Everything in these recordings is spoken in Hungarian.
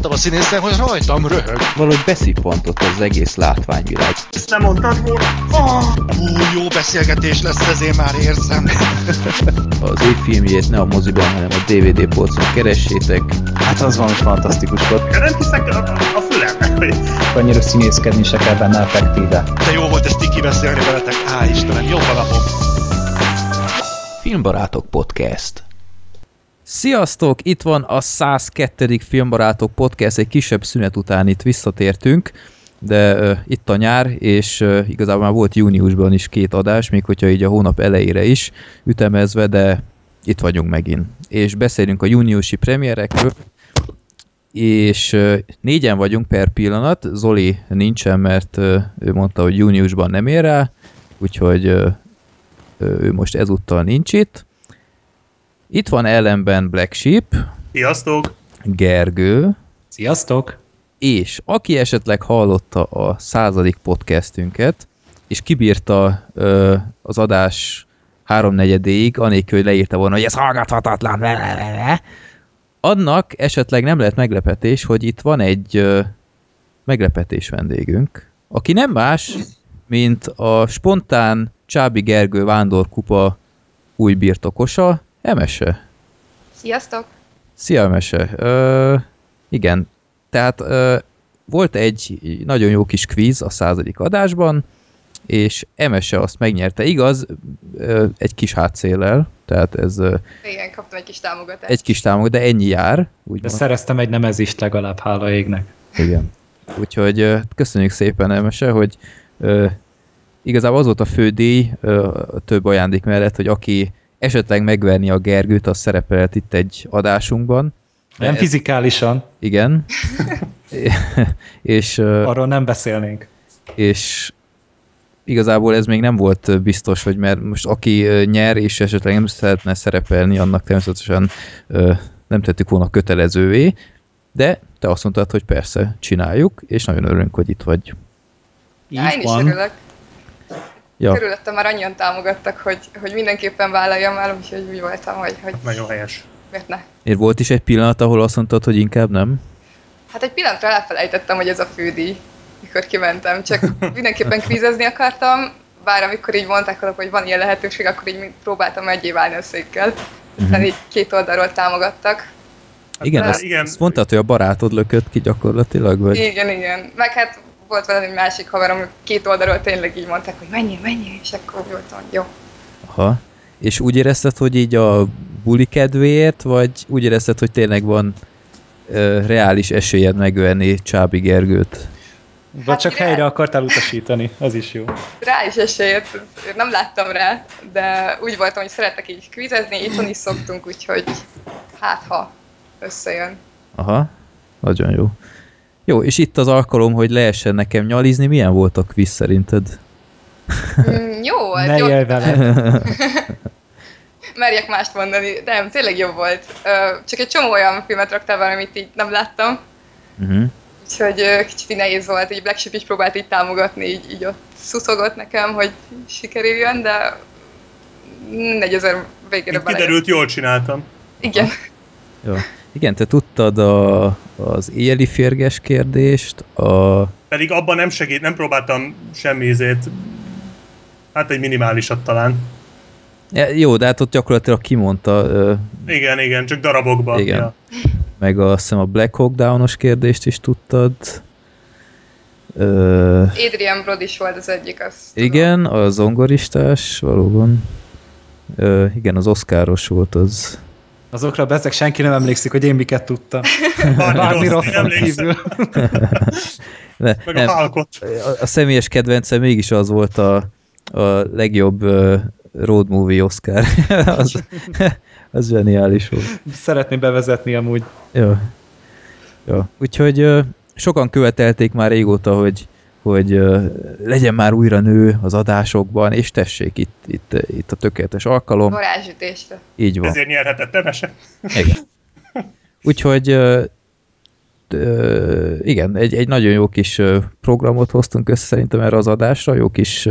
láttam a színészen, hogy rajtam röhög. Valahogy beszippantott az egész látványvilág. Ezt nem mondtad volna? Oh, hú, jó beszélgetés lesz, ez én már érzem. Az év filmjét ne a moziban, hanem a DVD polcon keressétek. Hát az valami fantasztikus volt. Nem hiszek a, a fülemnek, hogy Annyira színészkedni se kell benne effektíve. De jó volt ezt tiki beszélni veletek. Á, Istenem, jó a napom. Filmbarátok Podcast. Sziasztok! Itt van a 102. Filmbarátok Podcast, egy kisebb szünet után itt visszatértünk, de uh, itt a nyár, és uh, igazából már volt júniusban is két adás, még hogyha így a hónap elejére is ütemezve, de itt vagyunk megint. És beszélünk a júniusi premierekről, és uh, négyen vagyunk per pillanat, Zoli nincsen, mert uh, ő mondta, hogy júniusban nem ér rá, úgyhogy uh, ő most ezúttal nincs itt. Itt van ellenben Black Sheep, sziasztok! Gergő, Sziasztok! és aki esetleg hallotta a századik podcastünket, és kibírta ö, az adás háromnegyedéig, anélkül, hogy leírta volna, hogy ez hallgathatatlan, annak esetleg nem lehet meglepetés, hogy itt van egy ö, meglepetés vendégünk, aki nem más, mint a spontán Csábi Gergő Vándorkupa új birtokosa, Emese. Sziasztok! Szia, Mese. Ö, igen, tehát ö, volt egy nagyon jó kis kvíz a századik adásban, és Emese azt megnyerte, igaz, ö, egy kis hátszéllel, tehát ez ö, Igen, kaptam egy kis támogatást. egy kis támog, de ennyi jár. De Úgymond. szereztem egy nemezist legalább, hála égnek. Igen. Úgyhogy ö, köszönjük szépen, Emese, hogy ö, igazából az volt a fő díj ö, a több ajándék mellett, hogy aki esetleg megverni a Gergőt, az szerepelt itt egy adásunkban. Nem Ez- fizikálisan, Igen. és, arról nem beszélnénk. és igazából ez még nem volt biztos, hogy mert most aki nyer, és esetleg nem szeretne szerepelni, annak természetesen nem tettük volna kötelezővé, de te azt mondtad, hogy persze, csináljuk, és nagyon örülünk, hogy itt vagy. ja, én is örülök. Ja, Körülöttem már annyian támogattak, hogy, hogy mindenképpen vállaljam el, úgyhogy úgy voltam, hogy, hogy Nagyon helyes. miért ne. Miért volt is egy pillanat, ahol azt mondtad, hogy inkább nem? Hát egy pillanatra elfelejtettem, hogy ez a fődíj, mikor kimentem. Csak mindenképpen kvízezni akartam, bár amikor így mondták alap, hogy van ilyen lehetőség, akkor így próbáltam egyé válni a székkel. Aztán így két oldalról támogattak. Igen, hát azt, igen. azt mondtad, hogy a barátod lökött ki gyakorlatilag, vagy? Igen, igen. Meg hát volt egy másik haverom, hogy két oldalról tényleg így mondták, hogy menjél, menjél, és akkor voltam, jó. Aha. És úgy érezted, hogy így a buli kedvéért, vagy úgy érezted, hogy tényleg van ö, reális esélyed megölni Csábi Gergőt? Vagy Hát csak helyre akartál utasítani, az is jó. Rá is esélyt, nem láttam rá, de úgy voltam, hogy szeretek így kvízezni, itthon is szoktunk, úgyhogy hát ha összejön. Aha, nagyon jó. Jó, és itt az alkalom, hogy lehessen nekem nyalizni, milyen volt a quiz szerinted? Mm, jó volt, Ne jó, élj vele! merjek mást mondani, de nem, tényleg jó volt. Csak egy csomó olyan filmet raktál be, amit így nem láttam, Uh-huh. úgyhogy kicsit nehéz volt, így Black Sheep is próbált így támogatni, így, így ott szuszogott nekem, hogy sikerüljön, de mindegy, azért végére bele. kiderült, jól csináltam. Igen. Jó. Igen, te tudtad a, az éjjeli férges kérdést, a... Pedig abban nem segít, nem próbáltam semmi ízét. Hát egy minimálisat talán. Ja, jó, de hát ott gyakorlatilag kimondta, ö, Igen, igen, csak darabokban. Igen. Ja. meg azt hiszem a Black Hawk Down-os kérdést is tudtad. Ö, Adrian Brody is volt az egyik, azt tudom. igen, a zongoristás, valóban. Ö, igen, az Oscaros volt az. Azokra bezeg senki nem emlékszik, hogy én miket tudtam. Bármi, Bármi rossz, rosszan kívül. Ne, Meg nem, a halkot. a, a személyes kedvencem mégis az volt a, a legjobb ö, road movie Oscar. az, az zseniális volt. Szeretném bevezetni amúgy. Jó. Jó. Úgyhogy ö, sokan követelték már régóta, hogy, hogy legyen már újra nő az adásokban, és tessék, itt, itt, itt a tökéletes alkalom. Varázsütésre. Így van. Ezért nyerhetett Emese. Igen. Úgyhogy igen, egy, egy nagyon jó kis programot hoztunk össze szerintem erre az adásra, jó kis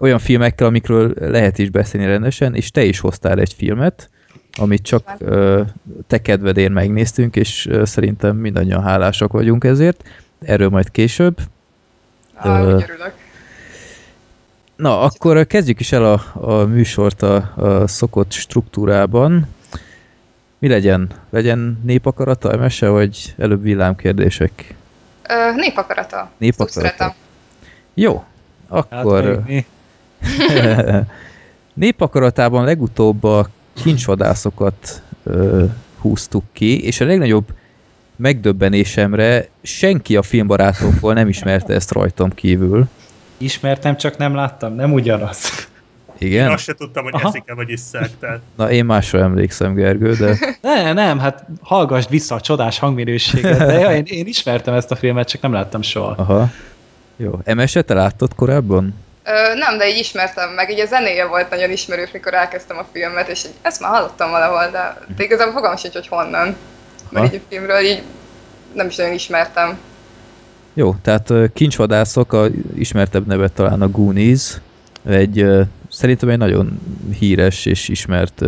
olyan filmekkel, amikről lehet is beszélni rendesen, és te is hoztál egy filmet, amit csak ö, te kedvedén megnéztünk, és ö, szerintem mindannyian hálásak vagyunk ezért. Erről majd később. Örülök. Na, akkor kezdjük is el a, a műsort a, a szokott struktúrában. Mi legyen? Legyen népakarata, mese, vagy előbb villámkérdések? Ö, népakarata. Népakarata. Jó, Hát akkor mi? népakaratában legutóbb a kincsvadászokat ö, húztuk ki, és a legnagyobb megdöbbenésemre senki a filmbarátokból nem ismerte ezt rajtam kívül. Ismertem, csak nem láttam. Nem ugyanaz. Én Igen? azt se tudtam, hogy Aha. eszik-e vagy isszák, tehát Na, én másra emlékszem, Gergő, de Ne, nem, hát hallgassd vissza a csodás hangminőséget. De ja, én, én ismertem ezt a filmet, csak nem láttam soha. aha. Jó. Emese, te láttad korábban? Ö, nem, de így ismertem meg. Így a zenéje volt nagyon ismerős, mikor elkezdtem a filmet, és így, ezt már hallottam valahol, de, de igazából fogalmam sincs, hogy honnan. Mert Aha. így a filmről így nem is nagyon ismertem. Jó, tehát kincsvadászok, a ismertebb nevet talán a Goonies, egy szerintem egy nagyon híres és ismert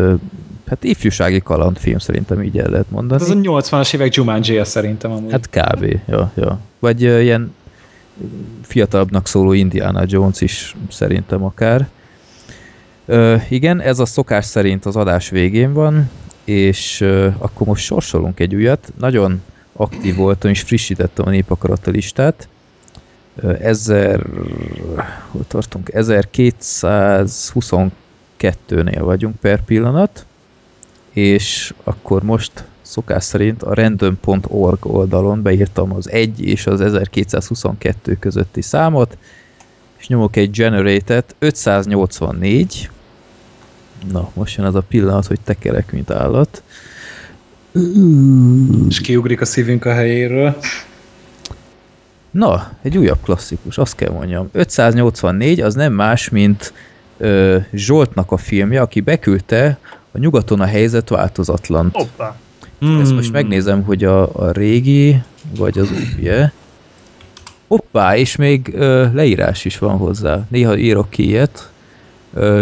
hát ifjúsági kalandfilm szerintem így el lehet mondani. Ez a 80-as évek jumanji szerintem amúgy. Hát kb. Ja, ja. Vagy ilyen fiatalabbnak szóló Indiana Jones is szerintem akár. Ö, igen, ez a szokás szerint az adás végén van, és ö, akkor most sorsolunk egy újat. Nagyon aktív voltam, és frissítettem a népakarata listát. Ö, Ezer, hol tartunk? 1222-nél vagyunk per pillanat, és akkor most szokás szerint a random.org oldalon beírtam az 1 és az 1222 közötti számot, és nyomok egy generated 584. Na, most jön az a pillanat, hogy tekerek, mint állat. És kiugrik a szívünk a helyéről. Na, egy újabb klasszikus, azt kell mondjam. 584 az nem más, mint ö, Zsoltnak a filmje, aki beküldte a nyugaton a helyzet változatlan. hoppá. Hmm. Ezt Hmm. most megnézem, hogy a, a régi, vagy az újje. Hoppá, és még ö, leírás is van hozzá. Néha írok ki ilyet.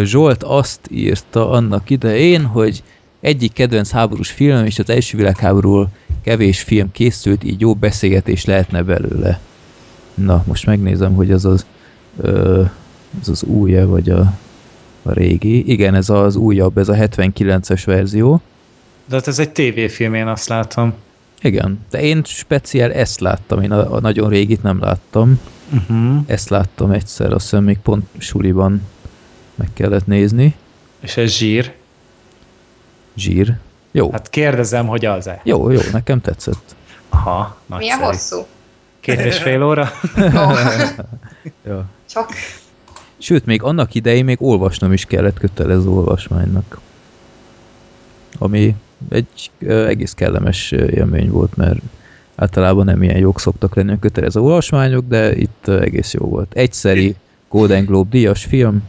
Zsolt azt írta annak idején, hogy egyik kedvenc háborús film, és az első világháborúról kevés film készült, így jó beszélgetés lehetne belőle. Na, most megnézem, hogy az az, ö, az, az újja, vagy a, a régi. Igen, ez az újabb, ez a 79-es verzió. De hát ez egy tévéfilm, én azt látom. Igen, de én speciál ezt láttam, én a, a nagyon régit nem láttam. Uh-huh. Ezt láttam egyszer, azt hiszem még pont suliban meg kellett nézni. És ez zsír. Zsír. Jó, hát... Kérdezem, hogy az-e? jó, jó, nekem tetszett. Aha, Milyen nagyszerű. hosszú? Két és fél óra? Ja. csak Sőt, még annak idején még olvasnom is kellett kötelező olvasmánynak. Ami egy egész kellemes élmény volt, mert általában nem ilyen jók szoktak lenni a kötelező olvasmányok, de itt egész jó volt. Egyszeri Golden Globe díjas film,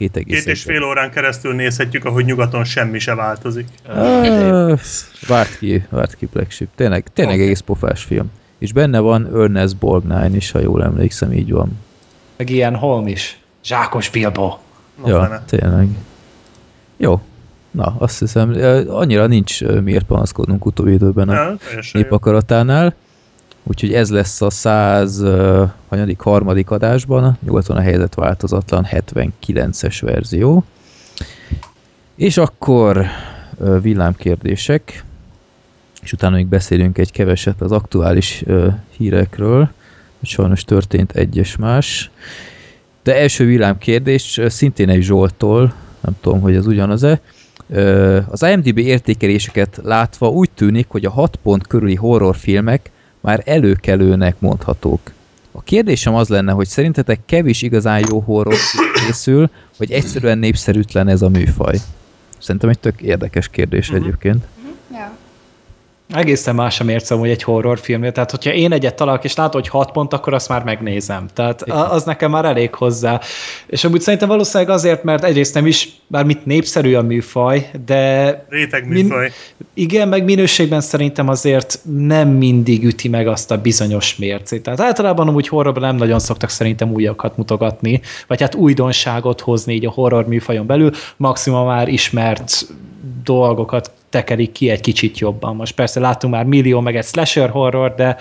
7,1. Két és fél órán keresztül nézhetjük, ahogy nyugaton semmi se változik. Ah, várt ki, várt ki Black Sheep. Tényleg, tényleg Oké. egész pofás film. És benne van Ernest Borgnine is, ha jól emlékszem, így van. Meg ilyen Holm is. Zsákos Bilbo. No, ja, fene. tényleg. Jó. Na, azt hiszem, ö, annyira nincs ö, miért panaszkodnunk utóbbi időben a Ja, teljesen jó. Úgyhogy ez lesz a 100 ö, hanyadik, harmadik adásban, nyugaton a helyzet változatlan 79-es verzió. És akkor villámkérdések, és utána még beszélünk egy keveset az aktuális hírekről, sajnos történt egyes más. De első villámkérdés szintén egy Zsoltól, nem tudom, hogy ez ugyanaz-e. Az IMDb értékeléseket látva úgy tűnik, hogy a 6 pont körüli horrorfilmek már előkelőnek mondhatók. A kérdésem az lenne, hogy szerintetek kevés igazán jó horror készül, vagy egyszerűen népszerűtlen ez a műfaj? Szerintem egy tök érdekes kérdés Mhm. egyébként. ja. Egészen más a mérce amúgy egy horrorfilmnél. Tehát, hogyha én egyet találok, és látom, hogy hat pont, akkor azt már megnézem. Tehát a- az nekem már elég hozzá. És amúgy szerintem valószínűleg azért, mert egyrészt nem is, bármit népszerű a műfaj, de Réteg Min- műfaj. igen, meg minőségben szerintem azért nem mindig üti meg azt a bizonyos mércét. Tehát általában amúgy horrorban nem nagyon szoktak szerintem újakat mutogatni, vagy hát újdonságot hozni így a horror műfajon belül, maximum már ismert dolgokat tekerik ki egy kicsit jobban. Most persze látunk már millió meg egy slasher horror, de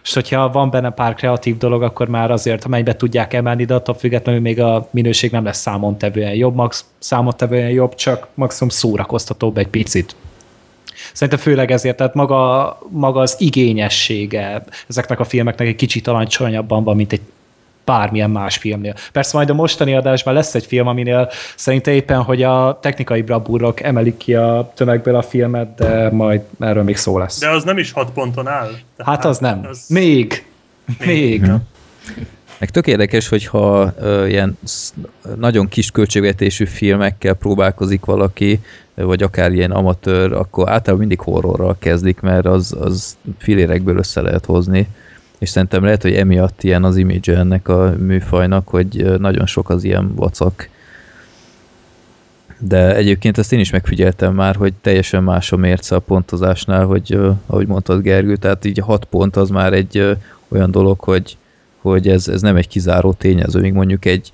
most hogyha van benne pár kreatív dolog, akkor már azért, amelybe tudják emelni, de attól függetlenül még a minőség nem lesz számontevően jobb, max számontevően jobb, csak maximum szórakoztatóbb egy picit. Szerintem főleg ezért, tehát maga, maga az igényessége ezeknek a filmeknek egy kicsit alacsonyabban van, mint egy bármilyen más filmnél. Persze majd a mostani adásban lesz egy film, aminél szerintem éppen, hogy a technikai brabúrok emelik ki a tömegből a filmet, de majd erről még szó lesz. De az nem is hat ponton áll. Tehát hát az nem. Az... Még. Még. még. Ja. Meg tök érdekes, hogyha ö, ilyen nagyon kis költségvetésű filmekkel próbálkozik valaki, vagy akár ilyen amatőr, akkor általában mindig horrorral kezdik, mert az, az filérekből össze lehet hozni. És szerintem lehet, hogy emiatt ilyen az image ennek a műfajnak, hogy nagyon sok az ilyen vacak. De egyébként ezt én is megfigyeltem már, hogy teljesen más a mérce a pontozásnál, hogy ahogy mondtad Gergő, tehát így a hat pont az már egy olyan dolog, hogy, hogy ez, ez nem egy kizáró tényező, még mondjuk egy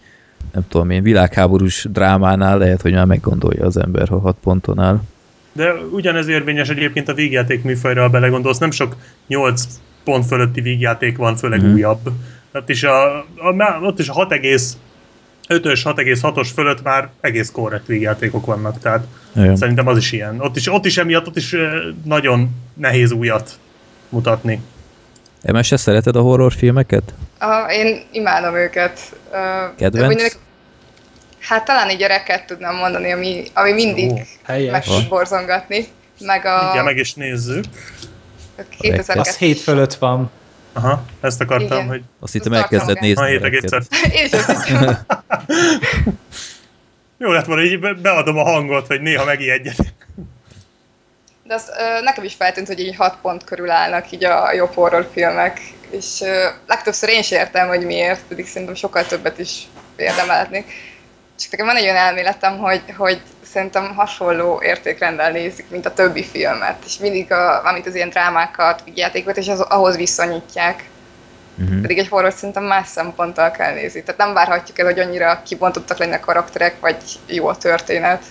nem tudom én, világháborús drámánál lehet, hogy már meggondolja az ember, ha hat ponton áll. De ugyanez érvényes egyébként a vígjáték műfajra, ha belegondolsz, nem sok 8 pont fölötti vígjáték van, főleg mm. újabb. Ott is a, a, ott is a 6,5-ös, 6,6-os fölött már egész korrekt vígjátékok vannak, tehát Igen. szerintem az is ilyen. Ott is, ott is emiatt ott is nagyon nehéz újat mutatni. Emes, szereted a horrorfilmeket? Uh, én imádom őket. Kedvenc? Hát talán egy gyereket tudnám mondani, ami, ami mindig oh, meg tud borzongatni. Meg a... Igen, meg is nézzük. 2002 Az 7 fölött van. Aha, ezt akartam, Igen. hogy... Azt hittem elkezdett nézni. Hétre kétszer. Én is azt Jó lett volna, így beadom a hangot, hogy néha megijedjek. De az, ö, nekem is feltűnt, hogy így 6 pont körül állnak így a jobb horrorfilmek, és ö, legtöbbször én sem értem, hogy miért, pedig szerintem sokkal többet is érdemelhetnék. Csak nekem van egy olyan elméletem, hogy, hogy szerintem hasonló értékrendel nézik, mint a többi filmet, és mindig a, valamit az ilyen drámákat, játékokat, és az, ahhoz viszonyítják. Uh-huh. Pedig egy horror szerintem más szemponttal kell nézni. Tehát nem várhatjuk el, hogy annyira kibontottak lennek karakterek, vagy jó a történet.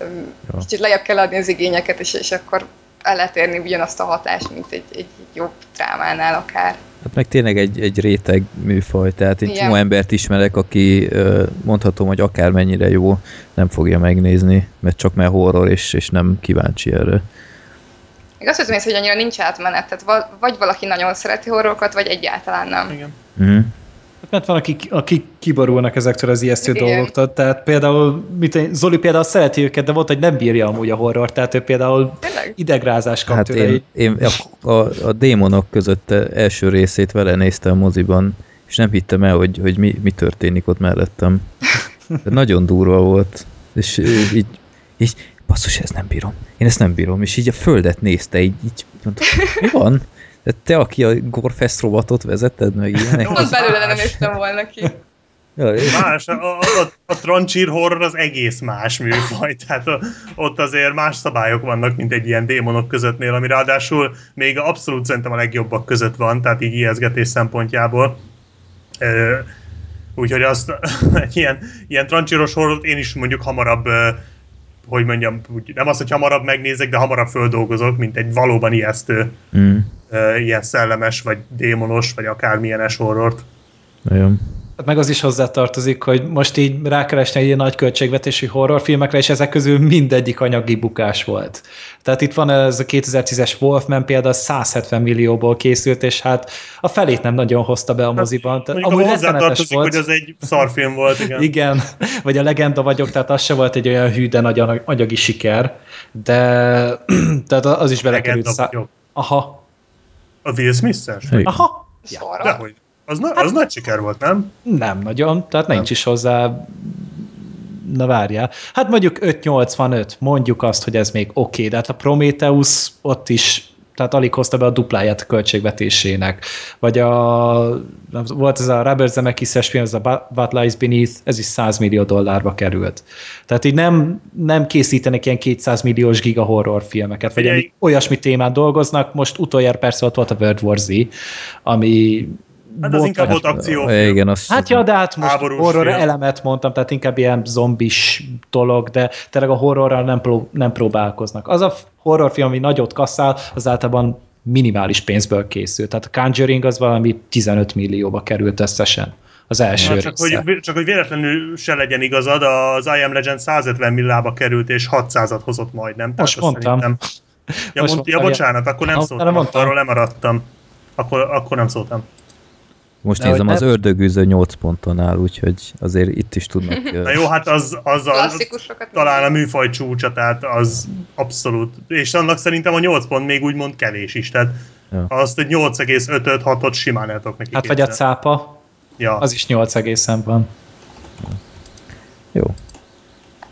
Jó. Kicsit lejjebb kell adni az igényeket, és, és akkor el lehet érni ugyanazt a hatást, mint egy, egy jobb drámánál akár. Hát meg tényleg egy, egy réteg műfaj, tehát egy csomó embert ismerek, aki mondhatom, hogy akármennyire jó, nem fogja megnézni, mert csak mert horror, és, és nem kíváncsi erre. Még azt hiszem, hogy annyira nincs átmenet, tehát vagy valaki nagyon szereti horrorokat, vagy egyáltalán nem. Igen. Uh-huh. Hát mert van, akik, akik kiborulnak ezektől az ijesztő Igen. dolgoktól, tehát például, mit, Zoli például szereti őket, de volt, hogy nem bírja amúgy a horror, tehát ő például Tényleg? idegrázás kap hát tőle. Én, én a, a, a, démonok között első részét vele néztem a moziban, és nem hittem el, hogy, hogy mi, mi történik ott mellettem. De nagyon durva volt, és így, így basszus, ez nem bírom. Én ezt nem bírom, és így a földet nézte, így, így mondta, mi van? De te, aki a Gorefest robotot vezeted meg ilyenek? Pont belőle nem néztem volna ki. Más, a, a, a Tranchir horror az egész más műfaj, tehát a, ott azért más szabályok vannak, mint egy ilyen démonok közöttnél, ami ráadásul még abszolút szerintem a legjobbak között van, tehát így ijeszgetés szempontjából. Úgyhogy azt egy ilyen, ilyen trancsíros horror én is mondjuk hamarabb hogy mondjam, úgy, nem az, hogy hamarabb megnézek, de hamarabb földolgozok, mint egy valóban ijesztő, mm. uh, ilyen szellemes, vagy démonos, vagy akármilyen horrort. Nagyon. Hát meg az is hozzátartozik, hogy most így rákeresni egy ilyen nagy költségvetésű horrorfilmekre, és ezek közül mindegyik anyagi bukás volt. Tehát itt van ez a 2010-es Wolfman példa, 170 millióból készült, és hát a felét nem nagyon hozta be a hát moziban. Tehát, amúgy hozzátartozik, volt. hogy az egy szarfilm volt, igen. igen, vagy a legenda vagyok, tehát az se volt egy olyan hű, de nagy anyagi siker, de tehát az is belekerült. Szá... Aha. A Will Smith-es? Aha. Ja. Dehogy. Az, na, az hát, nagy siker volt, nem? Nem nagyon, tehát nem. nincs is hozzá na várjál. Hát mondjuk 585, mondjuk azt, hogy ez még oké, okay, de hát a Prometheus ott is tehát alig hozta be a dupláját a költségvetésének. Vagy a, volt ez a Robert Zemeckis-es film, ez a What Lies Beneath, ez is 100 millió dollárba került. Tehát így nem, nem készítenek ilyen 200 milliós giga horror filmeket, vagy ami olyasmi témán dolgoznak. Most utoljára persze ott volt a World War Z, ami Hát az inkább volt akció. Igen, az Hát ja, de hát most horror film. elemet mondtam, tehát inkább ilyen zombis dolog, de tényleg a horrorral nem, pró- nem próbálkoznak. Az a horrorfilm, ami nagyot kasszál, az általában minimális pénzből készül. Tehát a Conjuring az valami 15 millióba került összesen. Az első Hát csak, része. hogy, csak hogy véletlenül se legyen igazad, az I Am Legend 150 millába került, és 600-at hozott majdnem. Most azt mondtam. szerintem- Ja, Most mond, ja, mondtam, bocsánat, akkor nem Ha, szóltam, mondtam. arról lemaradtam. Akkor, akkor nem szóltam. Most De nézem, az nem- ördögűző 8 ponton áll, úgyhogy azért itt is tudnak... Na jó, hát az, az a, talán a műfaj csúcsa, tehát az abszolút. És annak szerintem a 8 pont még úgymond kevés is, tehát Ja. azt egy 8,5-öt, 6-ot simán el tudok neki Hát vagy a cápa, Ja. az is 8 egészen van. Jó.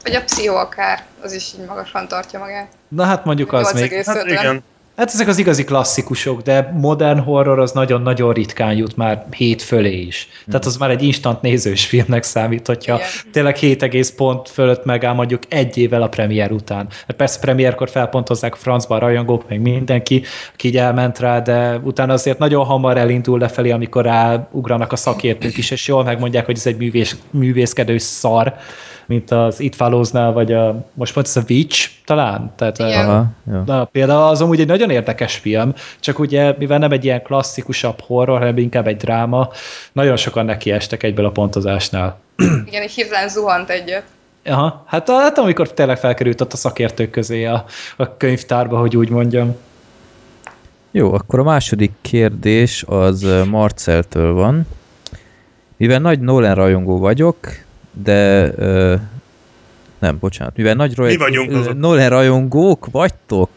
Vagy a pszichó akár, az is így magasan tartja magát. Na hát mondjuk az még. 8,5-en. Hát igen. Hát ezek az igazi klasszikusok, de modern horror az nagyon-nagyon ritkán jut már 7 fölé is. Tehát az már egy instant nézős filmnek számít, hogyha Igen. tényleg 7 egész pont fölött megáll mondjuk egy évvel a premier után. Hát persze premierkor felpontozzák a francba a rajongók, meg mindenki, aki így elment rá, de utána azért nagyon hamar elindul lefelé, amikor ráugranak a szakértők is, és jól megmondják, hogy ez egy művés, művészkedő szar, mint az It Follows-nál, vagy a, most mondta ez a Witch talán? Tehát, Igen. a- Aha, jó. Na, például az amúgy egy nagyon érdekes film, csak ugye, mivel nem egy ilyen klasszikusabb horror, hanem inkább egy dráma, nagyon sokan nekiestek egyből a pontozásnál. Igen, így hirtelen zuhant egyet. Aha, hát, hát amikor tényleg felkerült ott a szakértők közé a, a könyvtárba, hogy úgy mondjam. Jó, akkor a második kérdés az ö, Marceltől van. Mivel nagy Nolan rajongó vagyok, de ö, nem, bocsánat, mivel nagy Mi vagyunk ö, azok. Nolan rajongók vagytok,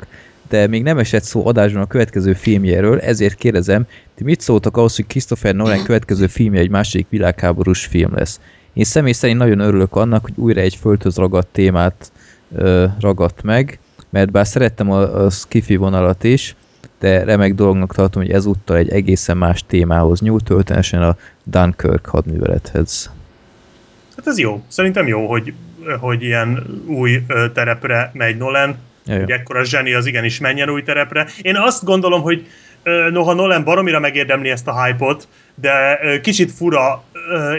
de még nem esett szó adásban a következő filmjéről, ezért kérdezem, ti mit szóltak ahhoz, hogy Christopher Nolan következő filmje egy második világháborús film lesz? Én személy szerint nagyon örülök annak, hogy újra egy földhöz ragadt témát ö, ragadt meg, mert bár szerettem a, a skifi vonalat is, de remek dolognak tartom, hogy ezúttal egy egészen más témához nyúlt, történetesen a Dunkirk hadművelethez. Hát ez jó. Szerintem jó, hogy, hogy ilyen új terepre megy Nolan. Ja, jó. Hogy ekkora zseni az igenis menjen új terepre. Én azt gondolom, hogy noha Nolan baromira megérdemli ezt a hype-ot, de kicsit fura.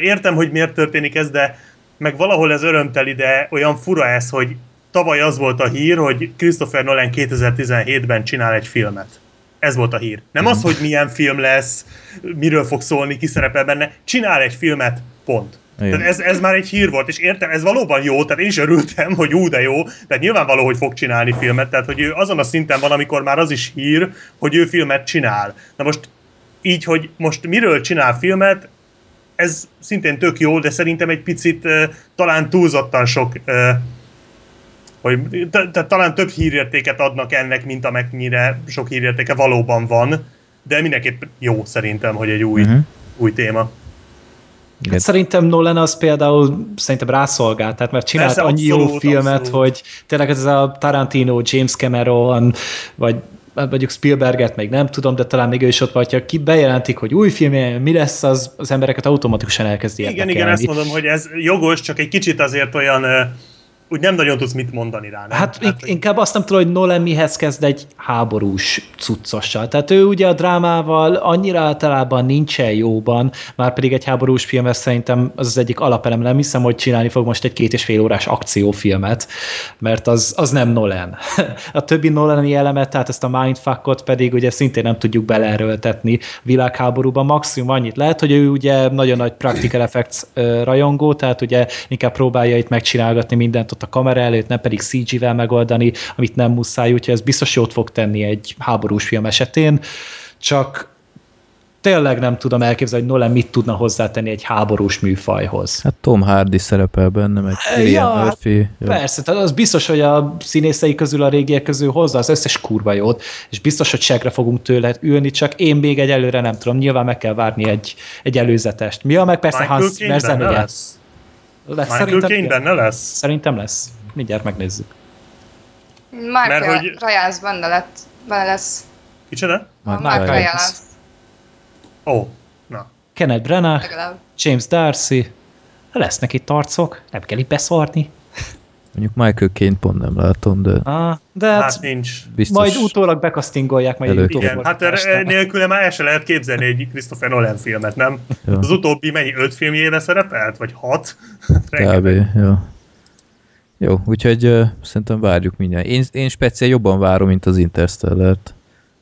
Értem, hogy miért történik ez, de meg valahol ez örömteli, de olyan fura ez, hogy tavaly az volt a hír, hogy Christopher Nolan 2017-ben csinál egy filmet. Ez volt a hír. Nem az, hogy milyen film lesz, miről fog szólni, ki szerepel benne. Csinál egy filmet, pont. Igen. Tehát ez, ez már egy hír volt, és értem, ez valóban jó, tehát én is örültem, hogy ú, de jó, tehát nyilvánvaló, hogy fog csinálni filmet, tehát hogy ő azon a szinten van, amikor már az is hír, hogy ő filmet csinál. Na most így, hogy most miről csinál filmet, ez szintén tök jó, de szerintem egy picit talán túlzottan sok, hogy t- t- talán több hírértéket adnak ennek, mint amennyire sok hírértéke valóban van, de mindenképp jó szerintem, hogy egy új, uh-huh. új téma. Igen. Hát szerintem Nolan az például szerintem rászolgált, tehát mert csinált Persze, annyi jó abszolút, filmet, abszolút. hogy tényleg ez a Tarantino, James Cameron, vagy mondjuk Spielberget még nem tudom, de talán még ő is ott vagy, ha ki bejelentik, hogy új film, mi lesz, az, az embereket automatikusan elkezdi Igen, igen, ezt mondom, hogy ez jogos, csak egy kicsit azért olyan, ö, úgy nem nagyon tudsz mit mondani rá. Nem? Hát hogy- inkább azt nem tudom, hogy Nolan mihez kezd egy háborús cuccossal. Tehát ő ugye a drámával annyira általában nincsen jóban, már pedig egy háborús filmes szerintem az az egyik alapelem. Nem hiszem, hogy csinálni fog most egy két és fél órás akciófilmet, mert az, az nem Nolan. A többi Nolani elemet, tehát ezt a mindfuckot pedig ugye szintén nem tudjuk beleerőltetni világháborúban. Maximum annyit lehet, hogy ő ugye nagyon nagy practical effects rajongó, tehát ugye inkább próbálja itt megcsinálgatni mindent ott a kamera előtt, nem pedig CG-vel megoldani, amit nem muszáj, úgyhogy ez biztos jót fog tenni egy háborús film esetén, csak tényleg nem tudom elképzelni, hogy Nolan mit tudna hozzátenni egy háborús műfajhoz. Hát Tom Hardy szerepel benne, meg Ja, Cillian hát Murphy. Ja. Persze, tehát az biztos, hogy a színészei közül, a régiek közül hozza az összes kurva jót, és biztos, hogy segre fogunk tőle ülni, csak én még egy előre nem tudom, nyilván meg kell várni egy, egy előzetest. Mi a meg persze Michael Hans Zimmer lesz? Lesz. Michael Szerintem, Caine benne lesz? Szerintem lesz. Mindjárt megnézzük. Mark Mert hogy- Rajánsz benne, lett, benne lesz. Kicsoda? Mark Mark. Rylance, Ó, na. Kenneth Branagh, legalább. James Darcy, lesznek itt arcok, nem kell itt beszarni. Mondjuk Michael Caine pont nem látom, de Ah, de hát, Hát nincs. biztos majd utólag bekasztingolják, majd Előtt. Igen, hát nélküle már el se lehet képzelni egy Christopher Nolan filmet, nem? Ja. Az utóbbi mennyi, öt filmjébe szerepelt? Vagy hat? kb. Ja. Jó, úgyhogy uh, szerintem várjuk mindjárt. Én, én speciál jobban várom, mint az Interstellar-t.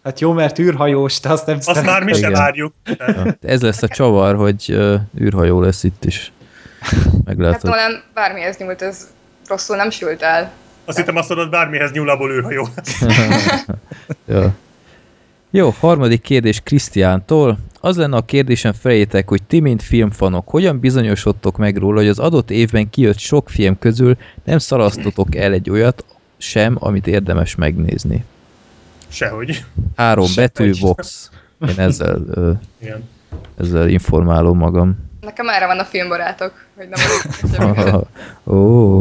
Hát jó, mert űrhajós, te azt nem Azt már mi se Igen. várjuk. Ja. Ez lesz a csavar, hogy uh, űrhajó lesz itt is. Hát Meglátod. Nolan bármihez nyúlt, ez rosszul nem sült el. Azt hittem azt mondod, bármihez nyúl, abból űrhajó. ja. Jó, harmadik kérdés Krisztiántól. Az lenne a kérdésem felétek, hogy ti, mint filmfanok, hogyan bizonyosodtok meg róla, hogy az adott évben kijött sok film közül nem szalasztotok el egy olyat sem, amit érdemes megnézni. Sehogy. Három Sehogy. betű, Vox. Én ezzel, ö, ezzel informálom magam. Nekem erre van a filmbarátok, hogy nem. Ó,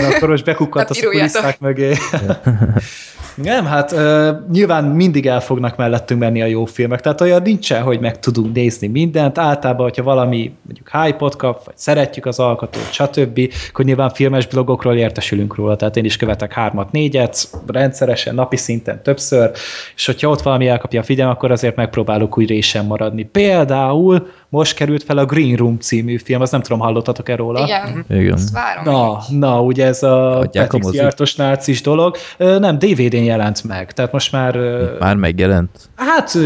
Na, akkor most bekukkant Ne a kulisszák mögé. Nem, hát uh, nyilván mindig el fognak mellettünk menni a jó filmek, tehát olyan nincsen, hogy meg tudunk nézni mindent, általában, hogyha valami mondjuk hype kap, vagy szeretjük az alkotót, stb., akkor nyilván filmes blogokról értesülünk róla, tehát én is követek hármat, négyet, rendszeresen, napi szinten többször, és hogyha ott valami elkapja a figyelm, akkor azért megpróbálok úgy résen maradni. Például most került fel a Green Room című film, azt nem tudom, hallottatok-e róla? Igen, igen. ezt várom. Na, na, ugye ez a Adják Patrick. Szijjártos nácis dolog. Nem, DVD-n jelent meg, tehát most már, Már megjelent? hát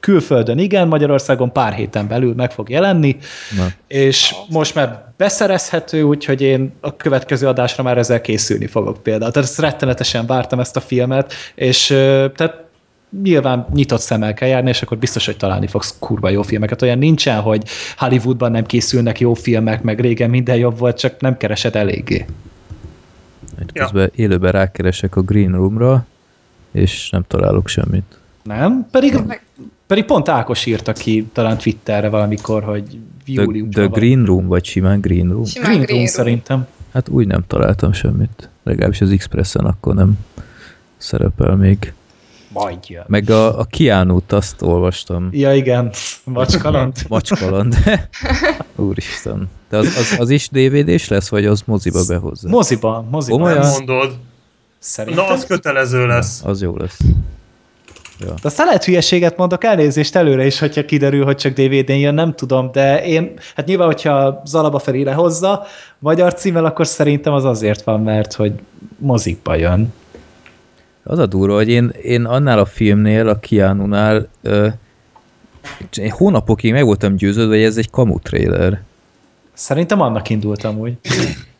külföldön igen, Magyarországon pár héten belül meg fog jelenni, Na. és most már beszerezhető, úgyhogy én a következő adásra már ezzel készülni fogok például. Tehát ezt rettenetesen vártam ezt a filmet, és tehát nyilván nyitott szemmel kell járni, és akkor biztos, hogy találni fogsz kurva jó filmeket. Olyan nincsen, hogy Hollywoodban nem készülnek jó filmek, meg régen minden jobb volt, csak nem keresed eléggé. Ja. közben élőben rákeresek a Green Roomra, és nem találok semmit. Nem? Pedig, Meg- pedig pont Ákos írta ki talán Twitterre valamikor, hogy The, júliusban the van. Green Room, vagy simán Green Room? Simán Green, Green Room Room. szerintem. Hát úgy nem találtam semmit. Legalábbis az Expressen akkor nem szerepel még. Majd jön. Meg a, a Kiánút azt olvastam. Ja igen, Macskaland. Macskaland. Úristen. De az, az, az is DVD-s lesz, vagy az moziba behozza? Moziban, moziban. Komolyan? Nem mondod. Szerintem. Na, az kötelező lesz. Az jó lesz. De aztán lehet hülyeséget mondok, elnézést előre is, hogyha kiderül, hogy csak DVD-n jön, nem tudom, de én, hát nyilván, hogyha Zalaba felé lehozza magyar címmel, akkor szerintem az azért van, mert hogy mozikba jön. Az a durva, hogy én, én annál a filmnél, a Keanu-nál ö, én hónapokig meg voltam győződve, hogy ez egy kamu trailer. Szerintem annak indultam úgy.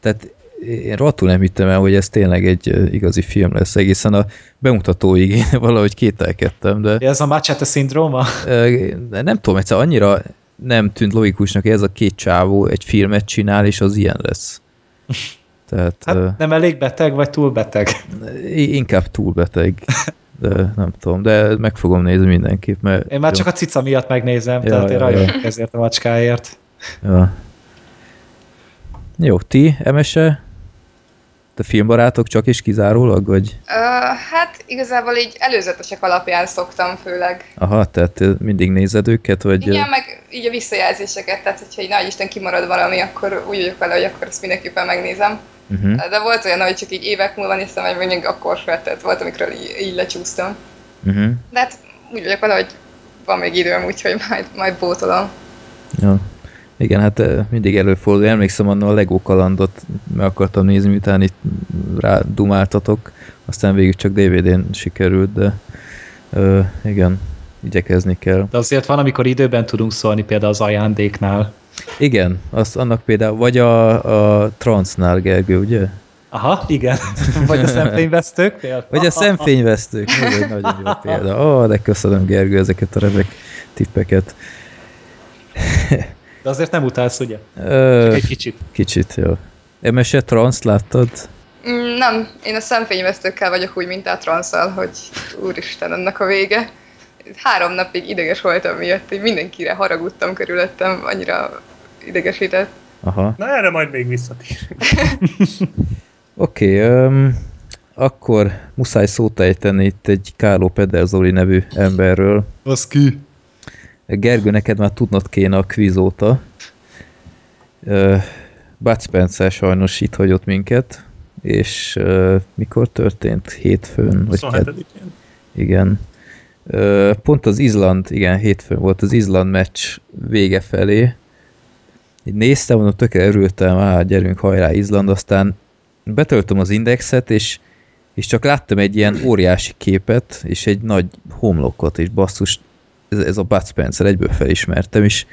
Tehát én rohadtul nem hittem el, hogy ez tényleg egy igazi film lesz. Egészen a bemutatóig én valahogy kételkedtem, de Ez a Machete szindróma? nem tudom, egyszer annyira nem tűnt logikusnak, hogy ez a két csávó egy filmet csinál, és az ilyen lesz. Tehát Hát nem elég beteg, vagy túl beteg? inkább túl beteg. De nem tudom, de meg fogom nézni mindenképp, mert... Én már jó. csak a cica miatt megnézem, Ja, tehát én ja, rajongok ezért a macskáért. Ja. Jó, ti, Emese? Te filmbarátok csak és kizárólag, vagy? Ö, hát igazából így előzetesek alapján szoktam főleg. Aha, tehát te mindig nézed őket, vagy... Igen, meg így a visszajelzéseket, tehát hogyha így nagy Isten kimarad valami, akkor úgy vagyok vele, hogy akkor ezt mindenképpen megnézem. Uh-huh. De volt olyan, hogy csak így évek múlva néztem, hogy mondjuk akkor fel, tehát volt, amikor így, így lecsúsztam. Uh-huh. De hát úgy vagyok vele, hogy van még időm, úgyhogy majd, majd bótolom. Ja. Igen, hát mindig előfordul. Emlékszem annól a Lego kalandot meg akartam nézni, miután itt rá dumáltatok, aztán végig csak DVD-n sikerült, de ö, igen, igyekezni kell. De azért van, amikor időben tudunk szólni, például az ajándéknál. Igen, azt annak például, vagy a, a Transnál, Gergő, ugye? Aha, igen. Vagy a szemfényvesztők. például. Vagy a szemfényvesztők, ez egy nagyon jó példa. Ó, oh, de köszönöm Gergő ezeket a remek tippeket. De azért nem utálsz, ugye? Ö, Egy kicsit. kicsit, jó. Emese Trans láttad? Mm, nem, én a szemfényvesztőkkel vagyok úgy, mint a transzal, hogy úristen, ennek a vége. Három napig ideges voltam miatt, hogy mindenkire haragudtam körülöttem, annyira idegesített. Aha. Na erre majd még visszatér. Oké, okay, akkor muszáj szót ejteni itt egy Kárló Pederzoli nevű emberről. Az ki. Gergő, neked már tudnod kéne a quiz óta. Ö, Bud Spencer sajnos itt hagyott minket. és uh, mikor történt? Hétfőn? Vagy 27-én. Igen. Pont az Izland, igen, hétfőn volt az Izland meccs vége felé. Így néztem, mondom, tökre örültem, á, gyerünk, hajrá, Izland, aztán betöltöm az indexet, és, és csak láttam egy ilyen óriási képet, és egy nagy homlokot, és basszus, ez, ez a Bud Spencer, egyből felismertem, és,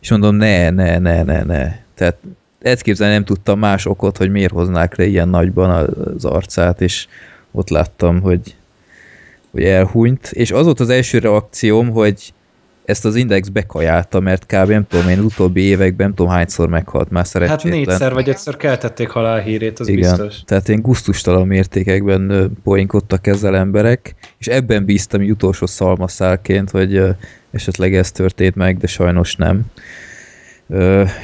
és mondom, ne, ne, ne, ne, ne. Tehát ezt képzelni nem tudtam más okot, hogy miért hoznák le ilyen nagyban az arcát, és ott láttam, hogy, hogy elhunyt, és az volt az első reakcióm, hogy ezt az index bekajálta, mert kb. nem tudom én, utóbbi években nem tudom hányszor meghalt már Hát szerencsétlen. négyszer vagy ötször keltették halálhírét, az Igen, biztos. tehát én gusztustalan mértékekben poénkodtak ezzel emberek, és ebben bíztam utolsó szalmaszálként, hogy esetleg ez történt meg, de sajnos nem.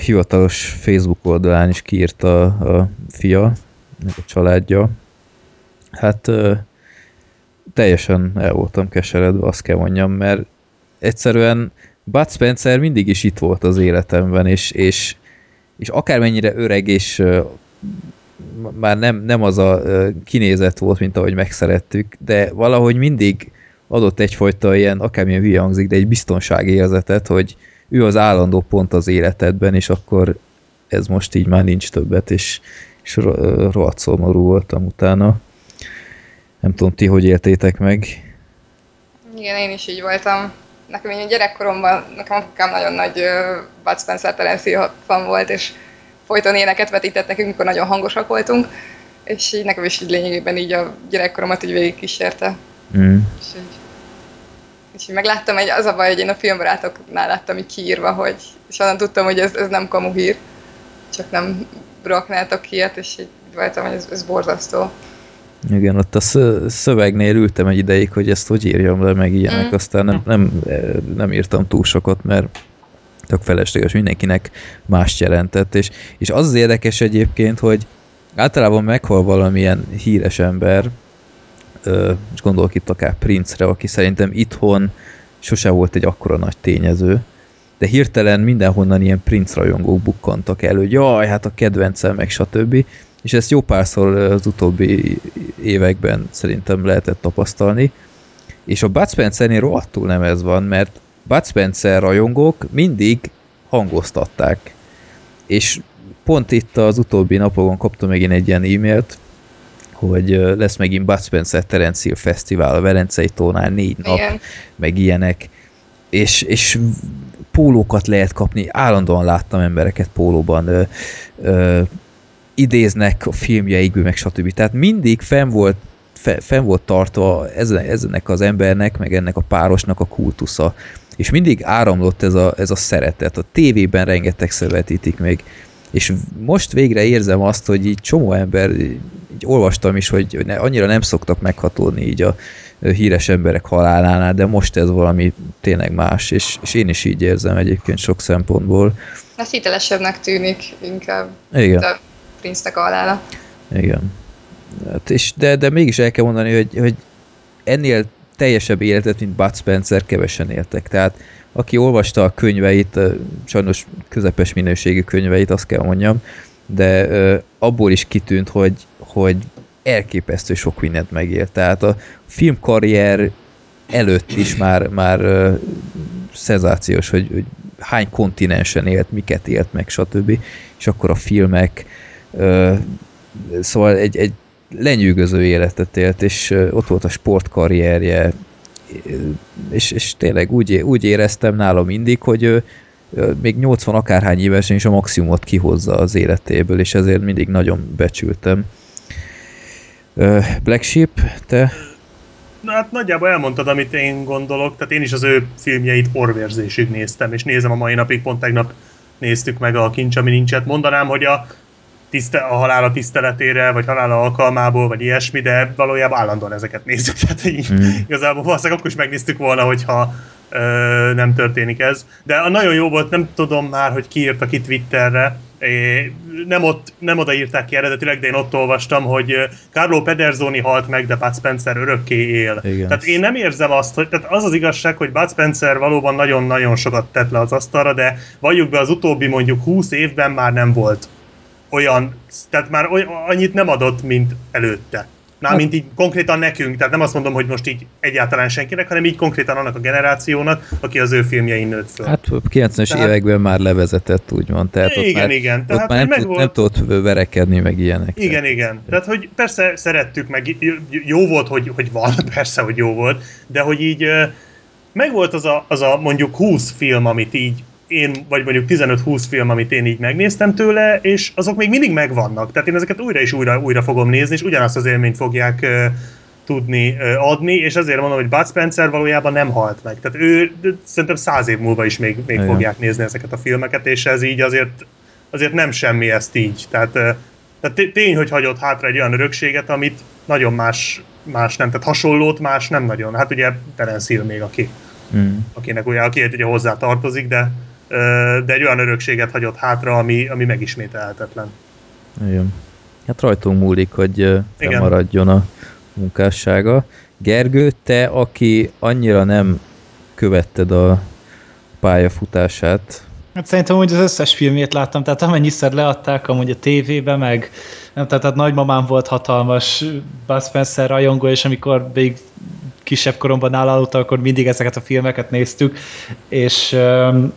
Hivatalos Facebook oldalán is kiírta a, fia, meg a családja. Hát teljesen el voltam keseredve, azt kell mondjam, mert egyszerűen Bud Spencer mindig is itt volt az életemben, és, és, és akármennyire öreg és már nem, nem az a kinézet volt, mint ahogy megszerettük, de valahogy mindig adott egyfajta ilyen, akármilyen hülye hangzik, de egy biztonságérzetet, hogy ő az állandó pont az életedben, és akkor ez most így már nincs többet, és, és rohadt szomorú voltam utána. Nem tudom, ti hogy éltétek meg? Igen, én is így voltam. Nekem így gyerekkoromban, nekem apukám nagyon nagy uh, Bud Spencer Terence fan volt, és folyton éneket vetített nekünk, mikor nagyon hangosak voltunk, és így nekem is így lényegében így a gyerekkoromat így végig kísérte. Mm. És így, és így megláttam, egy, az a baj, hogy én a filmbarátoknál láttam így kiírva, hogy, és onnan tudtam, hogy ez, ez nem kamu hír, csak nem raknátok ilyet, és így voltam, hogy ez, ez borzasztó. Igen, ott a szö- szövegnél ültem egy ideig, hogy ezt hogy írjam le, meg ilyenek, Mm. aztán nem, nem, eh, nem írtam túl sokat, mert tök felesleges, mindenkinek mást jelentett, és, és az az érdekes egyébként, hogy általában meghal valamilyen híres ember, és gondolok itt akár Prince-re, aki szerintem itthon sose volt egy akkora nagy tényező, de hirtelen mindenhonnan ilyen Prince rajongók bukkantak elő, hogy jaj, hát a kedvencem, meg stb. És ezt jó párszor az utóbbi években szerintem lehetett tapasztalni. És a Bud Spencernél rohadtul nem ez van, mert Bud Spencer rajongók mindig hangoztatták. És pont itt az utóbbi napokon kaptam megint egy ilyen e-mailt, hogy lesz megint Bud Spencer Terence Hill Fesztivál a Velencei tónál négy nap, Igen. meg ilyenek, és, és pólókat lehet kapni, állandóan láttam embereket pólóban, ö, ö, idéznek a filmjeikből, meg stb. Tehát mindig fenn volt, fe, fenn volt tartva ezen, ezennek az embernek, meg ennek a párosnak a kultusza. És mindig áramlott ez a, ez a szeretet. A tévében rengeteg vetítik még. És most végre érzem azt, hogy így csomó ember, így olvastam is, hogy ne, annyira nem szoktak meghatódni így a híres emberek halálánál, de most ez valami tényleg más, és, és én is így érzem egyébként sok szempontból. Ez hitelesebbnek tűnik inkább, Igen. a Prince-nek a. Igen. Hát és de, de mégis el kell mondani, hogy, hogy ennél teljesebb életet, mint Bud Spencer, kevesen éltek. Tehát aki olvasta a könyveit, sajnos közepes minőségű könyveit, azt kell mondjam, de abból is kitűnt, hogy, hogy elképesztő sok mindent megélt. Tehát a filmkarrier előtt is már, már ö, szenzációs, hogy, hogy hány kontinensen élt, miket élt meg, stb. És akkor a filmek, szóval egy, egy lenyűgöző életet élt, és ott volt a sportkarrierje, és, és tényleg úgy, úgy éreztem nálam mindig, hogy ö, még 80 akárhány évesen is a maximumot kihozza az életéből, és ezért mindig nagyon becsültem. Black Sheep, te? Na hát nagyjából elmondtad, amit én gondolok, tehát én is az ő filmjeit orvérzésig néztem, és nézem a mai napig, pont tegnap néztük meg a Kincs, ami nincset. Mondanám, hogy a, tiszte, a halála tiszteletére, vagy halála alkalmából, vagy ilyesmi, de valójában állandóan ezeket nézzük, tehát így Mm. igazából valószínűleg akkor is megnéztük volna, hogyha ö, nem történik ez. De a nagyon jó volt, nem tudom már, hogy ki írta ki Twitterre, É, nem, ott, nem oda írták ki eredetileg, de én ott olvastam, hogy Carlo Pederzoni halt meg, de Bud Spencer örökké él. Igen. Tehát én nem érzem azt, hogy tehát az az igazság, hogy Bud Spencer valóban nagyon-nagyon sokat tett le az asztalra, de valljuk be az utóbbi mondjuk 20 évben már nem volt olyan, tehát már oly, annyit nem adott, mint előtte. Mármint így konkrétan nekünk, tehát nem azt mondom, hogy most így egyáltalán senkinek, hanem így konkrétan annak a generációnak, aki az ő filmjein nőtt föl. Hát 90-es Tehát- években már levezetett, úgymond. Tehát ott Igen, már, igen, Ott tehát, már nem, tud, megvolt- nem tudott verekedni, meg ilyenek. Igen, igen. Tehát, hogy persze szerettük, meg jó volt, hogy, hogy van, persze, hogy jó volt, de hogy így megvolt az a, az a mondjuk 20 film, amit így én, vagy mondjuk 15-20 film, amit én így megnéztem tőle, és azok még mindig megvannak. Tehát én ezeket újra és újra, újra fogom nézni, és ugyanazt az élményt fogják tudni adni, és ezért mondom, hogy Bud Spencer valójában nem halt meg. Tehát ő szerintem száz év múlva is még, még Igen. fogják nézni ezeket a filmeket, és ez így azért, azért nem semmi ezt így. Tehát, ö, tehát té- tény, hogy hagyott hátra egy olyan örökséget, amit nagyon más, más nem, tehát hasonlót más nem nagyon. Hát ugye Terence Hill még, aki, Mm. akinek ugye, aki ugye hozzá tartozik, de, de egy olyan örökséget hagyott hátra, ami, ami megismételhetetlen. Igen. Hát rajtunk múlik, hogy maradjon a munkássága. Gergő, te, aki annyira nem követted a pályafutását, Hát szerintem úgy az összes filmjét láttam, tehát amennyiszer leadták amúgy a tévébe, meg nem, tehát, tehát nagymamám volt hatalmas Bud Spencer rajongó, és amikor még kisebb koromban nála aludtam, akkor mindig ezeket a filmeket néztük, és um,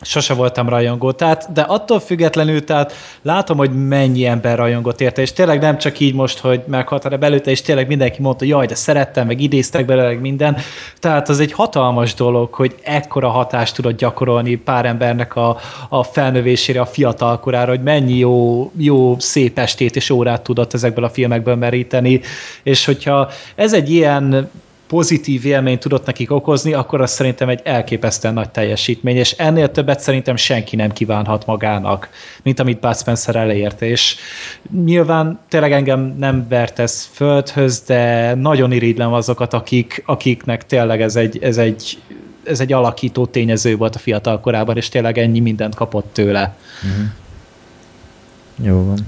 sose voltam rajongó. Tehát, de attól függetlenül, tehát látom, hogy mennyi ember rajongott érte, és tényleg nem csak így most, hogy meghalt, hanem előtte, és tényleg mindenki mondta, jaj, de szerettem, meg idéztek belőle, minden. Tehát az egy hatalmas dolog, hogy ekkora hatást tudod gyakorolni pár embernek a, a felnövésére, a fiatal korára, hogy mennyi jó, jó szép estét és órát tudott ezekből a filmekből meríteni, és hogyha ez egy ilyen pozitív élményt tudott nekik okozni, akkor az szerintem egy elképesztően nagy teljesítmény, és ennél többet szerintem senki nem kívánhat magának, mint amit Bud Spencer elérte, és nyilván tényleg engem nem vert ez földhöz, de nagyon irigylem azokat, akik, akiknek tényleg ez egy, ez egy ez egy alakító tényező volt a fiatal korában, és tényleg ennyi mindent kapott tőle. jó van.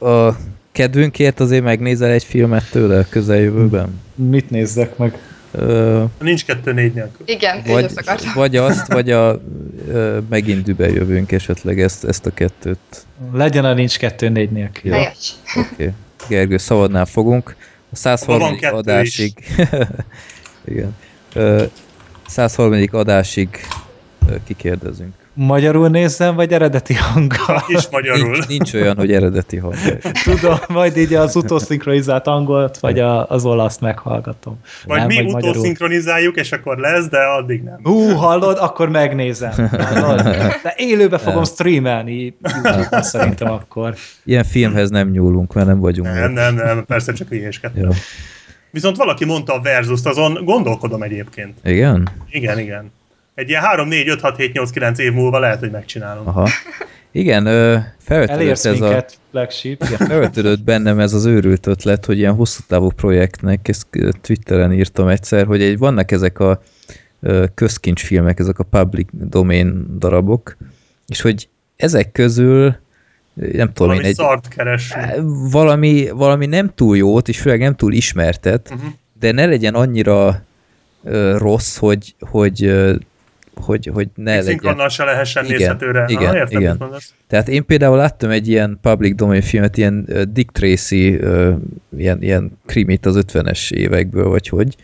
A, a kedvünkért azért megnézel egy filmet tőle a közeljövőben? Mit nézzek meg? Ö, Nincs kettő négy nélkül. Igen, én vagy, ezt akartam. vagy azt, vagy a ö, megint dübe jövünk esetleg ezt, ezt a kettőt. Legyen a nincs kettő négy nélkül. Helyes. Oké. Okay. Gergő, szabadnál fogunk. A 130. Van kettő adásig... Igen. Ö, 130. adásig kikérdezünk. Magyarul nézzem, vagy eredeti hanggal? És magyarul. Nincs, nincs olyan, hogy eredeti hang. Tudom, majd így az utószinkronizált angolt, vagy a, az olaszt meghallgatom. Majd Nem, mi vagy magyarul. utószinkronizáljuk, és akkor lesz, de addig nem. Hú, hallod? Akkor megnézem. Hallod? De élőbe fogom streamelni YouTube-on szerintem akkor. Ilyen filmhez nem nyúlunk, mert nem vagyunk. Nem, nem, nem, persze csak hülyéskedtem. Viszont valaki mondta a Versus-t, azon gondolkodom egyébként. Igen? Igen, igen. Egy ilyen 3, 4, 5, 6, 7, 8, 9 év múlva lehet, hogy megcsinálom. Aha. Igen, Elérsz ez a... minket, Black Igen, felvetődött bennem ez az őrült ötlet, hogy ilyen hosszú távú projektnek, ezt Twitteren írtam egyszer, hogy egy, vannak ezek a közkincsfilmek, ezek a public domain darabok, és hogy ezek közül nem tudom Valami én, egy, szart valami, valami nem túl jót, és főleg nem túl ismertet, Uh-huh. de ne legyen annyira ö, rossz, hogy, hogy, ö, hogy, hogy ne legyen. Szinkronnal se lehessen Igen, nézhetőre. igen, Aha, értem, igen. Tehát én például láttam egy ilyen public domain filmet, ilyen Dick Tracy, ilyen, ilyen krimit az 50-es évekből, vagy hogy,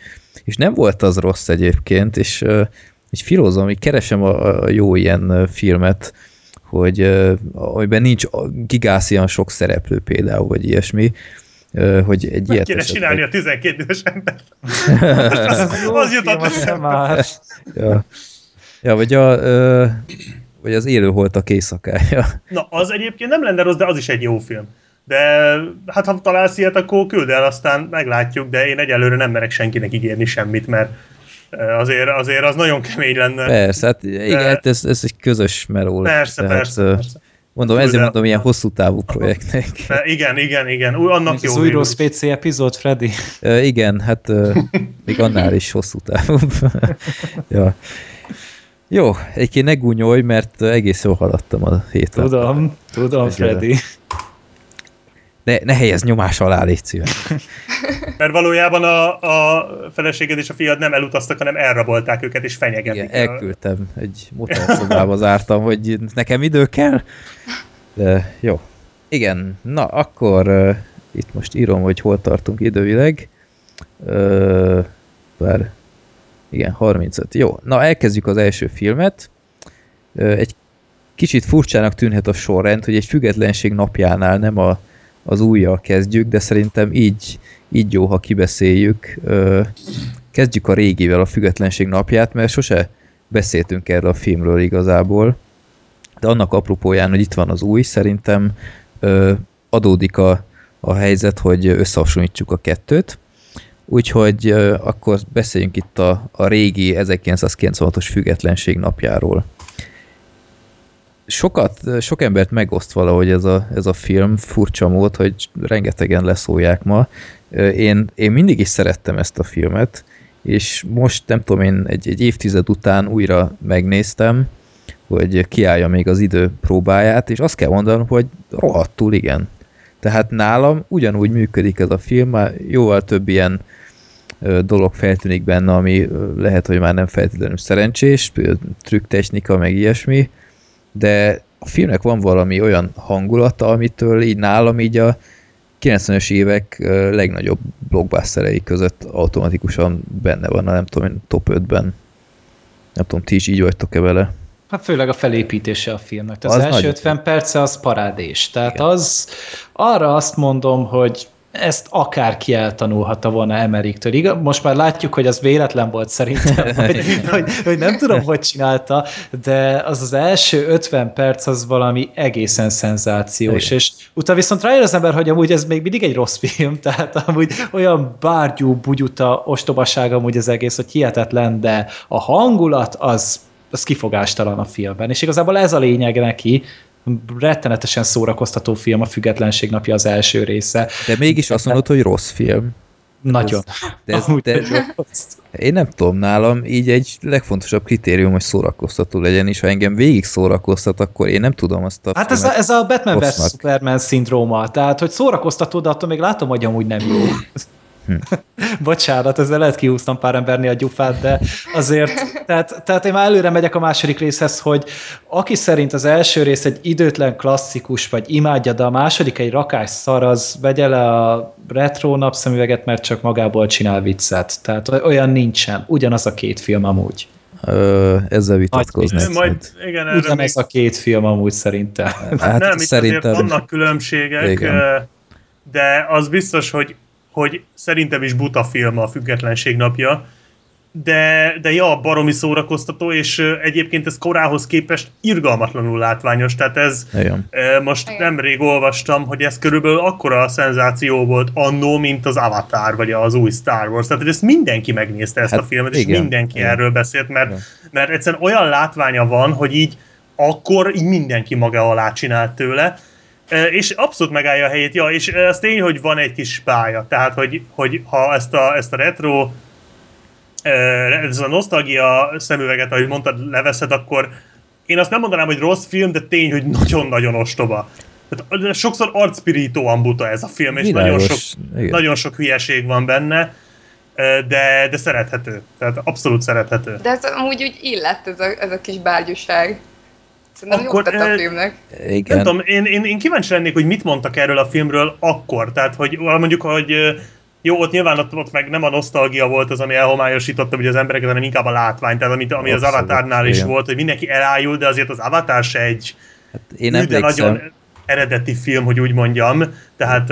és nem volt az rossz egyébként, és ö, így filózom, hogy keresem a, a jó ilyen filmet, hogy amiben nincs a- gigászian sok szereplő például, vagy ilyesmi, hogy egy Meg ilyet kéne esetleg- csinálni a 12 éves ember. Jó az jutott film, aztán eszembe. már. Ja, ja vagy, a, ö, vagy az élőholtak éjszakája. Na, az egyébként nem lenne rossz, de az is egy jó film. De hát ha találsz ilyet, akkor küld el, aztán meglátjuk, de én egyelőre nem merek senkinek ígérni semmit, mert azért, azért az nagyon kemény lenne. Persze, hát igen, hát ez, ez egy közös meló. Persze, tehát, persze, persze. Mondom, Küld ezért mondom, ilyen hosszú távú projektnek. De igen, igen, igen. Új, annak Mint jó. az új végül rossz is. PC epizód, Freddy. Ö, igen, hát ö, még annál is hosszú távúbb. ja. Jó, egyébként ne gúnyolj, mert egész jól haladtam a héten. Tudom, tudom. Freddy. Ne, ne helyez nyomás alá, légy szíves. Mert valójában a, a feleséged és a fiad nem elutaztak, hanem elrabolták őket és fenyegetik. Igen, elküldtem, egy motelszobába zártam, hogy nekem idő kell. De jó. Igen, na akkor uh, itt most írom, hogy hol tartunk idővileg. Uh, bár igen, 35. Jó, na elkezdjük az első filmet. Egy kicsit furcsának tűnhet a sorrend, hogy egy függetlenség napjánál nem a, az újjal kezdjük, de szerintem így, így jó, ha kibeszéljük. Kezdjük a régivel, a függetlenség napját, mert sose beszéltünk erről a filmről igazából. De annak apropóján, hogy itt van az új, szerintem adódik a, a helyzet, hogy összehasonlítsuk a kettőt. Úgyhogy akkor beszéljünk itt a, a régi 1996-os függetlenség napjáról. Sokat, sok embert megoszt valahogy ez a, ez a film, furcsa mód, hogy rengetegen leszólják ma. Én, én mindig is szerettem ezt a filmet, és most nem tudom én, egy, egy évtized után újra megnéztem, hogy kiállja még az idő próbáját, és azt kell mondanom, hogy rohadtul igen. Tehát nálam ugyanúgy működik ez a film, már jóval több ilyen dolog feltűnik benne, ami lehet, hogy már nem feltétlenül szerencsés, trükktechnika, meg ilyesmi, de a filmnek van valami olyan hangulata, amitől így nálam így a 90-es évek legnagyobb blockbusterei között automatikusan benne van, nem tudom, top 5-ben. Nem tudom, ti is így vagytok-e vele? Hát főleg a felépítése a filmnek. Az, az első 50 perce az parádés. Tehát Igen. az, arra azt mondom, hogy ezt akárki eltanulhatta volna Emeriktől. Igaz, most már látjuk, hogy az véletlen volt szerintem, hogy, hogy, hogy nem tudom, hogy csinálta, de az az első 50 perc az valami egészen szenzációs, Igen. és utána viszont rájön az ember, hogy amúgy ez még mindig egy rossz film, tehát amúgy olyan bárgyú, bugyuta, ostobaság amúgy az egész, hogy hihetetlen, de a hangulat az az kifogástalan a filmben. És igazából ez a lényeg neki, rettenetesen szórakoztató film a Függetlenség napja az első része. De mégis azt mondod, hogy rossz film. Nagyon. De ez, de, én nem tudom, nálam így egy legfontosabb kritérium, hogy szórakoztató legyen, és ha engem végig szórakoztat, akkor én nem tudom azt a Hát ez a, ez a Batman vs. Superman szindróma, tehát hogy szórakoztató, de attól még látom, hogy amúgy nem jó. Hm. Bocsánat, ezzel lehet kiúztam pár embernél a gyufát, de azért, tehát, tehát én már előre megyek a második részhez, hogy aki szerint az első rész egy időtlen klasszikus, vagy imádja, de a második egy rakás szar, az vegye le a retro napszemüveget, mert csak magából csinál viccet. Tehát olyan nincsen. Ugyanaz a két film amúgy. Ö, ezzel vitatkozni. Majd, igen, Ugyanez még... a két film amúgy szerintem. Hát nem, szerintem... vannak különbségek, igen. de az biztos, hogy hogy szerintem is buta film a Függetlenség napja, de, de ja, baromi szórakoztató, és egyébként ez korához képest irgalmatlanul látványos, tehát ez Igen. most Igen. nemrég olvastam, hogy ez körülbelül akkora a szenzáció volt annó, mint az Avatar, vagy az új Star Wars, tehát ezt mindenki megnézte ezt hát, a filmet, és igen, mindenki igen. erről beszélt, mert, igen. mert egyszerűen olyan látványa van, hogy így akkor így mindenki maga alá csinált tőle, és abszolút megállja a helyét, ja, és ez tény, hogy van egy kis pálya, tehát, hogy, hogy ha ezt a, ezt a retro ez a nosztalgia szemüveget, ahogy mondtad, leveszed, akkor én azt nem mondanám, hogy rossz film, de tény, hogy nagyon-nagyon ostoba. Tehát sokszor arcpirítóan buta ez a film, és nagyon sok, nagyon sok hülyeség van benne, de, de szerethető. Tehát abszolút szerethető. De ez amúgy úgy illett ez a, ez a kis bárgyúság. Szerintem akkor, jó a filmnek. Igen. Nem tudom, én, én, én kíváncsi lennék, hogy mit mondtak erről a filmről akkor. Tehát, hogy mondjuk, hogy jó, ott nyilván ott, ott meg nem a nosztalgia volt az, ami elhomályosította ugye az embereket, hanem inkább a látvány, tehát amit, ami Abszolút, az Avatarnál is igen. volt, hogy mindenki elájul, de azért az Avatar se egy hát én de nagyon eredeti film, hogy úgy mondjam, tehát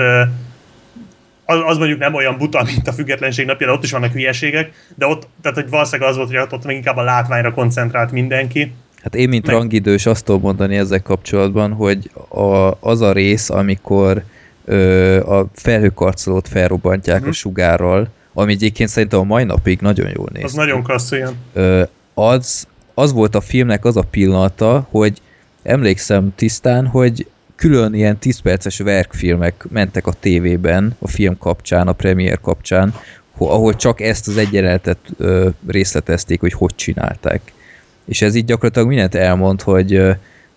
az, az mondjuk nem olyan buta, mint a függetlenség napja, de ott is vannak hülyeségek, de ott, tehát hogy valószínűleg az volt, hogy ott meg inkább a látványra koncentrált mindenki. Hát én, mint Meg... rangidős, azt tudom mondani ezzel kapcsolatban, hogy a, az a rész, amikor ö, a felhőkarcolót felrobbantják uh-huh. a sugárral, ami egyébként szerintem a mai napig nagyon jól néz. Az nagyon klassz, igen. Ö, az, az volt a filmnek az a pillanata, hogy emlékszem tisztán, hogy külön ilyen 10 perces verkfilmek mentek a tévében, a film kapcsán, a premier kapcsán, ahol csak ezt az egyenletet részletezték, hogy hogy csinálták és ez így gyakorlatilag mindent elmond, hogy,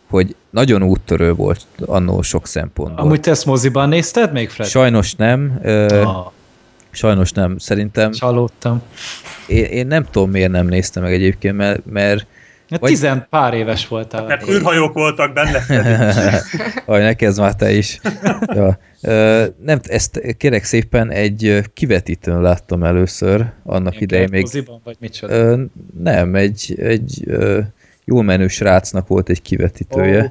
hogy nagyon úttörő volt annó sok szempontból. Amúgy te ezt moziban nézted még, Fred? Sajnos nem. Ah. Sajnos nem. Szerintem... Csalódtam. Én, én nem tudom, miért nem néztem meg egyébként, mert, mert Vagy... Tizen pár éves voltál. Mert űrhajók voltak benne. Aj, ne kezd már te is. ja. Nem, ezt kérek szépen egy kivetítőn láttam először, annak Ilyen idején még... Moziban, vagy micsoda? Nem, egy, egy jól menő srácnak volt egy kivetítője. Oh.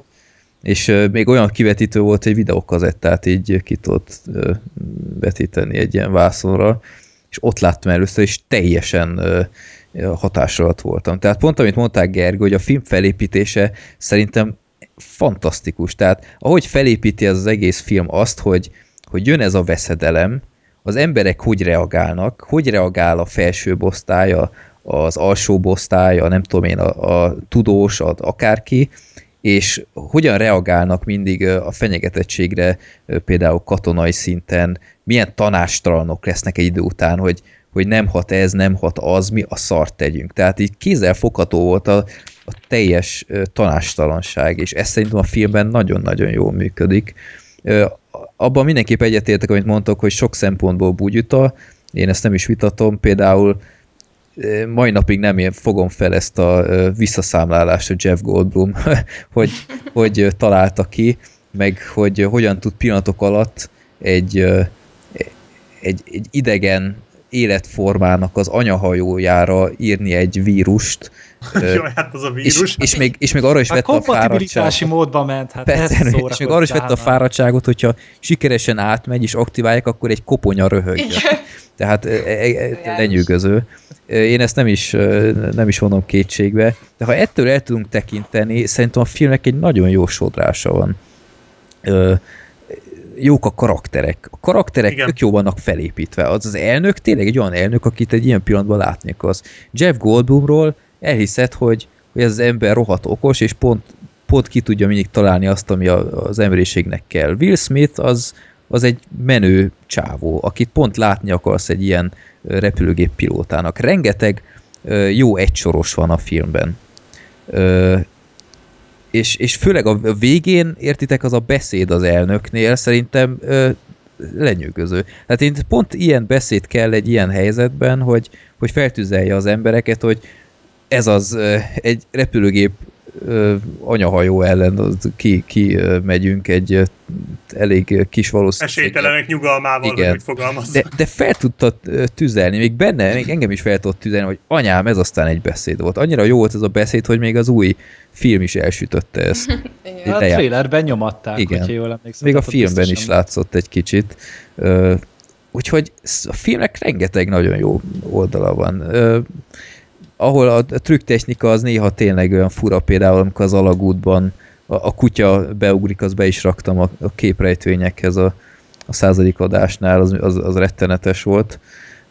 És még olyan kivetítő volt, hogy videókazettát így ki tudott vetíteni egy ilyen vászonra, és ott láttam először, és teljesen hatásra alatt voltam. Tehát pont amit mondták Gergő, hogy a film felépítése szerintem fantasztikus. Tehát ahogy felépíti az egész film azt, hogy, hogy jön ez a veszedelem, az emberek hogy reagálnak, hogy reagál a felső osztálya, az alsó osztálya, nem tudom én, a, a tudós, a, akárki, és hogyan reagálnak mindig a fenyegetettségre, például katonai szinten, milyen tanástalanok lesznek egy idő után, hogy, hogy nem hat ez, nem hat az, mi a szart tegyünk. Tehát így kézzel fogható volt a, a teljes tanástalanság, és ez szerintem a filmben nagyon-nagyon jól működik. Abban mindenképp egyetértek, amit mondtok, hogy sok szempontból búgyuta, én ezt nem is vitatom, például mai napig nem én fogom fel ezt a visszaszámlálást, a Jeff Goldblum, hogy, hogy találta ki, meg hogy hogyan tud pillanatok alatt egy, egy, egy idegen életformának az anyahajójára írni egy vírust. Jaj, hát az a vírus. És, és, még, és még arra is hát vette a fáradtságot. módba ment, hát Persze, és még arra is vette a fáradtságot, hogyha sikeresen átmegy és aktiválják, akkor egy koponya röhögje. Tehát e, e, e, lenyűgöző. Én ezt nem is, nem is vonom kétségbe, de ha ettől el tudunk tekinteni, szerintem a filmnek egy nagyon jó sodrása van jók a karakterek. A karakterek Igen. tök jó vannak felépítve. Az az elnök tényleg egy olyan elnök, akit egy ilyen pillanatban látni az. Jeff Goldblumról elhiszed, hogy, hogy ez az ember rohadt okos, és pont, pont ki tudja mindig találni azt, ami a, az emberiségnek kell. Will Smith az, az egy menő csávó, akit pont látni akarsz egy ilyen repülőgép pilótának. Rengeteg jó egysoros van a filmben és, és főleg a végén, értitek, az a beszéd az elnöknél szerintem ö, lenyűgöző. Hát én pont ilyen beszéd kell egy ilyen helyzetben, hogy, hogy feltüzelje az embereket, hogy ez az egy repülőgép anyahajó ellen ki, ki megyünk egy elég kis valószínűség. Esélytelenek nyugalmával, Igen. hogy fogalmazza. De, de fel tudta tüzelni, még benne, még engem is fel tudott tüzelni, hogy anyám, ez aztán egy beszéd volt. Annyira jó volt ez a beszéd, hogy még az új film is elsütötte ezt. Igen. A trailerben nyomatták, Igen. hogyha jól emlékszem. Még a filmben is látszott egy kicsit. Úgyhogy a filmnek rengeteg nagyon jó oldala van. Ahol a, a trükktechnika az néha tényleg olyan fura, például amikor az alagútban a, a kutya beugrik, az be is raktam a, a képrejtvényekhez a, a századik adásnál, az, az, az rettenetes volt.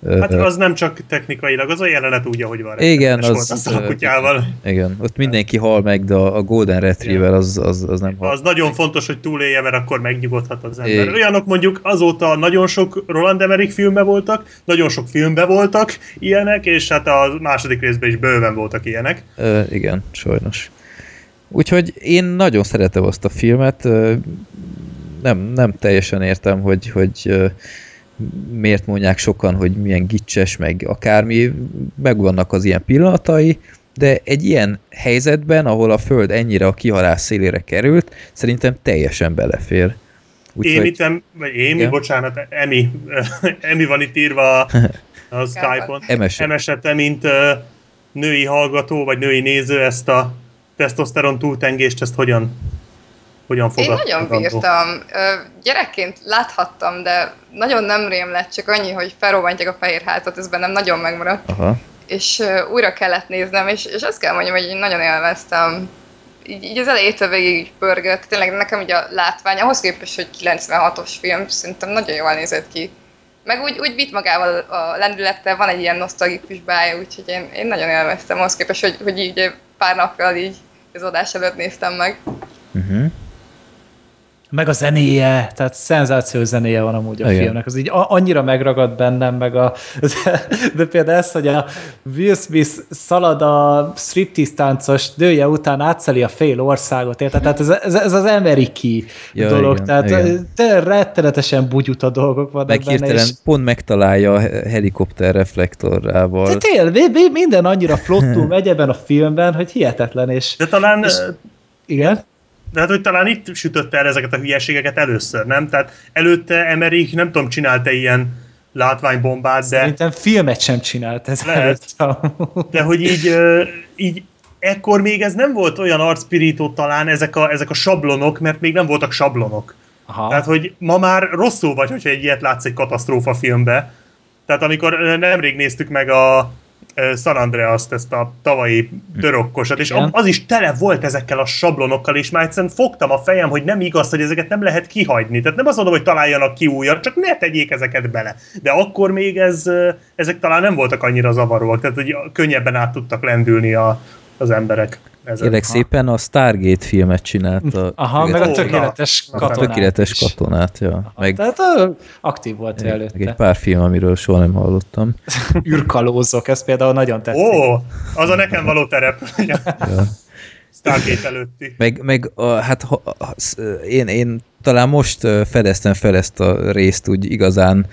Hát az nem csak technikailag, az a jelenet úgy, ahogy van. Igen, az, volt az a kutyával. Igen, ott mindenki hal meg, de a Golden Retriever az, az, az nem hal. Az nagyon fontos, hogy túlélje, mert akkor megnyugodhat az ember. Igen. Olyanok mondjuk azóta nagyon sok Roland Emmerich filmbe voltak, nagyon sok filmbe voltak ilyenek, és hát a második részben is bőven voltak ilyenek. Ö, igen, sajnos. Úgyhogy én nagyon szeretem azt a filmet, nem, nem teljesen értem, hogy, hogy miért mondják sokan, hogy milyen gicses, meg akármi, megvannak az ilyen pillanatai, de egy ilyen helyzetben, ahol a Föld ennyire a kihalás szélére került, szerintem teljesen belefér. Úgy, Émi, hogy... tem, vagy Émi, igen? bocsánat, Emi, Emi van itt írva a, a Skype-on. Emesete, mint uh, női hallgató, vagy női néző ezt a tesztoszteron túltengést, ezt hogyan hogyan fogadtad? Én nagyon bírtam. Gyerekként láthattam, de nagyon nem rém lett, csak annyi, hogy felrobbantják a fehér házat, ez bennem nagyon megmaradt. Aha. És újra kellett néznem, és, és azt kell mondjam, hogy én nagyon élveztem. Így, így az elejétől végig pörgött, tényleg nekem így a látvány, ahhoz képest, hogy 96-os film, szerintem nagyon jól nézett ki. Meg úgy, úgy vitt magával a lendülettel, van egy ilyen nosztalgikus bája, úgyhogy én, én nagyon élveztem, ahhoz képest, hogy, hogy így pár nappal így az adás előtt néztem meg. Uh-huh. Meg a zenéje, tehát szenzációs zenéje van amúgy a Igen. filmnek. Az így annyira megragad bennem, meg a, de, de például ez, hogy a Will Smith szalad a striptease táncos nője után átszeli a fél országot, érted? Tehát ez, ez, ez az ameriki Ja, dolog, igen, tehát igen. te rettenetesen bugyuta dolgok vannak Meg benne, és pont megtalálja a helikopter reflektorrával. de tényleg, mi- mi- minden annyira flottul megy ebben a filmben, hogy hihetetlen, és De talán, És- igen. De hát, hogy talán itt sütötte el ezeket a hülyeségeket először, nem? Tehát előtte Emmerich, nem tudom, csinálta ilyen látványbombát, de, Szerintem filmet sem csinált ez Lehet. de hogy így, így ekkor még ez nem volt olyan arcpirító talán ezek a, ezek a sablonok, mert még nem voltak sablonok. Aha. Tehát, hogy ma már rosszul vagy, hogyha egy ilyet látsz egy katasztrófa filmbe. Tehát amikor nemrég néztük meg a San Andreas-t, ezt a tavalyi törökkosat, és Igen. az is tele volt ezekkel a sablonokkal, és már egyszerűen fogtam a fejem, hogy nem igaz, hogy ezeket nem lehet kihagyni. Tehát nem azt mondom, hogy találjanak ki újat, csak ne tegyék ezeket bele. De akkor még ez, ezek talán nem voltak annyira zavaróak, tehát hogy könnyebben át tudtak lendülni a, az emberek. Ezen. Kérlek szépen a Stargate filmet csinálta. Aha, meg a Ó, tökéletes a katonát tökéletes is. katonát, ja. Aha, Meg, Tehát ö, aktív volt ő meg egy előtte. pár film, amiről soha nem hallottam. Űrkalózok, ez például nagyon tetszik. Ó, az a nekem való terep. Ja. Stargate előtti. Meg, meg a, hát ha, ha, én, én talán most fedeztem fel ezt a részt úgy igazán,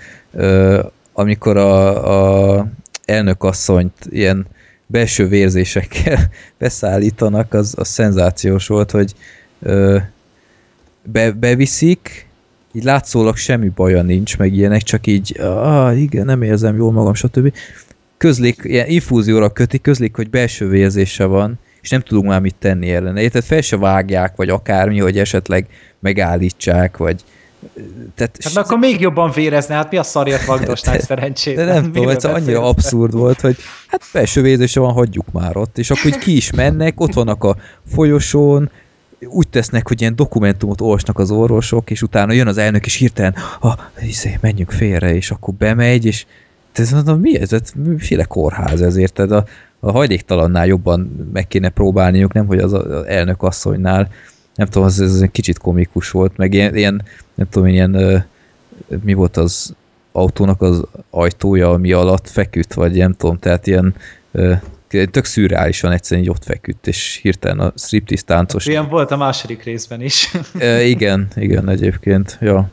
amikor a, a elnökasszonyt ilyen belső vérzésekkel beszállítanak, az, az szenzációs volt, hogy ö, be, beviszik, így látszólag semmi baja nincs, meg ilyenek, csak így, ah, igen, nem érzem jól magam, stb. Közlik, ilyen infúzióra kötik, közlik, hogy belső vérzése van, és nem tudunk már mit tenni ellene. Tehát fel se vágják, vagy akármi, hogy esetleg megállítsák, vagy tehát Hát akkor még jobban vérezne, hát mi a szarjat vagdosnál szerencsét? de nem tudom, ez annyira abszurd volt, hogy hát belső vérzése van, hagyjuk már ott, és akkor így ki is mennek, ott vannak a folyosón, úgy tesznek, hogy ilyen dokumentumot olvasnak az orvosok, és utána jön az elnök, és hirtelen, ah, izé, menjünk félre, és akkor bemegy, és te mondom, mi ez? Ez miféle kórház ezért? Tehát a, a hajléktalannál jobban meg kéne próbálniuk, nem hogy az, az elnök asszonynál. Nem tudom, az, ez egy kicsit komikus volt, meg ilyen, ilyen nem tudom, ilyen, ö, mi volt az autónak az ajtója, ami alatt feküdt, vagy nem tudom, tehát ilyen ö, tök szürreálisan egyszerűen így ott feküdt, és hirtelen a striptease táncos. Ilyen volt a második részben is. E, igen, igen, egyébként, ja.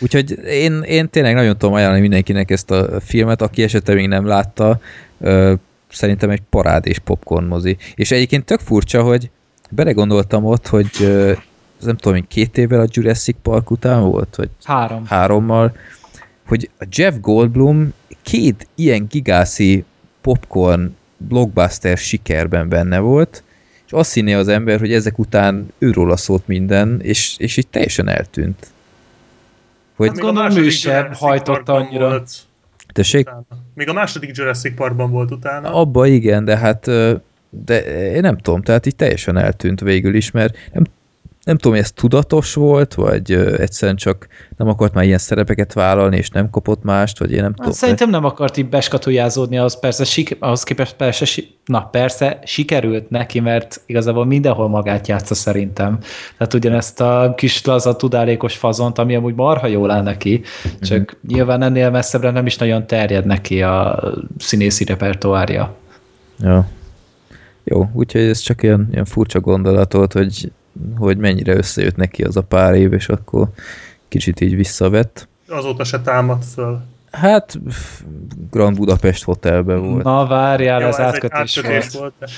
Úgyhogy én, én tényleg nagyon tudom ajánlani mindenkinek ezt a filmet, aki esetleg még nem látta, ö, szerintem egy parád és popcorn mozi. És egyébként tök furcsa, hogy belegondoltam ott, hogy nem tudom, hogy két évvel a Jurassic Park után volt, vagy Három. hárommal, hogy a Jeff Goldblum két ilyen gigászi popcorn blockbuster sikerben benne volt, és azt hinné az ember, hogy ezek után őróla szólt minden, és, és így teljesen eltűnt. Hogy, Hát gondolom, ő sem hajtotta annyira. Volt tessék, utána. Még a második Jurassic Parkban volt utána. abba igen, de hát de én nem tudom, tehát így teljesen eltűnt végül is, mert nem, nem tudom, hogy ez tudatos volt, vagy egyszerűen csak nem akart már ilyen szerepeket vállalni, és nem kapott mást, vagy én nem tudom. Hát, szerintem nem akart így beskatujázódni, az persze, sik- ahhoz képest persze, na persze sikerült neki, mert igazából mindenhol magát játsza szerintem. Tehát ugyanezt a kis laza tudálékos fazont, ami amúgy marha jól áll neki, csak Mhm. nyilván ennél messzebbre nem is nagyon terjed neki a színészi repertoárja. Ja. Jó, úgyhogy ez csak ilyen, ilyen furcsa gondolat volt, hogy, hogy mennyire összejött neki az a pár év, és akkor kicsit így visszavett. Azóta se támadt föl. Hát Grand Budapest Hotelben volt. Na várjál, Jó, egy átkötés átkötés volt. volt.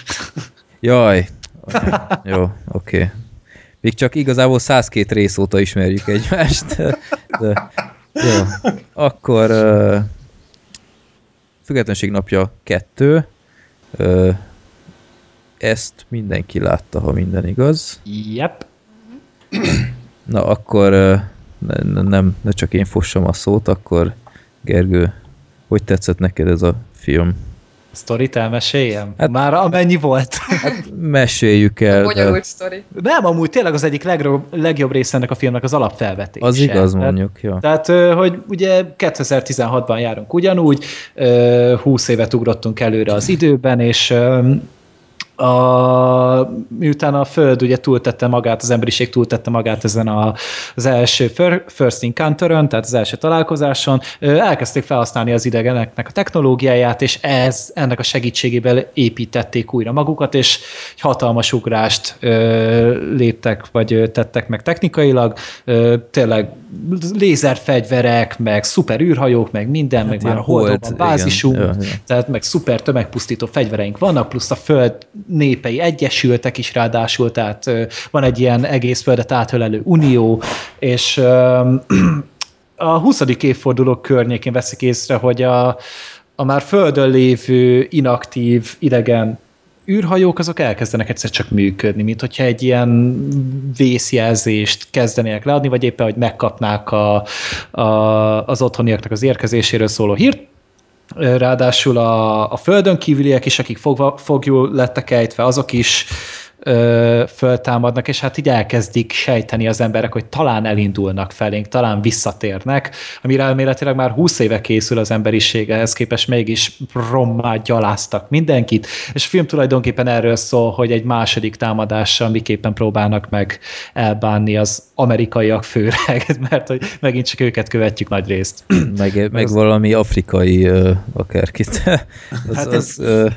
Jaj. Jó, oké. Okay. Még csak igazából 102 rész óta ismerjük egymást. De, de, jó. Akkor uh, Függetlenség napja 2. Uh, ezt mindenki látta, ha minden igaz. Yep. Na, akkor ne, ne, nem, ne csak én fossam a szót, akkor Gergő, hogy tetszett neked ez a film? Sztorit elmeséljem? Hát- Hát, Már amennyi volt. Meséljük el. Bonyolult sztori. Nem, amúgy tényleg az egyik legjobb, legjobb része ennek a filmnek az alapfelvetése. Az igaz, Tehát- mondjuk, ja. Tehát, hogy ugye 2016-ban járunk ugyanúgy, ö, 20 évet ugrottunk előre az időben, és a, miután a Föld ugye túltette magát, az emberiség túltette magát ezen a, az első first encounter tehát az első találkozáson, elkezdték felhasználni az idegeneknek a technológiáját, és ez, ennek a segítségével építették újra magukat, és egy hatalmas ugrást ö, léptek, vagy tettek meg technikailag, ö, tényleg lézerfegyverek, meg szuper űrhajók, meg minden, hát meg már a holdban bázisunk, igen, tehát meg szuper tömegpusztító fegyvereink vannak, plusz a Föld népei egyesültek is ráadásul, tehát van egy ilyen egész földet átölelő unió, és a 20. évfordulók környékén veszik észre, hogy a, a már földön lévő inaktív idegen űrhajók azok elkezdenek egyszer csak működni, mint hogyha egy ilyen vészjelzést kezdenének leadni, vagy éppen, hogy megkapnák a, a, az otthoniaknak az érkezéséről szóló hírt, Ráadásul a, a földön kívüliek is, akik fogva, fogjul lettek ejtve, azok is ö, föltámadnak, és hát így elkezdik sejteni az emberek, hogy talán elindulnak felénk, talán visszatérnek, amire elméletileg már 20 éve készül az emberiség, ehhez képest mégis rommá gyaláztak mindenkit, és a film tulajdonképpen erről szól, hogy egy második támadással miképpen próbálnak meg elbánni az amerikaiak főleg, mert hogy megint csak őket követjük nagy részt. Meg, meg valami afrikai uh, akárkit. az, hát az, uh,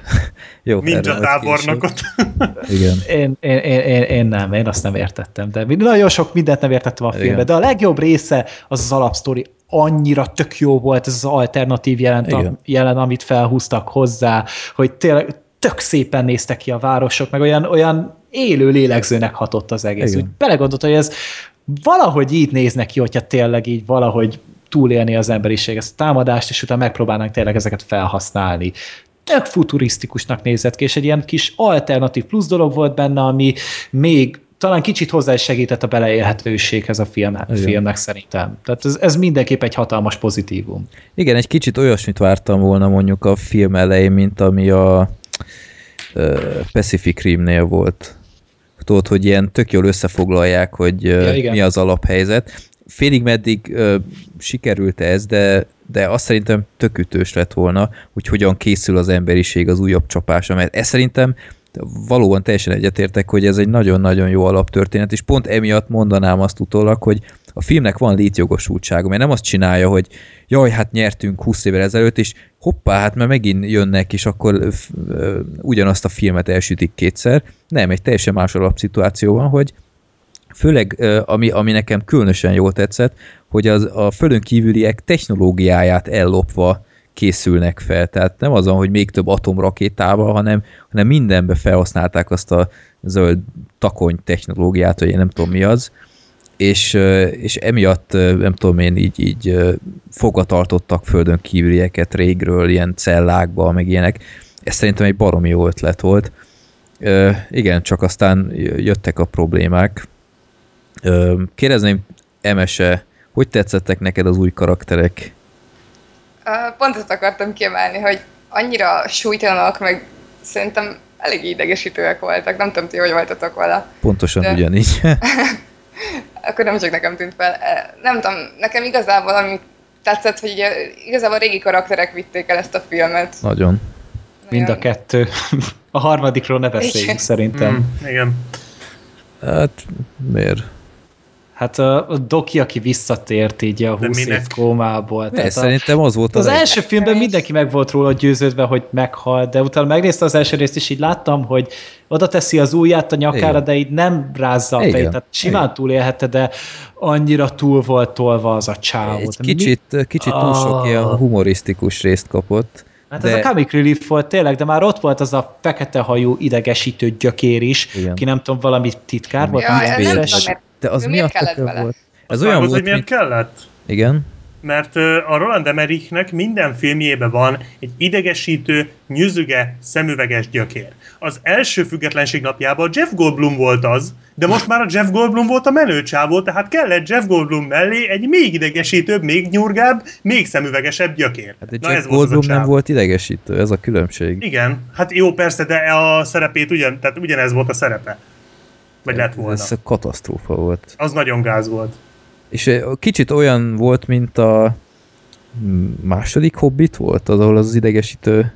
jó, Ninja tábornokot. Igen. Én, én, én, én, én nem, én azt nem értettem, de nagyon sok mindent nem értettem a filmben, de a legjobb része az az alapsztori annyira tök jó volt ez az alternatív jelen, jelen, amit felhúztak hozzá, hogy tényleg tök szépen néztek ki a városok, meg olyan, olyan élő lélegzőnek hatott az egész. Igen. Úgy belegondolta, hogy ez valahogy így néznek ki, hogyha tényleg így valahogy túlélni az emberiség ezt a támadást, és utána megpróbálnánk tényleg ezeket felhasználni tök futurisztikusnak nézett ki, és egy ilyen kis alternatív plusz dolog volt benne, ami még talán kicsit hozzá is segített a beleélhetőséghez a film, a filmnek szerintem. Tehát ez, ez mindenképp egy hatalmas pozitívum. Igen, egy kicsit olyasmit vártam volna mondjuk a film elején, mint ami a Pacific Rim-nél volt. Tudod, hogy ilyen tök jól összefoglalják, hogy ja, mi az alaphelyzet. Félig meddig ö, sikerült ez, de de azt szerintem tök ütős lett volna, hogy hogyan készül az emberiség az újabb csapásra, mert ez szerintem valóban teljesen egyetértek, hogy ez egy nagyon-nagyon jó alaptörténet, és pont emiatt mondanám azt utólag, hogy a filmnek van létjogosultsága, mert nem azt csinálja, hogy jaj, hát nyertünk 20 évvel ezelőtt, és hoppá, hát mert megint jönnek, és akkor ugyanazt a filmet elsütik kétszer. Nem, egy teljesen más alapszituáció van, hogy főleg ami, ami nekem különösen jól tetszett, hogy az, a földön kívüliek technológiáját ellopva készülnek fel. Tehát nem azon, hogy még több atomrakétával, hanem, hanem mindenbe felhasználták azt a zöld takony technológiát, hogy én nem tudom mi az, és, és emiatt nem tudom én így, így fogatartottak földön kívülieket régről, ilyen cellákba, meg ilyenek. Ez szerintem egy baromi jó ötlet volt. Igen, csak aztán jöttek a problémák. Kérdezném Emese, hogy tetszettek neked az új karakterek? Pont ezt akartam kiemelni, hogy annyira súlytalanak, meg szerintem elég idegesítőek voltak. Nem tudom, ti hogy voltatok vele. Pontosan de... ugyanígy. Akkor nem csak nekem tűnt fel. Nem tudom, nekem igazából ami tetszett, hogy ugye, igazából a régi karakterek vitték el ezt a filmet. Nagyon. Mind a kettő. A harmadikról ne beszéljünk szerintem. Mm, igen. Hát miért? Hát a, a Doki, aki visszatért így a 20 év kómából. Ne, tehát szerintem az volt az, az első egy... filmben mindenki meg volt róla győződve, hogy meghal, de utána megnézte az első részt, és így láttam, hogy oda teszi az ujját a nyakára, Igen. de így nem rázza a fejét, tehát simán Igen. túlélhette, de annyira túl volt tolva az a csávó. Egy kicsit, mi? kicsit túl sok ah. ilyen humorisztikus részt kapott. Hát de... ez a comic relief volt tényleg, de már ott volt az a fekete hajú idegesítő gyökér is, Igen. ki nem tudom, valami titkár volt. Ja, nem tudom, mert de az mi a volt? Ez olyan volt, hogy miért mint... kellett? Igen. Mert a Roland Emmerichnek minden filmjében van egy idegesítő, nyüzüge, szemüveges gyökér. Az első függetlenség napjában Jeff Goldblum volt az, de most már a Jeff Goldblum volt a menőcsávó, tehát kellett Jeff Goldblum mellé egy még idegesítőbb, még nyurgább, még szemüvegesebb gyökér. Hát Na, Jeff Goldblum nem volt idegesítő, ez a különbség. Igen, hát jó persze, de a szerepét ugyan, tehát ugyanez volt a szerepe. Vagy lett volna. Ez katasztrófa volt. Az nagyon gáz volt. És kicsit olyan volt, mint a második Hobbit volt, az, ahol az idegesítő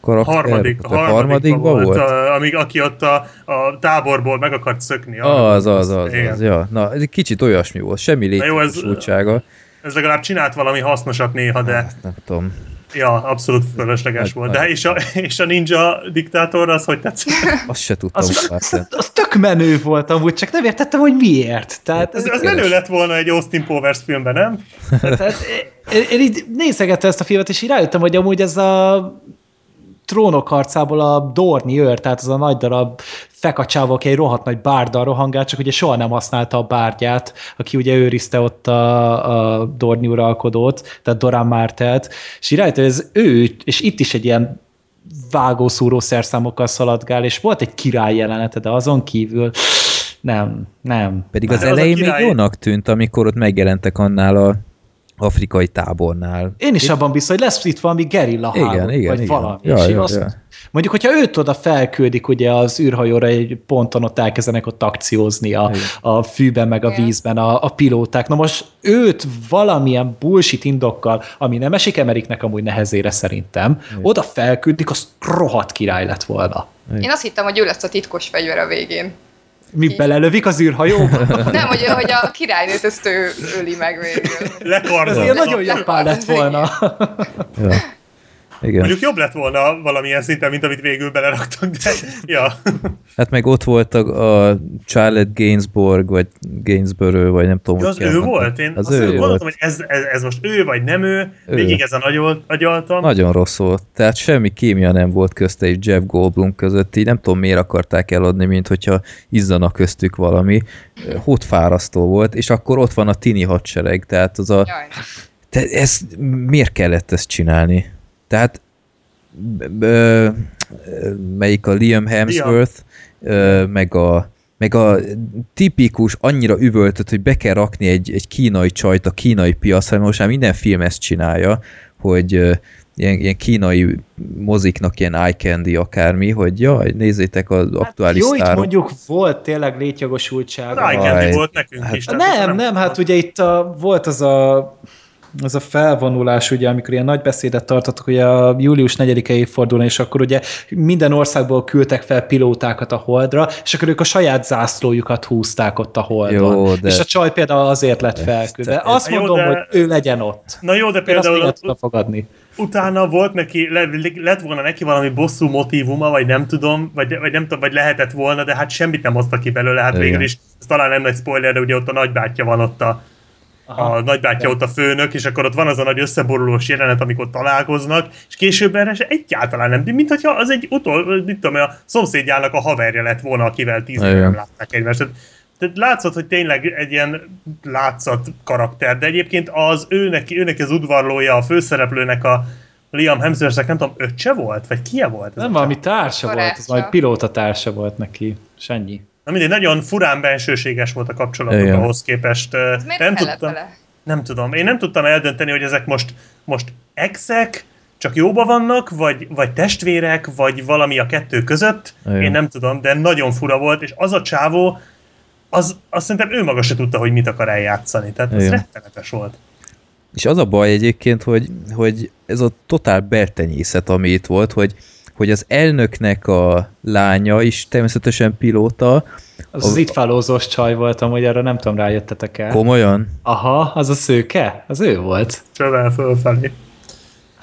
karakter? Harmadik, Vagy harmadikban harmadikban volt, volt? A, amíg, aki ott a, a táborból meg akart szökni. Az, az, az, Igen. az, ja. Na, ez egy kicsit olyasmi volt, semmi jó, ez- létjogosultsága. Ez legalább csinált valami hasznosat néha, de Nem tudom. Ja, abszolút fölösleges Nagy- volt. nagy- De és a, és a ninja diktátor, az hogy tetszett? Azt se tudtam Az, az, az tök menő volt amúgy, csak nem értettem, hogy miért. Tehát, Az, az menő lett volna egy Austin Powers filmben, nem? Tehát én, én így nézegettem ezt a filmet, és így rájöttem, hogy amúgy ez a trónok harcából a Dorni őr, tehát az a nagy darab fekacsávó, aki egy rohadt nagy bárdal rohangált, csak ugye soha nem használta a bárdját, aki ugye őrizte ott a, a Dorni uralkodót, tehát Doran Mártelt, és hogy ez ő, és itt is egy ilyen vágószúró szerszámokkal szaladgál, és volt egy király jelenete, de azon kívül nem, nem. Pedig az Hát az a elején még király- jónak tűnt, amikor ott megjelentek annál a afrikai tábornál. Én is abban biztos, hogy lesz itt valami gerilla Igen, háború, igen, vagy igen. valami. Ja, és így ja, azt, ja. Mondjuk, hogyha őt oda felküldik ugye az űrhajóra egy ponton, ott elkezdenek ott akciózni a, Igen. a fűben, meg a Igen. vízben a, a pilóták. Na most őt valamilyen bullshit indokkal, ami nem esik Emeriknek amúgy nehezére szerintem, oda felküldik, az rohadt király lett volna. Én azt hittem, hogy ő lesz a titkos fegyver a végén. Mi belelövik az űrhajóba? Nem, hogy, hogy a királynőt ezt ő öli meg végül. Ez Lekardolt. ilyen nagyon japán lett volna. Ja. Igen. Mondjuk jobb lett volna valamilyen szinten, mint amit végül beleraktak, de ja. Hát meg ott volt a, a Charlotte Gainsbourg, vagy Gainsborough, vagy nem tudom, Ja, az kell ő volt? Én az azt ő gondoltam, volt. hogy ez, ez, ez most ő, vagy nem ő. Ő. Végig ezen agyol, agyaltam. Nagyon rossz volt. Tehát semmi kémia nem volt közte és Jeff Goldblum között. Így nem tudom, miért akarták eladni, mint hogyha izzana köztük valami. Hót fárasztó volt, és akkor ott van a tini hadsereg, tehát az a... Jaj. Te ez, miért kellett ezt csinálni? Tehát b- melyik a Liam Hemsworth, ö, meg a meg a tipikus, annyira üvöltött, hogy be kell rakni egy, egy kínai csajt a kínai piacra, mert most már minden film ezt csinálja, hogy ö, ilyen, ilyen kínai moziknak ilyen eye candy akármi, hogy jaj, nézzétek az aktuális Jó, itt sztárok. mondjuk volt tényleg létjogosultsága. Eye candy volt nekünk hát- is. tehát Nem, ez nem, hát ugye itt a, volt az a az a felvonulás, ugye, amikor ilyen nagy beszédet tartottak, ugye a július 4-e évfordulón, és akkor ugye minden országból küldtek fel pilótákat a holdra, és akkor ők a saját zászlójukat húzták ott a holdon. Jó, de- És a csaj például azért lett felküldve. ez- Azt Jó, mondom, de- hogy ő legyen ott. Na jó, de Én azt például el tudom fogadni. utána volt neki, le, lett volna neki valami bosszú motívuma, vagy nem tudom, vagy, vagy nem tudom, vagy lehetett volna, de hát semmit nem hoztak ki belőle, hát Igen. végül is, ez talán nem nagy spoiler, de ugye ott a nagybátyja van ott a, Aha. a nagybátyja ott a főnök, és akkor ott van az a nagy összeborulós jelenet, amikor találkoznak, és később erre se egyáltalán nem, mint hogyha az egy utol, mit tudom, a szomszédjának a haverja lett volna, akivel tíz éve nem látták egymást. Tehát, tehát látszott, hogy tényleg egy ilyen látszat karakter, de egyébként az őnek, őnek az udvarlója, a főszereplőnek a Liam Hemsworthnek nem tudom, öccse volt? Vagy kie volt? ez Nem valami társa volt, az majd pilóta társa volt neki. És ennyi. Na mindegy, nagyon furán bensőséges volt a kapcsolatuk Igen. ahhoz képest. Ez miért nem tudtam, vele? nem tudom. Én nem tudtam eldönteni, hogy ezek most, most exek, csak jóba vannak, vagy, vagy testvérek, vagy valami a kettő között. Igen. Én nem tudom, de nagyon fura volt, és az a csávó, az, azt szerintem ő maga se tudta, hogy mit akar eljátszani. Tehát ez rettenetes volt. És az a baj egyébként, hogy, hogy ez a totál bertenyészet, ami itt volt, hogy, hogy az elnöknek a lánya is természetesen pilóta, Az az itt felózós csaj volt, amúgy arra nem tudom, rájöttetek el. komolyan, Aha, az a szőke? Az ő volt. Csövel fölfelé.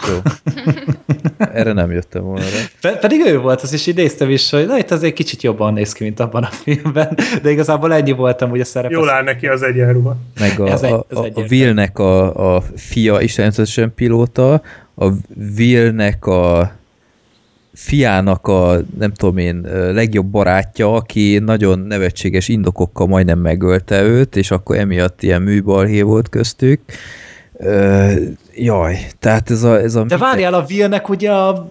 jó. Erre nem jöttem volna. Pe- pedig ő volt, az is így néztem is, hogy na itt azért kicsit jobban néz ki, mint abban a filmben, de igazából ennyi voltam, hogy a szerep. Jól áll neki az egyenruha. Meg a, Ez egy- a, ez a. Willnek a, a fia is természetesen pilóta, a Willnek a fiának a, nem tudom én, legjobb barátja, aki nagyon nevetséges indokokkal majdnem megölte őt, és akkor emiatt ilyen műbalhé volt köztük. Ö, jaj, tehát ez a... Ez a De várjál, a Willnek ugye a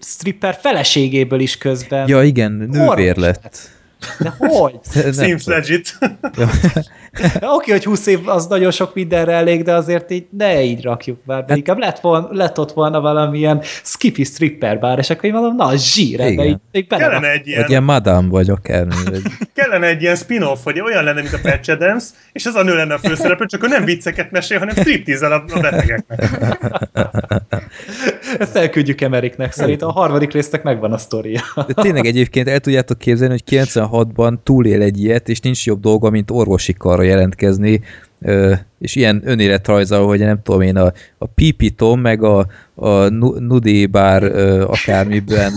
stripper feleségéből is közben. Ja, igen, nővér lett. De hogy? Seems legit. Oké, hogy 20 év az nagyon sok mindenre elég, de azért így ne így rakjuk Hát- bár. De inkább lett, volna, lett ott volna valamilyen skippy stripper bár, és akkor én mondom, na, zsír, ebbe Igen. így, így Kellene egy ilyen, Vagy ilyen madám vagy akármi. Vagy... kellene egy ilyen spin-off, hogy olyan lenne, mint a Patch Adams, és ez a nő lenne a főszereplő, csak ő nem vicceket mesél, hanem striptease a, a betegeknek. Ezt elküldjük Emeriknek, szerintem a harmadik résznek megvan a sztoria. De tényleg egyébként el tudjátok képzelni, hogy 96-ban túlél egy ilyet, és nincs jobb dolga, mint orvosi karra jelentkezni, és ilyen önéletrajza, hogy nem tudom én, a, a Pipi Tom, meg a, a Nudi bár akármiben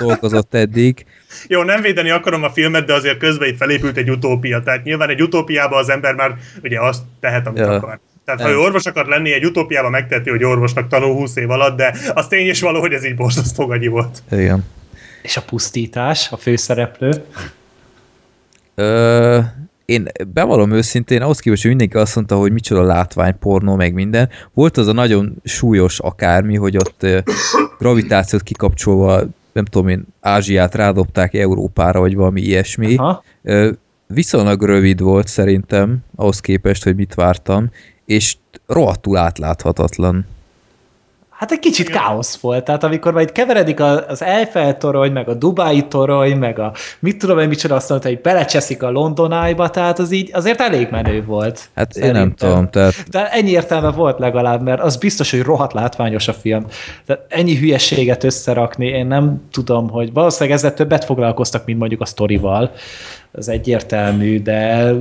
dolgozott eddig. Jó, nem védeni akarom a filmet, de azért közben itt felépült egy utópia, tehát nyilván egy utópiában az ember már ugye azt tehet, amit ja. akar. Tehát ha ő orvos akar lenni, egy utópiában megteheti, hogy orvosnak tanul 20 év alatt, de az tény és való, hogy ez így borzasztó gagyi volt. Igen. És a pusztítás, a főszereplő? Ö, én bevallom őszintén, ahhoz képest, hogy mindenki azt mondta, hogy micsoda látvány, pornó, meg minden, volt az a nagyon súlyos akármi, hogy ott gravitációt kikapcsolva, nem tudom én, Ázsiát rádobták Európára, vagy valami ilyesmi. Aha. Viszonylag rövid volt szerintem, ahhoz képest, hogy mit vártam, és rohadtul átláthatatlan. Hát egy kicsit káosz volt, tehát amikor majd keveredik az Eiffel torony, meg a Dubai torony, meg a mit tudom én micsoda, azt mondta, hogy belecseszik a Londonájba, tehát az így azért elég menő volt. Hát szerintem. én nem tudom, tehát... De ennyi értelme volt legalább, mert az biztos, hogy rohadt látványos a film. Tehát ennyi hülyeséget összerakni, én nem tudom, hogy valószínűleg ezzel többet foglalkoztak, mint mondjuk a sztorival, az egyértelmű, de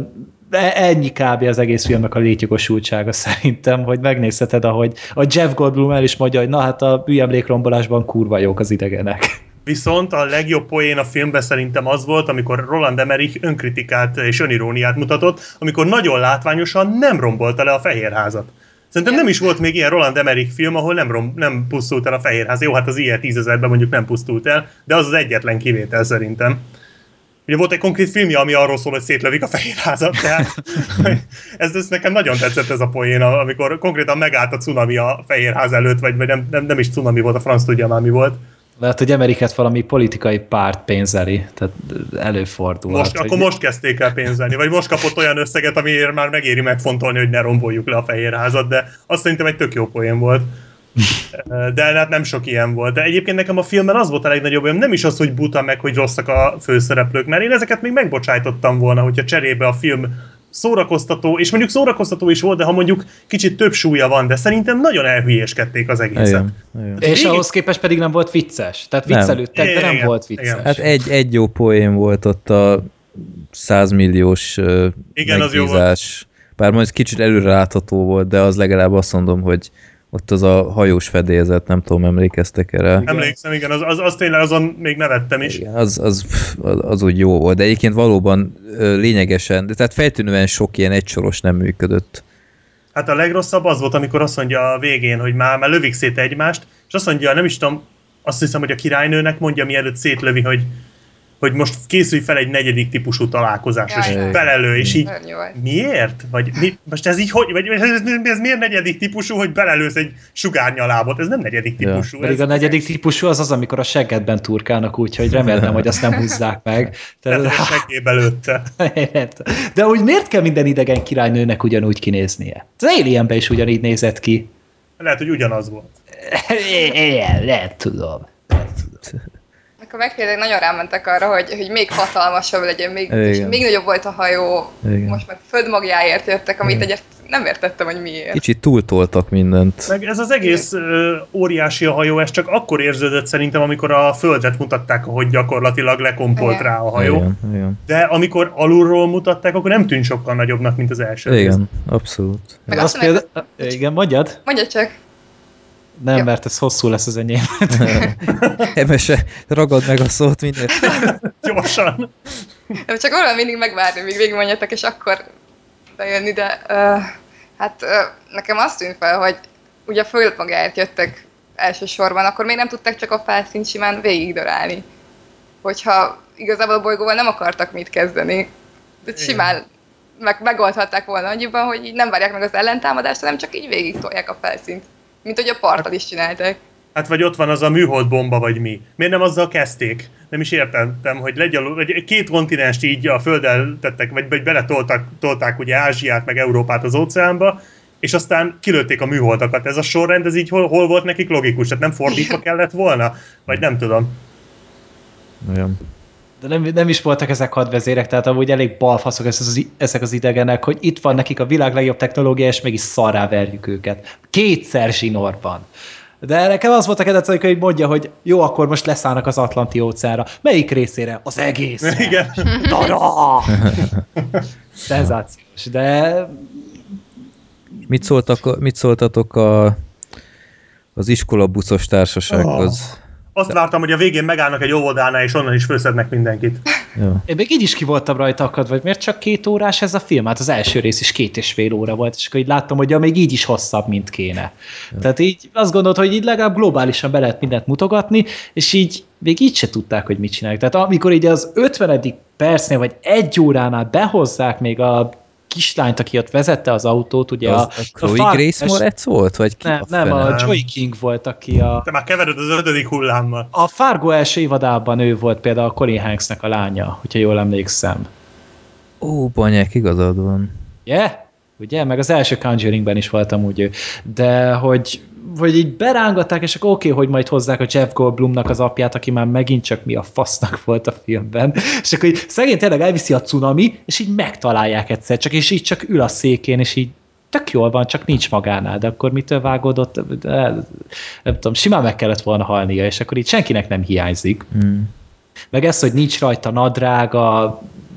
ennyi kb. az egész filmnek a létjogosultsága szerintem, hogy megnézheted, ahogy a Jeff Goldblum el is mondja, hogy na hát a műemlékrombolásban kurva jók az idegenek. Viszont a legjobb poén a filmben szerintem az volt, amikor Roland Emmerich önkritikát és öniróniát mutatott, amikor nagyon látványosan nem rombolta le a fehérházat. Szerintem nem is volt még ilyen Roland Emmerich film, ahol nem, rom, nem pusztult el a fehérház. Jó, hát az ilyen tízezerben mondjuk nem pusztult el, de az az egyetlen kivétel szerintem. Ugye volt egy konkrét filmje, ami arról szól, hogy szétlövik a fehérházat, tehát ez, ez nekem nagyon tetszett ez a poén, amikor konkrétan megállt a cunami a fehérház előtt, vagy, vagy nem, nem, nem is cunami volt, a franc tudja már mi volt. Lehet, hogy Ameriket valami politikai párt pénzeli, tehát előfordul. Most, hát, akkor hogy... most kezdték el pénzelni, vagy most kapott olyan összeget, amiért már megéri megfontolni, hogy ne romboljuk le a fehérházat, de azt szerintem egy tök jó poén volt. De hát nem sok ilyen volt. De egyébként nekem a filmben az volt a legnagyobb, nem is az, hogy buta meg, hogy rosszak a főszereplők, mert én ezeket még megbocsájtottam volna, hogyha cserébe a film szórakoztató, és mondjuk szórakoztató is volt, de ha mondjuk kicsit több súlya van, de szerintem nagyon elhülyéskedték az egészet. Igen, igen. És igen. ahhoz képest pedig nem volt vicces. Tehát viccelődtek, de nem igen, volt vicces. Igen. Hát egy, egy jó poén volt ott a százmilliós igen, az jó volt. Bár majd kicsit előre látható volt, de az legalább azt mondom, hogy ott az a hajós fedélzet, nem tudom, emlékeztek erre? Emlékszem, igen, az, az, az tényleg azon még nevettem is. Igen, az, az, az, az úgy jó volt, de egyébként valóban lényegesen, de tehát feltűnően sok ilyen egysoros nem működött. Hát a legrosszabb az volt, amikor azt mondja a végén, hogy már, már lövik szét egymást, és azt mondja, nem is tudom, azt hiszem, hogy a királynőnek mondja, mielőtt szétlövi, hogy hogy most készülj fel egy negyedik típusú találkozásra, és belelő, és így miért? Vagy mi, most ez így hogy, vagy ez, ez miért negyedik típusú, hogy belelősz egy sugárnyalábot? Ez nem negyedik típusú. Ja. Pedig a negyedik típusú az az, amikor a seggedben turkálnak úgy, hogy remélem, hogy azt nem húzzák meg. Tehát a seggébe lőtte. De úgy miért kell minden idegen királynőnek ugyanúgy kinéznie? Az Alienbe is ugyanígy nézett ki. Lehet, hogy ugyanaz volt. Igen, lehet tudom. Lehet tudom akkor megkérdezek, nagyon rámentek arra, hogy, hogy még hatalmasabb legyen, még, és még nagyobb volt a hajó, Igen. most meg földmagjáért jöttek, amit egyet nem értettem, hogy miért. Kicsit túltoltak mindent. Meg ez az egész ö, óriási a hajó, ez csak akkor érződött szerintem, amikor a földet mutatták, hogy gyakorlatilag lekompolt Igen. rá a hajó. Igen. Igen. De amikor alulról mutatták, akkor nem tűnt sokkal nagyobbnak, mint az első. Igen, rész. abszolút. Meg azt, azt például... Igen, mondjad? Mondjad csak. Nem, ja. mert ez hosszú lesz az enyém. Emese, ragad meg a szót minél. Gyorsan. Csak arra mindig megvárni, míg végigmondjatok, és akkor bejönni, de uh, hát uh, nekem azt tűnt fel, hogy ugye a föld magáért jöttek elsősorban, akkor még nem tudták csak a felszínt simán végigdorálni. Hogyha igazából a bolygóval nem akartak mit kezdeni, de simán meg, megoldhatták volna annyiban, hogy így nem várják meg az ellentámadást, hanem csak így végig tolják a felszínt. Mint hogy a parton is csinálták. Hát vagy ott van az a műhold bomba, vagy mi. Miért nem azzal kezdték? Nem is értettem, hogy legyen, vagy két kontinenst így a földdel tettek, vagy, vagy beletolták tolták ugye Ázsiát, meg Európát az óceánba, és aztán kilőtték a műholdakat. Ez a sorrend, ez így hol, hol volt nekik logikus? Tehát nem fordítva kellett volna? Vagy nem tudom. Olyan. De nem, nem is voltak ezek hadvezérek, tehát amúgy elég balfaszok ezek az idegenek, hogy itt van nekik a világ legjobb technológia, és mégis szarrá verjük őket. Kétszer zsinórban. De nekem az volt a kedvenc, így mondja, hogy jó, akkor most leszállnak az Atlanti óceánra. Melyik részére? Az egész. Igen. Dara! Szenzációs, de Mit, szóltak, mit szóltatok a, az iskolabuszos társasághoz? Azt vártam, hogy a végén megállnak egy óvodánál, és onnan is főszednek mindenkit. Jó. én még így is ki voltam rajta akadva, hogy miért csak két órás ez a film? Hát az első rész is két és fél óra volt, és akkor így láttam, hogy ja, még így is hosszabb, mint kéne. Ja. Tehát így azt gondolt, hogy így legalább globálisan be lehet mindent mutogatni, és így még így se tudták, hogy mit csinálják. Tehát amikor így az 50. percnél, vagy egy óránál behozzák még a kislányt, aki ott vezette az autót, ugye Az, a, a Chloe Far- Grace Moretz volt? Vagy ki Nem, a nem, fene? a. Joy King volt, aki a, Te már kevered az ötödik hullámmal. a Fargo első évadában ő volt például a Colin Hanksnek a lánya, hogyha jól emlékszem. Ó, banyák, igazad van. Yeah? Ugye? Meg az első Conjuringben is voltam úgy. De hogy, hogy így berángatták, és akkor oké, okay, hogy majd hozzák a Jeff Goldblumnak az apját, aki már megint csak mi a fasznak volt a filmben. És akkor így szegény tényleg elviszi a cunami, és így megtalálják egyszer, csak és így csak ül a székén, és így tök jól van, csak nincs magánál, de akkor mitől vágódott? De, nem tudom, simán meg kellett volna halnia, és akkor így senkinek nem hiányzik. Mm. Meg ez, hogy nincs rajta nadrág, a,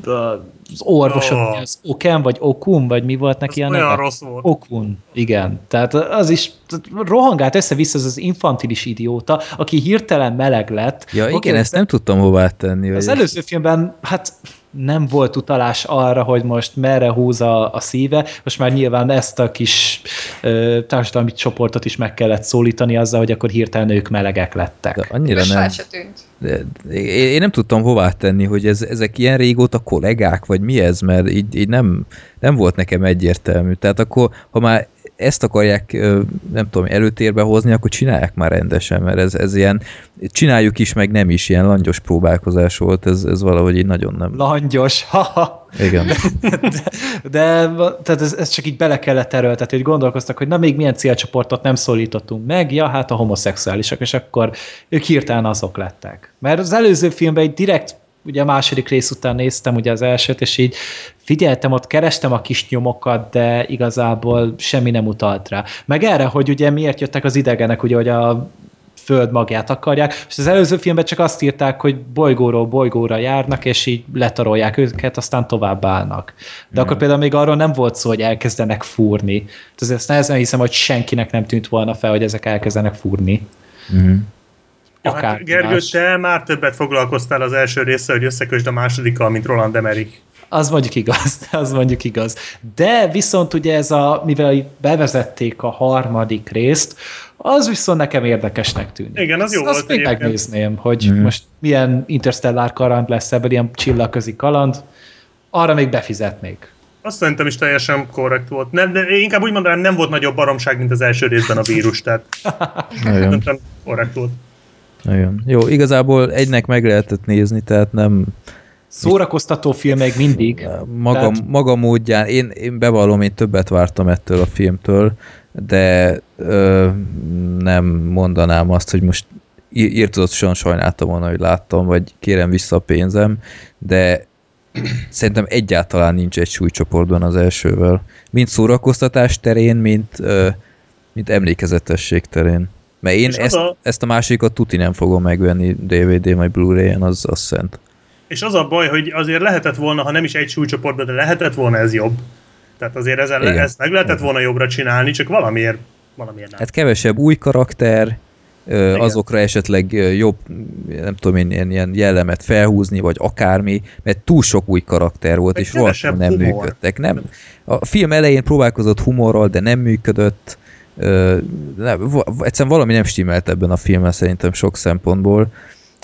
a, az orvosok, Oh. oh. az Oken, vagy Okun, vagy mi volt neki Ez a olyan neve? rossz volt. Okun, igen. Tehát az is tehát rohangált össze-vissza az az infantilis idióta, aki hirtelen meleg lett. Ja, igen, Oké, ezt nem tudtam hová tenni. Az előző filmben, hát nem volt utalás arra, hogy most merre húz a, a szíve, most már nyilván ezt a kis ö, társadalmi csoportot is meg kellett szólítani azzal, hogy akkor hirtelen ők melegek lettek. De annyira nem. De, én, én nem tudtam hová tenni, hogy ez, ezek ilyen régóta kollégák, vagy mi ez, mert így, így nem, nem volt nekem egyértelmű. Tehát akkor, ha már ezt akarják, nem tudom, előtérbe hozni, akkor csinálják már rendesen, mert ez, ez ilyen, csináljuk is, meg nem is, ilyen langyos próbálkozás volt, ez, ez valahogy így nagyon nem. Langyos, haha. Igen. de, de tehát ez, ez csak így bele kellett erőltetni, hogy gondolkoztak, hogy na még milyen célcsoportot nem szólítottunk meg, ja, hát a homoszexuálisak, és akkor ők hirtelen azok lettek. Mert az előző filmben egy direkt ugye a második rész után néztem ugye az elsőt, és így figyeltem, ott kerestem a kis nyomokat, de igazából semmi nem utalt rá. Meg erre, hogy ugye miért jöttek az idegenek, ugye, hogy a föld magját akarják, és az előző filmben csak azt írták, hogy bolygóról bolygóra járnak, és így letarolják őket, aztán tovább állnak. De akkor például még arról nem volt szó, hogy elkezdenek fúrni. Tehát ezt nehezen hiszem, hogy senkinek nem tűnt volna fel, hogy ezek elkezdenek fúrni. Mhm. Ja, Akár hát, Gergő, más. te már többet foglalkoztál az első része, hogy összekösd a másodikkal, mint Roland Emmerich. Az mondjuk igaz, az mondjuk igaz. De viszont ugye ez a, mivel bevezették a harmadik részt, az viszont nekem érdekesnek tűnik. Igen, az jó Azt volt még egyébként. megnézném, hogy Mhm. most milyen interstellár kaland lesz ebből, ilyen csillagközi kaland. Arra még befizetnék. Azt szerintem is teljesen korrekt volt. Nem, de én inkább úgy mondanám, nem volt nagyobb baromság, mint az első részben a vírus, tehát szerintem korrekt volt. Nagyon. Jó, igazából egynek meg lehetett nézni, tehát nem Szórakoztató film még mindig. maga, Tehát- maga módján. Én, én bevallom, én többet vártam ettől a filmtől, de ö, nem mondanám azt, hogy most írtozatosan sajnáltam volna, hogy láttam, vagy kérem vissza a pénzem, de szerintem egyáltalán nincs egy súlycsoportban az elsővel. Mind szórakoztatás terén, mint, mint emlékezetesség terén. Mert én ezt, a- ezt a másikat tuti nem fogom megvenni DVD vagy Blu-ray-en, az, az szent. És az a baj, hogy azért lehetett volna, ha nem is egy súlycsoportban, de lehetett volna ez jobb. Tehát azért ezen le, Igen. ezt meg lehetett volna jobbra csinálni, csak valamiért, valamiért nem. Hát kevesebb új karakter, Igen. azokra esetleg jobb, nem tudom én, ilyen, ilyen jellemet felhúzni, vagy akármi, mert túl sok új karakter volt, Meg és rohadtul nem humor. működtek. Nem, a film elején próbálkozott humorral, de nem működött. Nem, egyszerűen valami nem stimmelt ebben a filmben szerintem sok szempontból,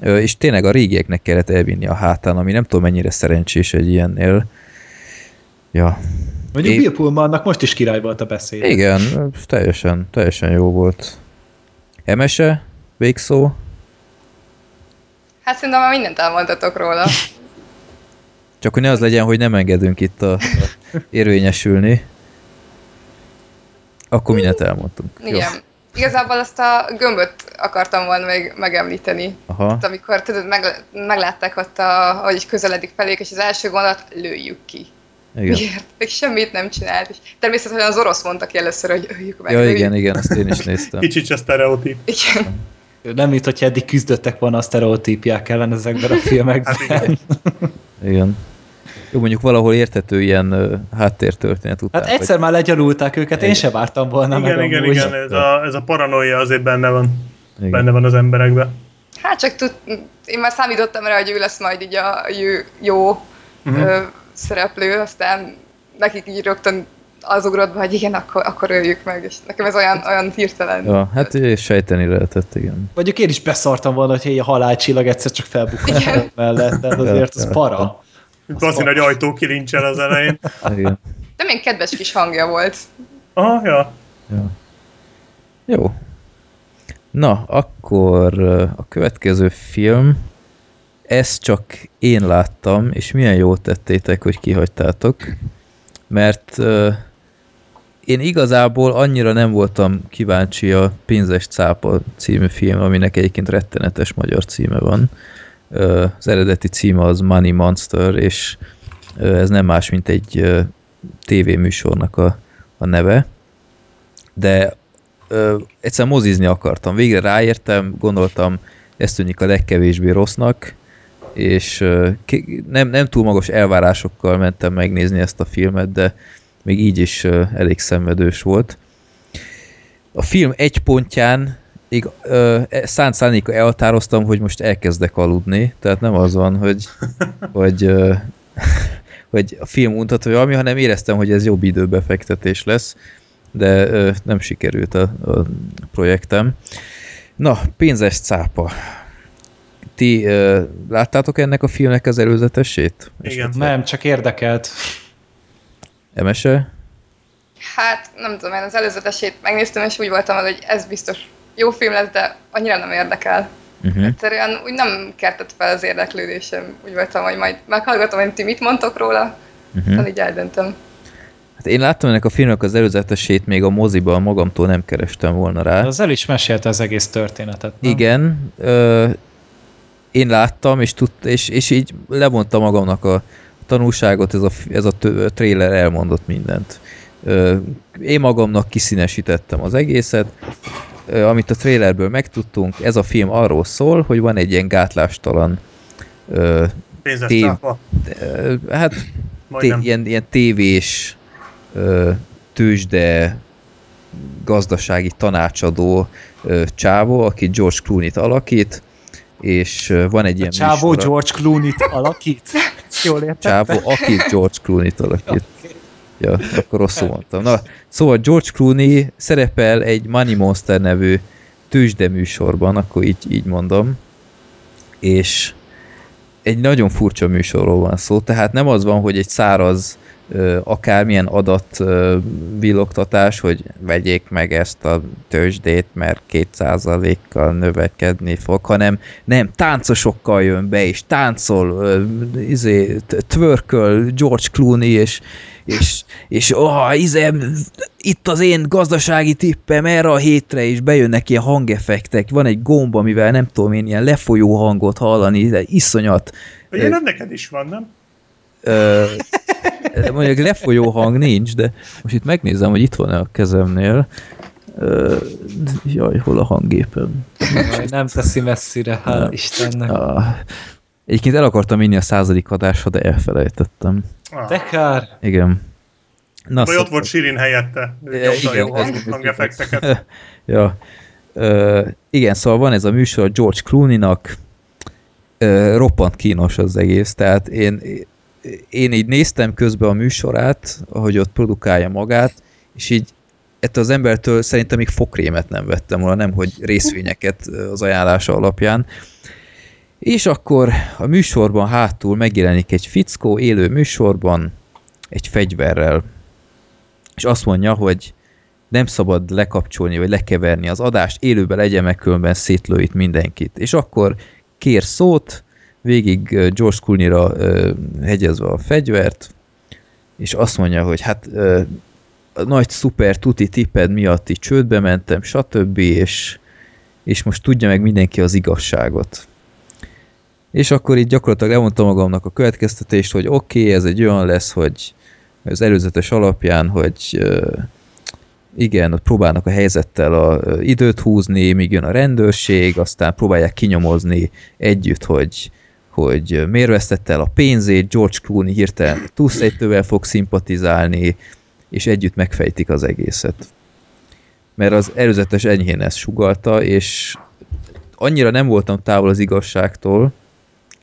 és tényleg a régieknek kellett elvinni a hátán, ami nem tudom mennyire szerencsés egy ilyennél. Ja, Mondjuk Én- Bill Pullmannak most is király volt a beszéd. igen, teljesen, teljesen jó volt. Emese? Végszó? Hát szerintem már mindent elmondhatok róla. Csak hogy ne az legyen, hogy nem engedünk itt a, a érvényesülni. Akkor mindent elmondtunk. Igen. Igazából azt a gömböt akartam volna még megemlíteni. Aha. Hát, amikor tudod, meg, meglátták ott, a, hogy így közeledik felék, és az első gondolat, lőjük ki. Igen. Miért? Még semmit nem csinált. És természetesen az orosz mondta ki először, hogy öljük meg. Ja, öljük. igen, igen, azt én is néztem. Kicsit a sztereotíp. igen. Nem, mint hogyha eddig küzdöttek volna a sztereotípiák ellen ezekben a filmekben. Hát igen. Igen. Jó, mondjuk valahol érthető ilyen háttértörténet után. Hát egyszer már legyalulták őket, én se vártam volna Igen, meg igen, amúgy. igen, ez a, ez a paranoia azért benne van, Igen. benne van az emberekben. Hát csak tud, én már számítottam rá, hogy ő lesz majd így a jó, jó Mhm. ö, szereplő, aztán nekik így rögtön az ugrott be, hogy igen, akkor, akkor öljük meg, és nekem ez olyan, olyan hirtelen. Ja, hát ugye sejteni lehetett, igen. Mondjuk én is beszartam volna, hogy a halálcsillag egyszer csak felbukott Igen. mellett, tehát azért az Ja, para. Bazi nagy ajtó kilincsel az elején. igen. De még kedves kis hangja volt. Aha, ja. Ja. Jó. Na, akkor a következő film, ezt csak én láttam, és milyen jót tettétek, hogy kihagytátok, mert én igazából annyira nem voltam kíváncsi a Pénzes cápa című film, aminek egyébként rettenetes magyar címe van. Az eredeti címe az Money Monster, és ez nem más, mint egy tévéműsornak a, a neve. De ö, egyszer mozizni akartam. Végre ráértem, gondoltam, ez tűnik a legkevésbé rossznak, és ö, nem, nem túl magas elvárásokkal mentem megnézni ezt a filmet, de még így is ö, elég szenvedős volt. A film egy pontján ig, ö, e- szánt szándéka elhatároztam, hogy most elkezdek aludni, tehát nem az van, hogy, hogy, ö, hogy a film mutat, vagy valami, hanem éreztem, hogy ez jobb időbefektetés lesz, de ö, nem sikerült a, a projektem. Na, pénzes cápa. Ti ö, láttátok ennek a filmnek az előzetesét? Igen. Nem, csak érdekelt. Emese? Hát nem tudom, én az előzetesét megnéztem, és úgy voltam, hogy ez biztos jó film lesz, de annyira nem érdekel. Uh-huh. Egyszerűen úgy nem keltett fel az érdeklődésem. Úgy voltam, hogy majd meghallgatom, hogy ti mit mondtok róla, Uh-huh. így eldöntöm. Hát én láttam ennek a filmnek az előzetesét még a moziban, magamtól nem kerestem volna rá. Az el is mesélte az egész történetet. Nem? Igen, ö, én láttam, és, tud, és, és így levonta magamnak a tanulságot, ez a, ez a trailer elmondott mindent. Ö, én magamnak kiszínesítettem az egészet, amit a trailerből megtudtunk, ez a film arról szól, hogy van egy ilyen gátlástalan ö, Tév. ö, hát té- ilyen, ilyen tévés ö, tőzsde gazdasági tanácsadó ö, csávó, aki George Clooney-t alakít, és van egy ilyen Csávó műsora- George Clooney-t alakít? Jól értettem? Csávó, aki George Clooney-t alakít. Ja, akkor rosszul mondtam. Na, szóval George Clooney szerepel egy Money Monster nevű tőzsde műsorban, akkor így, így mondom, és egy nagyon furcsa műsorról van szó, tehát nem az van, hogy egy száraz akármilyen adat villogtatás, hogy vegyék meg ezt a tőzsdét, mert 2%-kal növekedni fog, hanem nem, táncosokkal jön be, és táncol, izé, t- tvörköl George Clooney, és és, és oh, izé, itt az én gazdasági tippem erre a hétre, és bejönnek ilyen hangeffektek, van egy gomb, amivel nem tudom én, ilyen lefolyó hangot hallani, iszonyat. Nem neked is van, nem? Ö, mondjuk lefolyó hang nincs, de most itt megnézem, hogy itt van-e a kezemnél. Ö, jaj, hol a hanggépem? Jaj, Nem teszi messzire, hál' Istennek. Ah, egyébként el akartam vinni a századik adásra, de elfelejtettem. Ah. De kár. Igen. Na, Vagy ott volt Sirin helyette. Nyomta a jó ez hangeffekteket. ja. Ö, igen, szóval van ez a műsor George Clooney-nak, ö, roppant kínos az egész, tehát én, én így néztem közben a műsorát, ahogy ott produkálja magát, és így ettől az embertől szerintem még fokrémet nem vettem volna, nem hogy részvényeket az ajánlása alapján. És akkor a műsorban hátul megjelenik egy fickó élő műsorban egy fegyverrel, és azt mondja, hogy nem szabad lekapcsolni, vagy lekeverni az adást, élőben legyen meg, különben szétlő itt mindenkit. És akkor kér szót, végig George Clooney-ra ö, hegyezve a fegyvert, és azt mondja, hogy hát a nagy szuper tuti tipped miatt így csődbe mentem, stb. És, és most tudja meg mindenki az igazságot. És akkor így gyakorlatilag levontam magamnak a következtetést, hogy oké, okay, ez egy olyan lesz, hogy az előzetes alapján, hogy igen, ott próbálnak a helyzettel a időt húzni, míg jön a rendőrség, aztán próbálják kinyomozni együtt, hogy, hogy miért vesztette el a pénzét, George Clooney hirtelen túlszejtővel fog szimpatizálni, és együtt megfejtik az egészet. Mert az előzetes enyhén ezt sugalta, és annyira nem voltam távol az igazságtól,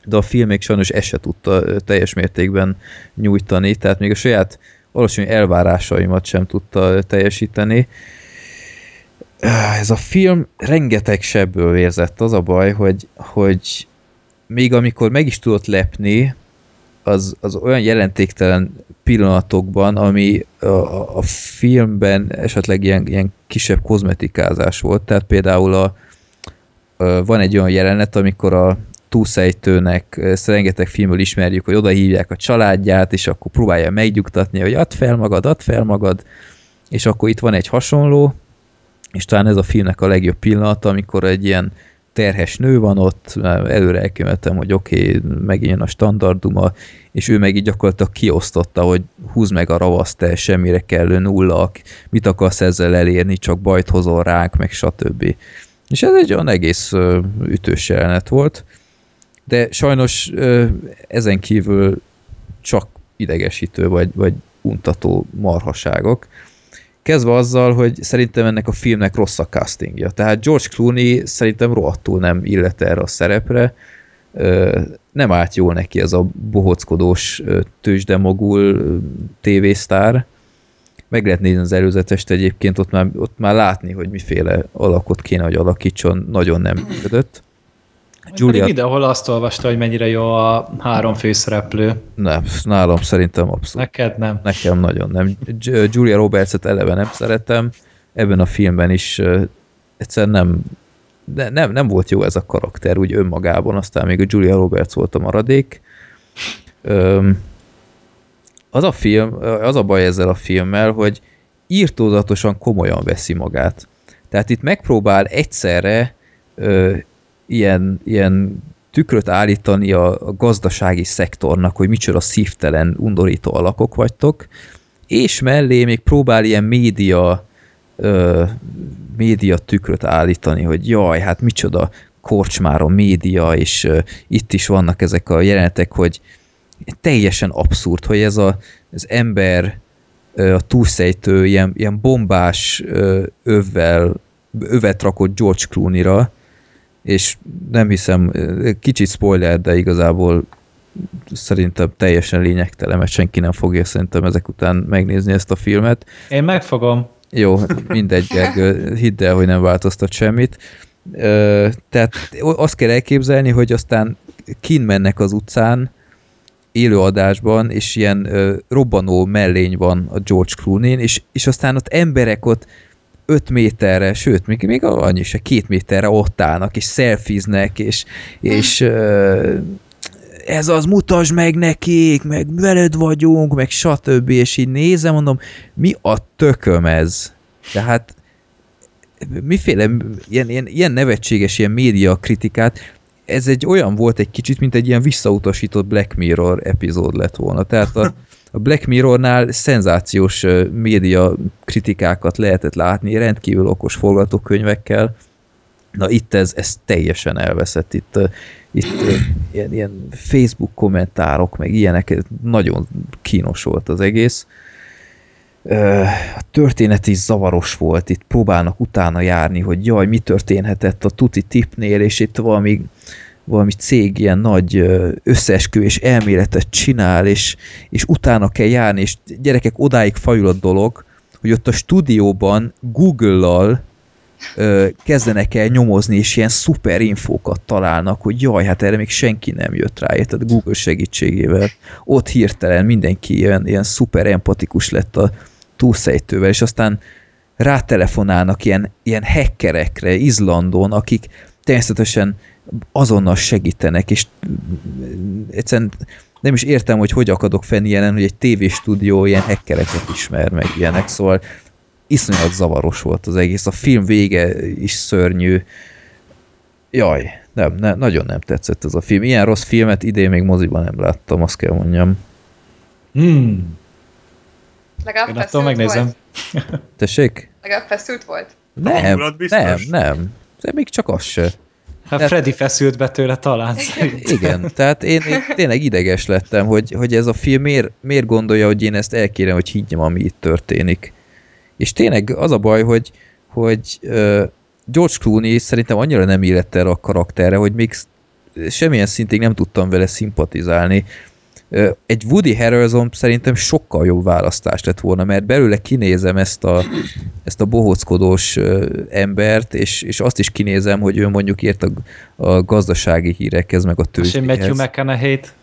de a film még sajnos ezt se tudta teljes mértékben nyújtani, tehát még a saját alacsony elvárásaimat sem tudta teljesíteni. Ez a film rengeteg sebből vérzett, az a baj, hogy, hogy még amikor meg is tudott lepni, az, az olyan jelentéktelen pillanatokban, ami a, a filmben esetleg ilyen, ilyen kisebb kozmetikázás volt, tehát például a, a, van egy olyan jelenet, amikor a túlszejtőnek, ezt rengeteg filmből ismerjük, hogy oda a családját, és akkor próbálja megnyugtatni, hogy add fel magad, add fel magad, és akkor itt van egy hasonló, és talán ez a filmnek a legjobb pillanata, amikor egy ilyen terhes nő van ott, előre elkövetem, hogy oké, okay, megint a standarduma, és ő meg így gyakorlatilag kiosztotta, hogy húz meg a ravaszt, te semmire kellő nulla, mit akarsz ezzel elérni, csak bajt hozol ránk, meg stb. És ez egy olyan egész ütős jelenet volt de sajnos ezen kívül csak idegesítő vagy, vagy untató marhaságok. Kezdve azzal, hogy szerintem ennek a filmnek rossz a castingja. Tehát George Clooney szerintem rohadtul nem illet erre a szerepre. Nem állt jól neki ez a bohockodós tőzsdemogul tévésztár. Meg lehet nézni az előzetest egyébként, ott már, ott már látni, hogy miféle alakot kéne, hogy alakítson, nagyon nem működött. Julia... Mindenhol azt olvasta, hogy mennyire jó a három főszereplő. Nem, nálam szerintem abszolút. Neked nem. Nekem nagyon nem. Julia Roberts-et eleve nem szeretem, ebben a filmben is egyszerűen nem, de nem, nem volt jó ez a karakter úgy önmagában, aztán még a Julia Roberts volt a maradék. Az a film, az a baj ezzel a filmmel, hogy írtózatosan komolyan veszi magát. Tehát itt megpróbál egyszerre ilyen, ilyen tükröt állítani a, gazdasági szektornak, hogy micsoda szívtelen, undorító alakok vagytok, és mellé még próbál ilyen média ö, média tükröt állítani, hogy jaj, hát micsoda korcsmáron média, és ö, itt is vannak ezek a jelenetek, hogy teljesen abszurd, hogy ez a, az ember ö, a túlszejtő ilyen, ilyen bombás ö, övvel, övet rakott George Clooney-ra, és nem hiszem, kicsit spoiler, de igazából szerintem teljesen lényegtelen, mert senki nem fogja szerintem ezek után megnézni ezt a filmet. Én megfogom. Jó, mindegy, Gergő, hidd el, hogy nem változtat semmit. Tehát azt kell elképzelni, hogy aztán kin mennek az utcán, élőadásban, és ilyen robbanó mellény van a George Clooney-n, és, és aztán ott emberek ott 5 méterre, sőt, még, még annyi se, két méterre ott állnak, és szelfiznek, és, és uh, ez az, mutasd meg nekik, meg veled vagyunk, meg stb. És így nézem, mondom, mi a tököm ez? Tehát miféle ilyen, ilyen, ilyen nevetséges ilyen média kritikát, ez egy olyan volt egy kicsit, mint egy ilyen visszautasított Black Mirror epizód lett volna. Tehát a, a Black Mirrornál szenzációs média kritikákat lehetett látni, rendkívül okos forgatókönyvekkel. Na itt ez, ez teljesen elveszett. Itt, itt ilyen, ilyen Facebook kommentárok, meg ilyenek, nagyon kínos volt az egész. A történet is zavaros volt, itt próbálnak utána járni, hogy jaj, mi történhetett a tuti tipnél, és itt valami valami cég ilyen nagy összeesküvés elméletet csinál, és, és utána kell járni, és gyerekek odáig fajul a dolog, hogy ott a stúdióban Google-lal kezdenek el nyomozni, és ilyen szuper infókat találnak, hogy jaj, hát erre még senki nem jött rá, tehát Google segítségével. Ott hirtelen mindenki ilyen, ilyen szuper empatikus lett a túlszejtővel, és aztán rátelefonálnak ilyen, ilyen hackerekre Izlandon, akik természetesen azonnal segítenek, és egyszerűen nem is értem, hogy hogy akadok fenn ilyenen, hogy egy tévéstúdió ilyen hackereket ismer, meg ilyenek, szóval iszonyat zavaros volt az egész. A film vége is szörnyű. Jaj, nem, nem, nagyon nem tetszett ez a film. Ilyen rossz filmet idén még moziban nem láttam, azt kell mondjam. Hmm. Legalább Én attól feszült megnézem. volt? Tessék? Legalább feszült volt? Nem, nem, nem. De még csak az se. Hát Tehát- Freddy feszült be tőle talán. szerintem. Igen, tehát én, én tényleg ideges lettem, hogy, hogy ez a film miért, miért gondolja, hogy én ezt el kéne, hogy higgyem, ami itt történik. És tényleg az a baj, hogy, hogy uh, George Clooney szerintem annyira nem illett erre a karakterre, hogy még semmilyen szintig nem tudtam vele szimpatizálni. Egy Woody Harrelson szerintem sokkal jobb választás lett volna, mert belőle kinézem ezt a, ezt a bohóckodós embert, és, és azt is kinézem, hogy ő mondjuk ért a, a gazdasági hírekhez, meg a És én Matthew tőzsdéhez. McConaughey-t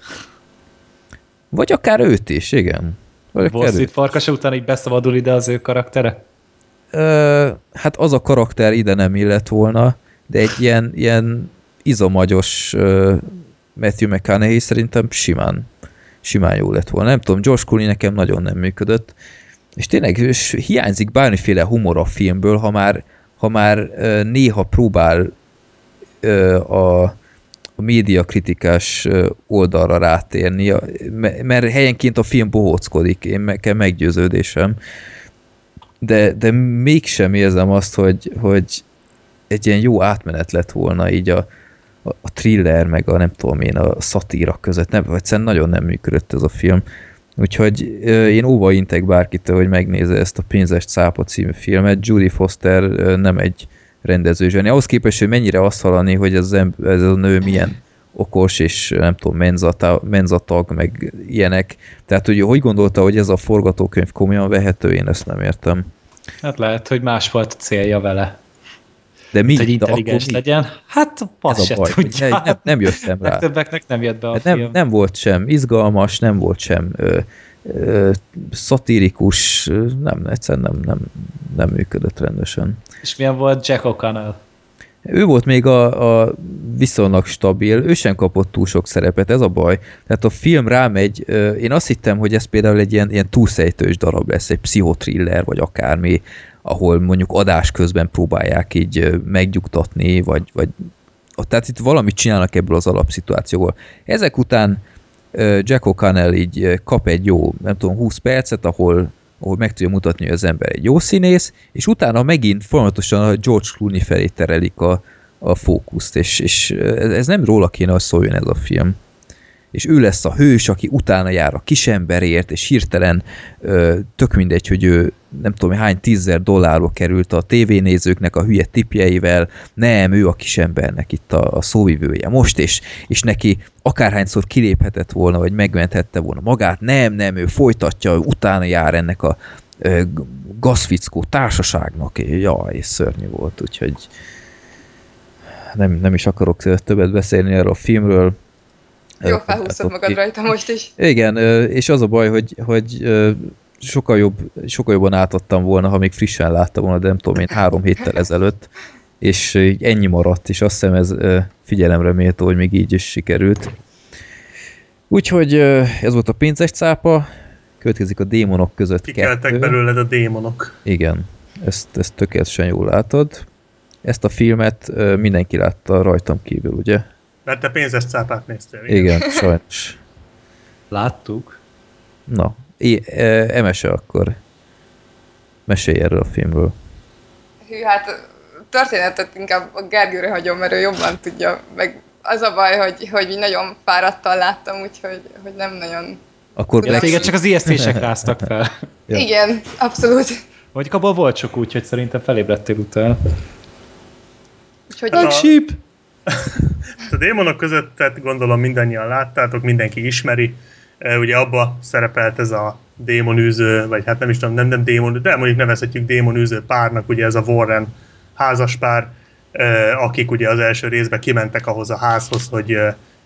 Vagy akár őt is, igen. Wall. Street farkasa után így beszabadul ide az ő karaktere? Ö, hát az a karakter ide nem illett volna, de egy ilyen, ilyen izomagyos ö, Matthew McConaughey szerintem simán, simán jó lett volna. Nem tudom, George Clooney nekem nagyon nem működött, és tényleg és hiányzik bármiféle humor a filmből, ha már, ha már néha próbál a, a médiakritikás oldalra rátérni, mert helyenként a film bohóckodik, én nekem meggyőződésem, de, de mégsem érzem azt, hogy, hogy egy ilyen jó átmenet lett volna így a, a, thriller, meg a nem tudom én, a szatíra között. Nem, egyszerűen nagyon nem működött ez a film. Úgyhogy én óva intek bárkitől, hogy megnézze ezt a Pénzes cápa című filmet. Judy Foster nem egy rendező zseni. Ahhoz képest, hogy mennyire azt hallani, hogy ez, ez a nő milyen okos, és nem tudom, menzata, menzatag, meg ilyenek. Tehát, hogy hogy gondolta, hogy ez a forgatókönyv komolyan vehető, én ezt nem értem. Hát lehet, hogy más volt a célja vele. De mi? hogy De intelligens mi? legyen. Hát, Ez se a baj, hogy tudja. ne- nem, nem jöttem rá. Legtöbbeknek nem jött be a Hát film. nem, nem volt sem izgalmas, nem volt sem ö, ö, szatirikus, nem, egyszerűen nem, nem, nem működött rendesen. És milyen volt Jack O'Connell? Ő volt még a, a viszonylag stabil, ő sem kapott túl sok szerepet, ez a baj. Tehát a film rámegy, én azt hittem, hogy ez például egy ilyen, ilyen túlszejtős darab lesz, egy pszichotriller, vagy akármi, ahol mondjuk adás közben próbálják így megnyugtatni, vagy, vagy tehát itt valamit csinálnak ebből az alapszituációból. Ezek után Jack O'Connell így kap egy jó, nem tudom, 20 percet, ahol, ahol meg tudja mutatni, hogy az ember egy jó színész, és utána megint folyamatosan a George Clooney felé terelik a, a fókuszt, és, és ez nem róla kéne, hogy szóljon ez a film. És ő lesz a hős, aki utána jár a kisemberért, és hirtelen tök mindegy, hogy ő nem tudom hány tízzer dollárba került a tévénézőknek a hülye tipjeivel, nem, ő a kisembernek itt a, a szóvivője most, és, és neki akárhányszor kiléphetett volna, vagy megmenthette volna magát, nem, nem, ő folytatja, ő utána jár ennek a ö, gazfickó társaságnak, jaj, és szörnyű volt, úgyhogy nem, nem is akarok többet beszélni erről a filmről. Jó, felhúztad magad ott- rajta most is. igen, és az a baj, hogy, hogy sokkal, jobb, sokkal jobban átadtam volna, ha még frissen láttam volna, de nem tudom én, három héttel ezelőtt, és így ennyi maradt, és azt hiszem ez figyelemre méltó, hogy még így is sikerült. Úgyhogy ez volt a pénzes cápa, következik a démonok között Kikeltek kettő. belőled a démonok. Igen, ezt, ezt tökéletesen jól látod. Ezt a filmet mindenki látta rajtam kívül, ugye? Mert te pénzes cápát néztél. Igen, sajnos. Láttuk. Na, e, Emese akkor. Mesélj erről a filmről. Hű, hát történetet inkább a Gergőre hagyom, mert ő jobban tudja, meg az a baj, hogy, hogy nagyon fáradtan láttam, úgyhogy hogy nem nagyon... Akkor Black Téged csak az IST-sek ráztak fel. Ja. Igen, abszolút. Mondjuk abban volt csak úgy, hogy szerintem felébredtél utána. Úgyhogy Hát a- Sheep! A démonok között, tehát gondolom mindannyian láttátok, mindenki ismeri. Ugye abba szerepelt ez a démonűző, vagy hát nem is tudom, nem, nem démon, de mondjuk nevezhetjük démonűző párnak, ugye ez a Warren házaspár, akik ugye az első részben kimentek ahhoz a házhoz, hogy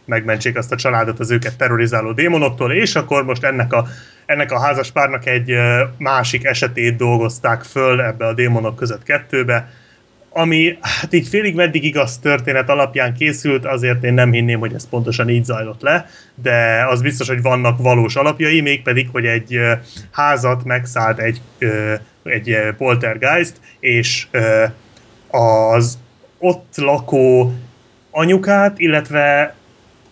megmentsék azt a családot az őket terrorizáló démonoktól, és akkor most ennek a, ennek a házaspárnak egy másik esetét dolgozták föl ebbe a démonok között kettőbe, ami hát így félig meddig igaz történet alapján készült, azért én nem hinném, hogy ez pontosan így zajlott le, de az biztos, hogy vannak valós alapjai, mégpedig, hogy egy házat megszállt egy, egy poltergeist, és az ott lakó anyukát, illetve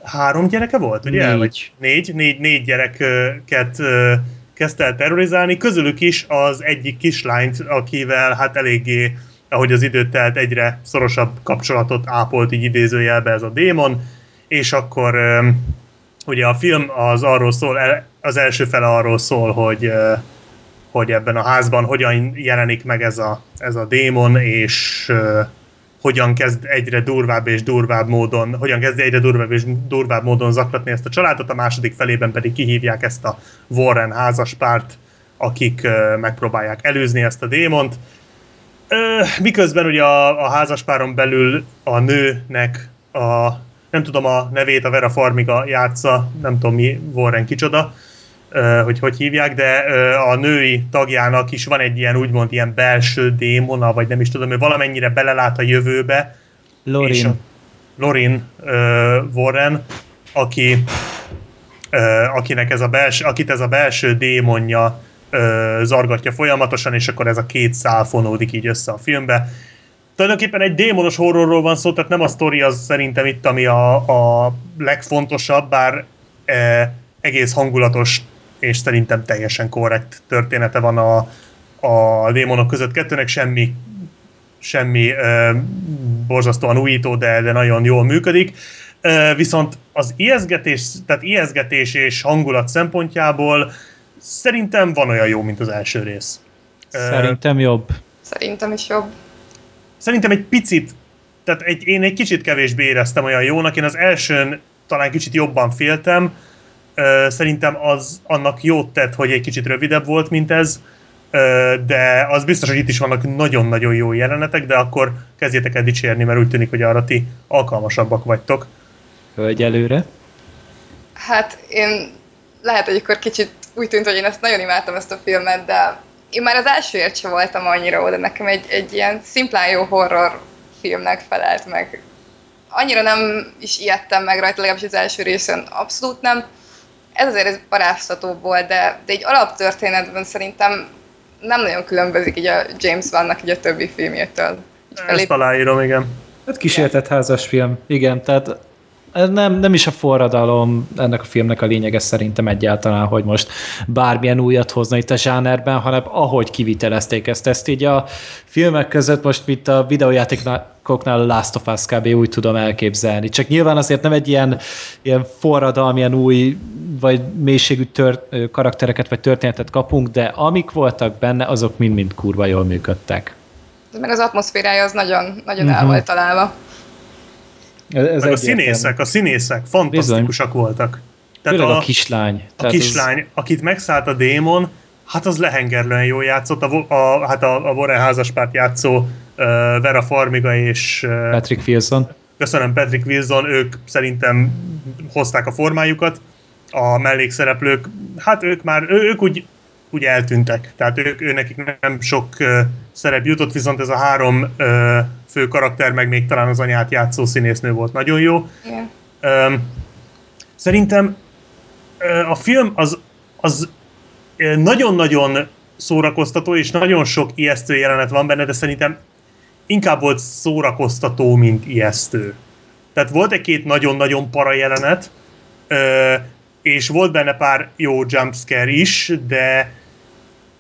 három gyereke volt, ugye? Négy. Vagy négy, négy, négy gyereket kezdte el terrorizálni, közülük is az egyik kislányt, akivel hát eléggé, ahogy az időt telt, egyre szorosabb kapcsolatot ápolt így idézőjelbe ez a démon, és akkor ugye a film az arról szól, az első fele arról szól, hogy hogy ebben a házban hogyan jelenik meg ez a, ez a démon, és hogyan kezd egyre durvább és durvább módon, hogyan kezd egyre durvább és durvább módon zaklatni ezt a családot, a második felében pedig kihívják ezt a Warren házaspárt, akik megpróbálják előzni ezt a démont. Miközben ugye a, a házaspáron belül a nőnek a nem tudom a nevét, a Vera Farmiga játsza, nem tudom mi Warren kicsoda, hogy hogy hívják, de a női tagjának is van egy ilyen úgymond ilyen belső démona, vagy nem is tudom, hogy valamennyire belelát a jövőbe. Lorin. És a Lorin Warren, aki, akinek ez a belső, akit ez a belső démonja zargatja folyamatosan, és akkor ez a két szál fonódik így össze a filmbe. Tulajdonképpen egy démonos horrorról van szó, tehát nem a sztori az szerintem itt, ami a, a legfontosabb, bár uh, egész hangulatos és szerintem teljesen korrekt története van a, a démonok között. Kettőnek semmi semmi ö, borzasztóan újító, de, de nagyon jól működik. Ö, viszont az ijeszgetés, tehát ijeszgetés és hangulat szempontjából szerintem van olyan jó, mint az első rész. Szerintem jobb. Szerintem is jobb. Szerintem egy picit, tehát egy, én egy kicsit kevésbé éreztem olyan jónak, én az elsőn talán kicsit jobban féltem, Szerintem az annak jót tett, hogy egy kicsit rövidebb volt, mint ez, de az biztos, hogy itt is vannak nagyon-nagyon jó jelenetek, de akkor kezdjétek el dicsérni, mert úgy tűnik, hogy arra ti alkalmasabbak vagytok. Hölgy előre. Hát én lehet, hogy akkor kicsit úgy tűnt, hogy én ezt nagyon imádtam ezt a filmet, de én már az elsőért sem voltam annyira oda, nekem egy, egy ilyen szimplán jó horror filmnek felelt meg. Annyira nem is ijedtem meg rajta, legalábbis az első részen abszolút nem ez azért ez paráztató volt, de, de egy alaptörténetben szerintem nem nagyon különbözik így a James Vannak így a többi filmjétől. Ezt aláírom, igen. Hát kísértett házas film, igen, tehát nem, nem is a forradalom ennek a filmnek a lényege szerintem egyáltalán, hogy most bármilyen újat hozna itt a zsánerben, hanem ahogy kivitelezték ezt. Ezt így a filmek között most, mint a videójátékoknál a Last of Us kb. úgy tudom elképzelni. Csak nyilván azért nem egy ilyen, ilyen forradalmi, ilyen új vagy mélységű tört, karaktereket vagy történetet kapunk, de amik voltak benne, azok mind-mind kurva jól működtek. Meg az atmoszférája az nagyon, nagyon uh-huh. el volt találva. Ez Meg a színészek, a színészek fantasztikusak Bizony. voltak. Tehát a, a kislány. A kislány, az... akit megszállt a démon, hát az lehengerlően jól játszott. A, a, hát a, a Warren házaspárt játszó uh, Vera Farmiga és... Uh, Patrick Wilson. Köszönöm, Patrick Wilson, ők szerintem hozták a formájukat. A mellékszereplők, hát ők már, ő, ők úgy, úgy eltűntek. Tehát ők, ő nekik nem sok uh, szerep jutott, viszont ez a három uh, fő karakter, meg még talán az anyát játszó színésznő volt nagyon jó. Yeah. Um, szerintem a film az, az nagyon-nagyon szórakoztató, és nagyon sok ijesztő jelenet van benne, de szerintem inkább volt szórakoztató, mint ijesztő. Tehát volt egy-két nagyon-nagyon para jelenet, és volt benne pár jó jumpscare is, de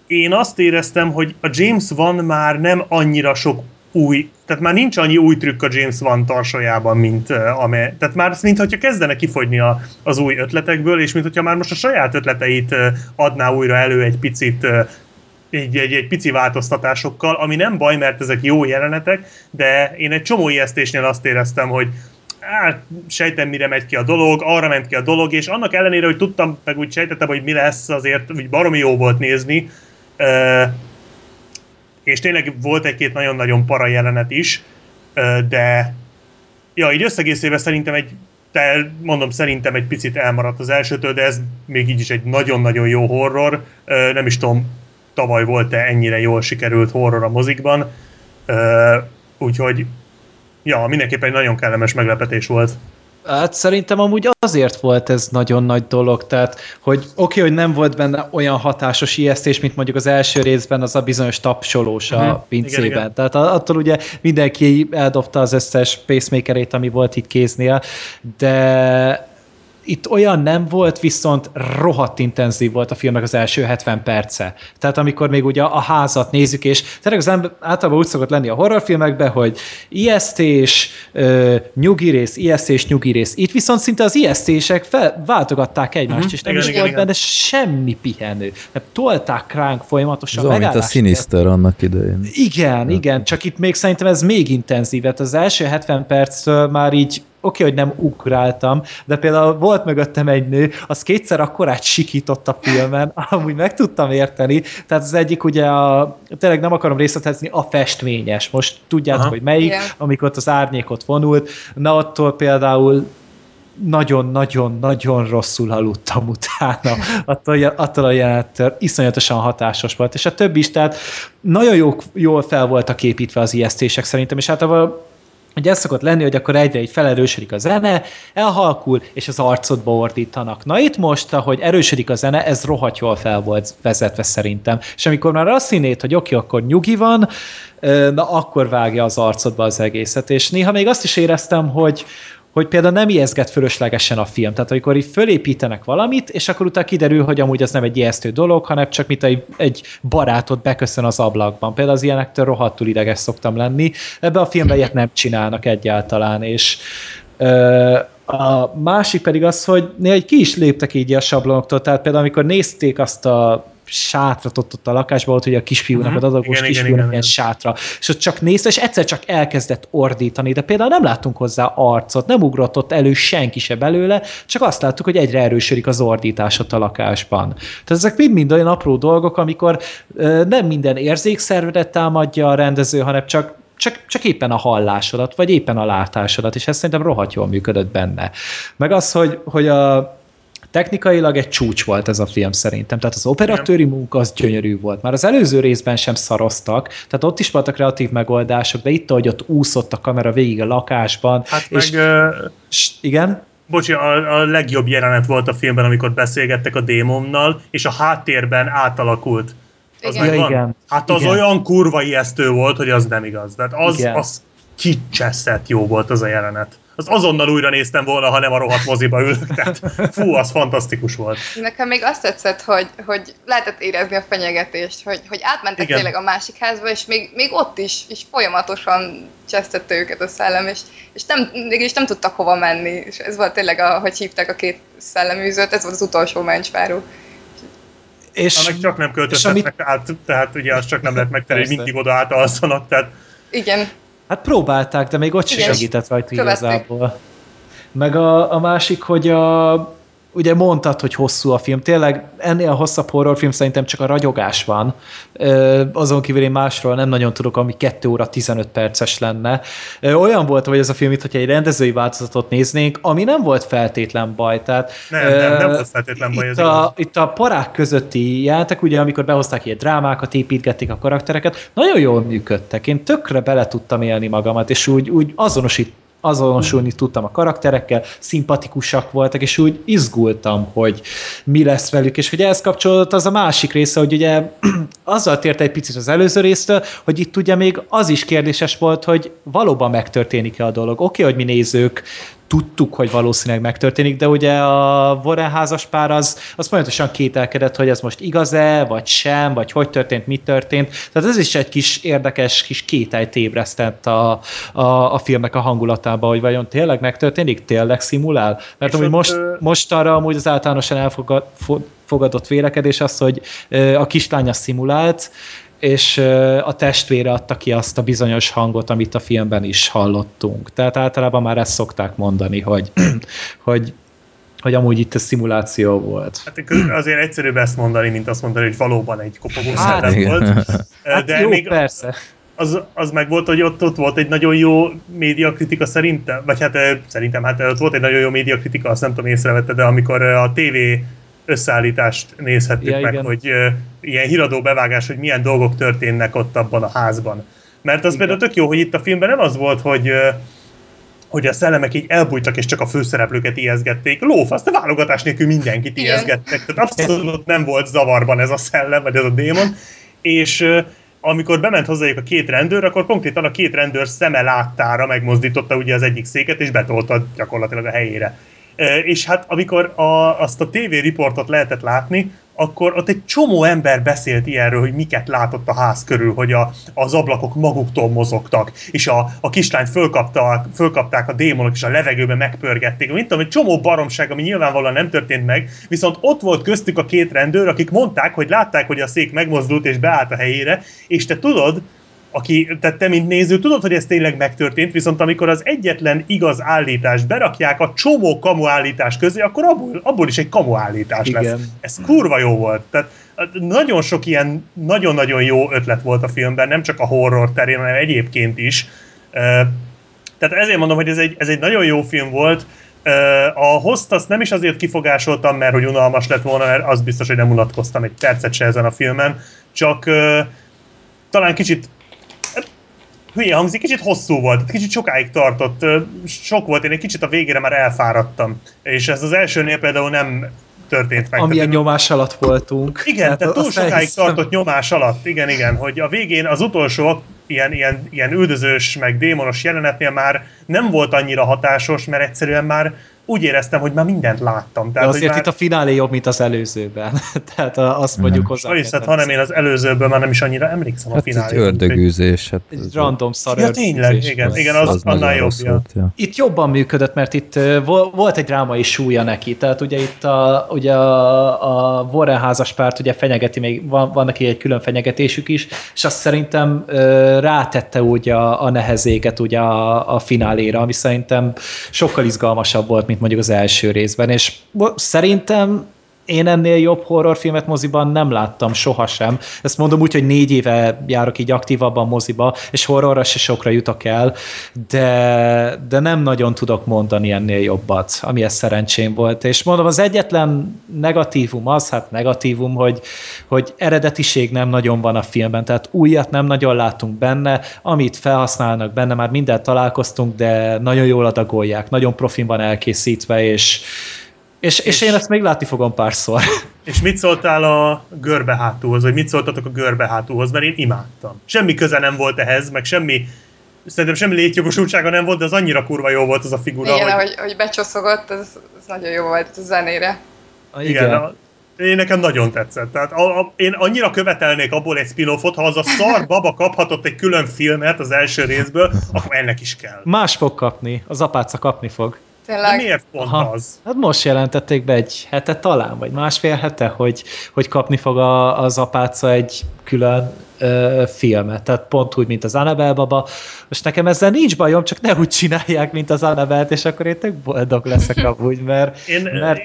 én azt éreztem, hogy a James van már nem annyira sok új, tehát már nincs annyi új trükk a James Van tarsajában, mint uh, amely, tehát már mint hogyha kezdene kifogyni a, az új ötletekből, és mint hogyha már most a saját ötleteit uh, adná újra elő egy picit uh, egy, egy, egy pici változtatásokkal, ami nem baj, mert ezek jó jelenetek, de én egy csomó ijesztésnél azt éreztem, hogy hát sejtem, mire megy ki a dolog, arra ment ki a dolog, és annak ellenére, hogy tudtam, meg úgy sejtettem, hogy mi lesz, azért úgy baromi jó volt nézni, uh, és tényleg volt egy-két nagyon-nagyon para jelenet is, de ja, így összegészével szerintem egy te, mondom, szerintem egy picit elmaradt az elsőtől, de ez még így is egy nagyon-nagyon jó horror. Nem is tudom, tavaly volt-e ennyire jól sikerült horror a mozikban. Úgyhogy, ja, mindenképpen egy nagyon kellemes meglepetés volt. Hát szerintem amúgy azért volt ez nagyon nagy dolog, tehát hogy oké, okay, hogy nem volt benne olyan hatásos ijesztés, mint mondjuk az első részben az a bizonyos tapsolós a uh-huh. pincében. Igen, igen. Tehát attól ugye mindenki eldobta az összes pacemakerét, ami volt itt kéznél, de itt olyan nem volt, viszont rohadt intenzív volt a filmnek az első 70 perce. Tehát amikor még ugye a házat nézzük, és tényleg az ember általában úgy szokott lenni a horrorfilmekben, hogy ijesztés, ö, nyugi rész, ijesztés, nyugi rész. Itt viszont szinte az ijesztések fel, váltogatták egymást, uh-huh. és nem Igen, is igen, volt igen. benne semmi pihenő. Tehát tolták ránk folyamatosan. Ez mint a Sinister annak idején. igen, igen, csak itt még szerintem ez még intenzív. Hát az első 70 perctől már így oké, hogy nem ugráltam, de például volt mögöttem egy nő, az kétszer akkorát sikított a filmen, amúgy meg tudtam érteni. Tehát az egyik ugye a, tényleg nem akarom részletezni, a festményes. Most tudjátok, Aha. hogy melyik, Igen. amikor ott az árnyékot vonult. Na attól például nagyon-nagyon-nagyon rosszul aludtam utána. Attól, attól a jelenettől iszonyatosan hatásos volt. És a többi is, tehát nagyon jó, jól fel voltak építve az ijesztések szerintem, és általában Ugye ez szokott lenni, hogy akkor egyre így felerősödik a zene, elhalkul, és az arcodba ordítanak. Na itt most, ahogy erősödik a zene, ez rohadt jól fel volt vezetve szerintem. És amikor már azt hinnéd, hogy oké, akkor nyugi van, na akkor vágja az arcodba az egészet. És néha még azt is éreztem, hogy, hogy például nem ijeszget fölöslegesen a film. Tehát amikor így fölépítenek valamit, és akkor utána kiderül, hogy amúgy az nem egy ijesztő dolog, hanem csak mint egy, egy barátod beköszön az ablakban. Például az ilyenektől rohadtul ideges szoktam lenni. Ebbe a filmben ilyet nem csinálnak egyáltalán, és ö, a másik pedig az, hogy néha ki is léptek így a sablonoktól, tehát például amikor nézték azt a sátrat ott, ott a lakásban, ott ugye a kisfiúnak, Mhm. az adagos kisfiúnak ilyen sátra, és ott csak nézte, és egyszer csak elkezdett ordítani, de például nem láttunk hozzá arcot, nem ugrott ott elő senki se belőle, csak azt láttuk, hogy egyre erősödik az ordítás ott a lakásban. Tehát ezek mind-mind olyan apró dolgok, amikor ö, nem minden érzékszervedet támadja a rendező, hanem csak csak, csak éppen a hallásodat, vagy éppen a látásodat, és ez szerintem rohadt jól működött benne. Meg az, hogy, hogy a, technikailag egy csúcs volt ez a film szerintem. Tehát az operatőri munka az gyönyörű volt. Már az előző részben sem szaroztak, tehát ott is voltak kreatív megoldások, de itt, ahogy ott úszott a kamera végig a lakásban. Hát és, meg, ö, és, igen? bocsi, a, a legjobb jelenet volt a filmben, amikor beszélgettek a démonnal, és a háttérben átalakult. Az Igen. Ja, igen. Hát az Igen. olyan kurva ijesztő volt, hogy az nem igaz. Tehát az, Igen. az kicseszett jó volt az a jelenet. Az azonnal újra néztem volna, ha nem a rohadt moziba ülök. Tehát fú, az fantasztikus volt. Nekem még azt tetszett, hogy, hogy lehetett érezni a fenyegetést, hogy, hogy átmentek Igen. tényleg a másik házba, és még, még ott is, is folyamatosan csesztette őket a szellem, és, és nem, mégis nem tudtak hova menni. És ez volt tényleg, a, hogy hívták a két szelleműzőt, ez volt az utolsó mencsváró. És, meg csak nem és költözhetnek át, tehát ugye azt csak nem lehet megtenni, mindig oda átalszanak, tehát Igen, Hát próbálták, de még ott Igen, segített rajta igazából. Meg a, a másik, hogy a, ugye mondtad, hogy hosszú a film. Tényleg ennél hosszabb horrorfilm szerintem csak a ragyogás van. Azon kívül én másról nem nagyon tudok, ami 2 óra 15 perces lenne. Olyan volt, hogy ez a film, itt, hogyha egy rendezői változatot néznénk, ami nem volt feltétlen baj. Tehát, Nem, nem, nem volt feltétlen baj, itt a, itt a parák közötti jelentek, ugye amikor behozták ilyen drámákat, építgették a karaktereket, nagyon jól működtek. Én tökre bele tudtam élni magamat, és úgy, úgy azonosít, azonosulni tudtam a karakterekkel, szimpatikusak voltak, és úgy izgultam, hogy mi lesz velük, és hogy ehhez kapcsolódott az a másik része, hogy ugye azzal tért egy picit az előző résztől, hogy itt ugye még az is kérdéses volt, hogy valóban megtörténik-e a dolog. Oké, okay, hogy mi nézők tudtuk, hogy valószínűleg megtörténik, de ugye a Warren házas pár az, az folyamatosan kételkedett, hogy ez most igaz-e, vagy sem, vagy hogy történt, mi történt. Tehát ez is egy kis érdekes kis kételyt ébresztett a, a, a filmnek a hangulatába, hogy vajon tényleg megtörténik, tényleg szimulál. Mert amúgy most, ö- most arra amúgy az általánosan elfogadott vélekedés az, hogy a kislánya szimulált, és a testvére adta ki azt a bizonyos hangot, amit a filmben is hallottunk. Tehát általában már ezt szokták mondani, hogy, hogy, hogy amúgy itt a szimuláció volt. Hát azért egyszerűbb ezt mondani, mint azt mondani, hogy valóban egy kopogó Hát, szellem volt. Hát De jó, még persze. az, az meg volt, hogy ott, ott volt egy nagyon jó médiakritika szerintem, vagy hát szerintem, hát ott volt egy nagyon jó médiakritika, azt nem tudom észrevette, de amikor a TV összeállítást nézhettük Ja, meg, igen. hogy ö, ilyen híradó bevágás, hogy milyen dolgok történnek ott abban a házban. Mert az Igen. például tök jó, hogy itt a filmben nem az volt, hogy ö, hogy a szellemek így elbújtak, és csak a főszereplőket ijeszgették. Lófasz, de válogatás nélkül mindenkit Igen. ijeszgettek. Tehát abszolút nem volt zavarban ez a szellem, vagy ez a démon. És ö, amikor bement hozzájuk a két rendőr, akkor konkrétan a két rendőr szeme láttára megmozdította ugye az egyik széket, és betolta gyakorlatilag a helyére. És hát amikor a, azt a TV riportot lehetett látni, akkor ott egy csomó ember beszélt ilyenről, hogy miket látott a ház körül, hogy a, az ablakok maguktól mozogtak, és a, a kislányt fölkapták, fölkapták a démonok, és a levegőben megpörgették. Mint tudom, egy csomó baromság, ami nyilvánvalóan nem történt meg, viszont ott volt köztük a két rendőr, akik mondták, hogy látták, hogy a szék megmozdult és beállt a helyére, és te tudod, aki, tehát te, mint néző, tudod, hogy ez tényleg megtörtént, viszont amikor az egyetlen igaz állítást berakják a csomó kamu állítás közé, akkor abból, abból is egy kamu állítás Igen. lesz. Ez kurva jó volt. Tehát nagyon sok ilyen nagyon-nagyon jó ötlet volt a filmben, nem csak a horror terén, hanem egyébként is. Tehát ezért mondom, hogy ez egy, ez egy nagyon jó film volt. A host azt nem is azért kifogásoltam, mert hogy unalmas lett volna, mert az biztos, hogy nem unatkoztam egy percet se ezen a filmen, csak talán kicsit hülye hangzik, kicsit hosszú volt, kicsit sokáig tartott, sok volt, én egy kicsit a végére már elfáradtam. És ez az elsőnél például nem történt meg. Amilyen tehát, nyomás alatt voltunk. Igen, tehát, tehát túl sokáig elhiszem. tartott nyomás alatt, igen, igen, hogy a végén az utolsó ilyen, ilyen, ilyen üldözős, meg démonos jelenetnél már nem volt annyira hatásos, mert egyszerűen már úgy éreztem, hogy már mindent láttam. Tehát, De azért már... itt a finálé jobb, mint az előzőben. Tehát azt mondjuk hozzá. Sajnos, hanem én az előzőből már nem is annyira emlékszem hát a finálé. Egy ördögűzés. Hát egy random szar Ja, tényleg, igen, igen, az, az annál jobb. Ja. ja. Itt jobban működött, mert itt volt egy drámai súlya neki. Tehát ugye itt a, ugye a, a Warren házas párt ugye fenyegeti, még van, van neki egy külön fenyegetésük is, és azt szerintem rátette ugye a, a nehezéket ugye a, a fináléra, ami szerintem sokkal izgalmasabb volt, mint mondjuk az első részben, és szerintem én ennél jobb horrorfilmet moziban nem láttam sohasem. Ezt mondom úgy, hogy négy éve járok így aktívabban moziba, és horrorra se sokra jutok el, de, de nem nagyon tudok mondani ennél jobbat, ami ez szerencsém volt. És mondom, az egyetlen negatívum az, hát negatívum, hogy, hogy eredetiség nem nagyon van a filmben, tehát újat nem nagyon látunk benne, amit felhasználnak benne, már mindent találkoztunk, de nagyon jól adagolják, nagyon profin van elkészítve, és és, és, és én ezt még látni fogom párszor. És mit szóltál a görbehátúhoz, vagy mit szóltatok a görbehátúhoz, mert én imádtam. Semmi köze nem volt ehhez, meg semmi szerintem semmi létjogosultsága nem volt, de az annyira kurva jó volt az a figura. Igen, hogy, hogy becsoszogott, az, az nagyon jó volt a zenére. A, igen, igen a, én nekem nagyon tetszett. Tehát a, a, én annyira követelnék abból egy spin ha az a szar baba kaphatott egy külön filmet az első részből, akkor ennek is kell. Más fog kapni, az apáca kapni fog. Tényleg? De miért pont Aha. az? Hát most jelentették be egy hete talán, vagy másfél hete, hogy, hogy kapni fog a, az apáca egy külön ö, filmet. Tehát pont úgy, mint az Annabelle baba. Most nekem ezzel nincs bajom, csak ne úgy csinálják, mint az Annabelle-t, és akkor én tök boldog leszek amúgy, mert... Én, mert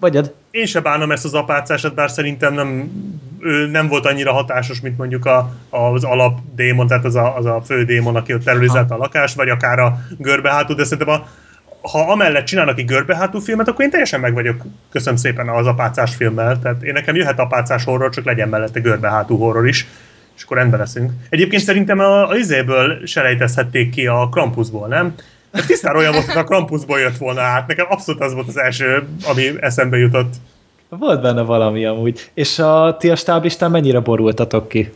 Vagyad? Én sem bánom ezt az apácásat, bár szerintem nem, ő nem volt annyira hatásos, mint mondjuk a, az alapdémon, tehát az a, az a fő démon, aki ott terrorizálta a lakást, vagy akár a görbehátú, de szerintem a, ha amellett csinálnak egy görbehátú filmet, akkor én teljesen meg vagyok, köszönöm szépen az apácás filmmel, tehát én nekem jöhet apácás horror, csak legyen mellette görbehátú horror is, és akkor rendben leszünk. Egyébként szerintem a, a izéből selejtezhették ki a Krampusból, nem? Ez tisztára olyan volt, hogy a Krampusból jött volna át. Nekem abszolút az volt az első, ami eszembe jutott. Volt benne valami amúgy. És a ti a stáblistán mennyire borultatok ki?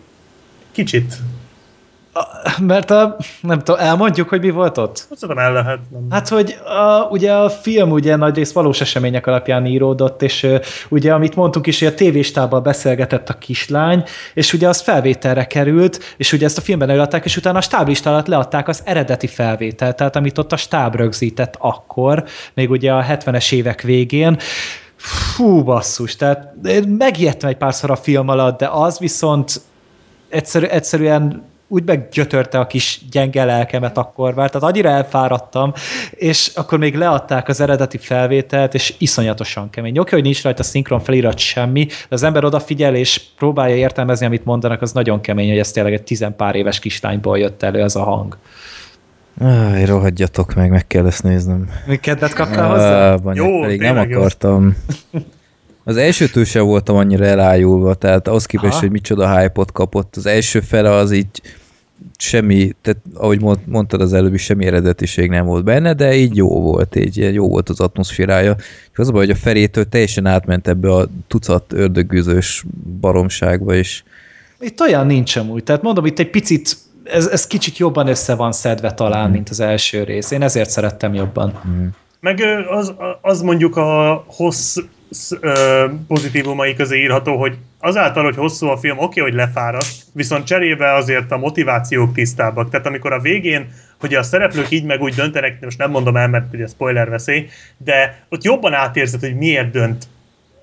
Kicsit. Mert a, nem tudom, elmondjuk, hogy mi volt ott? Azt tudom, el lehet. Nem. Hát, hogy a, ugye a film ugye nagyrészt valós események alapján íródott, és uh, ugye, amit mondtunk is, hogy a tévéstábbal beszélgetett a kislány, és ugye az felvételre került, és ugye ezt a filmben előadták, és utána a stáblista alatt leadták az eredeti felvételt, tehát amit ott a stáb rögzített akkor, még ugye a 70-es évek végén, Fú, basszus, tehát megijedtem egy párszor a film alatt, de az viszont egyszerű, egyszerűen úgy meggyötörte a kis gyenge lelkemet akkor már, tehát annyira elfáradtam, és akkor még leadták az eredeti felvételt, és iszonyatosan kemény. Oké, hogy nincs rajta szinkron felirat semmi, de az ember odafigyel, és próbálja értelmezni, amit mondanak, az nagyon kemény, hogy ez tényleg egy tizenpár éves kislányból jött elő ez a hang. Áj, rohadjatok meg, meg kell ezt néznem. Mi kedvet kaptál hozzá? Jó, pedig nem akartam. Az elsőtől sem voltam annyira elájulva, tehát az képest, hogy micsoda hype-ot kapott. Az első fele az így semmi, tehát ahogy mondtad az előbbi, semmi eredetiség nem volt benne, de így jó volt, így jó volt az atmoszférája. És az a baj, hogy a felétől teljesen átment ebbe a tucat ördögűzős baromságba is. Itt olyan nincs amúgy, tehát mondom, itt egy picit, ez, ez kicsit jobban össze van szedve talán, mm. mint az első rész. Én ezért szerettem jobban. Mm. Meg az, az mondjuk a hossz pozitívumai közé írható, hogy azáltal, hogy hosszú a film, oké, hogy lefáraszt, viszont cserébe azért a motivációk tisztábbak. Tehát amikor a végén, hogy a szereplők így meg úgy döntenek, most nem mondom el, mert ugye spoiler veszély, de ott jobban átérzed, hogy miért dönt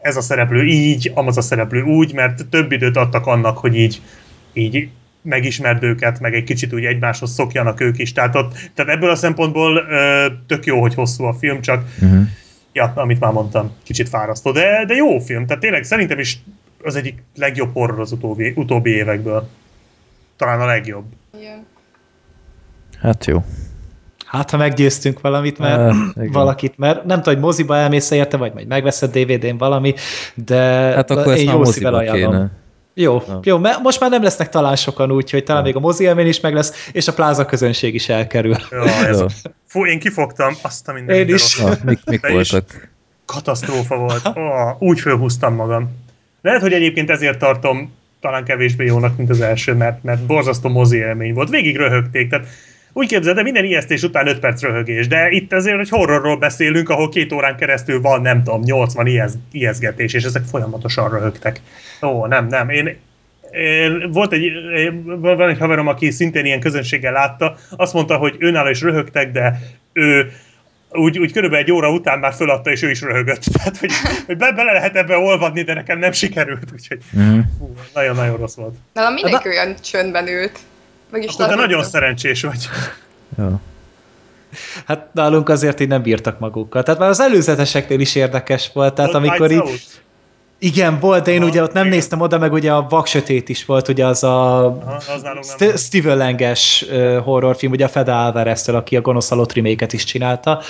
ez a szereplő így, amaz a szereplő úgy, mert több időt adtak annak, hogy így, így megismerd őket, meg egy kicsit úgy egymáshoz szokjanak ők is. Tehát, ott, tehát ebből a szempontból ö, tök jó, hogy hosszú a film, csak Uh-huh. Ja, amit már mondtam, kicsit fárasztó, de, de jó film, tehát tényleg szerintem is az egyik legjobb horror az utóbbi, utóbbi évekből. Talán a legjobb. Igen. Hát jó. Hát, ha meggyőztünk valamit, mert igen. valakit, mert nem tudom, hogy moziba elmész érte, vagy majd megveszed DVD-n valami, de Hát akkor én jó szívvel moziba ajánlom. kéne. Jó, jó, mert most már nem lesznek talán sokan úgy, hogy talán még a mozi élmény is meg lesz, és a pláza közönség is elkerül. Ja, ez, Jó. fú, én kifogtam, azt a mindenit. Én de is. Na, mik, mik is. voltak? Katasztrófa volt. Oh, úgy fölhúztam magam. Lehet, hogy egyébként ezért tartom talán kevésbé jónak, mint az első, mert, mert borzasztó mozi élmény volt. Végig röhögték, tehát úgy képzeld, de minden ijesztés után 5 perc röhögés, de itt azért egy horrorról beszélünk, ahol két órán keresztül van, nem tudom, 80 ijesz, ijeszgetés, és ezek folyamatosan röhögtek. Ó, nem, nem, én, én, volt egy, van egy haverom, aki szintén ilyen közönséggel látta, azt mondta, hogy őnála is röhögtek, de ő úgy, úgy körülbelül egy óra után már föladta, és ő is röhögött. Tehát, hogy, hogy be, bele lehet ebbe olvadni, de nekem nem sikerült, úgyhogy hú, nagyon-nagyon rossz volt. Nálam mindenki olyan csöndben ült. Meg is Akkor te nagyon szerencsés vagy. Ja. Hát nálunk azért így nem bírtak magukkal. Tehát már az előzeteseknél is érdekes volt, tehát Volt amikor így, Out? Igen, volt, de én Aha, ugye ott nem igen. néztem oda, meg ugye a Vaksötét is volt, ugye az a Aha, St-. Steven uh, horrorfilm, ugye a Fede alvarez aki a Gonosz Halott remake is csinálta.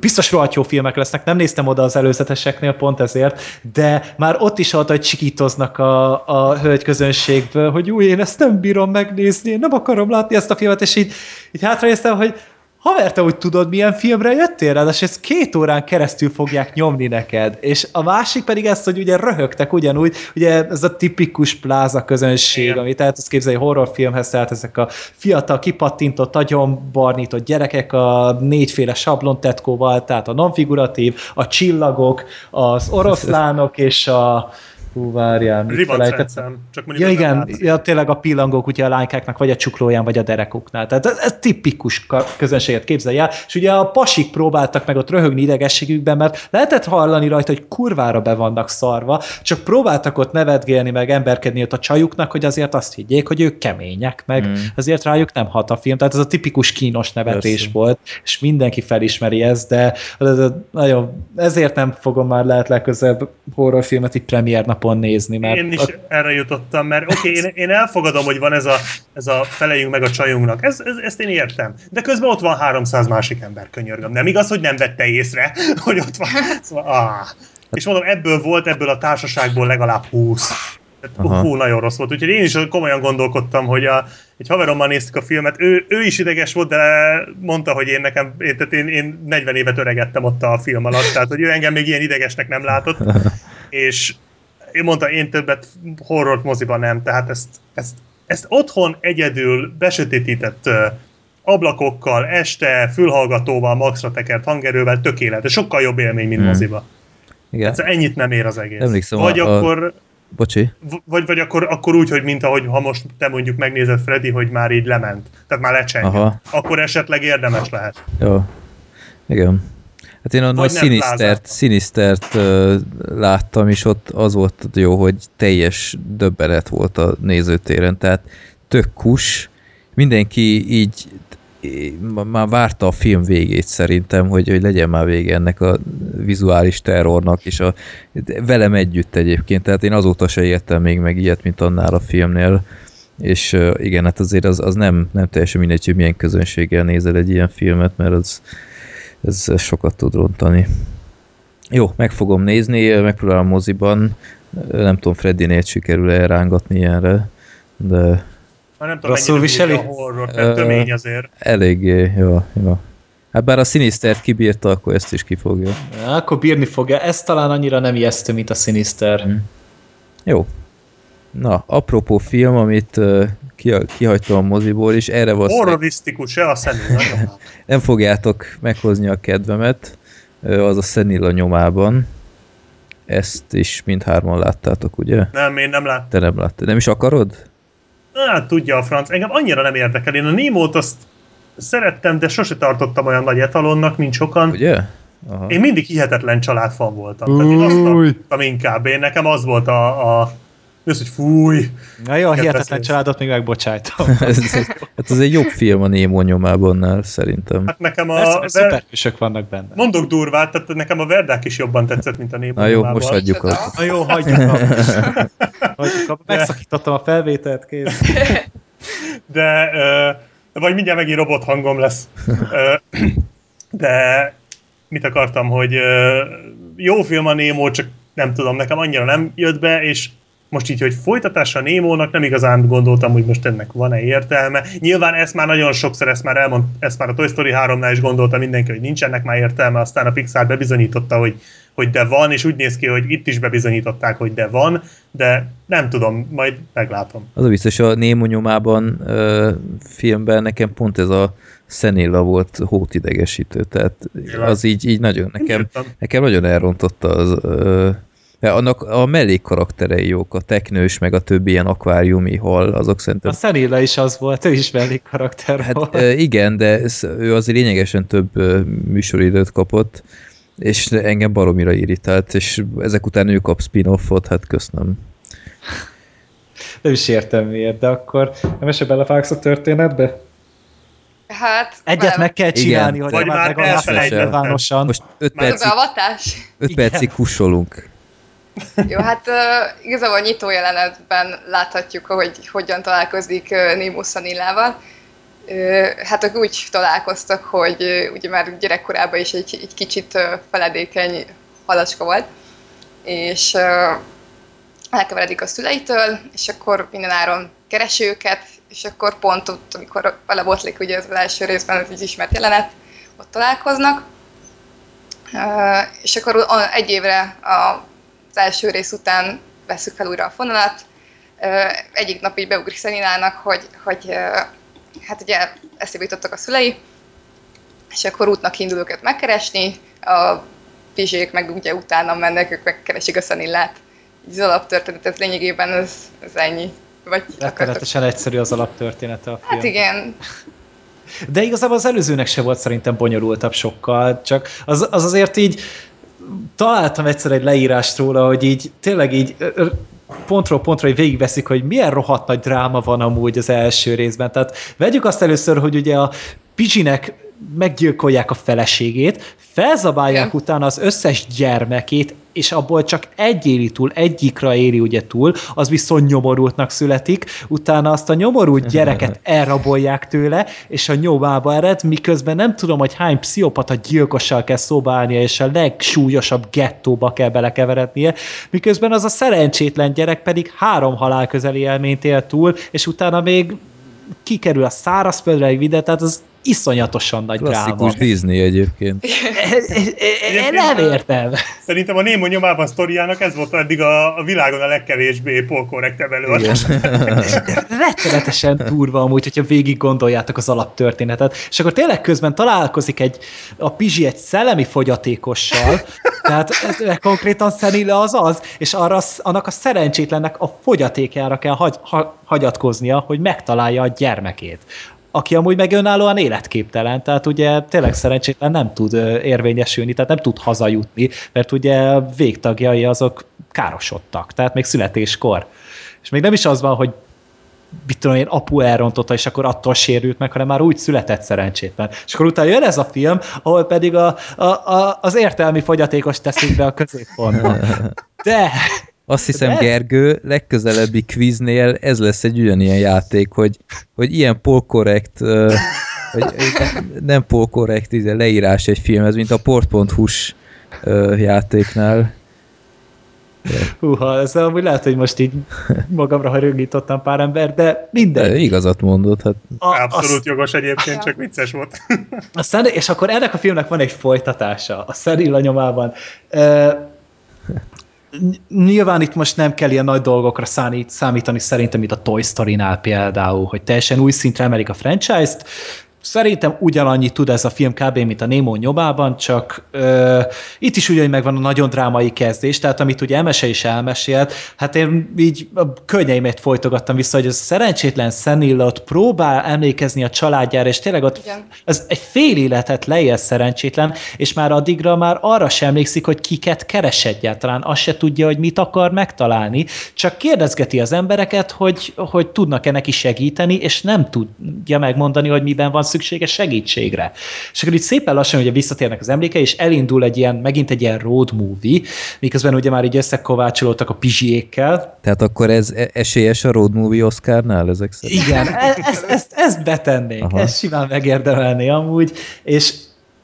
Biztos rohadt jó filmek lesznek, nem néztem oda az előzeteseknél pont ezért, de már ott is volt, hogy csikítoznak a, a hölgy közönségből, hogy új, én ezt nem bírom megnézni, én nem akarom látni ezt a filmet, és így, így hátranéztem, hogy Haver, te úgy tudod, milyen filmre jöttél rá, és ezt két órán keresztül fogják nyomni neked. És a másik pedig ezt, hogy ugye röhögtek ugyanúgy, ugye ez a tipikus pláza közönség, Igen. ami tehát azt képzelni horrorfilmhez, tehát ezek a fiatal, kipattintott, agyonbarnított gyerekek a négyféle sablontetkóval, tehát a nonfiguratív, a csillagok, az oroszlánok és a Hú, várjál, mit felejtettem? Csak Ja igen, ja, tényleg a pillangók ugye a lánykáknak vagy a csuklóján, vagy a derekuknál. Tehát ez, ez tipikus közönséget képzelj el. És ugye a pasik próbáltak meg ott röhögni idegességükben, mert lehetett hallani rajta, hogy kurvára be vannak szarva, csak próbáltak ott nevetgélni, meg emberkedni ott a csajuknak, hogy azért azt higgyék, hogy ők kemények, meg Mm. azért rájuk nem hat a film. Tehát ez a tipikus kínos nevetés Persze. volt, és mindenki felismeri ezt, de ez a- nagyon, ezért nem fogom már lehet legközelebb horrorfilmet így premier napon nézni, mert Én is a- erre jutottam, mert oké, okay, én, én elfogadom, hogy van ez a, ez a felejünk meg a csajunknak, ez, ez, ezt én értem. De közben ott van 300 másik ember, könyörgöm. Nem igaz, hogy nem vette észre, hogy ott van. Szóval, ah. És mondom, ebből volt, ebből a társaságból legalább 20. Tehát, hú, nagyon rossz volt. Úgyhogy én is komolyan gondolkodtam, hogy a, egy haverommal néztük a filmet, ő, ő is ideges volt, de mondta, hogy én nekem, én, tehát én, én 40 évet öregettem ott a film alatt, tehát hogy ő engem még ilyen idegesnek nem látott, és én mondta, én többet horrort moziban nem, tehát ezt, ezt, ezt otthon egyedül besötétített ablakokkal, este, fülhallgatóval, maxra tekert hangerővel tökéletes, sokkal jobb élmény, mint Hmm. moziba. Igen. Ez ennyit nem ér az egész. Emlékszem, vagy a- a- akkor, Bocsi. v- vagy, vagy akkor, akkor úgy, hogy mint ahogy ha most te mondjuk megnézed Freddy, hogy már így lement, tehát már lecseng. Aha. Akkor esetleg érdemes lehet. Jó. Igen. Hát én a, a Vagy nem Sinistert, uh, láttam, és ott az volt jó, hogy teljes döbbenet volt a nézőtéren, tehát tök kus, mindenki így már várta a film végét szerintem, hogy, hogy legyen már vége ennek a vizuális terrornak, és a, velem együtt egyébként, tehát én azóta se értem még meg ilyet, mint annál a filmnél, és uh, igen, hát azért az, az nem, nem teljesen mindegy, hogy milyen közönséggel nézel egy ilyen filmet, mert az, ez sokat tud rontani. Jó, meg fogom nézni, megpróbálom moziban, nem tudom, Freddy-nél sikerül elrángatni ilyenre, de Már nem tudom, Rosszul viseli? a horror, mert Ö, tömény azért. eléggé, jó, jó. Hát bár a Sinistert kibírta, akkor ezt is kifogja. Ja, akkor bírni fogja. Ez talán annyira nem ijesztő, mint a Sinister. Mm. Jó. Na, apropó film, amit uh, ki, kihagytam a moziból, és erre valószínűleg Horrorisztikus, se a nagyon. nem fogjátok meghozni a kedvemet. Az a Szenilla nyomában. Ezt is mindhárman láttátok, ugye? Nem, én nem láttam. Te nem láttad. Nem is akarod? Hát tudja a franc. Engem annyira nem érdekel. Én a Némót azt szerettem, de sose tartottam olyan nagy etalonnak, mint sokan. Ugye? Aha. Én mindig hihetetlen családfan voltam. Tehát én azt tartottam inkább. Én nekem az volt a, a mi az, hogy fúj. Na jó, a hihetetlen családot még megbocsájtom. ez, ez, hát az egy jobb film a Némó nyomában szerintem. Hát nekem a... Persze, ver- szuperhősök vannak benne. Mondok durvát, tehát nekem a Verdák is jobban tetszett, mint a Némó Na jó, nyomában. most hagyjuk Csoda. azt. Na jó, hagyjuk abba. hagyjuk abba. Megszakítottam a felvételt, kész. de ö, vagy mindjárt megint robot hangom lesz. Ö, de mit akartam, hogy ö, jó film a Nemo, csak nem tudom, nekem annyira nem jött be, és most így, hogy folytatása Némónak nem igazán gondoltam, hogy most ennek van-e értelme. Nyilván ezt már nagyon sokszor, ezt már elmond, ezt már a Toy Story 3-nál is gondolta mindenki, hogy nincsenek már értelme, aztán a Pixar bebizonyította, hogy, hogy de van, és úgy néz ki, hogy itt is bebizonyították, hogy de van, de nem tudom, majd meglátom. Az a biztos, a Némo nyomában ö, filmben nekem pont ez a Szenilla volt hótidegesítő, tehát az így, így nagyon, nekem, nekem nagyon elrontotta az, ö, de annak a mellék karakterei jók, a teknős, meg a többi ilyen akváriumi hal, azok szerintem A Szenilla is az volt, ő is mellék karakter Hát volt. igen, de ez, ő azért lényegesen több műsoridőt kapott, és engem baromira irritált, és ezek után ő kap spin-offot, hát köszönöm. Nem is értem miért, de akkor nem esetleg belevágsz a történetbe? Hát, Egyet bele- meg kell csinálni, Igen. hogy Vagy már már legalább nyilvánosan. Most 5 Már Az percig, beavatás? 5 Igen. percig kussolunk. Jó, hát uh, igazából a nyitó jelenetben láthatjuk, hogy hogyan találkozik uh, Nemo Szanillával. Uh, hát ők úgy találkoztak, hogy uh, ugye már gyerekkorában is egy, egy kicsit uh, feledékeny halacska volt, és uh, elkeveredik a szüleitől, és akkor mindenáron keresi őket, és akkor pont ott, amikor belebotlik ugye az első részben az így ismert jelenet, ott találkoznak. Uh, és akkor a- egy évre a az első rész után veszük fel újra a fonalat. Egyik nap így beugrik Szenilának, hogy, hogy hát ugye eszébe jutottak a szülei, és akkor útnak indul őket megkeresni, a pizsék meg ugye utána mennek, ők megkeresik a Szenillát. Az alaptörténet, ez lényegében ez, ez ennyi. Vagy. Rettenetesen egyszerű az alaptörténete a film. Hát igen, De igazából az előzőnek se volt szerintem bonyolultabb sokkal, csak az, az azért így találtam egyszer egy leírást róla, hogy így tényleg így pontról pontra hogy végigveszik, hogy milyen rohadt nagy dráma van amúgy az első részben. Tehát vegyük azt először, hogy ugye a Pizsinek meggyilkolják a feleségét, felzabálják Igen. utána az összes gyermekét, és abból csak egy éli túl, egyikra éli ugye túl, az viszont nyomorultnak születik, utána azt a nyomorult gyereket elrabolják tőle, és a nyomába ered, miközben nem tudom, hogy hány pszichopata gyilkossal kell szobálnia, és a legsúlyosabb gettóba kell belekeverednie, miközben az a szerencsétlen gyerek pedig három halál közeli élményt él túl, és utána még kikerül a szárazföldre egy videó, tehát az iszonyatosan nagy dráma. Klasszikus Disney egyébként. Én nem értem. Szerintem a Némo nyomában sztoriának ez volt eddig a, a világon a legkevésbé polkorrektebb előadás. rettenetesen durva amúgy, hogyha végig gondoljátok az alaptörténetet, és akkor tényleg közben találkozik egy, a Pizsi egy szellemi fogyatékossal, tehát ez konkrétan Szenille az az, és arra, annak a szerencsétlennek a fogyatékjára kell hagy, ha, hagyatkoznia, hogy megtalálja a gyermekét aki amúgy meg önállóan életképtelen, tehát ugye tényleg szerencsétlen nem tud érvényesülni, tehát nem tud hazajutni, mert ugye végtagjai azok károsodtak, tehát még születéskor. És még nem is az van, hogy mit tudom én, apu elrontotta, és akkor attól sérült meg, hanem már úgy született szerencsétlen. És akkor utána jön ez a film, ahol pedig a, a, a, az értelmi fogyatékos teszik be a középpontba. De Azt hiszem, De Gergő, legközelebbi quiznél ez lesz egy ugyanilyen játék, hogy, hogy ilyen polkorrekt, hogy nem polkorrekt ide leírás egy filmhez, mint a port.hu-s játéknál. húha, ez amúgy lehet, hogy most így magamra haragítottam pár ember, de De mindegy. igazat mondod, hát A, Abszolút jogos egyébként, csak vicces volt. a Szen- és akkor ennek a filmnek van egy folytatása, a Szerilla nyomában. Nyilván itt most nem kell ilyen nagy dolgokra számít, számítani szerintem, mint a Toy Story-nál például, hogy teljesen új szintre emelik a franchise-t, Szerintem ugyanannyit tud ez a film kb. mint a Nemo nyomában, csak ö, itt is ugyanúgy megvan a nagyon drámai kezdés, tehát amit ugye Emese is elmesélt, hát én így a könnyeimet folytogattam vissza, hogy ez szerencsétlen Szenilla ott próbál emlékezni a családjára, és tényleg ott Igen. ez egy fél életet leél szerencsétlen, és már addigra már arra sem emlékszik, hogy kiket keres egyáltalán, azt se tudja, hogy mit akar megtalálni, csak kérdezgeti az embereket, hogy, hogy tudnak-e neki segíteni, és nem tudja megmondani, hogy miben van szüksége segítségre. És akkor így szépen lassan ugye visszatérnek az emlékei, és elindul egy ilyen, megint egy ilyen road movie, miközben ugye már így összekovácsolódtak a pizsiékkel. Tehát akkor ez e- esélyes a road movie Oscarnál ezek szerint? Igen, e- ezt, ezt, ezt betennék, Aha. ezt simán megérdemelné amúgy, és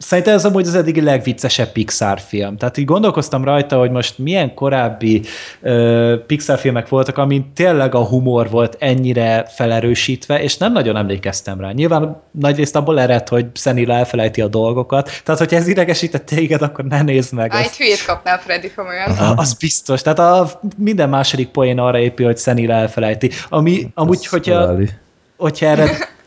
Szerintem ez amúgy az eddigi legviccesebb Pixar film. Tehát így gondolkoztam rajta, hogy most milyen korábbi ö, Pixar filmek voltak, amin tényleg a humor volt ennyire felerősítve, és nem nagyon emlékeztem rá. Nyilván nagyrészt abból ered, hogy Szenila elfelejti a dolgokat, tehát hogyha ez idegesített téged, akkor ne nézd meg. Á, egy hülyét kapnál Freddy komolyan. Aha. Az biztos. Tehát a, minden második poén arra épül, hogy Szenila elfelejti. Ami amúgy, hogyha, hogyha erre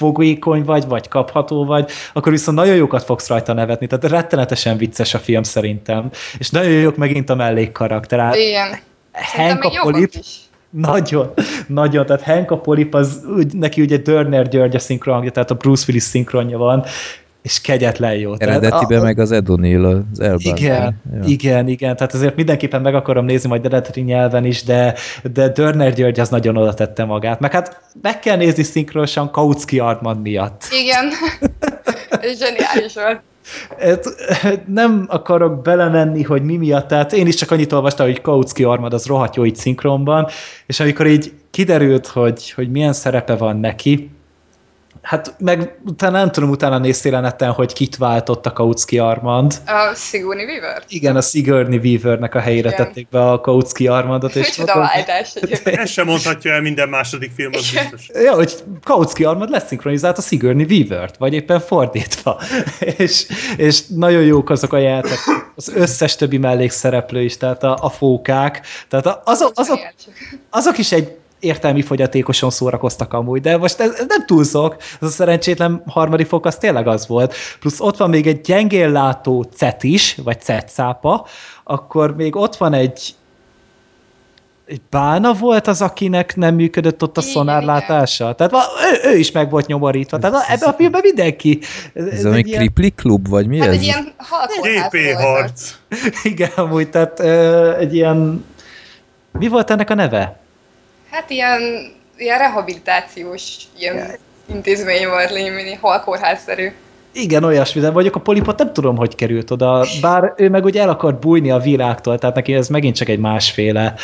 fogékony vagy, vagy kapható vagy, akkor viszont nagyon jókat fogsz rajta nevetni. Tehát rettenetesen vicces a film szerintem. És nagyon jók megint a mellékkarakter. Igen. Hank a polip, nagyon, nagyon, tehát Hank a polip, az úgy, neki ugye Dörner György a szinkronja, tehát a Bruce Willis szinkronja van, és kegyetlen jó. Eredetiben meg az Ed O'Neill, az Elban. igen, Ja. igen, igen, tehát ezért mindenképpen meg akarom nézni majd eredeti nyelven is, de, de Dörner György az nagyon oda tette magát. Meg hát meg kell nézni szinkronosan Kautsky Artman miatt. Igen. Ez zseniális volt. Nem akarok belemenni, hogy mi miatt, tehát én is csak annyit olvastam, hogy Kautsky Armad az rohadt jó így szinkronban, és amikor így kiderült, hogy, hogy milyen szerepe van neki, hát meg utána nem tudom, utána néztél a neten, hogy kit váltott a Kautsky Armand. A Sigourney Weaver. Igen, a Sigourney Weavernek a helyére Igen. tették be a Kautsky Armandot. És Micsoda váltás egyébként. Ezt sem mondhatja el minden második film, az biztos. Ja, hogy Kautsky Armad leszinkronizált a Sigourney Weaver-t, vagy éppen fordítva. és, és nagyon jók azok a játék, az összes többi mellékszereplő is, tehát a, a fókák, tehát a, azok, azok, azok is egy értelmi fogyatékosan szórakoztak amúgy, de most ez, ez nem túlzok, ez a szerencsétlen harmadik fok az tényleg az volt. Plusz ott van még egy gyengén látó cet is, vagy cetszápa, akkor még ott van egy egy bána volt az, akinek nem működött ott a Igen, szonárlátása. Tehát ő, ő is meg volt nyomorítva. Tehát a- ebben a filmben mindenki. Ez, Ez ez egy ilyen, Kripli klub, vagy mi Hát ez? egy ilyen GP harc. igen, amúgy, tehát ö, egy ilyen... Mi volt ennek a neve? Hát ilyen, ilyen rehabilitációs ilyen intézmény volt, lényegében halkórházszerű. Igen, olyasmi, de vagyok a polipot nem tudom, hogy került oda, bár ő meg ugye el akart bújni a világtól, tehát neki ez megint csak egy másféle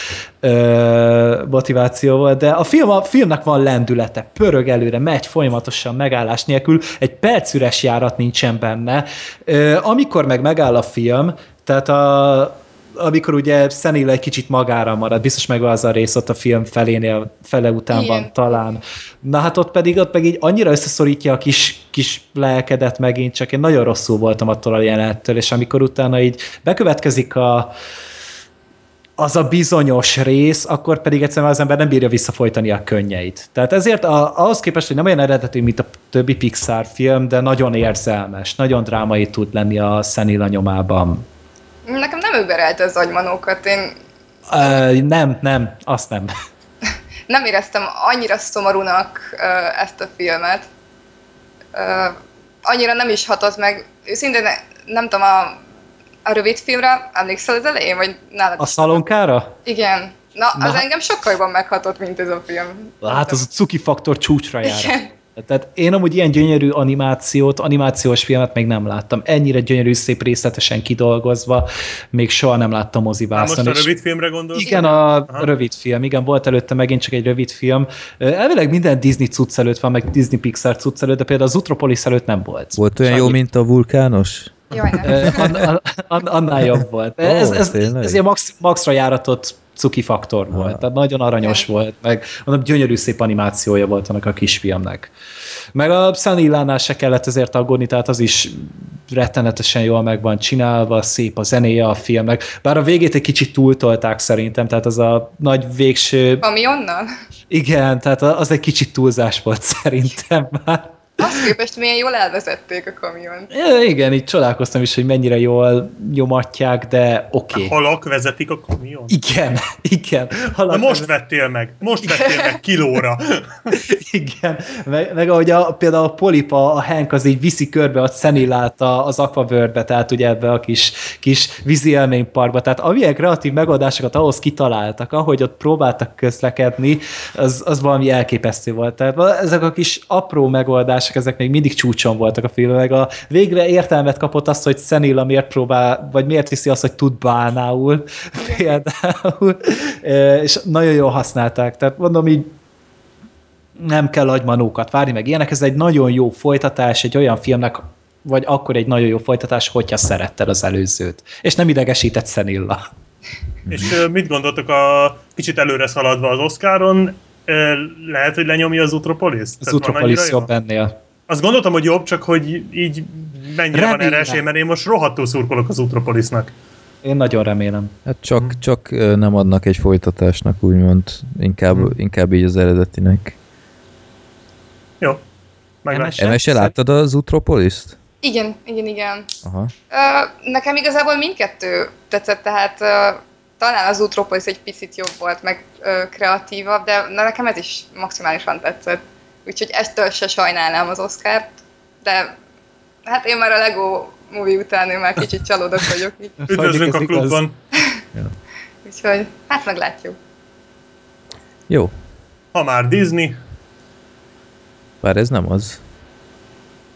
ö, motiváció volt, de a, film, a filmnek van lendülete, pörög előre, megy folyamatosan megállás nélkül, egy perc üres járat nincsen benne. Ö, amikor meg megáll a film, tehát a, amikor ugye Szenil egy kicsit magára marad, biztos meg az a rész ott a film felénél, fele után Igen. van talán. Na hát ott pedig, ott meg így annyira összeszorítja a kis, kis lelkedet megint, csak én nagyon rosszul voltam attól a jelenettől, és amikor utána így bekövetkezik a, az a bizonyos rész, akkor pedig egyszerűen az ember nem bírja visszafolytani a könnyeit. Tehát ezért a, ahhoz képest, hogy nem olyan eredetű, mint a többi Pixar film, de nagyon érzelmes, nagyon drámai tud lenni a Szenila nyomában. Nekem nem überelte az agymanókat, én Uh, nem, nem, azt nem. nem éreztem annyira szomorúnak uh, ezt a filmet. Uh, annyira nem is hatott meg. Őszintén ne- nem tudom, a, a rövid filmre emlékszel az elején, vagy nálad A szalonkára? Igen. Na, Na. az engem sokkal jobban meghatott, mint ez a film. Hát az a cuki faktor csúcsra jár. Igen. Tehát én amúgy ilyen gyönyörű animációt, animációs filmet még nem láttam. Ennyire gyönyörű, szép részletesen kidolgozva, még soha nem láttam Hát most a rövid filmre gondolsz? Igen, a Aha. rövid film, igen, volt előtte megint csak egy rövid film. Elvileg minden Disney cucc előtt van, meg Disney Pixar cucc előtt, de például az Utropolis előtt nem volt. Volt olyan jó, mint a vulkános? Jaj, Annál jobb volt. Ez, ez, tényleg? ez ilyen max, maxra járatott cuki faktor volt, tehát nagyon aranyos volt, meg mondom, gyönyörű szép animációja volt annak a kisfiamnak. Meg a Sunny se kellett ezért aggódni, tehát az is rettenetesen jól meg van csinálva, szép a zenéje a filmnek, bár a végét egy kicsit túltolták szerintem, tehát az a nagy végső Ami onnan? igen, tehát az egy kicsit túlzás volt szerintem már. Azt képest milyen jól elvezették a kamion. Ja, igen, így csodálkoztam is, hogy mennyire jól nyomatják, de oké. Okay. Halak vezetik a kamion? Igen, igen. Halak Na most vettél meg, most vettél meg kilóra. igen, meg, meg ahogy a, például a Polipa, a Hank az így viszi körbe a Szenillát az Aquaworld-be, tehát ugye ebbe a kis, kis vízi élményparkba, tehát amilyen kreatív megoldásokat ahhoz kitaláltak, ahogy ott próbáltak közlekedni, az, az valami elképesztő volt. Tehát ezek a kis apró megoldások, ezek még mindig csúcson voltak a filmben, meg a végre értelmet kapott azt, hogy Szenilla miért próbál, vagy miért viszi azt, hogy tud bánául, például, és nagyon jól használták. Tehát mondom így, nem kell agymanókat várni, meg ilyenek, ez egy nagyon jó folytatás egy olyan filmnek, vagy akkor egy nagyon jó folytatás, hogyha szeretted az előzőt. És nem idegesített Szenilla. És mit gondoltok a kicsit előre szaladva az Oscaron? Lehet, hogy lenyomja az Utropolis? Az Utropolis jobb ennél. Azt gondoltam, hogy jobb, csak hogy így mennyire remélem. van erre esély, mert én most rohadtul szurkolok az Utropolisnak. Én nagyon remélem. Hát csak, hmm. csak nem adnak egy folytatásnak, úgymond. Inkább, hmm. inkább így az eredetinek. Jó. Meglátjuk. Emese, láttad az Utropoliszt? Igen, igen, igen. Aha. Uh, nekem igazából mindkettő tetszett, tehát uh, talán az Utropolis egy picit jobb volt, meg uh, kreatívabb, de na, nekem ez is maximálisan tetszett. Úgyhogy ettől se sajnálnám az Oscárt, de hát én már a Lego movie után én már kicsit csalódok vagyok. Üdvözlünk a klubban! Úgyhogy hát meglátjuk. Jó. Ha már Disney. Bár ez nem az.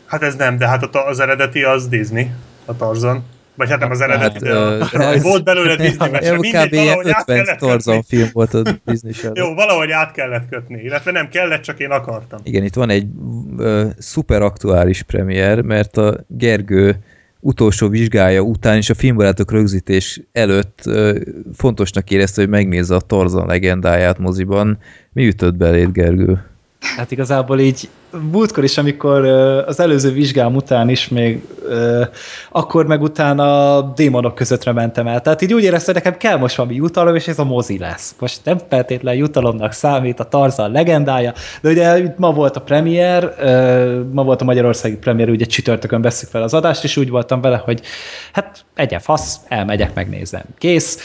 Hát ez nem, de hát az eredeti az Disney, a Tarzan. Vagy hát nem az hát, de a, rajz... volt belőle Disney mese. Mindegy, valahogy 50 Tarzan film volt a Disney. Jó, valahogy át kellett kötni, illetve nem kellett, csak én akartam. Igen, itt van egy uh, szuper aktuális premier, mert a Gergő utolsó vizsgája után és a filmbarátok rögzítés előtt uh, fontosnak érezte, hogy megnézze a Tarzan legendáját moziban. Mi ütött beléd, Gergő? Hát igazából így múltkor is, amikor az előző vizsgám után is még, akkor meg utána démonok közöttre mentem el. Tehát így úgy éreztem, hogy nekem kell most valami jutalom, és ez a mozi lesz. Most nem feltétlen jutalomnak számít a Tarzan legendája, de ugye ma volt a premier, ma volt a magyarországi premier, ugye csütörtökön veszük fel az adást, és úgy voltam vele, hogy hát egyen fasz, elmegyek, megnézem. Kész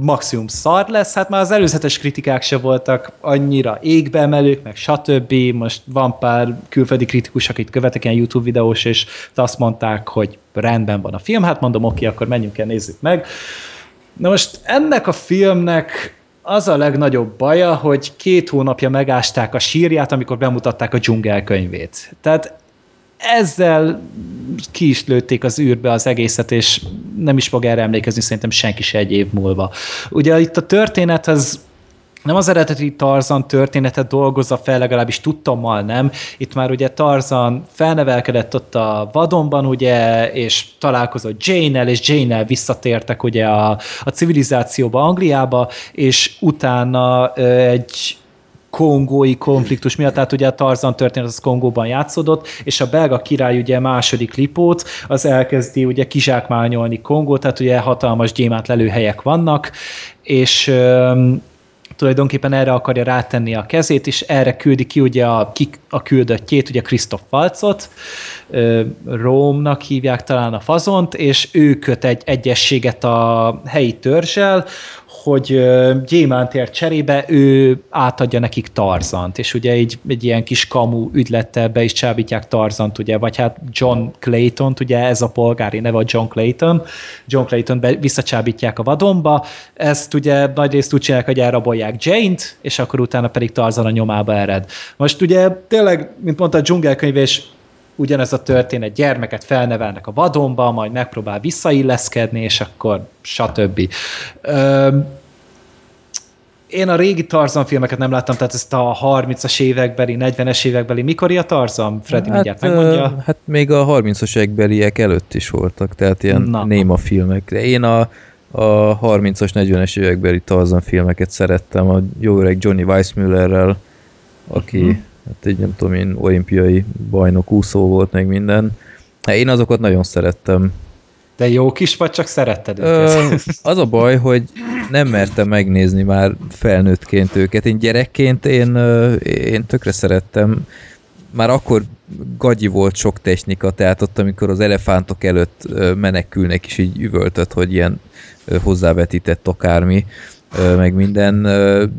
maximum szar lesz, hát már az előzetes kritikák se voltak annyira égbe emelők, meg stb. Most van pár külföldi kritikus, akit követek ilyen YouTube videós, és azt mondták, hogy rendben van a film, hát mondom, oké, akkor menjünk el, nézzük meg. Na most ennek a filmnek az a legnagyobb baja, hogy két hónapja megásták a sírját, amikor bemutatták a dzsungelkönyvét. Tehát ezzel ki is lőtték az űrbe az egészet, és nem is fog erre emlékezni szerintem senki se egy év múlva. Ugye itt a történet az nem az eredeti Tarzan történetet dolgozza fel, legalábbis tudtommal nem. Itt már ugye Tarzan felnevelkedett ott a vadonban, ugye, és találkozott Jane-el, és Jane-el visszatértek ugye a, a civilizációba, Angliába, és utána egy kongói konfliktus miatt, tehát ugye a Tarzan történet az Kongóban játszódott, és a belga király ugye második lipót, az elkezdi ugye kizsákmányolni Kongót, tehát ugye hatalmas gyémánt lelőhelyek vannak, és tulajdonképpen erre akarja rátenni a kezét, és erre küldi ki ugye a, ki, a küldöttjét, ugye Krisztof Falcot, Rómnak hívják talán a fazont, és ő köt egy egyességet a helyi törzsel, hogy gyémántért cserébe ő átadja nekik Tarzant, és ugye így egy ilyen kis kamu ügylettel be is csábítják Tarzant, ugye, vagy hát John Clayton, ugye ez a polgári neve a John Clayton, John Clayton be, visszacsábítják a vadonba, ezt ugye nagyrészt úgy csinálják, hogy elrabolják Jane-t, és akkor utána pedig Tarzan a nyomába ered. Most ugye tényleg, mint mondta a dzsungelkönyv, és ugyanez a történet, gyermeket felnevelnek a vadonba, majd megpróbál visszailleszkedni, és akkor stb. Öm, én a régi Tarzan filmeket nem láttam, tehát ezt a 30-as évekbeli, 40-es évekbeli, mikor a Tarzan? Freddy hát, mindjárt megmondja. Hát még a 30-as évekbeliek előtt is voltak, tehát ilyen Na. néma filmek. De én a, a 30-as, 40-es évekbeli Tarzan filmeket szerettem, a jó öreg Johnny Weissmüllerrel, aki uh-huh hát egy nem tudom én, olimpiai bajnok úszó volt meg minden. Hát én azokat nagyon szerettem. De jó kis vagy, csak szeretted őket? az a baj, hogy nem mertem megnézni már felnőttként őket. Én gyerekként én, én tökre szerettem. már akkor gagyi volt sok technika, tehát ott, amikor az elefántok előtt menekülnek, és így üvöltött, hogy ilyen hozzávetített akármi, meg minden,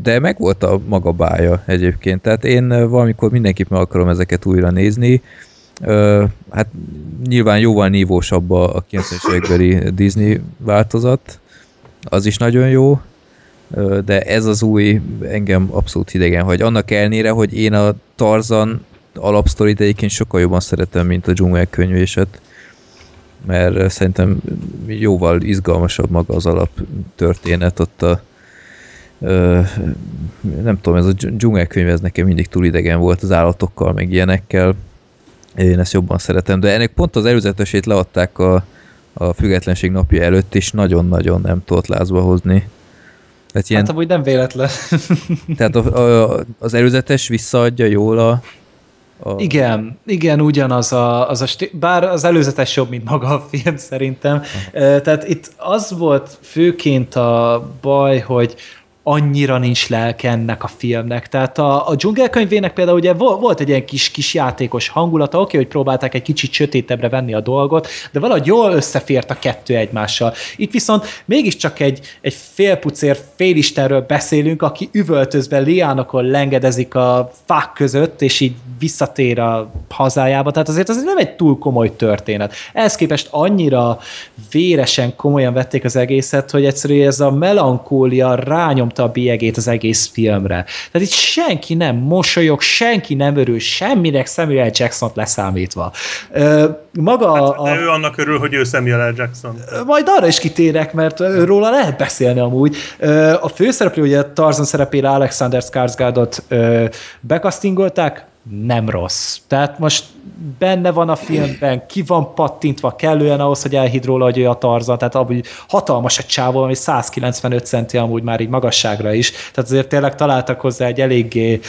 de meg volt a maga bája egyébként. Tehát én valamikor mindenképp meg akarom ezeket újra nézni. Hát nyilván jóval nívósabb a 90-es évekbeli Disney változat, az is nagyon jó, de ez az új engem abszolút hidegen hagy. Annak elnére, hogy én a Tarzan alapsztorit egyébként sokkal jobban szeretem, mint a dzsungelkönyvéset, mert szerintem jóval izgalmasabb maga az alaptörténet, ott a ö, nem tudom, ez a dzsungelkönyv ez nekem mindig túl idegen volt az állatokkal, meg ilyenekkel, én ezt jobban szeretem, de ennek pont az előzetesét leadták a, a függetlenség napja előtt, és nagyon-nagyon nem tudott lázba hozni. Tehát ilyen, hát amúgy nem véletlen. tehát a, a, az előzetes visszaadja jól a, a... Igen, igen, ugyanaz a, az a sti- bár az előzetes jobb, mint maga a film szerintem. Tehát itt az volt főként a baj, hogy annyira nincs lelke ennek a filmnek. Tehát a, a dzsungelkönyvének például ugye volt egy ilyen kis, kis játékos hangulata, oké, hogy próbálták egy kicsit sötétebbre venni a dolgot, de valahogy jól összefért a kettő egymással. Itt viszont mégiscsak egy, egy félpucér félistenről beszélünk, aki üvöltözve liánokon lengedezik a fák között, és így visszatér a hazájába. Tehát azért ez nem egy túl komoly történet. Ehhez képest annyira véresen komolyan vették az egészet, hogy egyszerűen ez a melankólia rányom nyomta a bélyegét az egész filmre. Tehát itt senki nem mosolyog, senki nem örül semminek Samuel Jackson-t leszámítva. Maga hát, a... ő annak örül, hogy ő Samuel Jackson. Majd arra is kitérek, mert róla lehet beszélni amúgy. A főszereplő, ugye Tarzan szerepére Alexander Skarsgårdot bekasztingolták, nem rossz. Tehát most benne van a filmben, ki van pattintva kellően ahhoz, hogy elhid róla, hogy ő a Tarzan, tehát amúgy hatalmas a csávó, ami 195 centi amúgy már így magasságra is, tehát azért tényleg találtak hozzá egy eléggé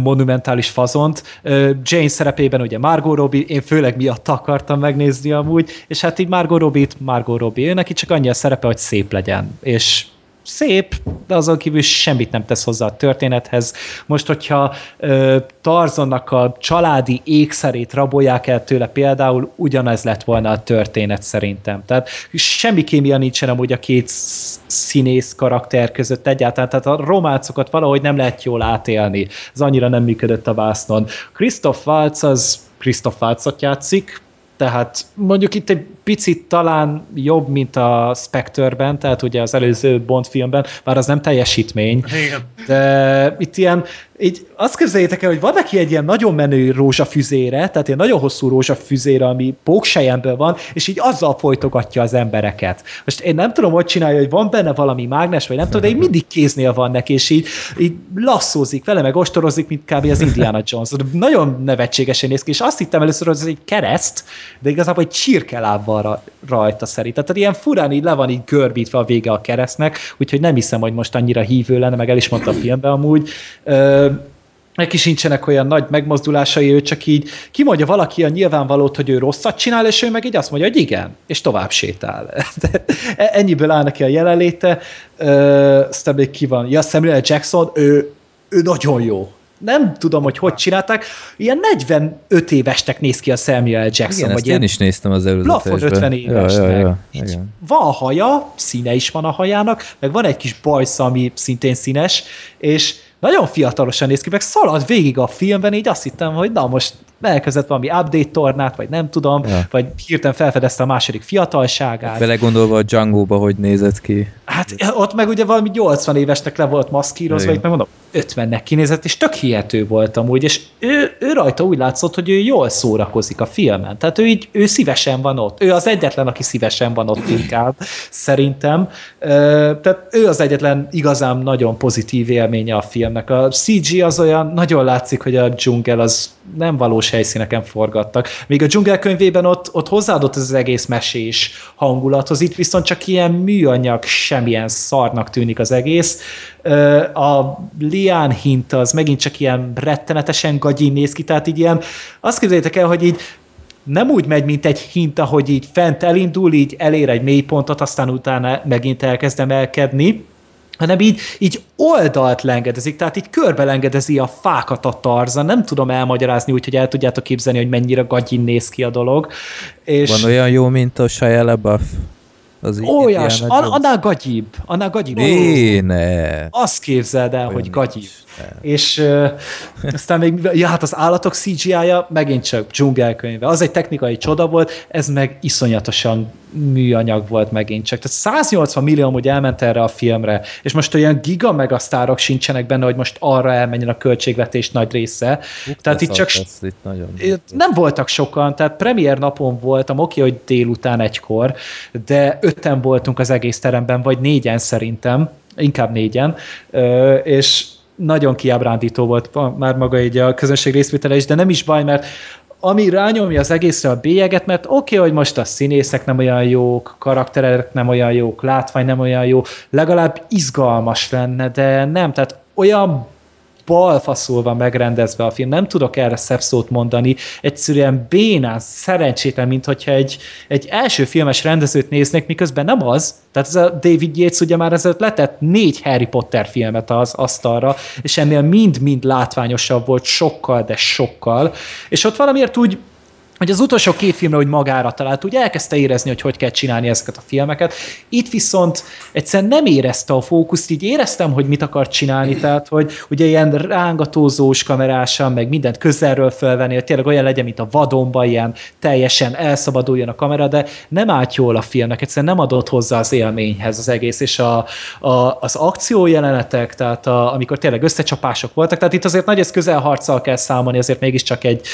monumentális fazont. Jane szerepében ugye Margot Robbie, én főleg miatt akartam megnézni amúgy, és hát így Margot Robbie-t Margot Robbie, ő neki csak annyi a szerepe, hogy szép legyen, és szép, de azon kívül semmit nem tesz hozzá a történethez. Most, hogyha ö, Tarzannak a családi ékszerét rabolják el tőle például, ugyanez lett volna a történet szerintem. Tehát semmi kémia nincsen amúgy a két színész karakter között egyáltalán, tehát a románcokat valahogy nem lehet jól átélni. Ez annyira nem működött a vásznon. Christoph Waltz az Christoph Waltzot játszik, tehát mondjuk itt egy picit talán jobb, mint a Spectre-ben, tehát ugye az előző Bond filmben, bár az nem teljesítmény, Igen. de itt ilyen így azt képzeljétek el, hogy van neki egy ilyen nagyon menő rózsafüzére, tehát egy nagyon hosszú rózsafüzére, ami póksejemből van, és így azzal folytogatja az embereket. Most én nem tudom, hogy csinálja, hogy van benne valami mágnes, vagy nem tudom, de így mindig kéznél van neki, és így, így lasszózik vele, meg ostorozik, mint kb. az Indiana Jones. Nagyon nevetségesen néz ki, és azt hittem először, hogy ez egy kereszt, de igazából egy csirkeláb van rajta szerintem. Tehát ilyen furán így le van így görbítve a vége a keresztnek, úgyhogy nem hiszem, hogy most annyira hívő lenne, meg el is mondta a filmben amúgy neki sincsenek olyan nagy megmozdulásai, ő csak így kimondja valaki a nyilvánvalót, hogy ő rosszat csinál, és ő meg így azt mondja, hogy igen, és tovább sétál. De ennyiből áll neki a jelenléte. Aztán még ki van? Ja, Samuel Jackson, ő, ő nagyon jó. Nem tudom, hogy hogy csinálták. Ilyen 45 évesnek néz ki a Samuel Jackson. Igen, vagy én is néztem az előzetesben. Plafon 50 évesnek. Ja, ja, ja, igen. Van haja, színe is van a hajának, meg van egy kis bajsza, ami szintén színes, és nagyon fiatalosan néz ki, meg szalad végig a filmben, így azt hittem, hogy na most elkezdett valami update tornát, vagy nem tudom, ja. vagy hirtelen felfedezte a második fiatalságát. Vele gondolva a Django-ba, hogy nézett ki. Hát ott meg ugye valami 80 évesnek le volt maszkírozva, itt meg mondom, 50-nek kinézett, és tök hihető volt amúgy, és ő, ő rajta úgy látszott, hogy ő jól szórakozik a filmen. Tehát ő így, ő szívesen van ott. Ő az egyetlen, aki szívesen van ott inkább, szerintem. Tehát ő az egyetlen igazán nagyon pozitív élménye a filmnek. A CG az olyan, nagyon látszik, hogy a dzsungel az nem valós helyszíneken forgattak. Míg a dzsungel könyvében ott, ott hozzáadott az egész mesés hangulathoz, itt viszont csak ilyen műanyag, semmilyen szarnak tűnik az egész. A Lián hinta az megint csak ilyen rettenetesen gagyin néz ki, tehát így ilyen, azt képzeljétek el, hogy így nem úgy megy, mint egy hinta, hogy így fent elindul, így elér egy mélypontot, aztán utána megint elkezd emelkedni, hanem így, így oldalt lengedezik, tehát így körbe lengedezi a fákat a tarzan. Nem tudom elmagyarázni úgy, hogy el tudjátok képzelni, hogy mennyire gagyin néz ki a dolog. És Van olyan jó, mint a Shia LaBeouf? Az Olyas, Indiana an, annál gagyibb, annál gagyibb. Éne! Azt képzeld el, Olyan hogy gagyibb. És uh, aztán még, ja, hát az állatok CGI-ja megint csak dzsungelkönyve. Az egy technikai csoda volt, ez meg iszonyatosan műanyag volt megint csak. Tehát 180 millió hogy elment erre a filmre, és most olyan giga megasztárok sincsenek benne, hogy most arra elmenjen a költségvetés nagy része. tehát itt csak itt nagyon... itt nem voltak sokan, tehát premier napon voltam, oké, hogy délután egykor, de öten voltunk az egész teremben, vagy négyen szerintem, inkább négyen, és nagyon kiábrándító volt már maga így a közönség részvétele is, de nem is baj, mert ami rányomja az egészre a bélyeget, mert oké, okay, hogy most a színészek nem olyan jók, karakterek nem olyan jók, látvány nem olyan jó, legalább izgalmas lenne, de nem, tehát olyan balfaszul van megrendezve a film, nem tudok erre szebb szót mondani, egyszerűen bénán, szerencsétlen, mint hogyha egy, egy első filmes rendezőt néznék, miközben nem az, tehát ez a David Yates ugye már ezelőtt letett négy Harry Potter filmet az asztalra, és ennél mind-mind látványosabb volt, sokkal, de sokkal, és ott valamiért úgy hogy az utolsó két filmre, hogy magára talált, úgy elkezdte érezni, hogy hogy kell csinálni ezeket a filmeket. Itt viszont egyszerűen nem érezte a fókuszt, így éreztem, hogy mit akar csinálni, tehát, hogy ugye ilyen rángatózós kamerásan, meg mindent közelről felvenni, hogy tényleg olyan legyen, mint a vadonba, ilyen teljesen elszabaduljon a kamera, de nem állt jól a filmnek, egyszerűen nem adott hozzá az élményhez az egész, és a, a, az akciójelenetek, tehát a, amikor tényleg összecsapások voltak, tehát itt azért nagy ez közelharccal kell számolni, azért mégiscsak egy,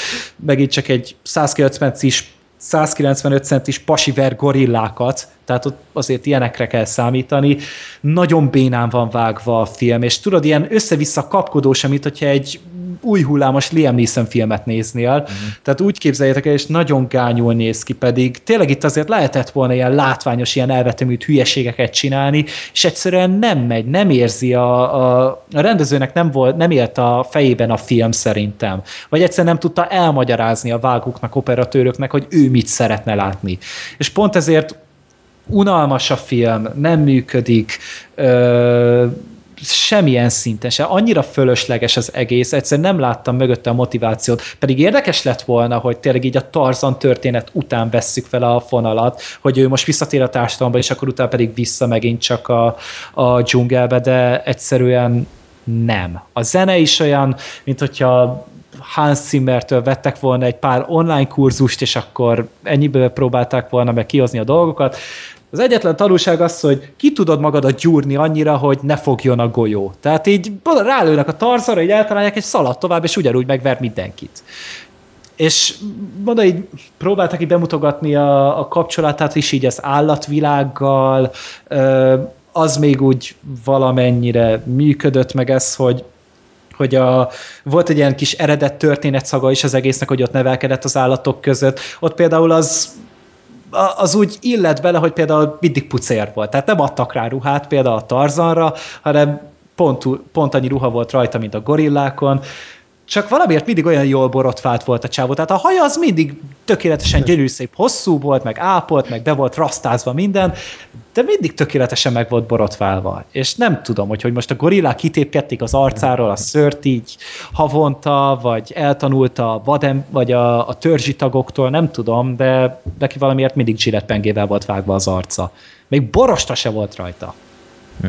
megint csak egy 190 cis 195 centis pasiver gorillákat, tehát ott azért ilyenekre kell számítani. Nagyon bénán van vágva a film, és tudod, ilyen össze-vissza kapkodós, mint hogyha egy új hullámos Liam Neeson filmet néznél. Uh-huh. Tehát úgy képzeljétek el, és nagyon gányul néz ki, pedig tényleg itt azért lehetett volna ilyen látványos, ilyen elvetemült hülyeségeket csinálni, és egyszerűen nem megy, nem érzi a, a, a rendezőnek nem volt, nem élt a fejében a film szerintem. Vagy egyszerűen nem tudta elmagyarázni a vágóknak, operatőröknek, hogy ő mit szeretne látni. És pont ezért unalmas a film, nem működik, ö, semmilyen szinten se. Annyira fölösleges az egész, egyszerűen nem láttam mögötte a motivációt. Pedig érdekes lett volna, hogy tényleg így a Tarzan történet után vesszük fel a fonalat, hogy ő most visszatér a társadalomba, és akkor utána pedig vissza megint csak a, a dzsungelbe, de egyszerűen nem. A zene is olyan, mint hogyha Hans Zimmertől vettek volna egy pár online kurzust, és akkor ennyiből próbálták volna meg kihozni a dolgokat. Az egyetlen tanulság az, hogy ki tudod magadat gyúrni annyira, hogy ne fogjon a golyó. Tehát így rálőnek a tarzara, így eltalálják egy szaladt tovább, és ugyanúgy megver mindenkit. És oda így próbáltak így bemutogatni a, a kapcsolatát is így az állatvilággal, az még úgy valamennyire működött meg ez, hogy hogy a, volt egy ilyen kis eredet történet szaga is az egésznek, hogy ott nevelkedett az állatok között. Ott például az az úgy illet bele, hogy például mindig pucér volt. Tehát nem adtak rá ruhát például a Tarzanra, hanem pont, pont annyi ruha volt rajta, mint a gorillákon. Csak valamiért mindig olyan jól borotvált volt a csávó. Tehát a haja az mindig tökéletesen gyönyörű szép hosszú volt, meg ápolt, meg be volt rasztázva minden, de mindig tökéletesen meg volt borotválva. És nem tudom, hogy, hogy most a gorillák kitépkedték az arcáról a szört így havonta, vagy eltanulta a vadem, vagy a, a törzsi tagoktól, nem tudom, de neki valamiért mindig zsiletpengével volt vágva az arca. Még borosta se volt rajta. Hm.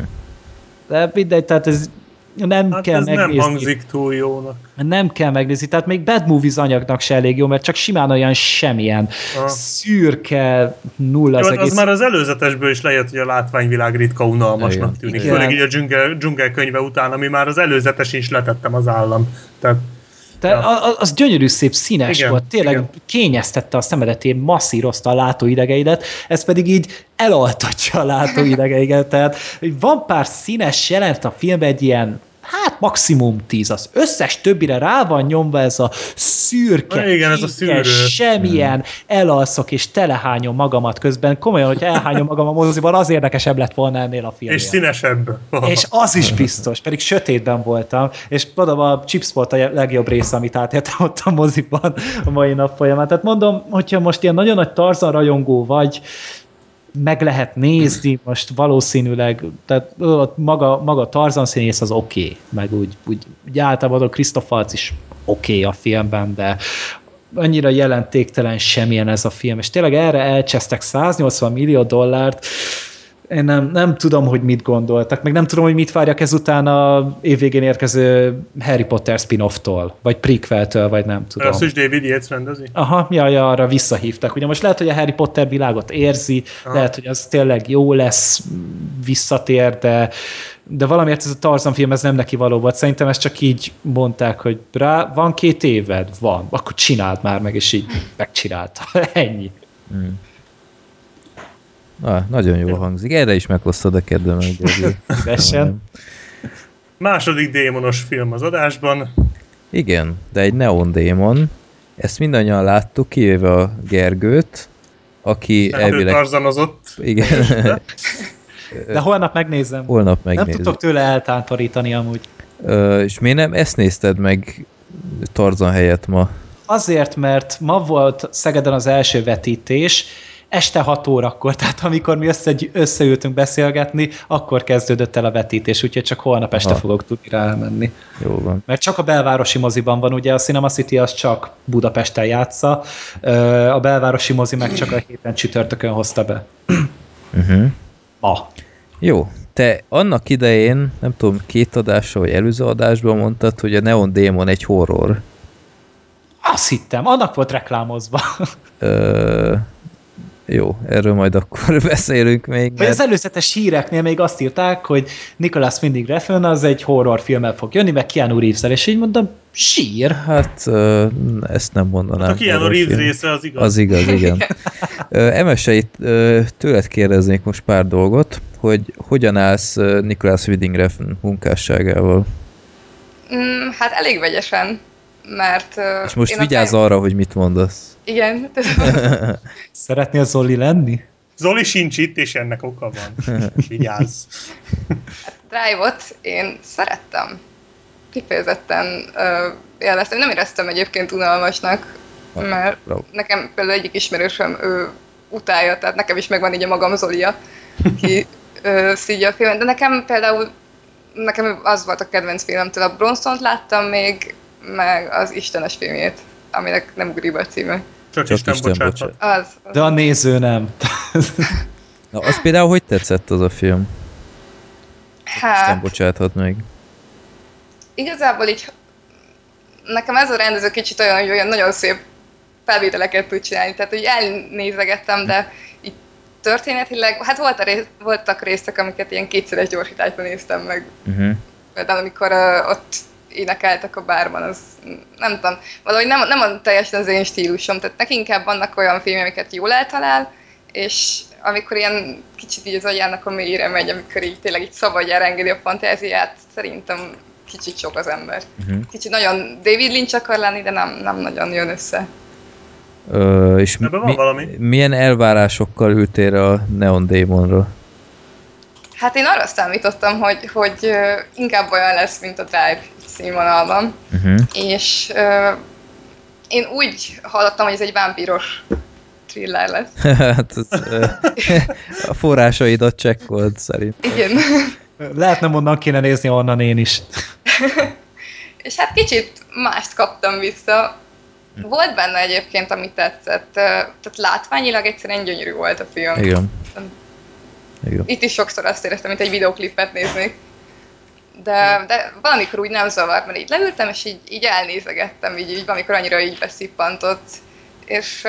De mindegy, tehát ez nem hát kell ez megnézni. nem hangzik túl jónak. Nem kell megnézni, tehát még Bad Movies anyagnak se elég jó, mert csak simán olyan semmilyen Ah. szürke, nulla Jó, az hát egész. az már az előzetesből is lejött, hogy a látványvilág ritka unalmasnak tűnik. Igen. Főleg így a dzsungel, dzsungel könyve után, ami már az előzetes is letettem az állam. Tehát De Ja. a- az gyönyörű szép színes Igen, volt, tényleg igen. kényeztette a szemedet, masszírozta a látóidegeidet, ez pedig így elaltatja a látóidegeidet, tehát van pár színes jelent a filmben egy ilyen hát maximum 10, az összes többire rá van nyomva ez a szürke, Igen, ez a szűrő. semmilyen, elalszok és telehányom magamat közben. Komolyan, hogy elhányom magam a moziban, az érdekesebb lett volna ennél a filmnél. és színesebb. És az is biztos, pedig sötétben voltam, és mondom, a Chips volt a legjobb része, amit átéltem ott a moziban a mai nap folyamán. Tehát mondom, hogyha most ilyen nagyon nagy Tarzan rajongó vagy, meg lehet nézni, most valószínűleg, tehát maga, maga Tarzan színész az oké, okay, meg úgy, úgy, úgy általában a Christoph is oké okay a filmben, de annyira jelentéktelen semmilyen ez a film, és tényleg erre elcsesztek 180 millió dollárt, én nem, nem tudom, hogy mit gondoltak, meg nem tudom, hogy mit várjak ezután a évvégén érkező Harry Potter spin-offtól, vagy prequel-től, vagy nem tudom. Azt is David Yates rendezi? Aha, ja, ja, arra visszahívtak. Ugye most lehet, hogy a Harry Potter világot érzi, Aha. lehet, hogy az tényleg jó lesz, visszatér, de, de valamiért ez a Tarzan film ez nem neki való volt. Szerintem ezt csak így mondták, hogy rá, van két éved? Van. Akkor csináld már meg, és így megcsinálta. Ennyi. Hmm. Ah, nagyon jó hangzik. Erre is meghoztad a kedvemet. Szívesen. Második démonos film az adásban. Igen, de egy neon démon. Ezt mindannyian láttuk, kivéve a Gergőt, aki Nem elvileg... tarzanozott. Igen. De holnap megnézem. Holnap megnézem. Nem tudtok tőle eltántorítani amúgy. Ö, és miért nem ezt nézted meg Tarzan helyett ma? Azért, mert ma volt Szegeden az első vetítés, este 6 órakor, tehát amikor mi össze, összeültünk beszélgetni, akkor kezdődött el a vetítés, úgyhogy csak holnap este ha. fogok tudni rá elmenni. Jó van. Mert csak a belvárosi moziban van, ugye a Cinema City az csak Budapesten játsza, a belvárosi mozi meg csak a héten csütörtökön hozta be. Uh-huh. Ma. Jó, te annak idején, nem tudom, két adásra vagy előző adásban mondtad, hogy a Neon Demon egy horror. Azt hittem, annak volt reklámozva. Ö, jó, erről majd akkor beszélünk még. Mert... az előzetes híreknél még azt írták, hogy Nicholas Winding Refn az egy horrorfilmmel fog jönni, meg Keanu reeves és így mondom, sír. Hát ezt nem mondanám. Hát a Keanu Reeves része az igaz. Az igaz, igen. Emese itt tőled kérdeznék most pár dolgot, hogy hogyan állsz Nicholas Winding Refn munkásságával? Mm, hát elég vegyesen, mert... És most vigyázz arra, hogy mit mondasz. Igen. Szeretnél Zoli lenni? Zoli sincs itt, és ennek oka van. Vigyázz. Hát Drive-ot én szerettem. Kifejezetten uh, élveztem. Nem éreztem egyébként unalmasnak, mert nekem például egyik ismerősöm ő utálja, tehát nekem is megvan így a magam Zolia, ki uh, szígya a filmet, de nekem például nekem az volt a kedvenc filmtől, a Bronson-t láttam még, meg az Istenes filmjét aminek nem ugrik be a címe. Csak, Csak Isten, Isten bocsánat. Az, az. De a néző nem. Na, az például hogy tetszett az a film? Hát... Isten bocsáthat meg. Igazából így nekem ez a rendező kicsit olyan, hogy olyan nagyon szép felvételeket tud csinálni, tehát hogy elnézegettem, de így történetileg, hát volt a rész, voltak részek, amiket ilyen kétszeres gyorsításban néztem meg. Uh-huh. Például amikor uh, ott énekeltek a bárban, az nem tudom, valahogy nem, nem a teljesen az én stílusom, tehát neki inkább vannak olyan filmek, amiket jól eltalál, és amikor ilyen kicsit így az agyának a mélyre megy, amikor így tényleg így szabadjára engedi a fantáziát, szerintem kicsit sok az ember. Uh-huh. Kicsit nagyon David Lynch akar lenni, de nem, nem nagyon jön össze. Ö, és mi, van valami? milyen elvárásokkal ültél a Neon Demonra? Hát én arra számítottam, hogy, hogy inkább olyan lesz, mint a Drive színvonalban, uh-huh. és uh, én úgy hallottam, hogy ez egy vámpíros thriller lesz. hát ez, uh, a forrásaidat csekkolt szerint. Igen. Lehetne onnan kéne nézni onnan én is. és hát kicsit mást kaptam vissza. Volt benne egyébként, amit tetszett. Tehát látványilag egyszerűen gyönyörű volt a film. Igen. Igen. Itt is sokszor azt éreztem, mint egy videoklipet néznék de, de valamikor úgy nem zavart, mert így leültem, és így, így elnézegettem, így, így valamikor annyira így beszippantott. És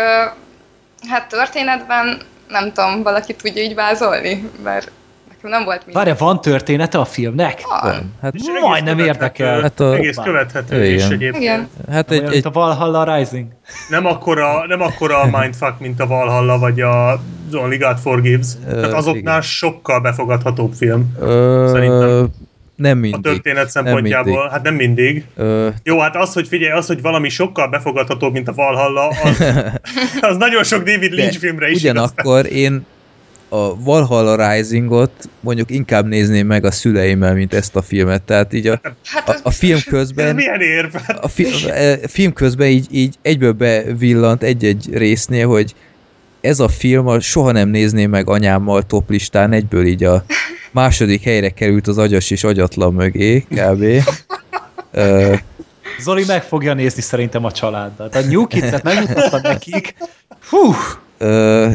hát történetben nem tudom, valaki tudja így vázolni, mert nekem nem volt minden. Várja, van története a filmnek? Van. Hát majdnem érdekel. Hát a... Egész követhető is egyébként. Igen. Hát egy, egy... a Valhalla Rising. Nem akkora, nem akkora a mindfuck, mint a Valhalla, vagy a Only God Forgives. Tehát azoknál igen. sokkal befogadhatóbb film. Ö... Szerintem nem mindig. A történet szempontjából, nem mindig. hát nem mindig. Ö... Jó, hát az, hogy figyelj, az, hogy valami sokkal befogadhatóbb, mint a Valhalla, az, az nagyon sok David Lynch De filmre is Ugyanakkor igaz. én a Valhalla Risingot mondjuk inkább nézném meg a szüleimmel, mint ezt a filmet. Tehát így a, hát a, a film közben... milyen érv? A, fi, a film közben így, így egyből bevillant egy-egy résznél, hogy ez a film a soha nem nézném meg anyámmal top listán, egyből így a második helyre került az agyas és agyatlan mögé, kb. Zoli meg fogja nézni szerintem a családdal. A New Kids-et megmutatta nekik. Hú! Ö,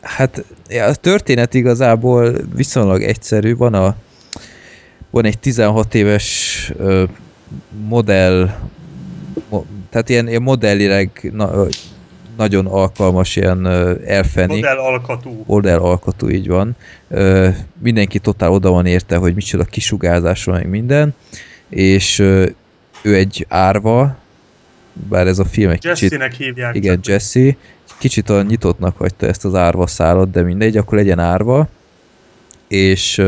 hát ja, a történet igazából viszonylag egyszerű. Van, a, van egy 16 éves ö, modell, mo, tehát ilyen, ilyen modellileg na, nagyon alkalmas ilyen elfenik. Modell alkatú. Modell így van. Mindenki totál oda van érte, hogy micsoda kisugárzásra, meg minden. És ő egy árva, bár ez a film egy kicsit... Hívják. Igen, csak. Jesse. Kicsit olyan nyitottnak hagyta ezt az árva szállat, de mindegy, akkor legyen árva. És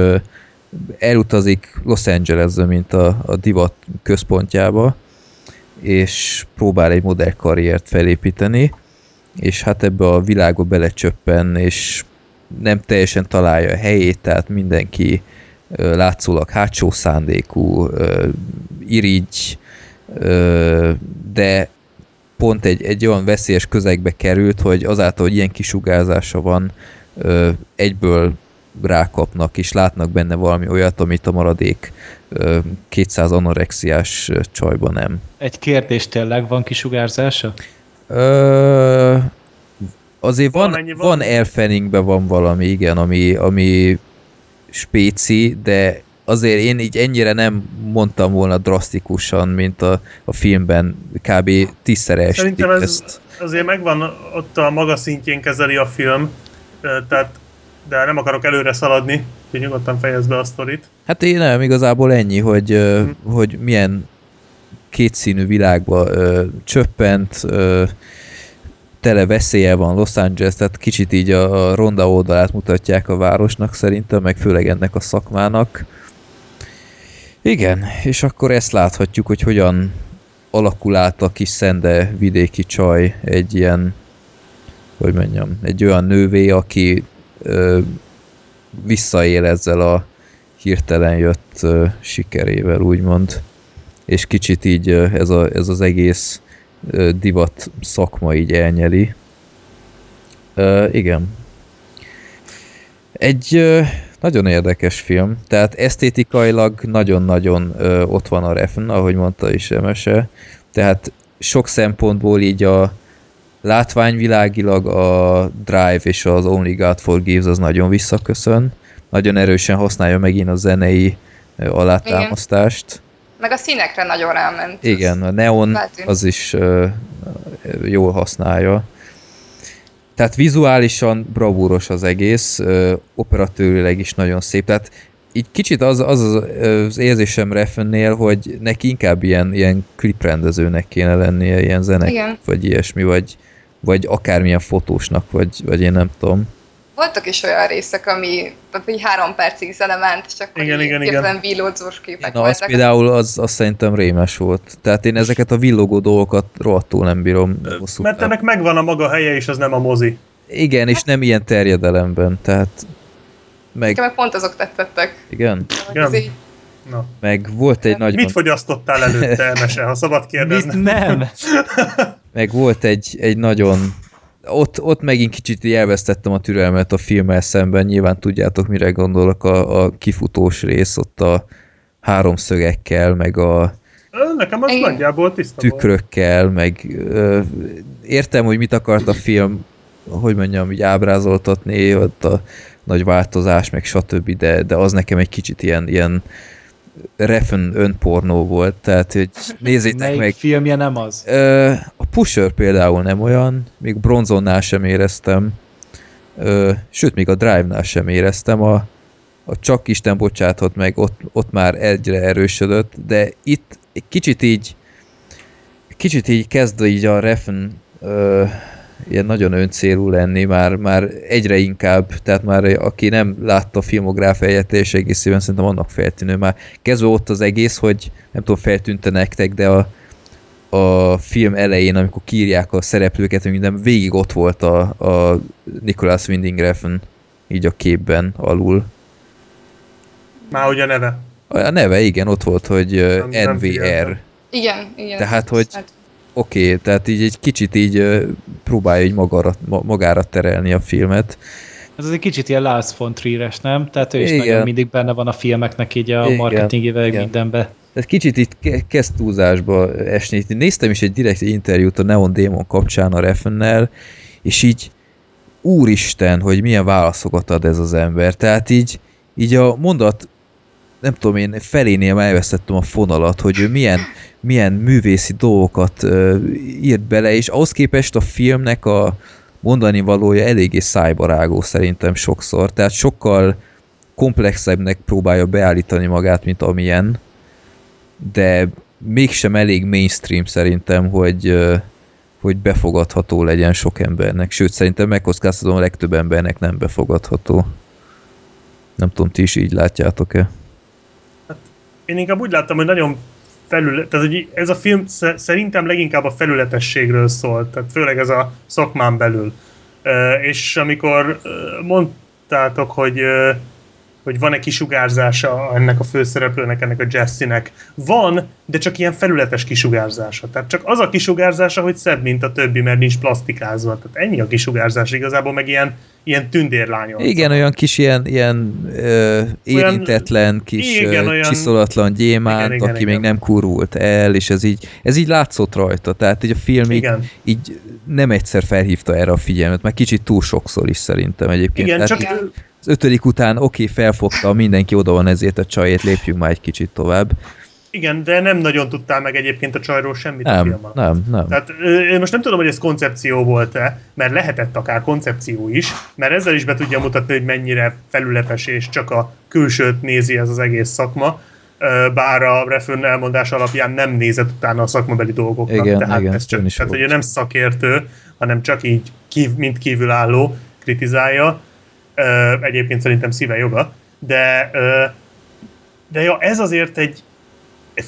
elutazik Los Angelesbe, mint a, a divat központjába, és próbál egy modellkarriert felépíteni, és hát ebbe a világba belecsöppen, és nem teljesen találja a helyét, tehát mindenki látszólag hátsó szándékú, irigy, de pont egy, egy olyan veszélyes közegbe került, hogy azáltal, hogy ilyen kisugárzása van, egyből rákapnak, és látnak benne valami olyat, amit a maradék ö, 200 anorexiás csajban nem. Egy kérdés tényleg van kisugárzása? Ö, azért van, van. van elfeningben van valami, igen, ami, ami spéci, de azért én így ennyire nem mondtam volna drasztikusan, mint a, a filmben kb. tízszer Szerintem ez ezt. azért megvan, ott a maga szintjén kezeli a film, tehát de nem akarok előre szaladni, úgyhogy nyugodtan fejezd be a sztorit. Hát én nem, igazából ennyi, hogy, Hm. hogy milyen kétszínű világba ö, csöppent, ö, tele veszélye van Los Angeles, tehát kicsit így a, a ronda oldalát mutatják a városnak szerintem, meg főleg ennek a szakmának. Igen, és akkor ezt láthatjuk, hogy hogyan alakul át a kis szende vidéki csaj egy ilyen, hogy mondjam, egy olyan nővé, aki ö, visszaél ezzel a hirtelen jött ö, sikerével, úgymond. És kicsit így ez, a, ez az egész divat szakma így elnyeli. Ö, igen. Egy ö, nagyon érdekes film, tehát esztétikailag nagyon-nagyon ö, ott van a refn, ahogy mondta is Emese, tehát sok szempontból így a látványvilágilag a Drive és az Only God Forgives az nagyon visszaköszön, nagyon erősen használja megint a zenei alátámasztást. Meg a színekre nagyon ráment. Igen, a neon Feltűnt. az is ö, jól használja. Tehát vizuálisan bravúros az egész, ö, operatőrileg is nagyon szép. Tehát így kicsit az az, az, az érzésem Refennél, hogy neki inkább ilyen, ilyen kliprendezőnek kéne lennie, ilyen zenek, Igen. vagy ilyesmi, vagy, vagy akármilyen fotósnak, vagy, vagy én nem tudom. Voltak is olyan részek, ami tehát így három percig zene ment, és akkor Igen, így igen, igen. villódzós képek Na, az voltak. például az, az szerintem rémes volt. Tehát én ezeket a villogó dolgokat rohadtul nem bírom hosszú Mert ennek megvan a maga helye, és az nem a mozi. Igen, és nem ilyen terjedelemben, tehát meg, Nekem meg pont azok tetszettek. igen, Igen. így, Na. meg volt egy nagyon, Mit fogyasztottál előtte, Emese, ha szabad kérdezni? Mit nem? meg volt egy, egy nagyon, ott, ott megint kicsit elvesztettem a türelmet a filmmel szemben, nyilván tudjátok, mire gondolok a, a kifutós rész, ott a háromszögekkel, meg a Nekem az Igen. nagyjából tiszta volt. tükrökkel, meg ö, értem, hogy mit akart a film, hogy mondjam, így ábrázoltatni, ott a nagy változás, meg stb., de, de az nekem egy kicsit ilyen, ilyen refen önpornó volt, tehát, hogy nézzétek Melyik meg, filmje nem az? Ö, a Pusher például nem olyan, még bronzonnál sem éreztem, ö, sőt, még a Drive-nál sem éreztem, a, a Csak Isten bocsáthat meg, ott, ott már egyre erősödött, de itt egy kicsit így kicsit így kezd így a refn ö, ilyen nagyon öncélú lenni, már, már egyre inkább, tehát már aki nem látta a filmográfiáját teljes egészében, szerintem annak feltűnő már. Kezdve ott az egész, hogy nem tudom, feltűnte nektek, de a, a film elején, amikor kírják a szereplőket, hogy minden végig ott volt a, a Nicholas Winding Refn így a képben alul. Már ugye neve. A neve igen, ott volt, hogy Nem- nem NVR. figyeltem. igen, igen. Tehát, hogy- hát, oké, okay, tehát így egy kicsit így próbálja így magára, magára terelni a filmet. Ez az egy kicsit ilyen Lars von Trier-es, nem? Tehát ő is Igen. nagyon mindig benne van a filmeknek így a marketingével mindenbe. Tehát kicsit itt kezd túlzásba esni. Néztem is egy direkt interjút a Neon Demon kapcsán a Refennel, és így úristen, hogy milyen válaszokat ad ez az ember. Tehát így, így a mondat nem tudom én, felénél elvesztettem a fonalat, hogy ő milyen, milyen művészi dolgokat uh, írt bele, és ahhoz képest a filmnek a mondani valója eléggé szájbarágó szerintem sokszor, tehát sokkal komplexebbnek próbálja beállítani magát, mint amilyen, de mégsem elég mainstream szerintem, hogy, hogy befogadható legyen sok embernek. Sőt, szerintem megkockáztatom, a legtöbb embernek nem befogadható. Nem tudom, ti is így látjátok-e? Én inkább úgy láttam, hogy nagyon felület, tehát hogy ez a film szerintem leginkább a felületességről szól, tehát főleg ez a szakmán belül. És amikor mondtátok, hogy hogy van-e kisugárzása ennek a főszereplőnek, ennek a Jesse-nek. Van, de csak ilyen felületes kisugárzása. Tehát csak az a kisugárzása, hogy szebb, mint a többi, mert nincs plastikázva. Tehát ennyi a kisugárzás igazából, meg ilyen, ilyen tündérlány. Igen, olyan kis ilyen, ilyen ö, érintetlen, olyan, kis igen, olyan, csiszolatlan gyémánt, igen, igen, aki igen. még nem kurult el, és ez így, ez így látszott rajta. Tehát így a film így, így nem egyszer felhívta erre a figyelmet, mert kicsit túl sokszor is szerintem egyébként. Igen, Tehát csak az ötödik után oké, felfogta, mindenki oda van ezért a csajét, lépjünk már egy kicsit tovább. Igen, de nem nagyon tudtál meg egyébként a csajról semmit nem, a film alatt. Nem, nem. Tehát én most nem tudom, hogy ez koncepció volt-e, mert lehetett akár koncepció is, mert ezzel is be tudja mutatni, hogy mennyire felületes és csak a külsőt nézi ez az egész szakma, bár a Refön elmondás alapján nem nézett utána a szakmabeli dolgoknak. Igen, tehát igen, ez csak, tehát, hogy nem szakértő, hanem csak így kív, mint kívülálló kritizálja egyébként szerintem szíve joga, de, de ja, ez azért egy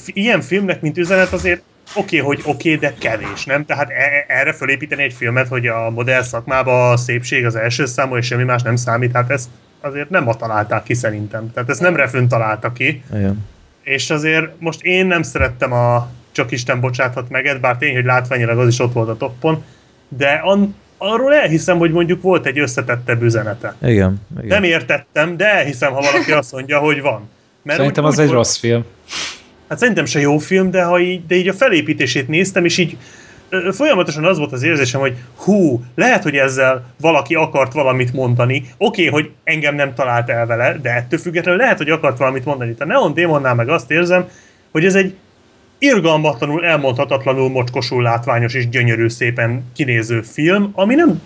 ilyen filmnek, mint üzenet azért oké, okay, hogy oké, okay, de kevés, nem? Tehát e, e, erre fölépíteni egy filmet, hogy a modell szakmában a szépség az első számú, és semmi más nem számít, hát ezt azért nem ma találták ki szerintem. Tehát ezt nem refön találta ki. Igen. És azért most én nem szerettem a Csak Isten bocsáthat meget, bár tény, hogy látványilag az is ott volt a toppon, de an, arról elhiszem, hogy mondjuk volt egy összetettebb üzenete. Igen, igen. Nem értettem, de elhiszem, ha valaki azt mondja, hogy van. Mert szerintem úgy, az úgy, egy rossz film. Hát szerintem se jó film, de, ha így, de így a felépítését néztem, és így folyamatosan az volt az érzésem, hogy hú, lehet, hogy ezzel valaki akart valamit mondani. Oké, okay, hogy engem nem talált el vele, de ettől függetlenül lehet, hogy akart valamit mondani. A Neon Demonnál meg azt érzem, hogy ez egy irgalmatlanul, elmondhatatlanul mocskosul látványos és gyönyörű szépen kinéző film, ami nem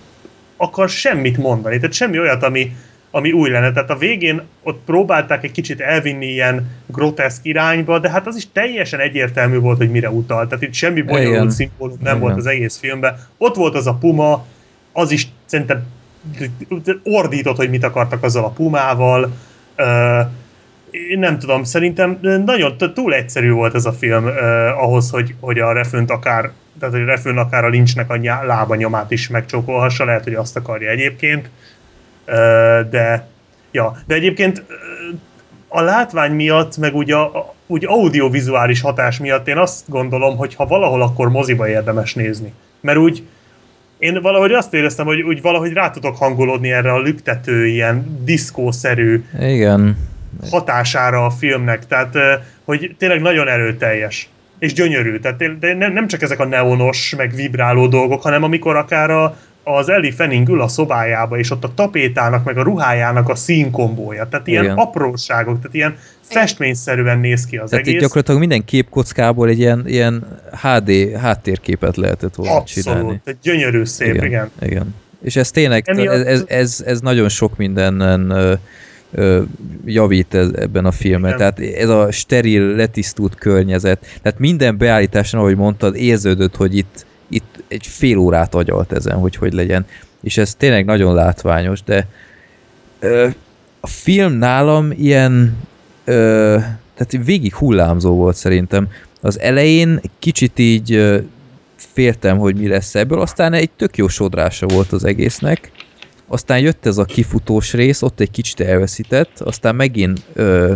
akar semmit mondani, tehát semmi olyat, ami, ami új lenne. Tehát a végén ott próbálták egy kicsit elvinni ilyen groteszk irányba, de hát az is teljesen egyértelmű volt, hogy mire utal. Tehát itt semmi bonyolult szimbólum nem Igen. volt az egész filmben. Ott volt az a puma, az is szerintem ordított, hogy mit akartak azzal a pumával. Uh, én nem tudom, szerintem nagyon túl egyszerű volt ez a film eh, ahhoz, hogy, hogy a refönt akár, tehát hogy a refön akár a lincsnek a nyá, lába nyomát is megcsókolhassa, lehet, hogy azt akarja egyébként, eh, de ja, de egyébként a látvány miatt, meg úgy, a, úgy audiovizuális hatás miatt én azt gondolom, hogy ha valahol, akkor moziba érdemes nézni. Mert úgy, én valahogy azt éreztem, hogy úgy valahogy rá tudok hangolódni erre a lüktető, ilyen diszkószerű Igen hatására a filmnek, tehát hogy tényleg nagyon erőteljes és gyönyörű, tehát de nem csak ezek a neonos, meg vibráló dolgok, hanem amikor akár a, az Ellie Fanning ül a szobájába, és ott a tapétának, meg a ruhájának a színkombója, tehát ilyen Igen. apróságok, tehát ilyen festményszerűen néz ki az tehát egész. itt gyakorlatilag minden képkockából egy ilyen, ilyen HD háttérképet lehetett volna Abszolút, csinálni. Abszolút, gyönyörű szép, igen. igen. igen. És ez tényleg, ez, ez, ez, ez nagyon sok mindenen javít ez, ebben a filmben. Igen. Tehát ez a steril, letisztult környezet, tehát minden beállításon, ahogy mondtad, érződött, hogy itt, itt egy fél órát agyalt ezen, hogy hogy legyen. És ez tényleg nagyon látványos, de ö, a film nálam ilyen ö, tehát végig hullámzó volt szerintem. Az elején kicsit így féltem, hogy mi lesz ebből, aztán egy tök jó sodrása volt az egésznek, aztán jött ez a kifutós rész, ott egy kicsit elveszített, aztán megint, ö,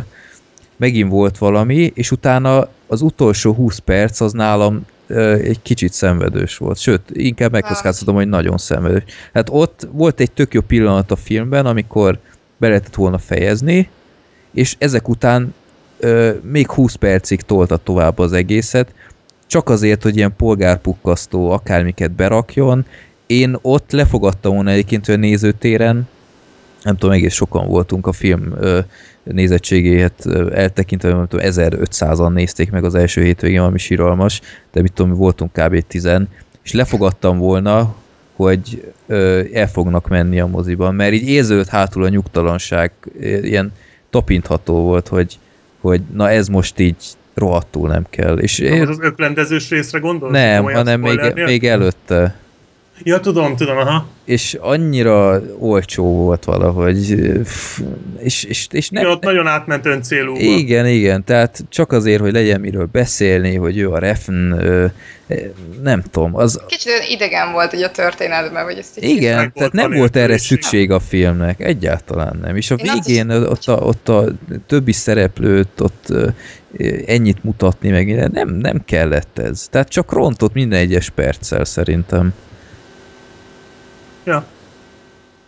megint volt valami, és utána az utolsó 20 perc az nálam ö, egy kicsit szenvedős volt. Sőt, inkább megkockáztatom, hogy nagyon szenvedős. Hát ott volt egy tök jó pillanat a filmben, amikor be lehetett volna fejezni, és ezek után ö, még 20 percig tolta tovább az egészet, csak azért, hogy ilyen polgárpukkasztó akármiket berakjon. Én ott lefogadtam volna egyébként, hogy a nézőtéren, nem tudom, egész sokan voltunk a film ö, nézettségét ö, eltekintve, nem tudom, 1500-an nézték meg az első hétvégén, ami síralmas, de mit tudom, voltunk kb. 10 és lefogadtam volna, hogy ö, el fognak menni a moziban, mert így érződött hátul a nyugtalanság, ilyen tapintható volt, hogy, hogy na ez most így rohadtul nem kell. És én, az öklendezős részre gondolsz? nem, hanem még, még előtte. Ja, tudom, tudom, aha. És annyira olcsó volt valahogy, és, és, és Nem, ja, ott nagyon átment öncélú. igen, igen, tehát csak azért, hogy legyen miről beszélni, hogy ő a refn, nem tudom, az, Kicsit idegen volt ugye a történetben, vagy ezt így igen, tehát volt nem volt erre nélküliség. szükség a filmnek, egyáltalán nem. És a Én végén ott a, ott a többi szereplőt ott ennyit mutatni, meg minden, nem, nem kellett ez. Tehát csak rontott minden egyes perccel szerintem. Ja.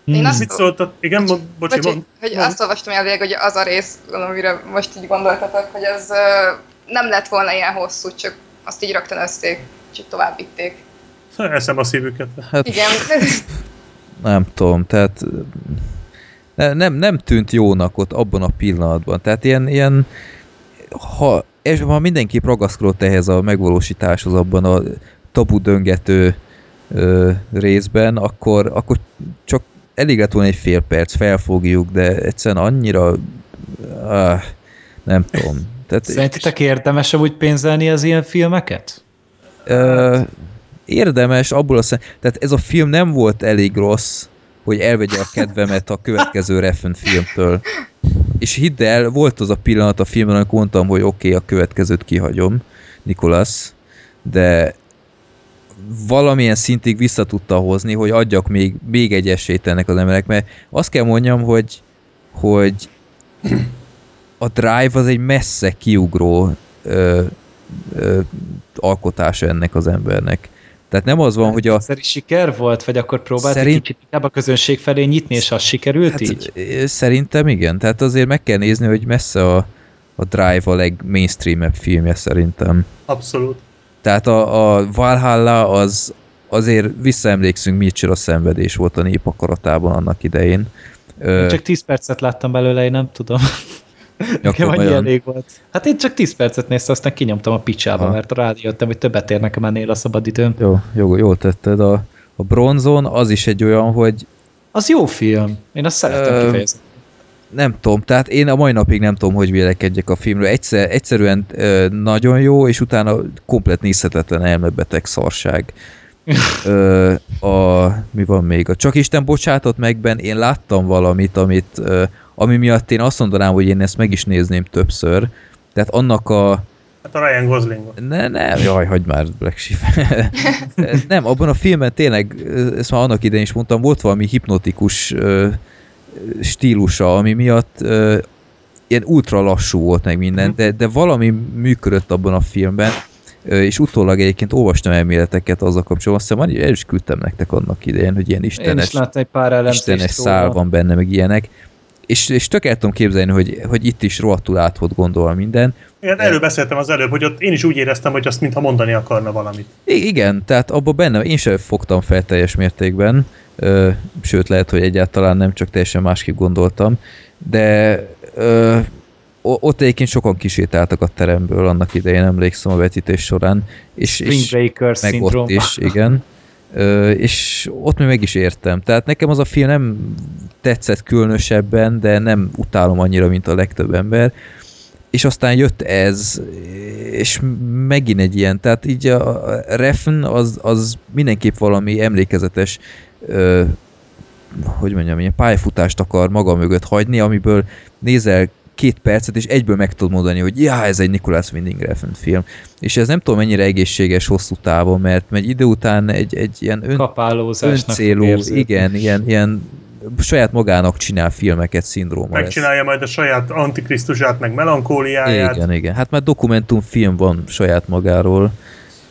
Én azt, Mit szóltak? Igen, mond, bocsi, Bocsi, mond. hogy mond. azt olvastam elvileg, hogy az a rész, amire most így gondoltatok, hogy az ö, nem lett volna ilyen hosszú, csak azt így rögtönözték, és így tovább vitték. Eszem a szívüket. Hát Igen, nem tudom, tehát ne- nem, nem tűnt jónak ott abban a pillanatban. Tehát ilyen, ilyen ha, és ha mindenképp ragaszkodott ehhez a megvalósításhoz abban a tabu döngető ö, részben, akkor, akkor csak elég lett volna egy fél perc, felfogjuk, de egyszerűen annyira ah, nem tudom. Tehát, Szerintetek érdemes amúgy pénzelni az ilyen filmeket? Ö, érdemes abból a szem... Tehát ez a film nem volt elég rossz, hogy elvegye a kedvemet a következő Refn filmtől. És hidd el, volt az a pillanat a filmben, amikor mondtam, hogy oké, okay, a következőt kihagyom, Nikolas, de valamilyen szintig vissza tudta hozni, hogy adjak még, még egy esélyt ennek az emberek, mert azt kell mondjam, hogy, hogy a Drive az egy messze kiugró ö, ö, alkotása ennek az embernek. Tehát nem az van, hogy a... Egyszeri siker volt, vagy akkor próbált Szerint- egy kicsit inkább a közönség felé nyitni, és az sikerült Hát, így? szerintem igen. Tehát azért meg kell nézni, hogy messze a, a Drive a legmainstreamebb filmje szerintem. Abszolút. Tehát a, a Valhalla az azért visszaemlékszünk, micsoda szenvedés volt a nép akaratában annak idején. Én csak 10 percet láttam belőle, én nem tudom. Nekem annyi nagyon- elég volt. Hát én csak 10 percet néztem, aztán kinyomtam a picsába, Aha. mert rájöttem, hogy többet ér nekem ennél a szabadidőm. Jó, jó, jól tetted. A, a bronzon az is egy olyan, hogy Az jó film. Én azt szeretem Ö, kifejezni. Nem tudom, tehát én a mai napig nem tudom, hogy vélekedjek a filmről. Egyszer, egyszerűen ö, nagyon jó, és utána komplet nézhetetlen elmebeteg szarság. Ö, a, mi van még? A Csak Isten bocsátott megben én láttam valamit, amit, ö, ami miatt én azt mondanám, hogy én ezt meg is nézném többször. Tehát annak a, Hát a Ryan Gosling. ne, ne, jaj, hagyd már, Black Sheep. nem, abban a filmben tényleg, ezt már annak idején is mondtam, volt valami hipnotikus ö, stílusa, ami miatt ö, ilyen ultra lassú volt meg minden, de, de valami működött abban a filmben, és utólag egyébként olvastam elméleteket azzal kapcsolatban, azt hiszem, el is küldtem nektek annak idején, hogy ilyen Én is istenes, láttam egy pár istenes szál van benne, meg ilyenek. És, és tök el tudom képzelni, hogy, hogy itt is rohadtul át volt gondolva minden, Igen, erről beszéltem az előbb, hogy ott én is úgy éreztem, hogy azt mintha mondani akarna valamit. I- igen, tehát abban benne én sem fogtam fel teljes mértékben, ö, sőt lehet, hogy egyáltalán nem csak teljesen másképp gondoltam, de ö, ott egyébként sokan kisétáltak a teremből annak idején, emlékszem a vetítés során, és, Spring és Breakers meg szindróma. ott is, igen. És ott még meg is értem. Tehát nekem az a film nem tetszett különösebben, de nem utálom annyira, mint a legtöbb ember. És aztán jött ez, és megint egy ilyen, tehát így a Refn az, az mindenképp valami emlékezetes ö, hogy mondjam, ilyen pályafutást akar maga mögött hagyni, amiből nézel két percet, és egyből meg tudod mondani, hogy ja, ez egy Nicholas Winding Refn film. És ez nem tudom mennyire egészséges hosszú távon, mert egy idő után egy, egy ilyen ön, öncélú, igen, ilyen, ilyen saját magának csinál filmeket szindróma lesz. Megcsinálja majd a saját antikrisztusát, meg melankóliáját. Igen, igen. Hát már dokumentumfilm van saját magáról.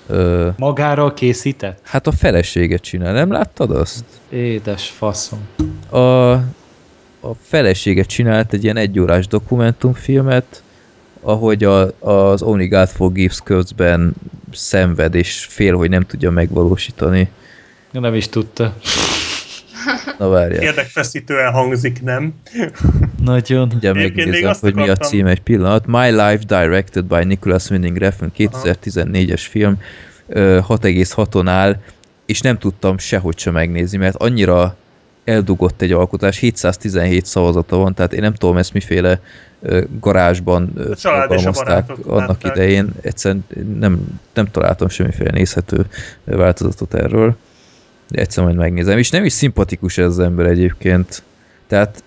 Ö, Magáról készített? hát a feleséget csinál, nem láttad azt? Édes faszom. A, a feleséget csinált egy ilyen egyórás dokumentumfilmet, ahogy a, az Only God Forgives közben szenved, és fél, hogy nem tudja megvalósítani. Nem is tudta. Na várjál. Érdekfeszítően hangzik, nem? Nagyon. Ugye megnézem, hogy mi a cím egy pillanat. My Life Directed by Nicholas Winding Refn 2014-es film, ö, 6,6-on áll, és nem tudtam sehogy sem megnézni, mert annyira eldugott egy alkotás, 717 szavazata van, tehát én nem tudom ezt miféle garázsban ö, A család és a forgalmazták barátok annak látták. idején, egyszerűen nem, nem találtam semmiféle nézhető változatot erről. De egyszer majd megnézem. És nem is szimpatikus ez az ember egyébként. Tehát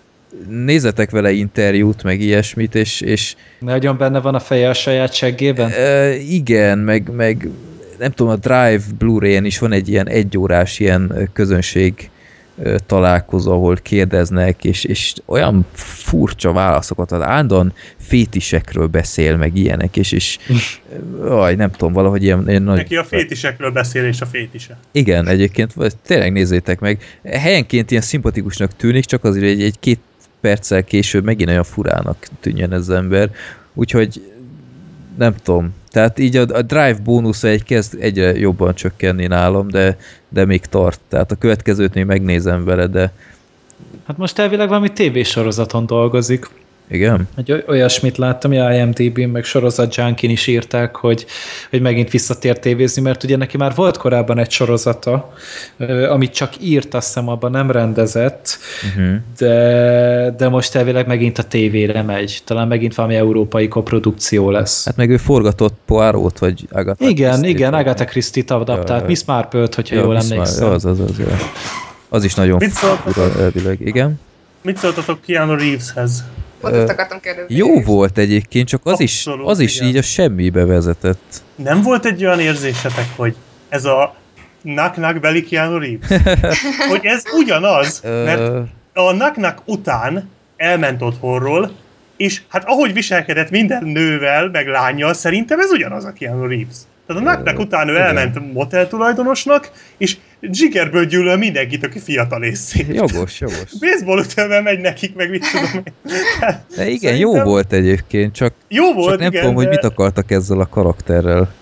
nézzetek vele interjút, meg ilyesmit, és, és Nagyon benne van a feje a saját seggében? e, igen, meg, meg nem tudom, a Drive Blu-ray-en is van egy ilyen egyórás ilyen közönség találkozó, ahol kérdeznek, és, és olyan furcsa válaszokat ad, állandóan fétisekről beszél, meg ilyenek, és, és aj, nem tudom, valahogy ilyen, ilyen nagy... Neki a fétisekről beszél, és a fétise. Igen, egyébként vagy tényleg nézzétek meg. Helyenként ilyen szimpatikusnak tűnik, csak azért egy, egy két perccel később megint olyan furának tűnjön ez az ember. Úgyhogy nem tudom. Tehát így a, a drive bónusza egy kezd egyre jobban csökkenni nálam, de, de még tart. Tehát a következőt még megnézem vele, de Hát most elvileg valami tévésorozaton dolgozik. Igen. Egy oly- olyasmit láttam, hogy IMDb-n, meg sorozat Junkin is írták, hogy, hogy megint visszatér tévézni, mert ugye neki már volt korábban egy sorozata, amit csak írt, azt hiszem abban nem rendezett, Uh-huh. de, de most elvileg megint a tévére megy. Talán megint valami európai koprodukció lesz. Hát meg ő forgatott Poirot, vagy Agatha igen, Christie-t, igen, vagy- Agatha Christie-t adaptált, Ja, Miss Marple-t, hogyha Ja, jól Miss Mar- emlékszem. Az, az, az, az, az is nagyon fura elvileg. Igen. Mit szóltatok Keanu Reeveshez? Pont ezt akartam kérdezni. Jó volt egyébként, csak az is, Abszolút, az is igen. így a semmibe vezetett. Nem volt egy olyan érzésetek, hogy ez a nak-nak beli Keanu Reeves? hogy ez ugyanaz, mert a nak-nak után elment otthonról, és hát ahogy viselkedett minden nővel, meg lányjal, szerintem ez ugyanaz a Keanu Reeves. Tehát a nak után ő igen. elment motel tulajdonosnak, és zsigerből gyűlöl mindenkit, aki fiatal és szép. jogos, jogos. Baseball ütővel megy nekik, meg mit tudom én. De igen, szerintem jó volt egyébként, csak, Jó volt, csak nem igen, tudom, hogy de- mit akartak ezzel a karakterrel.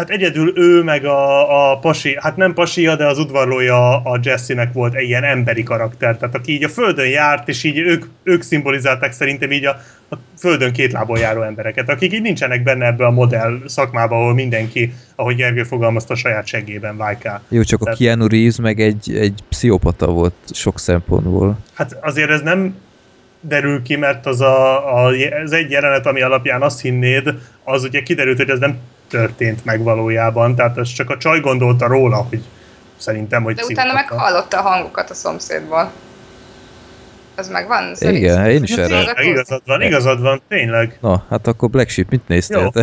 Hát egyedül ő meg a, a pasi, hát nem pasia, de az udvarlója a Jesse-nek volt egy ilyen emberi karakter, tehát aki így a földön járt, és így ők, ők szimbolizálták szerintem így a, a földön két lábon járó embereket, akik így nincsenek benne ebbe a modell szakmába, ahol mindenki, ahogy Gergő fogalmazta, a saját seggében vájkál. Jó, csak a Tehát- Keanu Reeves meg egy, egy pszichopata volt sok szempontból. Hát azért ez nem derül ki, mert az, a, a, az egy jelenet, ami alapján azt hinnéd, az ugye kiderült, hogy ez nem történt meg valójában, tehát ez csak a csaj gondolta róla, hogy szerintem, hogy De utána meg hallotta a hangokat a szomszédból. Ez megvan? Igen, hát én is erre. Tényleg, igazad van, igazad van, tényleg. Na, hát akkor Black Sheep, mit néztél? Jó.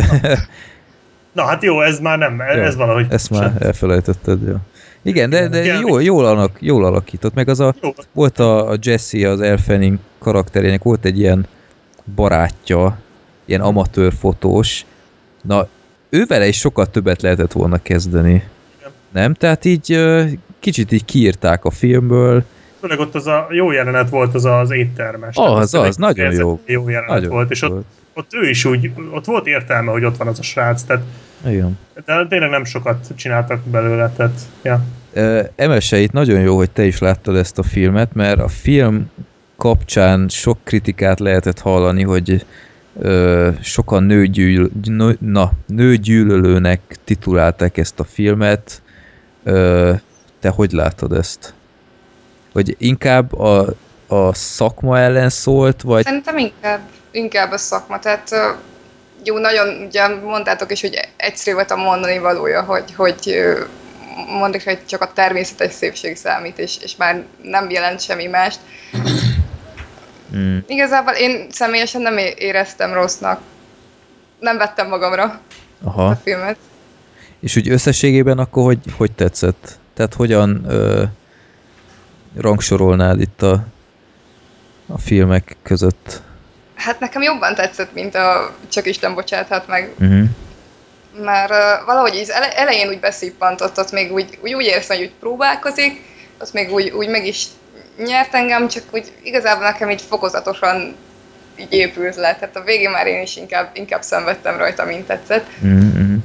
Na hát jó, ez már nem, Jó, ez valahogy... Ezt már elfelejtetted, jó. Igen, de, de Igen. jól, jól, alak, jól alakított, meg az a, Jó, volt a, a Jesse, az Elfening karakterének volt egy ilyen barátja, ilyen amatőr fotós. Na, ő vele is sokkal többet lehetett volna kezdeni. Igen. Nem? Tehát így kicsit így kiírták a filmből. főleg ott az a jó jelenet volt az az éttermes. Az, Tehát az, tényleg nagyon jó. Jó jelenet Nagyon volt, és ott, ott ő is úgy, ott volt értelme, hogy ott van az a srác, tehát Igen. de tényleg nem sokat csináltak belőle, tehát ja. Emese, itt nagyon jó, hogy te is láttad ezt a filmet, mert a film kapcsán sok kritikát lehetett hallani, hogy ö, sokan nőgyűl, nő, na, nőgyűlölőnek titulálták ezt a filmet. Ö, te hogy látod ezt? Hogy inkább a, a szakma ellen szólt, vagy Szerintem inkább, inkább a szakma. Tehát jó, nagyon, ugye mondtátok is, hogy egyszerű volt a mondani valója, hogy, hogy mondjuk, hogy csak a természetes szépség számít, és, és már nem jelent semmi mást. Mm, Igazából én személyesen nem éreztem rossznak. Nem vettem magamra a aha. filmet. És úgy összességében akkor hogy, hogy tetszett? Tehát hogyan ö, rangsorolnád itt a, a filmek között? Hát nekem jobban tetszett, mint a Csak Isten bocsáthat meg. Uh-huh. Már uh, valahogy az ele- elején úgy beszippantott, ott még úgy, úgy, úgy éreztem, hogy úgy próbálkozik, ott még úgy, úgy meg is nyert engem, csak úgy igazából nekem így fokozatosan így épült le. Tehát a végén már én is inkább, inkább szenvedtem rajta, mint tetszett. Mm-hmm.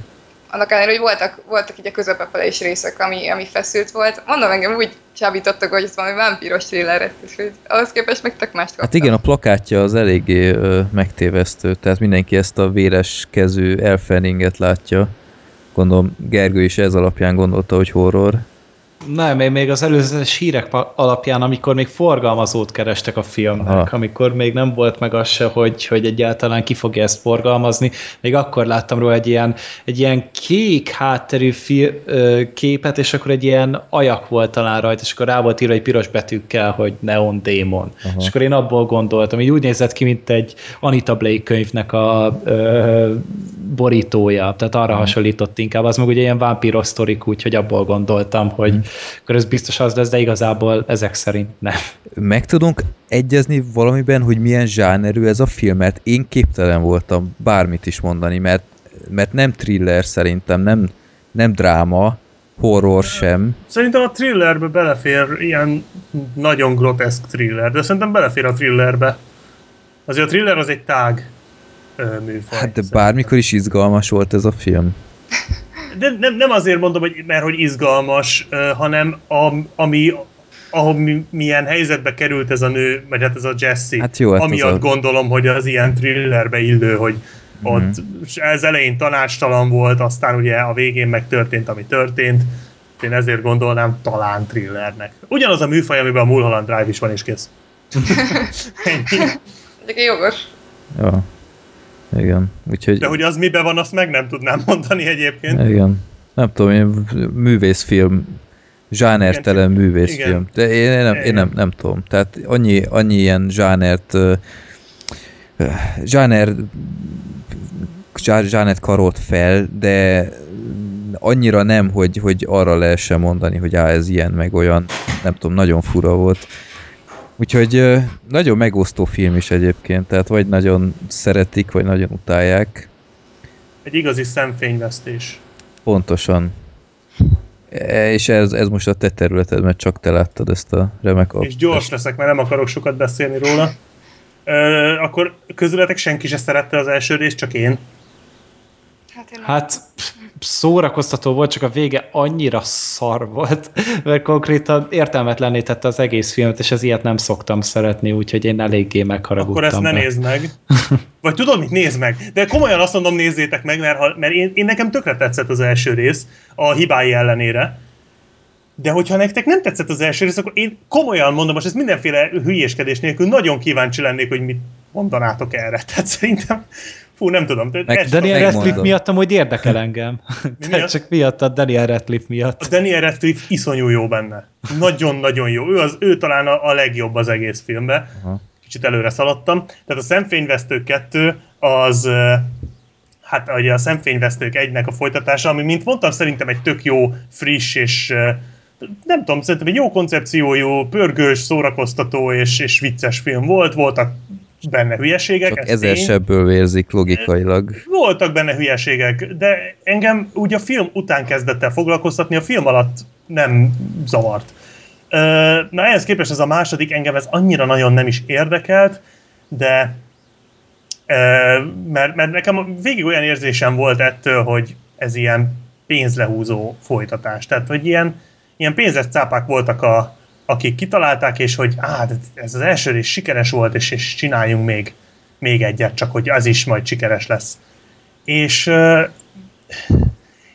Annak ellenére, hogy voltak, voltak így a közepefele is részek, ami, ami feszült volt. Mondom, engem úgy csábítottak, hogy ez valami vámpíros thriller, és hogy ahhoz képest meg tök mást kaptam. Hát igen, a plakátja az eléggé ö, megtévesztő, tehát mindenki ezt a véres kezű elfeninget látja. Gondolom Gergő is ez alapján gondolta, hogy horror. Nem, én még az előzetes hírek alapján, amikor még forgalmazót kerestek a filmnek, Aha. amikor még nem volt meg az se, hogy, hogy egyáltalán ki fogja ezt forgalmazni, még akkor láttam róla egy ilyen, egy ilyen kék hátterű fi, ö, képet, és akkor egy ilyen ajak volt talán rajta, és akkor rá volt írva egy piros betűkkel, hogy Neon Demon. Aha. És akkor én abból gondoltam, hogy úgy nézett ki, mint egy Anita Blake könyvnek a ö, borítója, tehát arra hasonlított inkább, az meg ugye ilyen vámpíros sztorik, úgyhogy abból gondoltam, hogy akkor ez biztos az lesz, de igazából ezek szerint nem. Meg tudunk egyezni valamiben, hogy milyen zsánerű ez a film, mert én képtelen voltam bármit is mondani, mert, mert nem thriller szerintem, nem, nem dráma, horror sem. Szerintem a thrillerbe belefér ilyen nagyon groteszk thriller, de szerintem belefér a thrillerbe. Azért a thriller az egy tág műfaj. Hát de bármikor is izgalmas volt ez a film. De nem, nem azért mondom, hogy, mert hogy izgalmas, hanem a, ami, ahol mi, milyen helyzetbe került ez a nő, vagy hát ez a Jessie. Hát jó, hát Amiatt a- gondolom, hogy az ilyen thrillerbe illő, hogy ott ez elején tanácstalan volt, aztán ugye a végén megtörtént, ami történt. Én ezért gondolnám talán thrillernek. Ugyanaz a műfaj, amiben a Mulholland Drive is van, és kész. Ennyi. Jogos. Ja. Igen. Úgyhogy... De hogy az miben van, azt meg nem tudnám mondani egyébként. Igen. Nem tudom, én művészfilm, zsánertelen Igen. művészfilm. De én, én, nem, én nem, nem tudom. Tehát annyi, annyi ilyen zsánert, zsáner, zsá- zsánert karolt fel, de annyira nem, hogy, hogy arra lehessen mondani, hogy á, ez ilyen, meg olyan, nem tudom, nagyon fura volt. Úgyhogy nagyon megosztó film is egyébként, tehát vagy nagyon szeretik, vagy nagyon utálják. Egy igazi szemfényvesztés. Pontosan. E, És ez, ez most a te területed, mert csak te láttad ezt a remek És gyors leszek, mert nem akarok sokat beszélni róla. Ö, akkor közületek senki se szerette az első részt, csak én. Hát én Hát pff, szórakoztató volt, csak a vége annyira szar volt, mert konkrétan értelmetlenné tette az egész filmet, és ez ilyet nem szoktam szeretni, úgyhogy én eléggé megharagudtam. Akkor ezt ne be. nézd meg. Vagy tudod mit, nézd meg. De komolyan azt mondom, nézzétek meg, mert, ha, mert én, én nekem tökre tetszett az első rész, a hibái ellenére. De hogyha nektek nem tetszett az első rész, akkor én komolyan mondom, most ez mindenféle hülyéskedés nélkül nagyon kíváncsi lennék, hogy mit mondanátok erre. Tehát szerintem, fú, nem tudom. de Meg ez Daniel. Radcliffe miatt amúgy érdekel engem. Mi miatt? csak miattad Daniel Radcliffe miatt. A Daniel Radcliffe iszonyú jó benne. Nagyon-nagyon jó. Ő, az, ő talán a, a legjobb az egész filmben. Aha. Kicsit előre szaladtam. Tehát a Szemfényvesztők 2 az hát ugye a Szemfényvesztők egynek a folytatása, ami mint mondtam szerintem egy tök jó, friss és nem tudom, szerintem egy jó koncepciójú, pörgős, szórakoztató és, és vicces film volt. Voltak benne hülyeségek, Csak ez ezer sebből vérzik logikailag. Voltak benne hülyeségek, de engem úgy a film után kezdett el foglalkoztatni, a film alatt nem zavart. Na ehhez képest ez a második, engem ez annyira nagyon nem is érdekelt, de mert, mert nekem végig olyan érzésem volt ettől, hogy ez ilyen pénzlehúzó folytatás. Tehát, hogy ilyen, ilyen pénzes cápák voltak a, akik kitalálták, és hogy á, ez az első rész sikeres volt, és, és csináljunk még, még egyet, csak hogy az is majd sikeres lesz. És uh,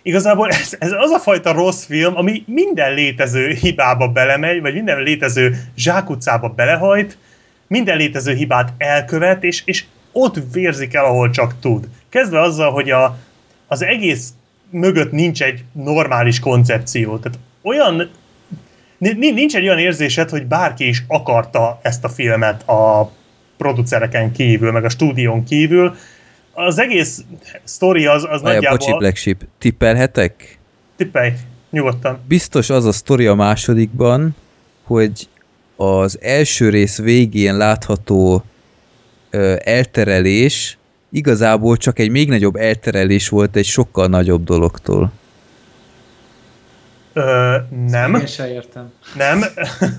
igazából ez, ez az a fajta rossz film, ami minden létező hibába belemegy, vagy minden létező zsákutcába belehajt, minden létező hibát elkövet, és, és ott vérzik el, ahol csak tud. Kezdve azzal, hogy a, az egész mögött nincs egy normális koncepció. Tehát olyan Nincs egy olyan érzésed, hogy bárki is akarta ezt a filmet a producereken kívül, meg a stúdión kívül. Az egész sztori az, az bocsi, nagyjából... Black Sheep, tippelhetek? Tippelj, nyugodtan. Biztos az a sztori a másodikban, hogy az első rész végén látható ö, elterelés igazából csak egy még nagyobb elterelés volt egy sokkal nagyobb dologtól. Ö, nem. Én sem értem. Nem.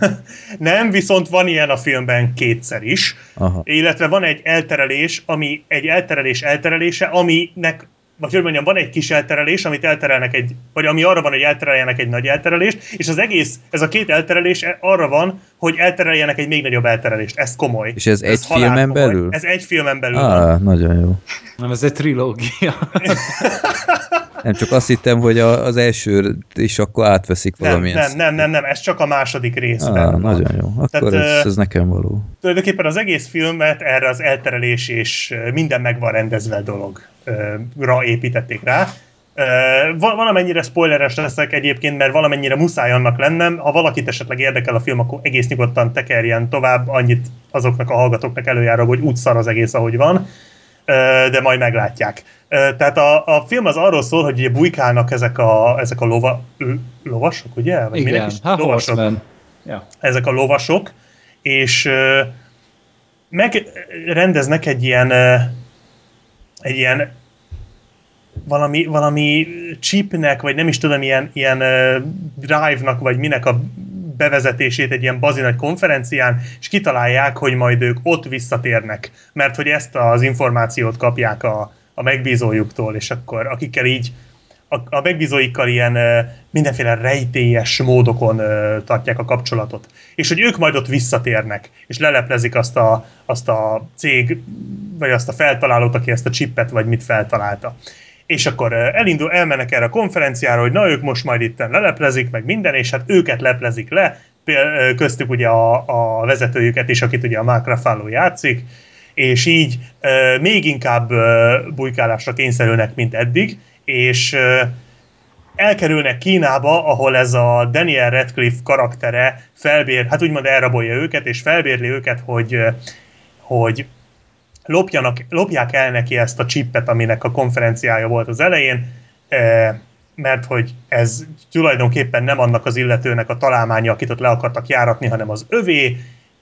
nem, viszont van ilyen a filmben kétszer is. Aha. Illetve van egy elterelés, ami egy elterelés elterelése, aminek vagy hogy mondjam, van egy kis elterelés, amit elterelnek egy, vagy ami arra van, hogy eltereljenek egy nagy elterelést, és az egész, ez a két elterelés arra van, hogy eltereljenek egy még nagyobb elterelést. Ez komoly. És ez egy halál filmen komoly. belül? Ez egy filmen belül van. Á, nagyon jó. Nem, ez egy trilógia. Nem, csak azt hittem, hogy a, az első is akkor átveszik Nem, valamilyen nem, nem, nem, nem, ez csak a második részben. Á, van. nagyon jó. Akkor Tehát, ez, ez nekem való. tulajdonképpen az egész filmet erre az elterelés és minden meg van rendezve dologra építették rá. Valamennyire spoileres leszek egyébként, mert valamennyire muszáj annak lennem. Ha valakit esetleg érdekel a film, akkor egész nyugodtan tekerjen tovább, annyit azoknak a hallgatóknak előjára, hogy úgy szar az egész, ahogy van, de majd meglátják. Tehát a, a film az arról szól, hogy ugye bujkálnak ezek a, ezek a lova, lovasok, ugye? Vagy Igen, is? hát Lovasok Horseman. Ja. ezek a lovasok, és megrendeznek egy ilyen egy ilyen valami, valami chipnek, vagy nem is tudom, ilyen, ilyen drive-nak, vagy minek a bevezetését egy ilyen bazi nagy konferencián, és kitalálják, hogy majd ők ott visszatérnek, mert hogy ezt az információt kapják a, a megbízójuktól, és akkor akikkel így a, a megbízóikkal ilyen ö, mindenféle rejtélyes módokon ö, tartják a kapcsolatot. És hogy ők majd ott visszatérnek, és leleplezik azt a, azt a cég, vagy azt a feltalálót, aki ezt a chippet, vagy mit feltalálta. És akkor ö, elindul, elmennek erre a konferenciára, hogy na ők most majd itt leleplezik, meg minden, és hát őket leplezik le, ö, köztük ugye a, a vezetőjüket is, akit ugye a Mark Ruffalo játszik, és így ö, még inkább ö, bujkálásra kényszerülnek, mint eddig, és ö, elkerülnek Kínába, ahol ez a Daniel Radcliffe karaktere felbér, hát úgymond elrabolja őket, és felbérli őket, hogy, hogy lopjanak, lopják el neki ezt a csippet, aminek a konferenciája volt az elején, ö, mert hogy ez tulajdonképpen nem annak az illetőnek a találmánya, akit ott le akartak járatni, hanem az övé,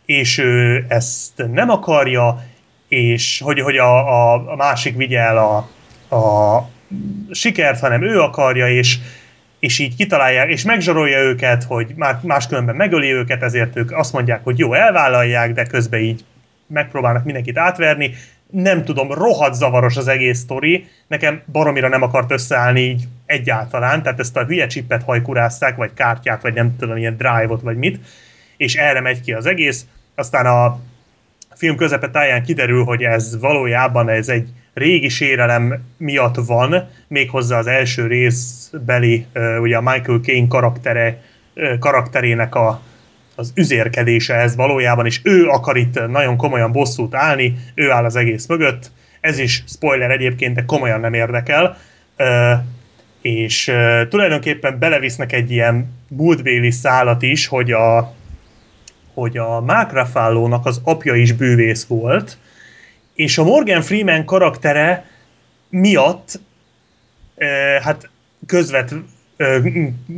és ő ezt nem akarja, és hogy, hogy a, a, másik vigye el a, a sikert, hanem ő akarja, és, és így kitalálják, és megzsarolja őket, hogy má- máskülönben megöli őket, ezért ők azt mondják, hogy jó, elvállalják, de közben így megpróbálnak mindenkit átverni. Nem tudom, rohadt zavaros az egész sztori, nekem baromira nem akart összeállni így egyáltalán, tehát ezt a hülye csippet hajkurázták, vagy kártyát, vagy nem tudom, ilyen drive-ot, vagy mit, és erre megy ki az egész. Aztán a film közepe táján kiderül, hogy ez valójában ez egy régi sérelem miatt van, méghozzá az első részbeli, ugye a Michael Caine karaktere, karakterének a, az üzérkedése ez valójában, és ő akar itt nagyon komolyan bosszút állni, ő áll az egész mögött, ez is spoiler egyébként, de komolyan nem érdekel, és tulajdonképpen belevisznek egy ilyen múltbéli szálat is, hogy a, hogy a Mark Ruffalo-nak az apja is bűvész volt, és a Morgan Freeman karaktere miatt hát közvet,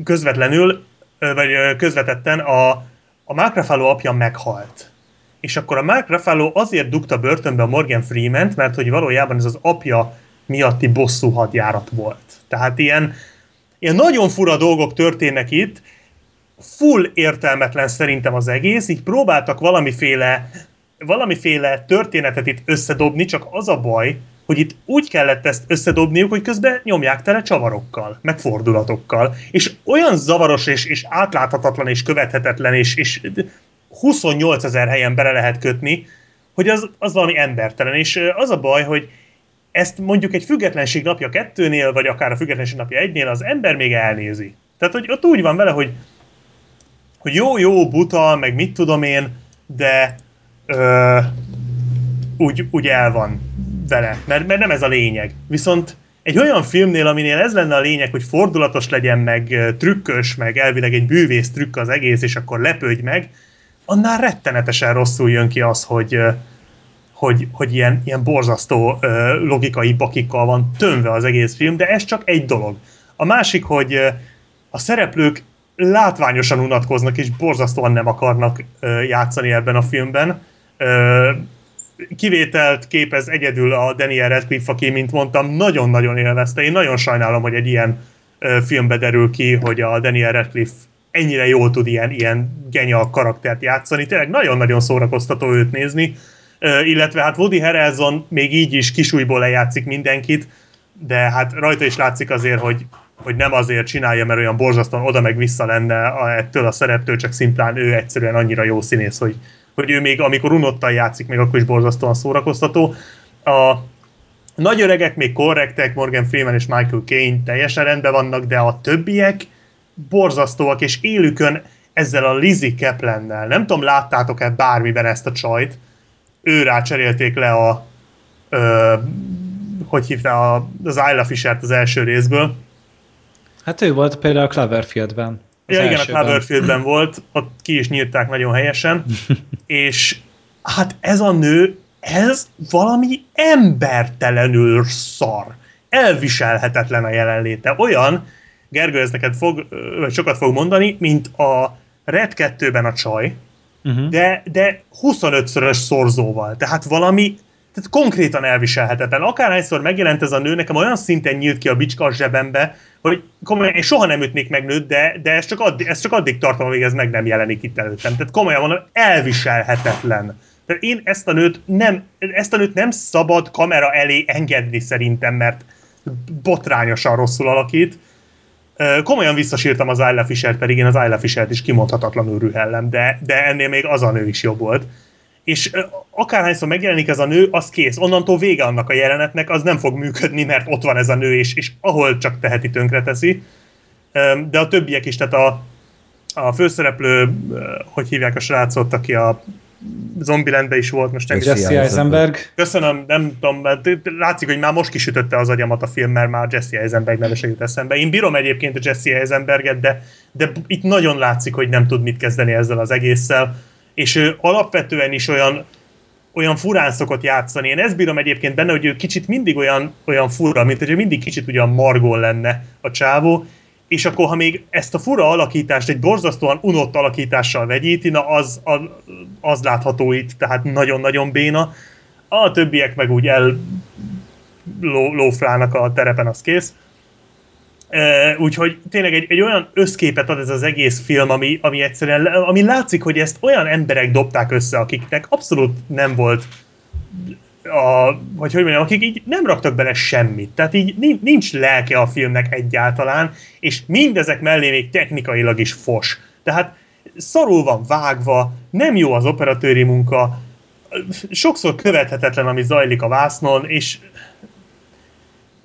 közvetlenül, vagy közvetetten a, a Mark Ruffalo apja meghalt. És akkor a Mark Ruffalo azért dugta börtönbe a Morgan Freeman-t, mert hogy valójában ez az apja miatti bosszú hadjárat volt. Tehát ilyen, ilyen nagyon fura dolgok történnek itt, full értelmetlen szerintem az egész, így próbáltak valamiféle, valamiféle történetet itt összedobni, csak az a baj, hogy itt úgy kellett ezt összedobniuk, hogy közben nyomják tele csavarokkal, meg fordulatokkal, és olyan zavaros és, és átláthatatlan és követhetetlen, és, és 28 ezer helyen bele lehet kötni, hogy az, az valami embertelen, és az a baj, hogy ezt mondjuk egy függetlenség napja kettőnél, vagy akár a függetlenség napja egynél az ember még elnézi. Tehát, hogy ott úgy van vele, hogy hogy jó, jó, buta, meg mit tudom én, de ö, úgy, úgy el van vele, mert, mert nem ez a lényeg. Viszont egy olyan filmnél, aminél ez lenne a lényeg, hogy fordulatos legyen, meg trükkös, meg elvileg egy bűvész trükk az egész, és akkor lepődj meg, annál rettenetesen rosszul jön ki az, hogy, hogy, hogy ilyen, ilyen borzasztó logikai bakikkal van tömve az egész film, de ez csak egy dolog. A másik, hogy a szereplők látványosan unatkoznak, és borzasztóan nem akarnak játszani ebben a filmben. Kivételt képez egyedül a Daniel Radcliffe, aki, mint mondtam, nagyon-nagyon élvezte. Én nagyon sajnálom, hogy egy ilyen filmbe derül ki, hogy a Daniel Radcliffe ennyire jól tud ilyen, ilyen genya karaktert játszani. Tényleg nagyon-nagyon szórakoztató őt nézni. Illetve hát Woody Harrelson még így is kisújból lejátszik mindenkit, de hát rajta is látszik azért, hogy, hogy nem azért csinálja, mert olyan borzasztóan oda meg vissza lenne ettől a szereptől, csak szimplán ő egyszerűen annyira jó színész, hogy, hogy ő még, amikor unottan játszik, még akkor is borzasztóan szórakoztató. A nagy öregek még korrektek, Morgan Freeman és Michael Caine teljesen rendben vannak, de a többiek borzasztóak, és élükön ezzel a Lizzie Kaplannel. Nem tudom, láttátok-e bármiben ezt a csajt? Ő rá cserélték le a ö, hogy hívta az Isla Fishert az első részből. Hát ő volt például a Cloverfieldben. Ja, igen, a elsőben. Cloverfieldben volt, ott ki is nyírták nagyon helyesen, és hát ez a nő, ez valami embertelenül szar. Elviselhetetlen a jelenléte. Olyan, Gergő, ez neked fog, vagy sokat fog mondani, mint a Red 2-ben a csaj, Uh-huh. de, de 25-szörös szorzóval. Tehát valami, tehát konkrétan elviselhetetlen. Akárhányszor megjelent ez a nő, nekem olyan szinten nyílt ki a bicska a zsebembe, hogy komolyan, én soha nem ütnék meg nőt, de, de ez, csak addig, ez csak addig tartom, amíg ez meg nem jelenik itt előttem. Tehát komolyan mondom, elviselhetetlen. Tehát én ezt a nőt nem, ezt a nőt nem szabad kamera elé engedni szerintem, mert botrányosan rosszul alakít. Komolyan visszasírtam az Isla Fisher, pedig én az Isla Fishert is kimondhatatlanul rühellem, de, de ennél még az a nő is jobb volt. És akárhányszor megjelenik ez a nő, az kész. Onnantól vége annak a jelenetnek, az nem fog működni, mert ott van ez a nő, és, és ahol csak teheti, tönkre teszi. Ö, De a többiek is, tehát a, a főszereplő, hogy hívják a srácot, aki a Zombielandben is volt, most nem Jesse Jesse Eisenberg. Köszönöm, nem tudom, mert látszik, hogy már most kisütötte az agyamat a film, mert már Jesse Eisenberg neve se jut eszembe. Én bírom egyébként a Jesse Eisenberget, de, de itt nagyon látszik, hogy nem tud mit kezdeni ezzel az egésszel, és ő alapvetően is olyan, olyan furán szokott játszani. Én ezt bírom egyébként benne, hogy ő kicsit mindig olyan, olyan fura, mint hogy mindig kicsit ugyan margón lenne a csávó, és akkor, ha még ezt a fura alakítást egy borzasztóan unott alakítással vegyíti, na az, az, az látható itt, tehát nagyon-nagyon béna. A többiek meg úgy el ló, lóflálnak a terepen, az kész. Úgyhogy tényleg egy, egy olyan összképet ad ez az egész film, ami, ami egyszerűen, ami látszik, hogy ezt olyan emberek dobták össze, akiknek abszolút nem volt a, vagy hogy mondjam, akik így nem raktak bele semmit. Tehát így nin- nincs lelke a filmnek egyáltalán, és mindezek mellé még technikailag is fos. Tehát szarul van vágva, nem jó az operatőri munka, sokszor követhetetlen, ami zajlik a vásznon, és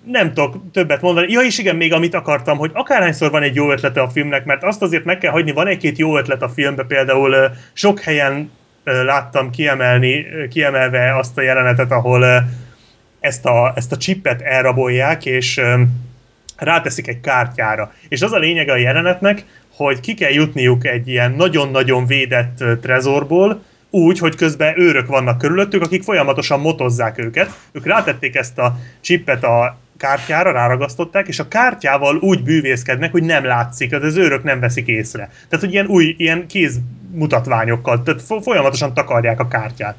nem tudok többet mondani. Ja, és igen, még amit akartam, hogy akárhányszor van egy jó ötlete a filmnek, mert azt azért meg kell hagyni, van egy-két jó ötlet a filmbe, például sok helyen láttam kiemelni, kiemelve azt a jelenetet, ahol ezt a, ezt a chipet elrabolják, és ráteszik egy kártyára. És az a lényege a jelenetnek, hogy ki kell jutniuk egy ilyen nagyon-nagyon védett trezorból, úgy, hogy közben őrök vannak körülöttük, akik folyamatosan motozzák őket. Ők rátették ezt a chipet a kártyára, ráragasztották, és a kártyával úgy bűvészkednek, hogy nem látszik, tehát az őrök nem veszik észre. Tehát, hogy ilyen új, ilyen kézmutatványokkal, tehát fo- folyamatosan takarják a kártyát.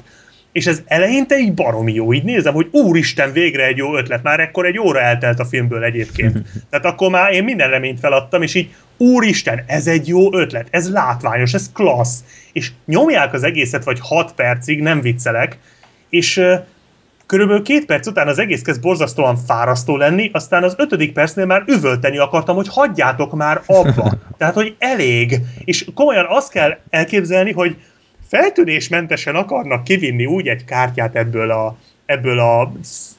És ez eleinte így baromi jó, így nézem, hogy úristen, végre egy jó ötlet, már ekkor egy óra eltelt a filmből egyébként. Tehát akkor már én minden reményt feladtam, és így úristen, ez egy jó ötlet, ez látványos, ez klassz. És nyomják az egészet, vagy 6 percig, nem viccelek, és körülbelül két perc után az egész kezd borzasztóan fárasztó lenni, aztán az ötödik percnél már üvölteni akartam, hogy hagyjátok már abba. Tehát, hogy elég. És komolyan azt kell elképzelni, hogy feltűnésmentesen akarnak kivinni úgy egy kártyát ebből a, ebből a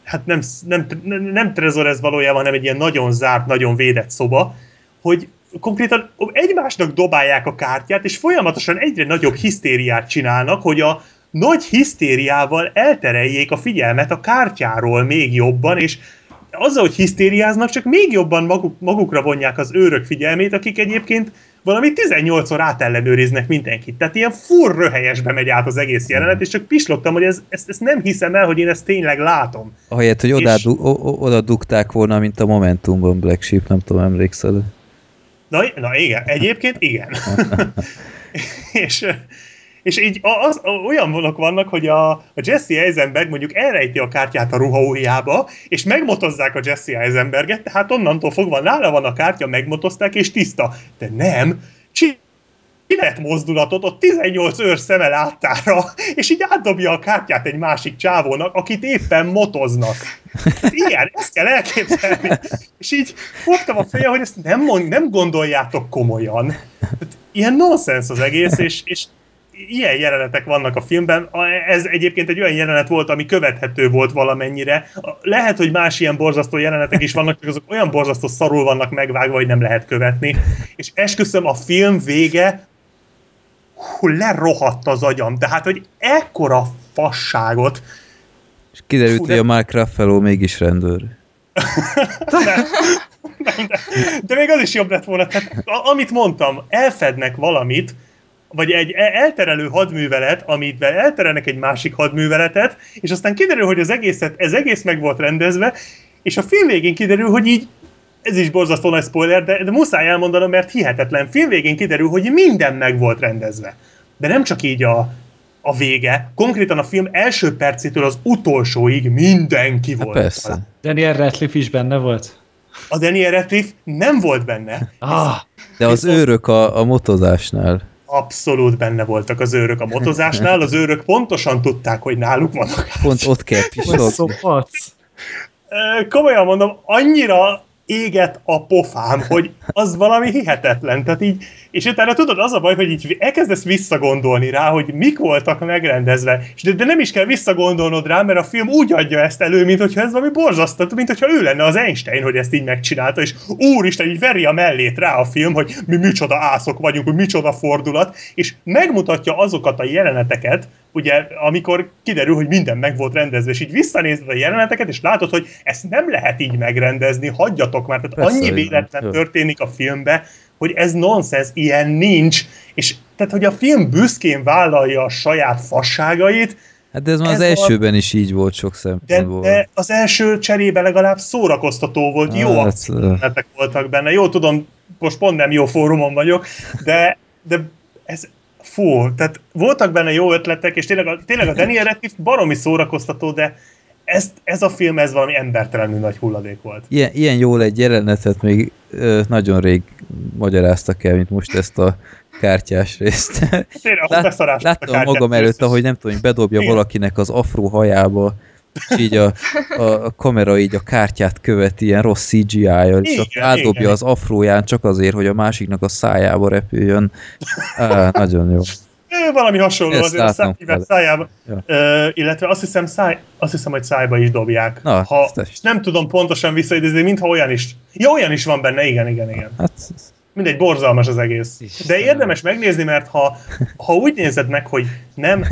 hát nem, nem, nem, nem trezor ez valójában, hanem egy ilyen nagyon zárt, nagyon védett szoba, hogy konkrétan egymásnak dobálják a kártyát, és folyamatosan egyre nagyobb hisztériát csinálnak, hogy a nagy hisztériával eltereljék a figyelmet a kártyáról még jobban, és azzal, hogy hisztériáznak, csak még jobban maguk, magukra vonják az őrök figyelmét, akik egyébként valami 18-szor átellenőriznek mindenkit. Tehát ilyen fur röhelyesbe megy át az egész jelenet, és csak pislogtam, hogy ez, ezt, ezt nem hiszem el, hogy én ezt tényleg látom. Ahelyett, hogy oda, És- du, oda dugták volna, mint a Momentumban Black Sheep, nem tudom, emlékszel. Na, na igen, egyébként igen. és, És így az, olyan vonok vannak, hogy a, a Jesse Eisenberg mondjuk elrejti a kártyát a ruhaójába, és megmotozzák a Jesse Eisenberget, tehát onnantól fogva nála van a kártya, megmotozták, és tiszta. De nem, csinált mozdulatot ott 18 őr szeme láttára, és így átdobja a kártyát egy másik csávónak, akit éppen motoznak. Hát ilyen, ezt kell elképzelni. És így fogtam a fejem, hogy ezt nem, mond, nem gondoljátok komolyan. Hát ilyen nonsens az egész, és, és ilyen jelenetek vannak a filmben. Ez egyébként egy olyan jelenet volt, ami követhető volt valamennyire. Lehet, hogy más ilyen borzasztó jelenetek is vannak, csak azok olyan borzasztó szarul vannak megvágva, hogy nem lehet követni. És esküszöm, a film vége hú, lerohadt az agyam. Tehát, hogy ekkora fasságot. És kiderült, Fú, de... hogy a Mark Ruffalo mégis rendőr. nem, nem, de, de még az is jobb lett volna. Tehát, amit mondtam, elfednek valamit, vagy egy e- elterelő hadművelet, amit elterelnek egy másik hadműveletet, és aztán kiderül, hogy az egészet, ez egész meg volt rendezve, és a film végén kiderül, hogy így ez is borzasztó nagy spoiler, de, de muszáj elmondanom, mert hihetetlen. Film végén kiderül, hogy minden meg volt rendezve. De nem csak így a, a vége, konkrétan a film első percétől az utolsóig mindenki hát volt. Persze. Daniel Radcliffe is benne volt? A Daniel Radcliffe nem volt benne. Ah, De az őrök a, a motozásnál. Abszolút benne voltak az őrök a motozásnál, az őrök pontosan tudták, hogy náluk van a Pont ott kell Komolyan mondom, annyira éget a pofám, hogy az valami hihetetlen. Tehát így, és utána tudod, az a baj, hogy így elkezdesz visszagondolni rá, hogy mik voltak megrendezve, és de, de nem is kell visszagondolnod rá, mert a film úgy adja ezt elő, mint hogyha ez valami borzasztó, mint hogyha ő lenne az Einstein, hogy ezt így megcsinálta, és úristen, így veri a mellét rá a film, hogy mi micsoda ászok vagyunk, hogy micsoda fordulat, és megmutatja azokat a jeleneteket, ugye, amikor kiderül, hogy minden meg volt rendezve, és így visszanézed a jeleneteket, és látod, hogy ezt nem lehet így megrendezni, hagyjatok már, tehát Persze, annyi véletlen történik a filmbe, hogy ez nonsens, ilyen nincs, és tehát, hogy a film büszkén vállalja a saját fasságait, Hát de ez már az Ez elsőben is így volt sok de, szempontból. de az első cserébe legalább szórakoztató volt, jó Hát, akciójelenetek voltak benne. Jó, tudom, most pont nem jó fórumon vagyok, de, de ez fú, tehát voltak benne jó ötletek, és tényleg a, tényleg a Daniel Radcliffe baromi szórakoztató, de ez, ez a film, ez valami embertelenül nagy hulladék volt. Ilyen, ilyen jól egy jelenetet még ö, nagyon rég magyaráztak el, mint most ezt a kártyás részt. Tényleg, ahol Lát, láttam magam előtt, ahogy nem tudom, hogy bedobja Igen. valakinek az afró hajába, és így a, a, a kamera így a kártyát követi ilyen rossz CGI-jal, és átdobja igen. az afróján csak azért, hogy a másiknak a szájába repüljön. Á, nagyon jó. Valami hasonló Ezt azért a látom száj, fel. szájába. Ja. Ö, illetve azt hiszem, száj, azt hiszem, hogy szájba is dobják. Na, ha, és nem tudom pontosan visszaidézni, mintha olyan is. Ja, olyan is van benne, igen, igen, igen. Hát, Mindegy, borzalmas az egész. De érdemes megnézni, mert ha, ha úgy nézed meg, hogy nem,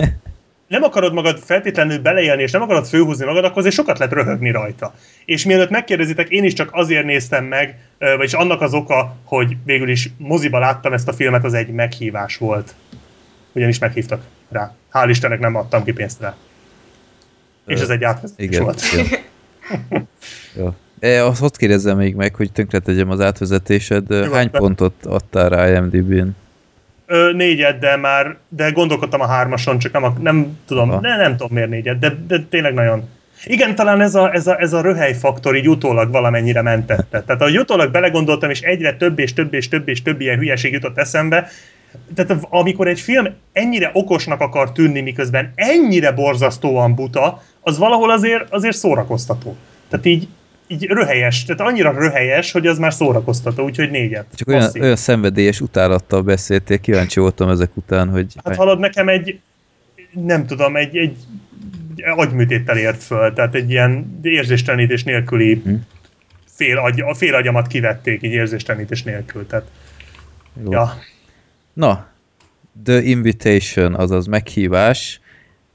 nem akarod magad feltétlenül beleélni, és nem akarod főhúzni magad, akkor azért sokat lehet röhögni rajta. És mielőtt megkérdezitek, én is csak azért néztem meg, vagyis annak az oka, hogy végül is moziba láttam ezt a filmet, az egy meghívás volt. Ugyanis meghívtak rá. Hál' Istennek nem adtam ki pénzt rá. És Ö, ez egy átvezetés igen. volt. Jó. jó. E, azt ott kérdezzem még meg, hogy tönkre tegyem az átvezetésed. Nyugodtan. Hány pontot adtál rá IMDb-n? Ö, négyet, de már, de gondolkodtam a hármason, csak nem, a, nem tudom, Aha. ne, nem tudom miért négyet, de, de tényleg nagyon. Igen, talán ez a, ez, a, ez a röhely faktor így utólag valamennyire mentette. Tehát ahogy utólag belegondoltam, és egyre több és több és több és több ilyen hülyeség jutott eszembe, tehát amikor egy film ennyire okosnak akar tűnni, miközben ennyire borzasztóan buta, az valahol azért, azért szórakoztató. Tehát így, így röhelyes, tehát annyira röhelyes, hogy az már szórakoztató, úgyhogy négyet. Csak olyan, Passzív. olyan szenvedélyes utálattal beszéltél, kíváncsi voltam ezek után, hogy Hát hallod, nekem egy, nem tudom, egy, egy agyműtéttel ért föl, tehát egy ilyen érzéstelenítés nélküli Hm. fél, agy, a fél agyamat kivették így érzéstelenítés nélkül, tehát jó. ja. Na, The Invitation, azaz meghívás.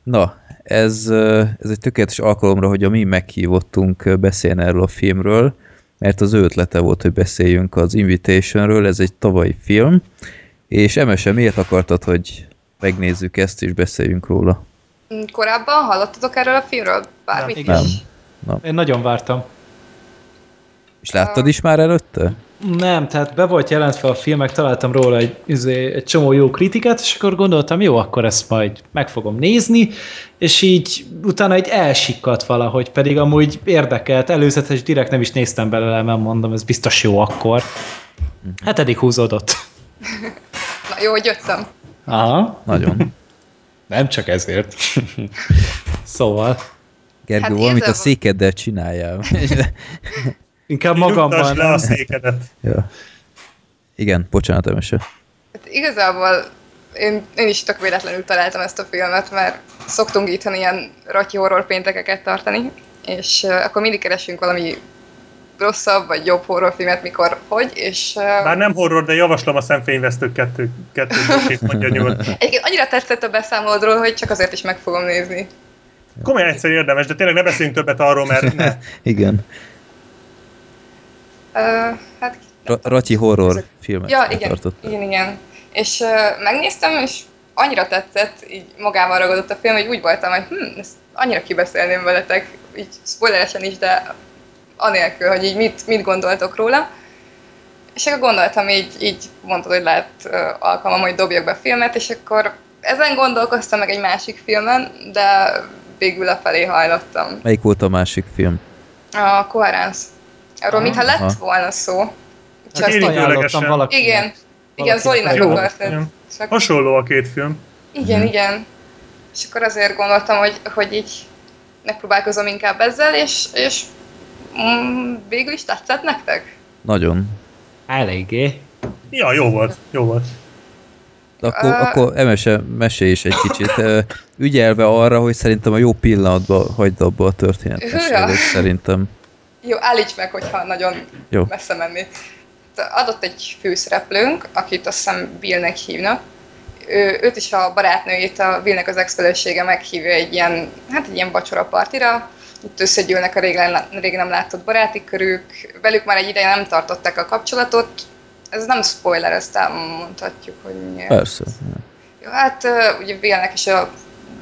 Na, ez, ö, ez egy tökéletes alkalomra, hogy a mi meghívottunk ö, beszélni erről a filmről, mert az ő ötlete volt, hogy beszéljünk az Invitationről, ez egy tavalyi film, és Emese, miért akartad, hogy megnézzük ezt és beszéljünk róla? Korábban hallottatok erről a filmről? Bármit? Igen. Nem. Én nagyon vártam. És láttad is már előtte? Nem, tehát be volt jelentve a filmek, találtam róla egy, izé, egy csomó jó kritikát, és akkor gondoltam, jó, akkor ezt majd meg fogom nézni, és így utána egy elsikkadt valahogy, pedig amúgy érdekelt, előzetes direkt nem is néztem belőle, mert mondom, ez biztos jó akkor. Hát eddig húzódott. Na jó, hogy jöttem. Aha, Nagyon. nem csak ezért. szóval, Gergő, Hát valamit a székeddel csináljál. inkább magammal le a székedet. ja. Igen, bocsánat, Emese. Hát igazából én, én is tök véletlenül találtam ezt a filmet, mert szoktunk itthon ilyen ratyi horror péntekeket tartani, és uh, akkor mindig keresünk valami rosszabb vagy jobb horrorfilmet, mikor, hogy, és uh, Bár nem horror, de javaslom a szemfényvesztők kettő, kettő mondja nyúl. egyébként annyira tetszett a beszámolódról, hogy csak azért is meg fogom nézni. Komolyan egyszer érdemes, de tényleg ne beszéljünk többet arról, mert ne. Igen. Uh, hát Ra- Ratyi horror filmet Ja, igen, tartott. igen, igen. És uh, megnéztem, és annyira tetszett, így magával ragadott a film, hogy úgy voltam, hogy hm, ezt annyira kibeszélném veletek, így spoileresen is, de anélkül, hogy így mit, mit gondoltok róla. És akkor gondoltam, így, így mondtad, hogy lehet uh, alkalmam, hogy dobjak be filmet, és akkor ezen gondolkoztam meg egy másik filmen, de végül a felé hajlottam. Melyik volt a másik film? A Coherence. Arról mintha lett Aha. volna szó. Hát én Csak, ajánlottam valaki. igen, igen, Valakinek Zolinak akartad. Csak Hasonló a két film. Igen, igen. És akkor azért gondoltam, hogy, hogy így megpróbálkozom inkább ezzel, és, és mm, végül is tetszett nektek? Nagyon. Eléggé. Ja, jó volt, jó volt. Akkor, Ö- akkor Emese, mesélj is egy kicsit. Ügyelve arra, hogy szerintem a jó pillanatban hagyd abba a történetmesélést, szerintem. Jó, állíts meg, hogyha nagyon Jó. messze menni. Adott egy főszereplőnk, akit azt hiszem Billnek hívnak. Ő, őt is a barátnőjét, a Billnek az ex meghívja egy ilyen, hát egy ilyen vacsora partira. Itt összegyűlnek a régen, régen nem látott baráti körük. Velük már egy ideje nem tartották a kapcsolatot. Ez nem spoiler, ezt elmondhatjuk, hogy miért. Persze. Jó, hát ugye Billnek és a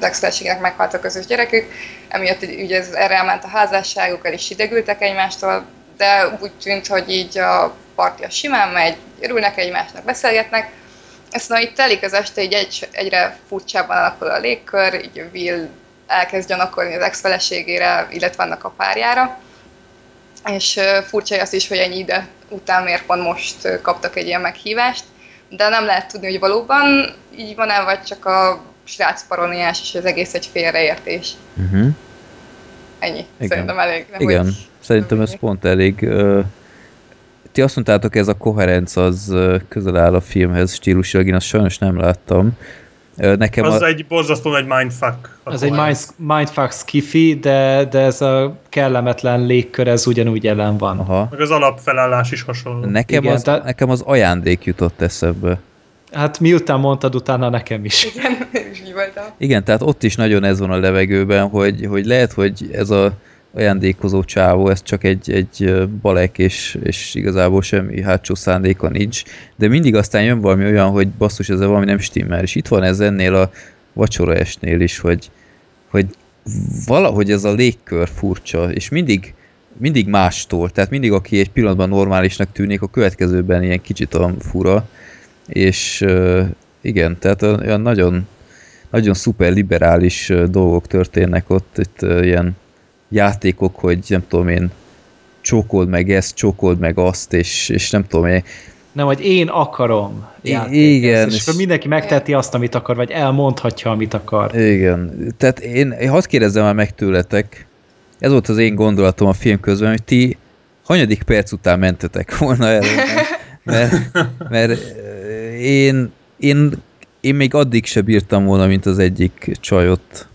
ex meghalt a közös gyerekük, emiatt ugye ez erre elment a házasságuk, el is idegültek egymástól, de úgy tűnt, hogy így a parti a simán megy, örülnek egymásnak, beszélgetnek. Aztán itt telik az este, így egy, egyre furcsábban alakul a légkör, így Will elkezd gyanakolni az ex-feleségére, illetve annak a párjára. És furcsa az is, hogy ennyi ide után miért pont most kaptak egy ilyen meghívást, de nem lehet tudni, hogy valóban így van-e, vagy csak a srác paroniás, és az egész egy félreértés. Uh-huh. Ennyi. Igen. Szerintem elég. Nem, Igen, hogy- szerintem ez pont elég. ö, Ti azt mondtátok, ez a koherenc az közel áll a filmhez stílusilag, én azt sajnos nem láttam. Nekem Az a... egy borzasztó nagy mindfuck. Az egy mind, mindfuck skifi, de, de ez a kellemetlen légkör, ez ugyanúgy jelen van. Aha. Meg az alapfelállás is hasonló. Nekem, Igen, az, tehát- nekem az ajándék jutott eszembe. Hát miután mondtad, utána nekem is. Igen, én is így voltam. Igen, tehát ott is nagyon ez van a levegőben, hogy, hogy lehet, hogy ez a ajándékozó csávó, ez csak egy, egy balek, és, és igazából semmi hátsó szándéka nincs, de mindig aztán jön valami olyan, hogy basszus, ez valami nem stimmel, és itt van ez ennél a vacsoraesnél is, hogy, hogy valahogy ez a légkör furcsa, és mindig, mindig mástól, tehát mindig aki egy pillanatban normálisnak tűnik, a következőben ilyen kicsit olyan fura, és igen, tehát olyan nagyon, nagyon szuper liberális dolgok történnek ott, itt ilyen játékok, hogy nem tudom én, csókold meg ezt, csókold meg azt, és, és nem tudom én, Nem, hogy én akarom. I- játék igen, ez, És és- mindenki megteheti azt, amit akar, vagy elmondhatja, amit akar. Igen, tehát én, én hadd kérdezzem már meg tőletek, ez volt az én gondolatom a film közben, hogy ti hanyadik perc után mentetek volna el, mert, mert ö, én, én, én még addig se bírtam volna, mint az egyik csajot,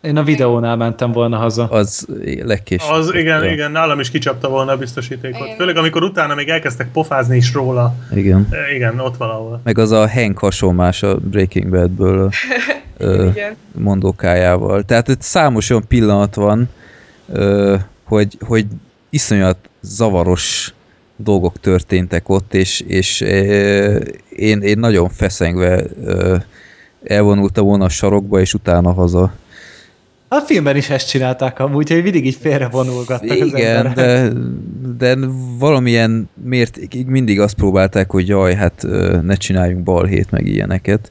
Én a videónál mentem volna haza. az legkésőbb. Az igen, igen, nálam is kicsapta volna a biztosítékot. Igen. Főleg amikor utána még elkezdtek pofázni is róla. Igen. E, Igen, ott valahol. Meg az a Hank hasonlás a Breaking Badből ö, Igen. mondókájával. Tehát itt számos olyan pillanat van, ö, hogy, hogy iszonyat zavaros dolgok történtek ott, és, és ö, én, én nagyon feszengve ö, elvonultam volna a sarokba, és utána haza. A filmben is ezt csinálták amúgy, hogy mindig így félre vonulgattak az Igen, emberek. de de valamilyen mértékig mindig azt próbálták, hogy jaj, hát ö, ne csináljunk balhét, meg ilyeneket.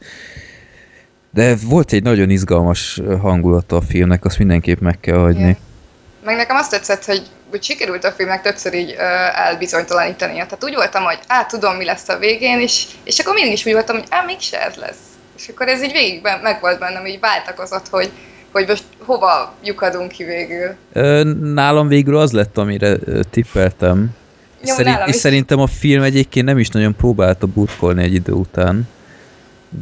De volt egy nagyon izgalmas hangulata a filmnek, azt mindenképp meg kell hagyni. Igen. Meg nekem azt tetszett, hogy, hogy sikerült a filmnek többször így uh, elbizonytalanítania. Tehát úgy voltam, hogy á, tudom, mi lesz a végén, és, és akkor mindig is úgy voltam, hogy á, mégse ez lesz. És akkor ez így végig ben- megvolt bennem, így váltakozott, hogy, hogy most hova lyukadunk ki végül. Ö, nálam végül az lett, amire ö, tippeltem. És, Jó, szerint, és szerintem a film egyébként nem is nagyon próbálta burkolni egy idő után,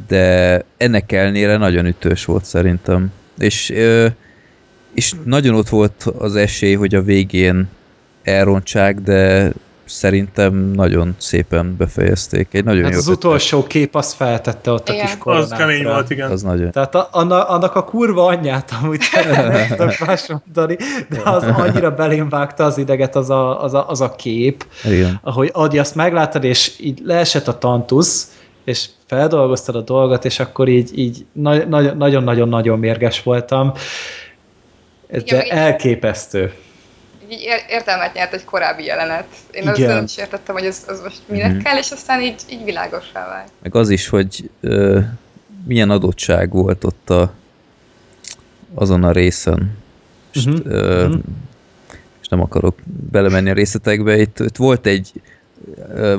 de ennek ellenére nagyon ütős volt szerintem. És, ö, és nagyon ott volt az esély, hogy a végén elrontsák, de szerintem nagyon szépen befejezték. Egy nagyon Hát jó az utolsó kép azt feltette ott a Igen. kis Az koronátra. kemény volt, igen. Az nagyon. Tehát a, annak, annak a kurva anyját amúgy nem tudok más mondani, de az annyira belém vágta az ideget az a, az a, az a kép, Igen. ahogy Adi azt megláttad, és így leesett a tantusz, és feldolgoztad a dolgot, és akkor így, így na- na- nagyon-nagyon-nagyon mérges voltam. Ez Igen, de elképesztő. Így értelmet nyert egy korábbi jelenet. Én Igen. azt nem is értettem, hogy ez, az most minek Mhm. kell, és aztán így, így világosá vált. Meg az is, hogy ö, milyen adottság volt ott a, azon a részen. És, Mhm, ö, mhm. és nem akarok belemenni a részletekbe, itt, itt volt egy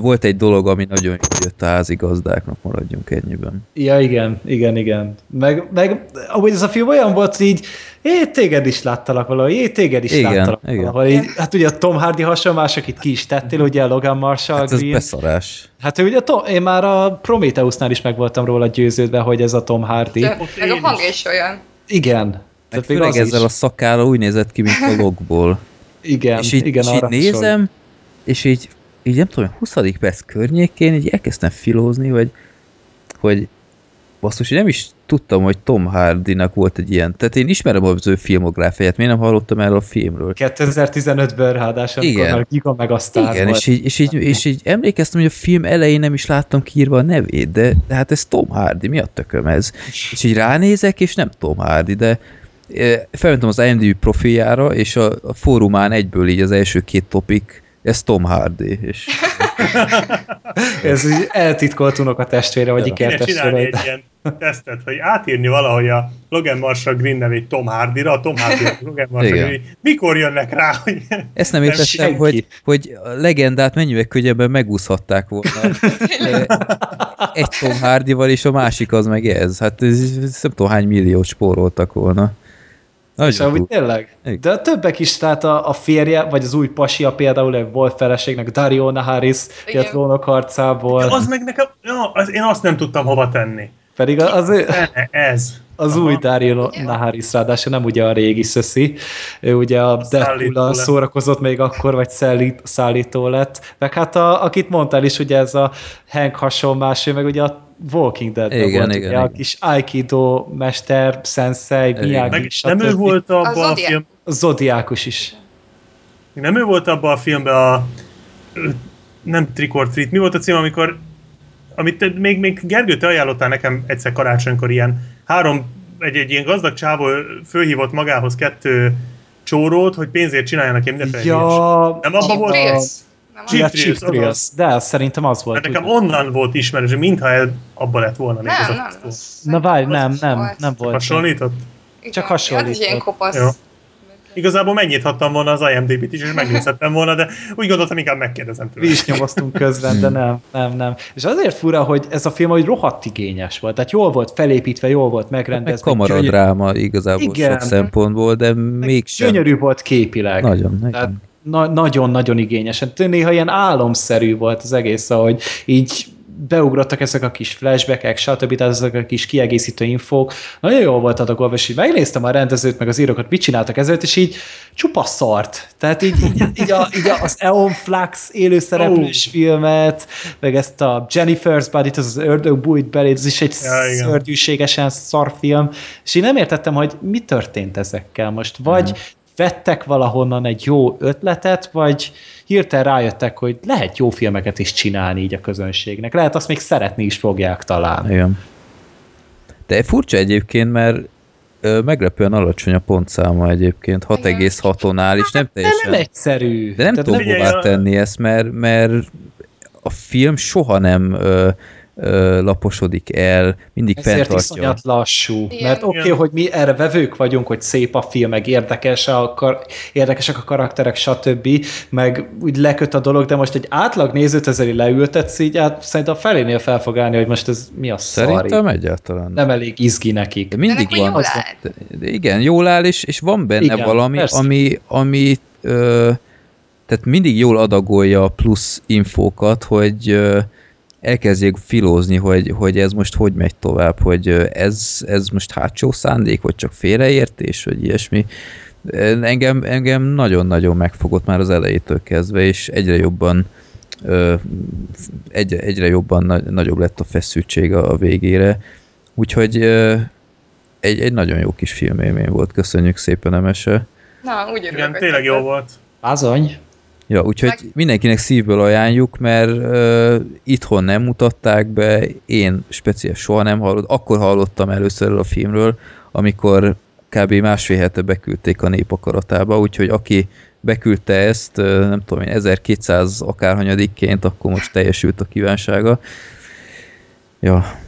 volt egy dolog, ami nagyon jött a házigazdáknak, maradjunk ennyiben. Ja, igen, igen, igen. Meg, meg amúgy ez a film olyan volt, hogy így, é, téged is láttalak valahol, é, téged is Igen, láttalak igen. valahol. Így, hát ugye a Tom Hardy hasonlás, akit ki is tettél, ugye a Logan Marshall Hát ez Green. beszarás. Hát ő ugye Tom, én már a Prometheusnál is meg voltam róla győződve, hogy ez a Tom Hardy. De, meg a hang is. olyan. Igen. Meg Tehát még főleg ezzel is. a szakállal úgy nézett ki, mint a logból. Igen, és így, igen, és így arra nézem, és így, így nem tudom, 20. perc környékén így elkezdtem filózni, hogy, hogy basszus, én nem is tudtam, hogy Tom Hardynak volt egy ilyen. Tehát én ismerem az ő filmográfiát, miért nem hallottam erről a filmről? 2015-ben ráadásul, amikor Igen. már Giga meg a sztár Igen, volt. és így, és, így, és így emlékeztem, hogy a film elején nem is láttam kiírva a nevét, de, de hát ez Tom Hardy, mi a tököm ez? És így ránézek, és nem Tom Hardy, de eh, felmentem az IMDb profiljára, és a, a fórumán egyből így az első két topik, ez Tom Hardy, és Ez így eltitkolt a testvére, vagy Ja. Kéne csinálni ikertestvére. egy ilyen tesztet, hogy átírni valahogy a Logan Marshall Green nevét Tom Hardyra, a Tom Hardy a Logan Marshall. Green. Mikor jönnek rá, hogy ezt nem Nem értettem, hogy, hogy a legendát mennyivel könnyebben megúszhatták volna. Egy Tom Hardyval, és a másik az meg ez. Hát ez, ez nem tudom, hány milliót spóroltak volna. Nagyon amúgy tényleg. Igen. De a többek is, tehát a, a férje, vagy az új pasia például, a volt feleségnek, Dario Naharis, jött Lónok harcából, az meg nekem, ja, az, én azt nem tudtam hova tenni. pedig az, az, E- Ez. az Aha. új Dario Naharis, ráadásul nem ugye a régi szöszi, ő ugye a szállító deadpool szórakozott még akkor, vagy szállít, szállító lett, meg hát a, akit mondtál is, ugye ez a Hank hasonlás, ő meg ugye a Walking dead Igen, volt, igen, ugye, a igen. kis Aikido mester, sensei, Miyagi, Meg nem ő stb. volt A abban a, Zodiac. film, A Zodiákus is. nem ő volt abban a filmben a nem Trick or Treat, mi volt a cím, amikor amit te, még, még Gergő, te ajánlottál nekem egyszer karácsonykor ilyen három, egy, egy ilyen gazdag csávó fölhívott magához kettő csórót, hogy pénzért csináljanak ilyen mindenféle. Ja, Nem abban volt? Thrills. Cheap Thrills, Thrills, de az szerintem az volt. Mert nekem úgy. onnan volt ismerős, mintha el, abba lett volna még Nem, az a nem. az- Na várj, nem, nem, volt. nem volt. Hasonlított? Igen. Csak Az hasonlított. ilyen kopasz. Jó. Igazából megnyithattam volna az IMDb-t is, és megnézhettem volna, de úgy gondoltam, inkább megkérdezem tőle. Mi is nyomoztunk közben, de nem, nem, nem. És azért fura, hogy ez a film hogy rohadt igényes volt. Tehát jól volt felépítve, jól volt Meg megrendezve. gyönyörű- kamaradráma igazából Igen. sok szempontból, de mégsem. Gyönyörű volt képileg. Nagyon, Tehát nagyon. na- nagyon-nagyon igényesen. Tényleg Néha ilyen álomszerű volt az egész, ahogy így beugrottak ezek a kis flashbackek, stb. Tehát ezek a kis kiegészítő infók. Nagyon jól volt adagolva, és így megnéztem a rendezőt, meg az írókat, mit csináltak ezért, és így csupa szart. Tehát így, így, így, a, így az Eon Flux élőszereplős Ó. filmet, meg ezt a Jennifer's Body-t, az az ördög bújt belé, ez is egy Ja, igen. szörnyűségesen szar film, és én nem értettem, hogy mi történt ezekkel most. Vagy vettek valahonnan egy jó ötletet, vagy hirtelen rájöttek, hogy lehet jó filmeket is csinálni így a közönségnek. Lehet azt még szeretni is fogják talán. Igen. De furcsa egyébként, mert Ö, meglepően alacsony a pontszáma egyébként, 6,6-on áll, és nem De nem teljesen... egyszerű. De nem tudom hová tenni ezt, mert, mert a film soha nem laposodik el, mindig Ezért fenntartja. iszonyat lassú. Igen. Mert oké, okay, hogy mi erre vevők vagyunk, hogy szép a film, meg érdekes a kar- érdekesek a karakterek, stb. Meg úgy leköt a dolog, de most egy átlag nézőt ezzel leültetsz így, hát szerintem a felénél fel fog állni, hogy most ez mi a Szerintem szar. egyáltalán. Nem elég izgi nekik. De mindig De van. jól áll. De igen, jól áll, és, és van benne Igen, valami, persze. ami, ami ö, tehát mindig jól adagolja a plusz infókat, hogy ö, elkezdjék filózni, hogy, hogy ez most hogy megy tovább, hogy ez, ez most hátsó szándék, vagy csak félreértés, vagy ilyesmi. Engem, engem nagyon-nagyon megfogott már az elejétől kezdve, és egyre jobban egyre, egyre jobban nagy, nagyobb lett a feszültség a, végére. Úgyhogy egy, egy nagyon jó kis filmélmény volt, köszönjük szépen, Emese. Na, úgy örülök, Igen, tényleg jó volt. Azony. Ja, úgyhogy Meg- mindenkinek szívből ajánljuk, mert ö, itthon nem mutatták be, én speciál soha nem hallottam, akkor hallottam először a filmről, amikor kb. másfél hete beküldték a nép akaratába, úgyhogy aki beküldte ezt, ö, nem tudom én, 1200 akárhanyadikként, akkor most teljesült a kívánsága. Ja,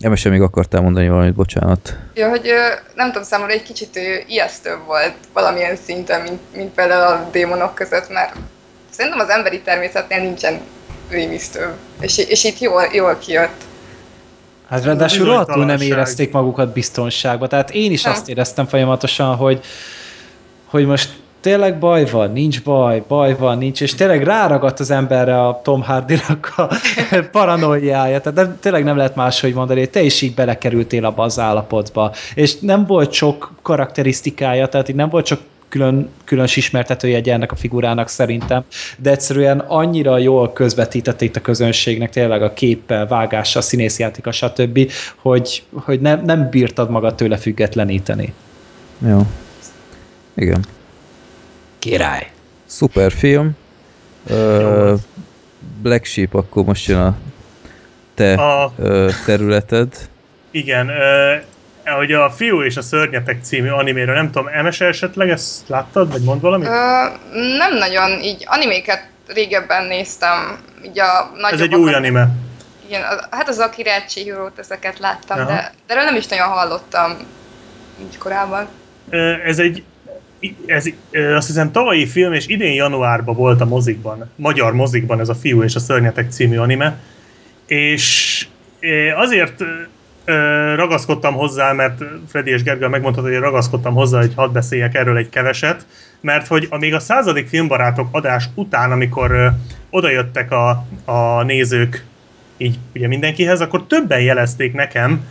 Emese még akartál mondani valamit, bocsánat. Ja, hogy nem tudom, számomra egy kicsit ijesztőbb volt valamilyen szinten, mint, mint például a démonok között, mert szerintem az emberi természetnél nincsen rémisztő, és, és itt jól, jól kijött. Hát ráadásul rohadtul nem érezték magukat biztonságba. Tehát én is Nem. azt éreztem folyamatosan, hogy, hogy most tényleg baj van, nincs baj, baj van, nincs, és tényleg ráragadt az emberre a Tom Hardy-nak a paranoiája, tehát nem, tényleg nem lehet máshogy mondani, te is így belekerültél abba az állapotba, és nem volt sok karakterisztikája, tehát így nem volt csak külön, különös ismertetőjegye ennek a figurának szerintem, de egyszerűen annyira jól közvetítette itt a közönségnek, tényleg a képpel, vágással, színészjátéka, stb., hogy, hogy nem, nem bírtad magad tőle függetleníteni. Jó. Igen. Király! Szuper film. Ö. Black Sheep, akkor most jön a te A, ö, területed. igen, ö, hogy a Fiú és a Szörnyetek című animéről, nem tudom, Emese esetleg ezt láttad, vagy mond valamit? Ö, nem nagyon, így animéket régebben néztem, így a Ez egy új anime. Igen, hát az Akira Chihiro-t, ezeket láttam, Aha. de, de erről nem is nagyon hallottam így korábban. Ö, Ez egy ez, azt hiszem tavalyi film, és idén januárban volt a mozikban, magyar mozikban ez a Fiú és a Szörnyetek című anime, és azért ragaszkodtam hozzá, mert Freddy és Gergely megmondta, hogy ragaszkodtam hozzá, hogy hadd beszéljek erről egy keveset, mert hogy a még a századik filmbarátok adás után, amikor odajöttek a, a nézők így ugye mindenkihez, akkor többen jelezték nekem,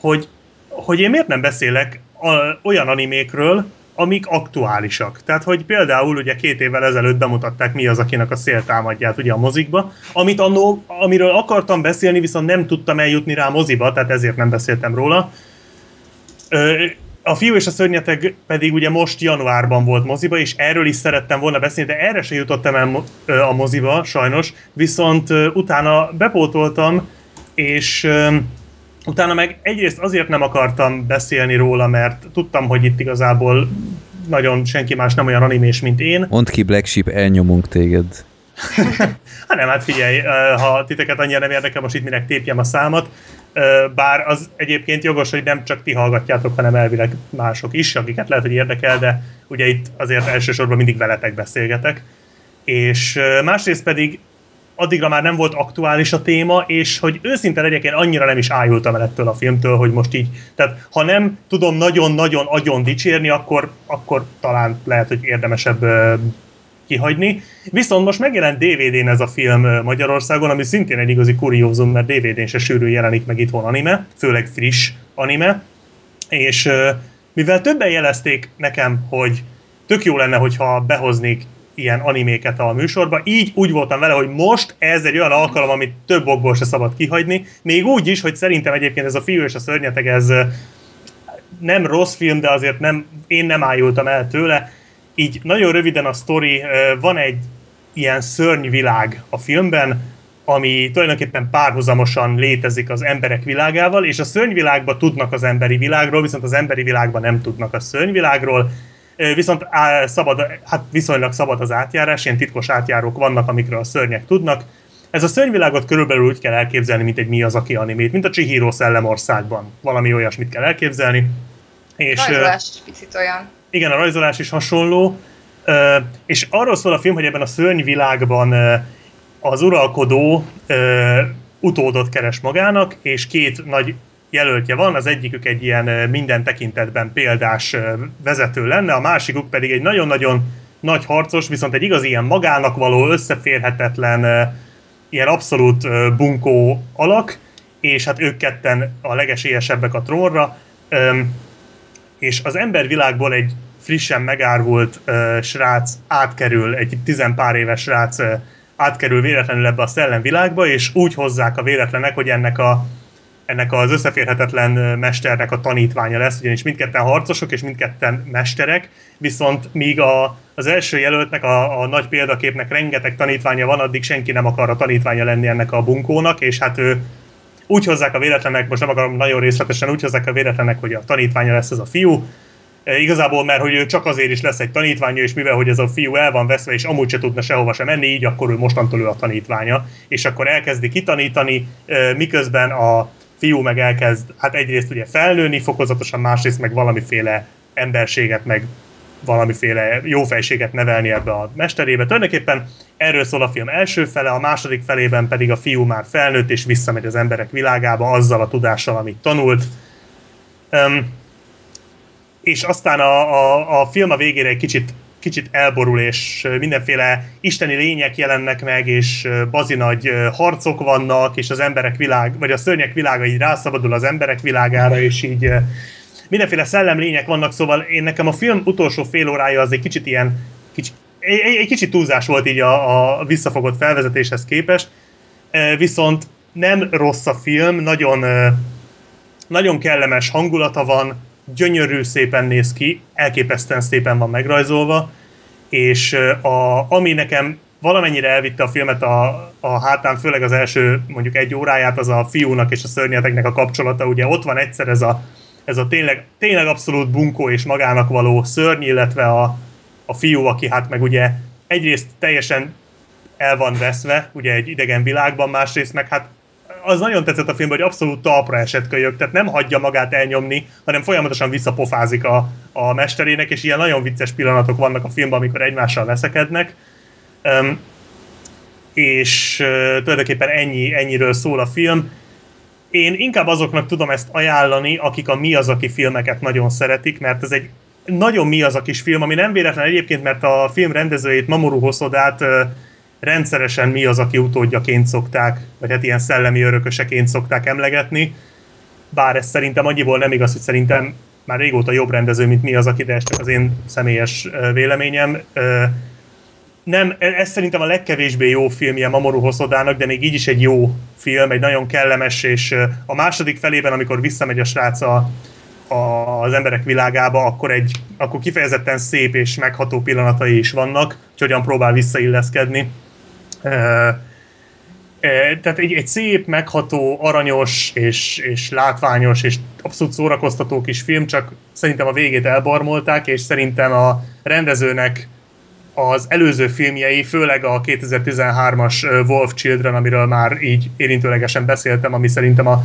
hogy, hogy én miért nem beszélek a, olyan animékről, amik aktuálisak. Tehát, hogy például ugye két évvel ezelőtt bemutatták mi az, akinek a széltámadját ugye a mozikba, amit annó, amiről akartam beszélni, viszont nem tudtam eljutni rá a moziba, tehát ezért nem beszéltem róla. A fiú és a szörnyeteg pedig ugye most januárban volt moziba, és erről is szerettem volna beszélni, de erre se jutottam el a moziba, sajnos. Viszont utána bepótoltam, és utána meg egyrészt azért nem akartam beszélni róla, mert tudtam, hogy itt igazából nagyon senki más nem olyan animés, mint én. Mondd ki Black Sheep, elnyomunk téged. Hát nem, hát figyelj, ha titeket annyira nem érdekel, most itt minek tépjem a számat, bár az egyébként jogos, hogy nem csak ti hallgatjátok, hanem elvileg mások is, akiket lehet, hogy érdekel, de ugye itt azért elsősorban mindig veletek beszélgetek. És másrészt pedig addigra már nem volt aktuális a téma, és hogy őszinte legyek, én annyira nem is ájultam el ettől a filmtől, hogy most így, tehát ha nem tudom nagyon-nagyon agyon dicsérni, akkor, akkor talán lehet, hogy érdemesebb kihagyni. Viszont most megjelent DVD-n ez a film Magyarországon, ami szintén egy igazi kuriózum, mert DVD-n se sűrűn jelenik meg itthon anime, főleg friss anime, és mivel többen jelezték nekem, hogy tök jó lenne, hogyha behoznék ilyen animéket a műsorba, így úgy voltam vele, hogy most ez egy olyan alkalom, amit több okból se szabad kihagyni, még úgy is, hogy szerintem egyébként ez a fiú és a szörnyeteg, ez nem rossz film, de azért nem, én nem ájultam el tőle. Így nagyon röviden a sztori, ö, van egy ilyen szörnyvilág a filmben, ami tulajdonképpen párhuzamosan létezik az emberek világával, és a szörnyvilágban tudnak az emberi világról, viszont az emberi világban nem tudnak a szörnyvilágról, viszont á, szabad, hát viszonylag szabad az átjárás, ilyen titkos átjárók vannak, amikről a szörnyek tudnak. Ez a szörnyvilágot körülbelül úgy kell elképzelni, mint egy mi az, aki animét, mint a Chihiro Szellemországban. Valami olyasmit kell elképzelni. És, rajzolás is picit olyan. Igen, a rajzolás is hasonló. És arról szól a film, hogy ebben a szörnyvilágban az uralkodó utódot keres magának, és két nagy jelöltje van, az egyikük egy ilyen minden tekintetben példás vezető lenne, a másikuk pedig egy nagyon-nagyon nagy harcos, viszont egy igaz ilyen magának való, összeférhetetlen, ilyen abszolút bunkó alak, és hát ők ketten a legesélyesebbek a trónra, és az embervilágból egy frissen megárvult srác átkerül, egy tizenpár éves srác átkerül véletlenül ebbe a szellemvilágba, és úgy hozzák a véletlenek, hogy ennek a ennek az összeférhetetlen mesternek a tanítványa lesz, ugyanis mindketten harcosok és mindketten mesterek, viszont míg a, az első jelöltnek, a, a nagy példaképnek rengeteg tanítványa van, addig senki nem akar a tanítványa lenni ennek a bunkónak, és hát ő úgy hozzák a véletlenek, most nem akarom nagyon részletesen, úgy hozzák a véletlenek, hogy a tanítványa lesz ez a fiú, e, igazából, mert hogy ő csak azért is lesz egy tanítványa, és mivel hogy ez a fiú el van veszve, és amúgy se tudna sehova sem menni, így akkor ő mostantól ő a tanítványa, és akkor elkezdi kitanítani, e, miközben a fiú meg elkezd, hát egyrészt ugye felnőni fokozatosan, másrészt meg valamiféle emberséget, meg valamiféle jófejséget nevelni ebbe a mesterébe. Tulajdonképpen erről szól a film első fele, a második felében pedig a fiú már felnőtt és visszamegy az emberek világába azzal a tudással, amit tanult. Um, és aztán a, a, a film a végére egy kicsit kicsit elborul, és mindenféle isteni lények jelennek meg, és bazi nagy harcok vannak, és az emberek világ, vagy a szörnyek világa így rászabadul az emberek világára, és így mindenféle szellemlények vannak, szóval én nekem a film utolsó fél órája az egy kicsit ilyen, kicsit, egy, egy kicsit túlzás volt így a, a visszafogott felvezetéshez képest, viszont nem rossz a film, nagyon, nagyon kellemes hangulata van, gyönyörű szépen néz ki, elképesztően szépen van megrajzolva, és a, ami nekem valamennyire elvitte a filmet a, a hátán, főleg az első mondjuk egy óráját, az a fiúnak és a szörnyeteknek a kapcsolata. Ugye ott van egyszer ez a, ez a tényleg, tényleg abszolút bunkó és magának való szörny, illetve a, a fiú, aki hát meg ugye egyrészt teljesen el van veszve, ugye egy idegen világban, másrészt meg hát az nagyon tetszett a filmben, hogy abszolút talpra esett kölyök, tehát nem hagyja magát elnyomni, hanem folyamatosan visszapofázik a, a mesterének, és ilyen nagyon vicces pillanatok vannak a filmben, amikor egymással veszekednek. Um, és uh, tulajdonképpen ennyi, ennyiről szól a film. Én inkább azoknak tudom ezt ajánlani, akik a Mi az, aki filmeket nagyon szeretik, mert ez egy nagyon mi az a kis film, ami nem véletlen egyébként, mert a film rendezőjét, Mamoru Hosodát uh, rendszeresen mi az, aki utódjaként szokták, vagy hát ilyen szellemi örököseként szokták emlegetni. Bár ez szerintem annyiból nem igaz, hogy szerintem már régóta jobb rendező, mint mi az, aki, de ez csak az én személyes véleményem. Nem, e, ez szerintem a legkevésbé jó filmje Mamoru Hosodának, de még így is egy jó film, egy nagyon kellemes, és a második felében, amikor visszamegy a srác a, a, az emberek világába, akkor, egy, akkor kifejezetten szép és megható pillanatai is vannak, hogy hogyan próbál visszailleszkedni tehát egy, egy szép, megható, aranyos és, és látványos és abszolút szórakoztató kis film, csak szerintem a végét elbarmolták, és szerintem a rendezőnek az előző filmjei, főleg a 2013-as Wolf Children, amiről már így érintőlegesen beszéltem, ami szerintem a,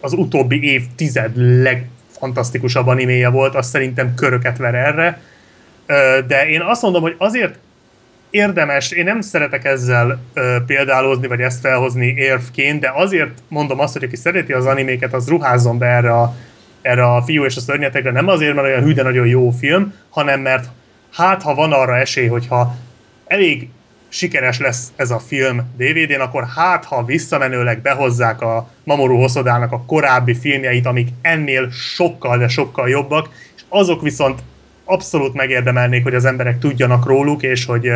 az utóbbi évtized legfantasztikusabb animéje volt, azt szerintem köröket ver erre. De én azt mondom, hogy azért érdemes, én nem szeretek ezzel ö, példálozni, vagy ezt felhozni érvként, de azért mondom azt, hogy aki szereti az animéket, az ruházzon be erre a, erre a fiú és a szörnyetekre, nem azért, mert olyan hű, nagyon jó film, hanem mert hát, ha van arra esély, hogyha elég sikeres lesz ez a film DVD-n, akkor hát, ha visszamenőleg behozzák a Mamoru Hosodának a korábbi filmjeit, amik ennél sokkal, de sokkal jobbak, és azok viszont abszolút megérdemelnék, hogy az emberek tudjanak róluk, és hogy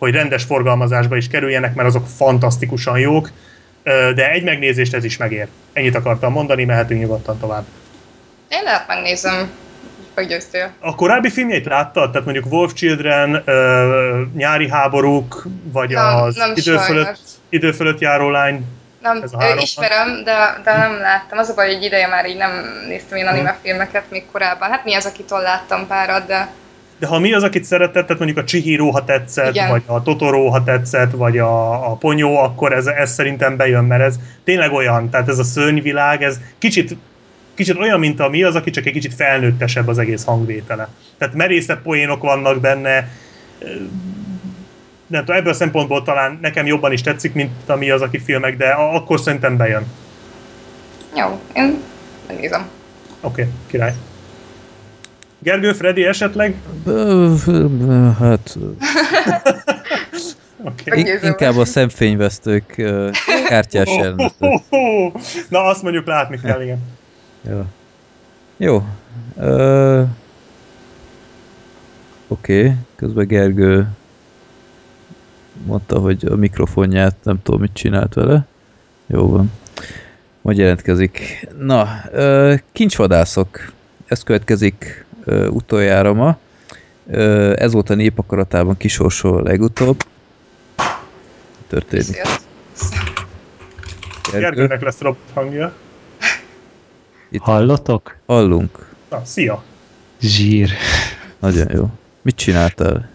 hogy rendes forgalmazásba is kerüljenek, mert azok fantasztikusan jók, de egy megnézést ez is megér. Ennyit akartam mondani, mehetünk nyugodtan tovább. Én lehet megnézem, meggyőztél. A korábbi filmjeit láttad? Tehát mondjuk Wolf Children, Nyári háborúk, vagy Nem, az nem idő, fölött, idő fölött járó lány? Nem, Ez a ismerem, de, de nem láttam. Az a baj, hogy ideje már így nem néztem én anime filmeket még korábban. Hát mi az, akitől láttam párat, de De ha mi az, akit szeretett, tehát mondjuk a Chihiro, ha tetszett, Igen. vagy a Totoro, ha tetszett, vagy a, a Ponyó, akkor ez, ez szerintem bejön, mert ez tényleg olyan, tehát ez a szörnyvilág, ez kicsit, kicsit olyan, mint a mi az, aki csak egy kicsit felnőttesebb az egész hangvétele. Tehát merészebb poénok vannak benne, nem tudom, ebből a szempontból talán nekem jobban is tetszik, mint a mi az, aki filmek, de akkor szerintem bejön. jó, én megnézem. Oké, okay, király. Gergő, Freddy esetleg? Hát in- Meggyőző inkább a szemfényvesztők ö, kártyás. Na, azt mondjuk látni kell, igen. Jó. Jó. Ö... Oké, okay. közben Gergő mondta, hogy a mikrofonját nem tudom, mit csinált vele. Jó van. Majd jelentkezik. Na, ö, kincsvadászok. Ez következik ö, utoljára ma. Ö, ez volt a népakaratában kisorsol legutóbb. Történik. Gergőnek lesz robot hangja. itt Hallotok? hallunk. Na, szia! Zsír. Nagyon jó. Mit csináltál?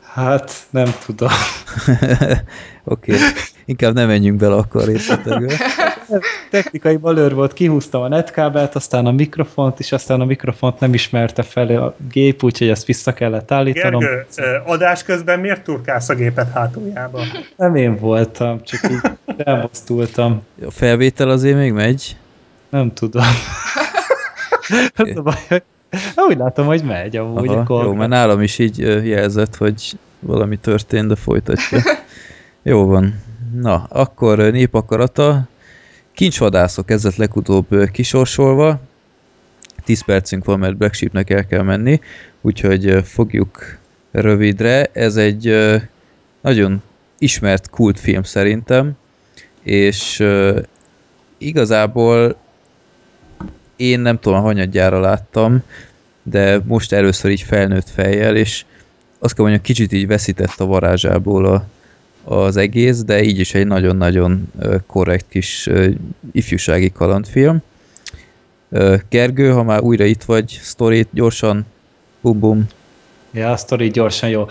Hát, nem tudom. Oké, okay. inkább nem menjünk bele akkor részletekbe. Technikai balőr volt, kihúztam a netkábelt, aztán a mikrofont, és aztán a mikrofont nem ismerte fel a gép, úgyhogy ezt vissza kellett állítanom. Gergő, adás közben miért turkálsz a gépet hátuljába? Nem én voltam, csak így elmozdultam. A felvétel azért még megy. Nem tudom. A baj, hogy úgy látom, hogy megy amúgy. Aha, akkor jó, mert nálam is így jelzett, hogy valami történt, de folytatja. Jó van. Na, akkor népakarata. Kincsvadászok ez lett legutóbb kisorsolva. 10 percünk van, mert Black Sheepnek el kell menni, úgyhogy fogjuk rövidre. Ez egy nagyon ismert kultfilm szerintem, és igazából én nem tudom, hanyadjára láttam, de most először így felnőtt fejjel, és azt kell mondjam, kicsit így veszített a varázsából a, az egész, de így is egy nagyon-nagyon korrekt kis ifjúsági kalandfilm. Gergő, ha már újra itt vagy, sztorit gyorsan, bum bum. Ja, a sztori gyorsan jó.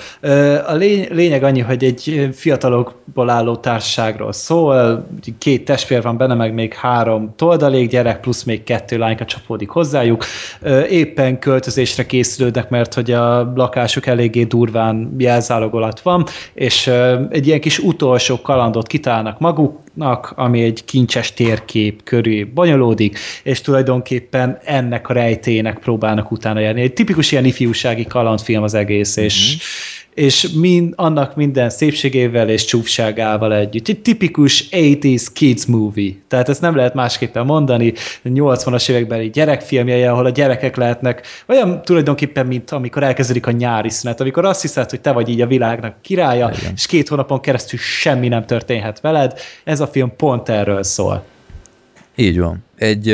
A lény, lényeg annyi, hogy egy fiatalokból álló társaságról szól, két testvér van benne, meg még három toldalék gyerek, plusz még kettő lányka csapódik hozzájuk. Éppen költözésre készülődnek, mert hogy a lakásuk eléggé durván jelzálog van, és egy ilyen kis utolsó kalandot kitálnak maguknak, ami egy kincses térkép körül bonyolódik, és tulajdonképpen ennek a rejtének próbálnak utána járni. Egy tipikus ilyen ifjúsági kalandfilm az egész, és, és mind, annak minden szépségével és csúfságával együtt. Egy tipikus 80s kids movie. Tehát ezt nem lehet másképpen mondani. 80-as évekbeli gyerekfilmjei, ahol a gyerekek lehetnek olyan tulajdonképpen, mint amikor elkezdődik a nyári szünet, amikor azt hiszed, hogy te vagy így a világnak királya, Igen. és két hónapon keresztül semmi nem történhet veled. Ez a film pont erről szól. Így van. Egy,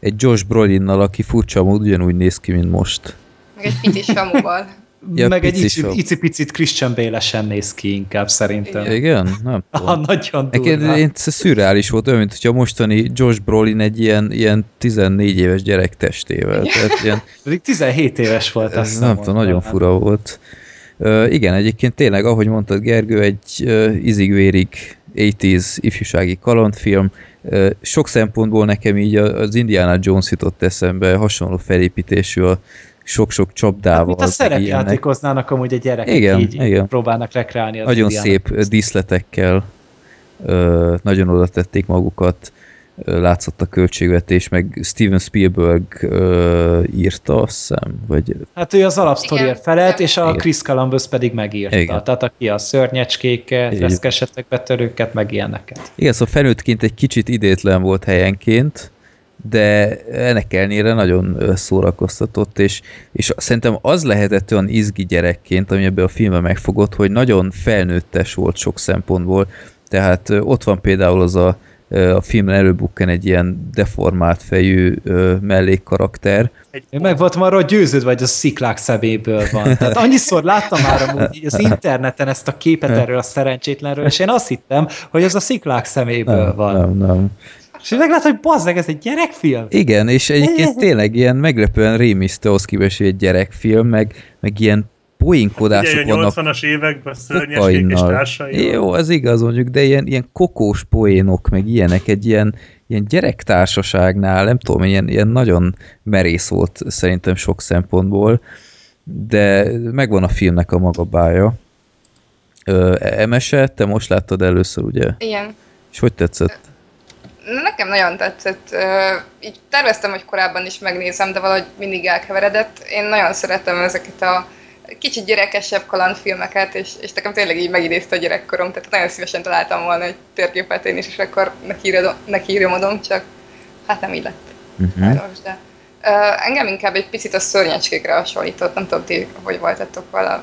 egy Josh Brolinnal, aki furcsa mód ugyanúgy néz ki, mint most. Meg egy pici samuval. Ja, Meg egy ici- icipicit Christian Bale-esen néz ki inkább szerintem. Igen. Nem tudom. Nagyon durva. én szürreális volt, olyan, mint hogyha a mostani Josh Brolin egy ilyen, ilyen 14 éves gyerek testével. Tehát ilyen, Pedig 17 éves volt, azt nem tudom, nagyon fura volt. Uh, igen, egyébként tényleg, ahogy mondtad Gergő, egy uh, izig-vérig 80s ifjúsági kalandfilm. Uh, sok szempontból nekem így az Indiana Jones jutott eszembe, hasonló felépítésű a sok-sok csapdával. Mint a szerepjátékoznának amúgy a gyerekek Igen, így igen. próbálnak rekreálni az Nagyon szép díszletekkel, ö, nagyon oda tették magukat, ö, látszott a költségvetés, meg Steven Spielberg ö, írta, azt hiszem, vagy Hát ő az alapsztoriért felelt, és a Igen. Chris Columbus pedig megírta. Igen. Tehát aki a szörnyecskéket, reszkesetek betörőket, meg ilyeneket. igen, szóval felnőttként egy kicsit idétlen volt helyenként, de ennek ellenére nagyon szórakoztatott, és, és szerintem az lehetett olyan izgi gyerekként, ami ebbe a filmben megfogott, hogy nagyon felnőttes volt sok szempontból, tehát ott van például az a a filmben előbukken egy ilyen deformált fejű mellékkarakter. Én meg voltam arra, győződve, hogy a sziklák szeméből van. Tehát annyiszor láttam már amúgy az interneten ezt a képet erről a szerencsétlenről, és én azt hittem, hogy ez a sziklák szeméből nem, van. Nem, nem. És én meglátom, hogy bazzeg, ez egy gyerekfilm. Igen, és egyébként tényleg ilyen meglepően rémisztő ahhoz képest, hogy egy gyerekfilm, meg, meg ilyen poénkodások Ugye a vannak 80-as években szörnyeskék és társai. Jó, az igaz mondjuk, de ilyen, ilyen kokós poénok, meg ilyenek, egy ilyen, ilyen gyerektársaságnál, nem tudom, ilyen, ilyen nagyon merész volt szerintem sok szempontból, de megvan a filmnek a maga bája. Ö, Emese, te most láttad először, ugye? Igen. És hogy tetszett? Nekem nagyon tetszett. Így terveztem, hogy korábban is megnézem, de valahogy mindig elkeveredett. Én nagyon szeretem ezeket a kicsit gyerekesebb kalandfilmeket, és, és nekem tényleg így megidézte a gyerekkorom, tehát nagyon szívesen találtam volna egy térképet én is, és akkor nekiírom, csak hát nem így lett. Uh-huh. Sajnos, de ö, engem inkább egy picit a szörnyecskékre hasonlított, nem tudom ti, hogy voltatok vele,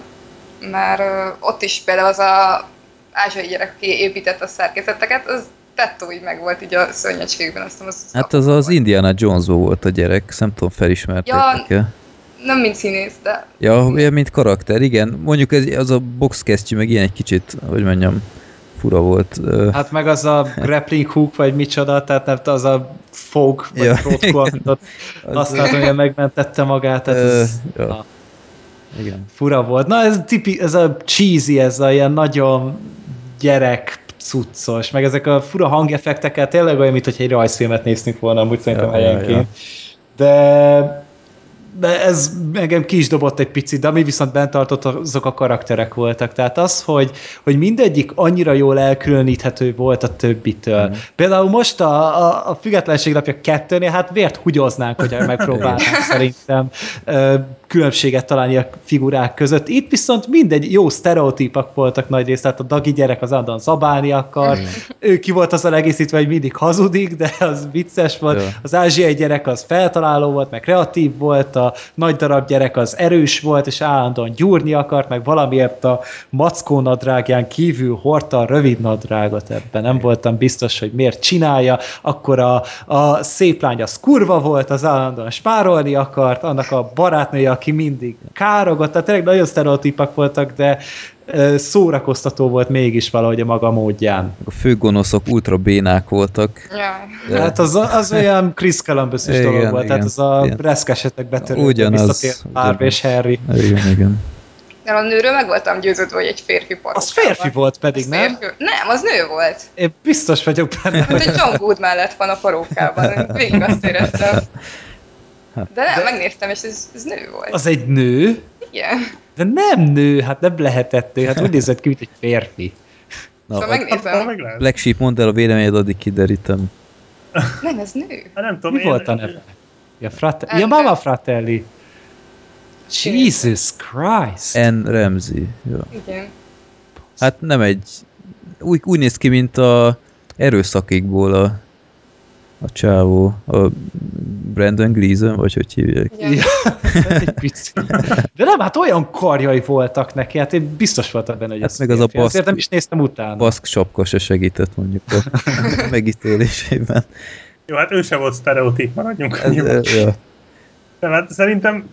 mert ö, ott is például az a ázsiai gyerek, aki épített a szerkezeteket, az tettó így meg volt így a szörnyecskékben, azt az Hát az az Indiana jones volt a gyerek, nem tudom, felismertétek Ja, nem mint színész, de Ja, olyan, mint karakter, igen. Mondjuk ez, az a boxkesztyű meg ilyen egy kicsit, hogy mondjam, fura volt. Hát meg az a grappling hook, vagy micsoda, tehát nem az a fog, vagy Ja, ott az- használtam, hogy megmentette magát, tehát ez ja. na, igen. fura volt. Na ez, tipi, ez a cheesy, ez a ilyen nagyon gyerek cuccos, meg ezek a fura hangeffekteket tényleg olyan, mint hogy egy rajzfilmet néztünk volna, amúgy szerintem Ja, ja, helyenként. De de ez engem ki is dobott egy picit, de ami viszont bent tartott, azok a karakterek voltak. Tehát az, hogy, hogy mindegyik annyira jól elkülöníthető volt a többitől. Mm. Például most a, a, a Függetlenség napja kettőnél, hát vért hugyoznánk, hogyha megpróbálnánk szerintem különbséget találni a figurák között. Itt viszont mindegy jó sztereotípak voltak nagy részt, tehát a Dagi gyerek az Andon zabálni akar, ő ki volt az egészítve, hogy mindig hazudik, de az vicces volt. Ja. Az ázsiai gyerek az feltaláló volt, meg kreatív volt, a nagy darab gyerek az erős volt, és állandóan gyúrni akart, meg valamiért a mackó nadrágján kívül hordta a rövid nadrágot ebben. Nem voltam biztos, hogy miért csinálja. Akkor a, a szép lány az kurva volt, az állandóan spárolni akart, annak a barátnője, aki mindig károgott, tehát tényleg nagyon sztereotípak voltak, de szórakoztató volt mégis valahogy a maga módján. A főgonoszok ultra bénák voltak. De- Hát az, az olyan Chris columbus Igen, dolog volt, igen, tehát az a igen. reszkesetek betörő, Ugyanaz, visszatért Harvey és Harry. Igen, igen. De a nőről meg voltam győződve, hogy egy férfi parókában. Az férfi volt pedig, Az nem? Férfi. Nem, az nő volt. Én biztos vagyok benne, Hát hogy egy John Good mellett van a parókában. Végig azt éreztem. De nem, megnéztem, és ez, ez nő volt. az egy nő, Igen. de nem nő, hát nem lehetett nő, hát úgy nézett ki, mint egy férfi. Na, Szóval megnézem. meg lehet. Black Sheep, mondd el a véleményed, addig kiderítem. Nem, ez nő. Hát nem tudom, Mi én- volt a neve? Ja, frate- ja. Mama Fratelli. Jesus Christ. N. Ramsey. Ja. Igen. Hát nem egy... Úgy, úgy néz ki, mint a erőszakikból a, a csávó, a Brandon Gleason, vagy hogy hívják. Ja. De nem, hát olyan karjai voltak neki, hát én biztos voltam benne, hogy Hát ez meg az a férfi. paszt- Ezért nem is néztem utána. Baszk sapka se segített mondjuk a megítélésében. Jó, hát ő se volt sztereotíp, maradjunk Ez, annyiban. ja. Nem, hát szerintem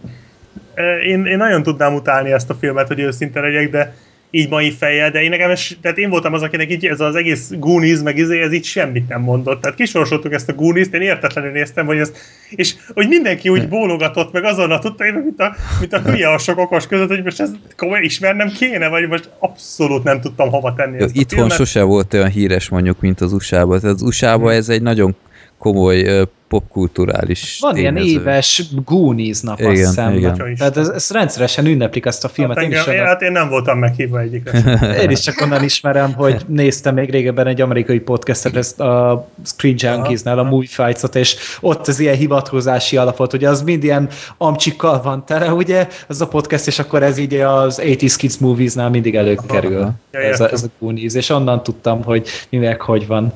eh, én, én nagyon tudnám utálni ezt a filmet, hogy őszinte legyek, de így mai fejjel, de én nekem, ez, tehát én voltam az, akinek így ez az egész Goonies, meg izé, ez így semmit nem mondott. Tehát kisorsoltuk ezt a Goonies-t, én értetlenül néztem, hogy ez, és hogy mindenki úgy bólogatott, meg azonnal tudta, én, mint a, mint a hülye a sok okos között, hogy most ez komolyan ismernem kéne, vagy most abszolút nem tudtam hova tenni Jó, ezt itthon filmet. sose volt olyan híres mondjuk, mint az USA-ban. Az USA-ban ez egy nagyon komoly popkulturális Van ilyen tényező. éves Goonies nap, azt Igen, hiszem. igen. Tehát ez, ezt rendszeresen ünneplik ezt a filmet. Hát, Én is, engem, én, onnan, hát én nem voltam meghívva egyikre. én is csak onnan ismerem, hogy néztem még régebben egy amerikai podcastet, ezt a Screen Junkies-nál, a Movie Fights-ot, és ott az ilyen hivatkozási alapot, ugye az mind ilyen amcsikkal van tele, ugye, az a podcast, és akkor ez így az 80s Kids Movies-nál mindig előkerül. Ja, Ez a, ez a Goonies, és onnan tudtam, hogy mi meg hogy van.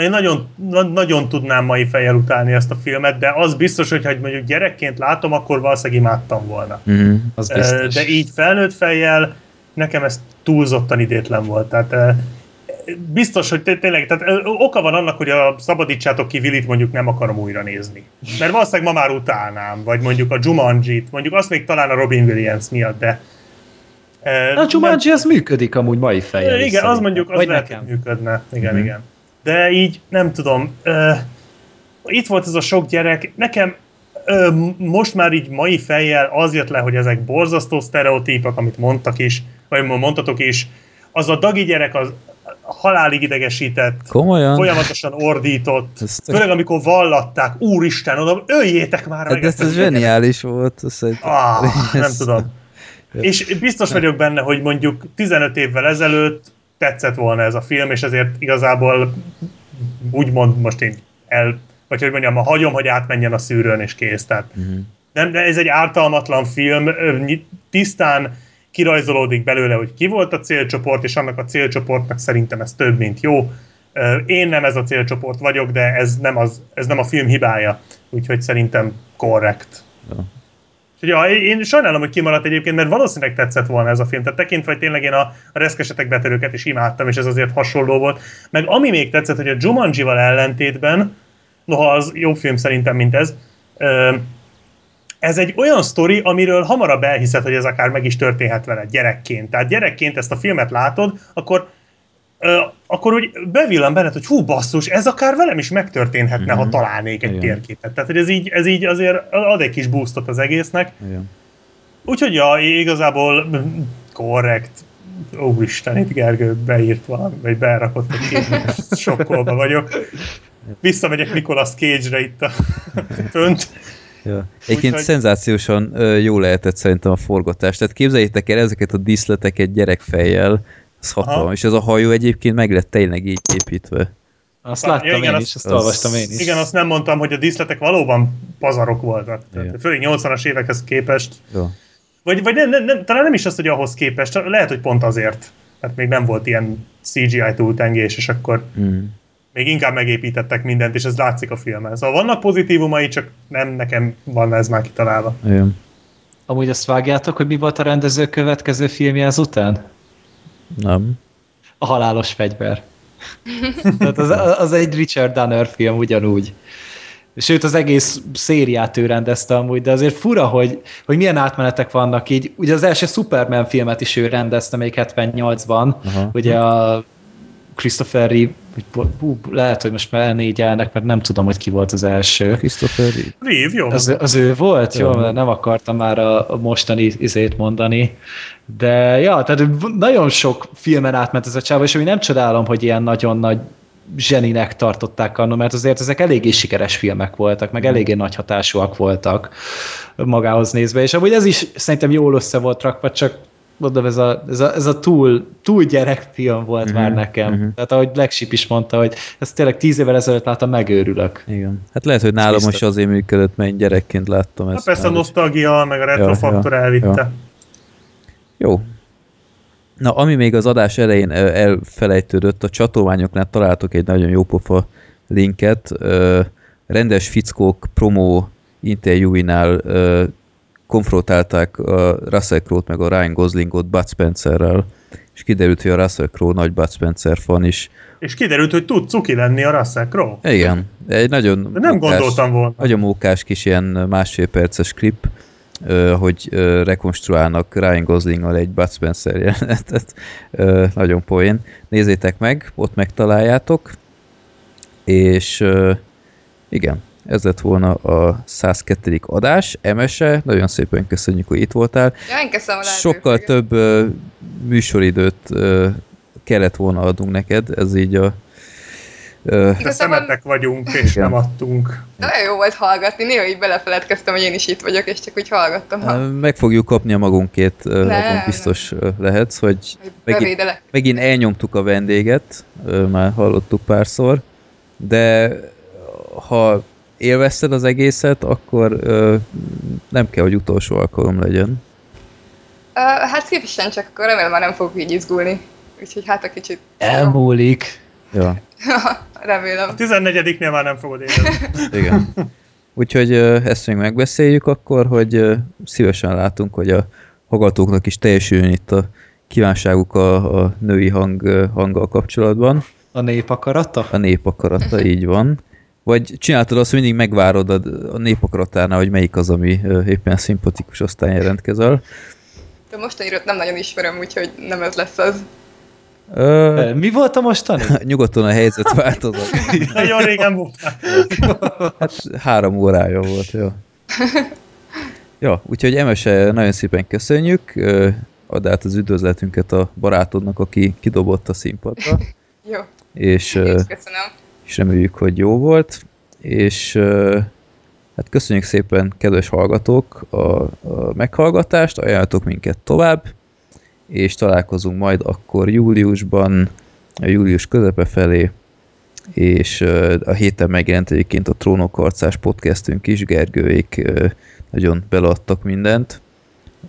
Én nagyon, na, nagyon tudnám mai fejjel utálni ezt a filmet, de az biztos, hogy ha mondjuk gyerekként látom, akkor valószínűleg imádtam volna. Mhm. Az biztos. De így felnőtt fejjel nekem ez túlzottan idétlen volt. Tehát biztos, hogy té- tényleg, tehát oka van annak, hogy a Szabadítsátok ki Willit mondjuk nem akarom újra nézni. Mert valószínűleg ma már utálnám, vagy mondjuk a Jumanji-t, mondjuk azt még talán a Robin Williams miatt, de A Jumanji az működik amúgy mai fejjel. igen, az mondjuk az Vagy lehet, nekem. működne. Igen, Mhm. igen. De így nem tudom. Ö, itt volt ez a sok gyerek, nekem ö, most már így mai fejjel az jött le, hogy ezek borzasztó sztereotípek, amit mondtak is, vagy mondtatok is. Az a dagi gyerek az halálig idegesített, Komolyan? folyamatosan ordított, Ez- főleg amikor vallatták, úristen, oda öljétek már meg Hát ez, a ez zseniális volt. Ez egy... Ah, nem tudom. És biztos vagyok benne, hogy mondjuk 15 évvel ezelőtt tetszett volna ez a film, és ezért igazából úgymond most én el, vagy hogy mondjam, ma hagyom, hogy átmenjen a szűrőn, és kész. Tehát Mhm. nem, de ez egy ártalmatlan film, tisztán kirajzolódik belőle, hogy ki volt a célcsoport, és annak a célcsoportnak szerintem ez több, mint jó. Én nem ez a célcsoport vagyok, de ez nem, az, ez nem a film hibája, úgyhogy szerintem korrekt. Ja. Úgyhogy Ja, én sajnálom, hogy kimaradt egyébként, mert valószínűleg tetszett volna ez a film. Tehát tekintve, hogy tényleg én a, a reszkesetek betörőket is imádtam, és ez azért hasonló volt. Meg ami még tetszett, hogy a Jumanji-val ellentétben, noha az jobb film szerintem, mint ez, ez egy olyan sztori, amiről hamarabb elhiszed, hogy ez akár meg is történhet veled gyerekként. Tehát gyerekként ezt a filmet látod, akkor akkor úgy bevillan benned, hogy hú basszus, ez akár velem is megtörténhetne, Mhm. ha találnék egy Igen. térképet. Tehát hogy ez így, ez így azért ad egy kis boostot az egésznek. Igen. Úgyhogy ja, igazából korrekt. Úristen, itt Gergő beírt valami, vagy berakott egy képet, sokkolva vagyok. Visszamegyek Nicolas Cage-re itt a fönt. Ja. Egyébként Úgyhogy- szenzációsan jó lehetett szerintem a forgatás. Tehát képzeljétek el ezeket a díszleteket gyerekfejjel, az Aha. hatalmas. És ez a hajó egyébként meg lett tényleg így építve. Azt Ja, láttam igen, én azt- is, azt az- olvastam én is. Igen, azt nem mondtam, hogy a díszletek valóban pazarok voltak. Tehát, főleg 80-as évekhez képest. Jó. Vagy, vagy nem, nem, nem, talán nem is az, hogy ahhoz képest, lehet, hogy pont azért. Tehát még nem volt ilyen CGI túltengés, és akkor Mm. még inkább megépítettek mindent, és ez látszik a filmen. Szóval vannak pozitívumai, csak nem nekem van ez már kitalálva. Igen. Amúgy azt vágjátok, hogy mi volt a rendező következő filmje ezután? Nem. A halálos fegyver. Tehát az, az egy Richard Donner film ugyanúgy. Sőt, az egész szériát ő rendezte amúgy, de azért fura, hogy, hogy milyen átmenetek vannak így. Ugye az első Superman filmet is ő rendezte még 78-ban, Aha. ugye a Christopher Reeve, hú, lehet, hogy most már elnégyelnek, mert nem tudom, hogy ki volt az első. Christopher Reeve. Reeve, jó. Az, az ő volt? Jó, Jó. mert nem akartam már a, a mostani izét mondani. De ja, tehát nagyon sok filmen átment ez a csáva, és ami nem csodálom, hogy ilyen nagyon nagy zseninek tartották annól, mert azért ezek eléggé sikeres filmek voltak, meg eléggé nagy hatásúak voltak magához nézve, és amúgy ez is szerintem jól össze volt rakva, csak mondom, ez a, ez a, ez a túl, túl gyerekfilm volt Mhm, már nekem. mhm. Tehát ahogy Black Sheep is mondta, hogy ezt tényleg tíz évvel ezelőtt láttam, megőrülök. Igen. Hát lehet, hogy nálam most azért működött, mert én gyerekként láttam ezt. persze a nosztalgia, meg a retrofaktor Ja, ja, elvitte. ja. Jó. Na, ami még az adás elején elfelejtődött, a csatolmányoknál találtok egy nagyon jó pofa linket. Rendes fickók promó interjúinál konfrontálták a Russell Crowe-t meg a Ryan Goslingot Bud Spencerrel, és kiderült, hogy a Russell Crowe nagy Bud Spencer fan is. És kiderült, hogy tud cuki lenni a Russell Crowe. Igen, egy nagyon De nem mókás- gondoltam volna. nagyon mókás kis ilyen másfél perces klip, hogy rekonstruálnak Ryan Goslinggal egy Bud Spencer jelenetet. Nagyon poén. Nézzétek meg, ott megtaláljátok. És igen, ez lett volna a 102. adás. Emese, nagyon szépen köszönjük, hogy itt voltál. Ja, én köszönöm Sokkal több műsoridőt kellett volna adnunk neked, ez így a De Igazából- szemetek vagyunk, és Igen. nem adtunk. De nagyon jó volt hallgatni, néha így belefeledkeztem, hogy én is itt vagyok, és csak úgy hallgattam. Ha Meg fogjuk kapni a magunkét, ö, Nem, abban biztos ö, lehetsz, hogy megint, megint elnyomtuk a vendéget, már hallottuk párszor, de ha élvezted az egészet, akkor nem kell, hogy utolsó alkalom legyen. Hát szívesen, csak akkor remélem már nem fogok így izgulni. Úgyhogy hát a kicsit... Elmúlik. Ja, remélem. A 14-nél már nem fogod érezni. igen. Úgyhogy ezt még megbeszéljük akkor, hogy szívesen látunk, hogy a hallgatóknak is teljesüljön itt a kívánságuk a, a női hang, hanggal kapcsolatban. A nép akarata? A nép akarata, így van. Vagy csináltad azt, hogy mindig megvárod a, a nép akaratánál, hogy melyik az, ami éppen szimpatikus, aztán jelentkezel. De mostanira nem nagyon ismerem, úgyhogy nem ez lesz az. Ö... Mi volt a mostani? Nyugodtan a helyzet változott. Nagyon régen volt. hát három órája volt, jó. Ja, úgyhogy Emese, nagyon szépen köszönjük. Add át az üdvözletünket a barátodnak, aki kidobott a színpadra. jó. És, köszönöm. és reméljük, hogy jó volt. És hát köszönjük szépen, kedves hallgatók, a, a meghallgatást, ajánlatok minket tovább, és találkozunk majd akkor júliusban, a július közepe felé, és a héten megjelent egyébként a Trónokharcás podcastünk is, Gergőék nagyon beleadtak mindent.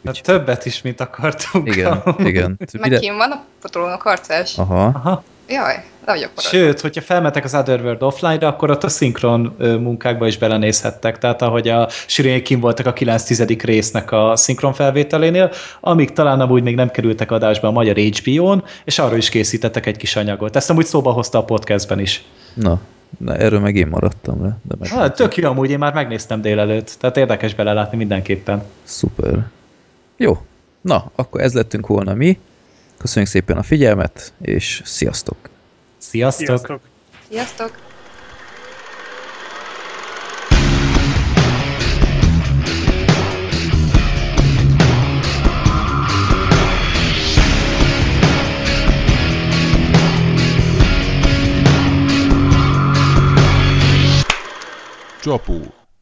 Hát többet is, mint akartunk. Igen, igen. Meg kim van a Trónokharcás? Aha. Aha. Jaj, nagyon Sőt, hogyha felmetek az Otherworld offline-ra, akkor ott a szinkron munkákba is belenézhettek. Tehát ahogy a sűrűn kim voltak a 9 résznek a szinkron felvételénél, amíg talán amúgy még nem kerültek adásba a magyar HBO-n, és arról is készítettek egy kis anyagot. Ezt amúgy szóba hozta a podcastben is. Na, Na, erről meg én maradtam le. De meg hát, tök jó, amúgy én már megnéztem délelőtt, tehát érdekes belelátni mindenképpen. Szuper. Jó, na, akkor ez lettünk volna mi. Köszönjük szépen a figyelmet, és sziasztok! Sziasztok! Sziasztok! sziasztok. Csapó.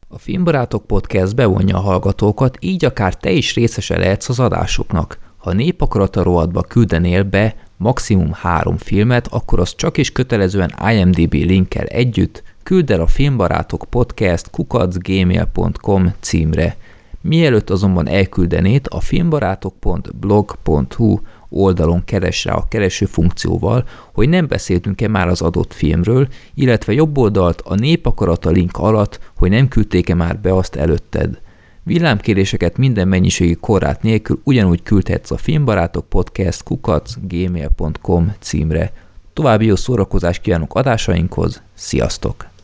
A Filmbarátok Podcast bevonja a hallgatókat, így akár te is részese lehetsz az adásoknak. Ha népakarata rovatba küldenél be maximum három filmet, akkor az csak is kötelezően IMDB linkkel együtt küld el a Filmbarátok Podcast kukacgmail.com címre. Mielőtt azonban elküldenét, a filmbarátok.blog.hu oldalon keres rá a kereső funkcióval, hogy nem beszéltünk-e már az adott filmről, illetve jobb oldalt a népakarata link alatt, hogy nem küldték-e már be azt előtted. Villámkéréseket minden mennyiségi korrát nélkül ugyanúgy küldhetsz a filmbarátok podcast kukac gmail.com címre. További jó szórakozást kívánok adásainkhoz, sziasztok!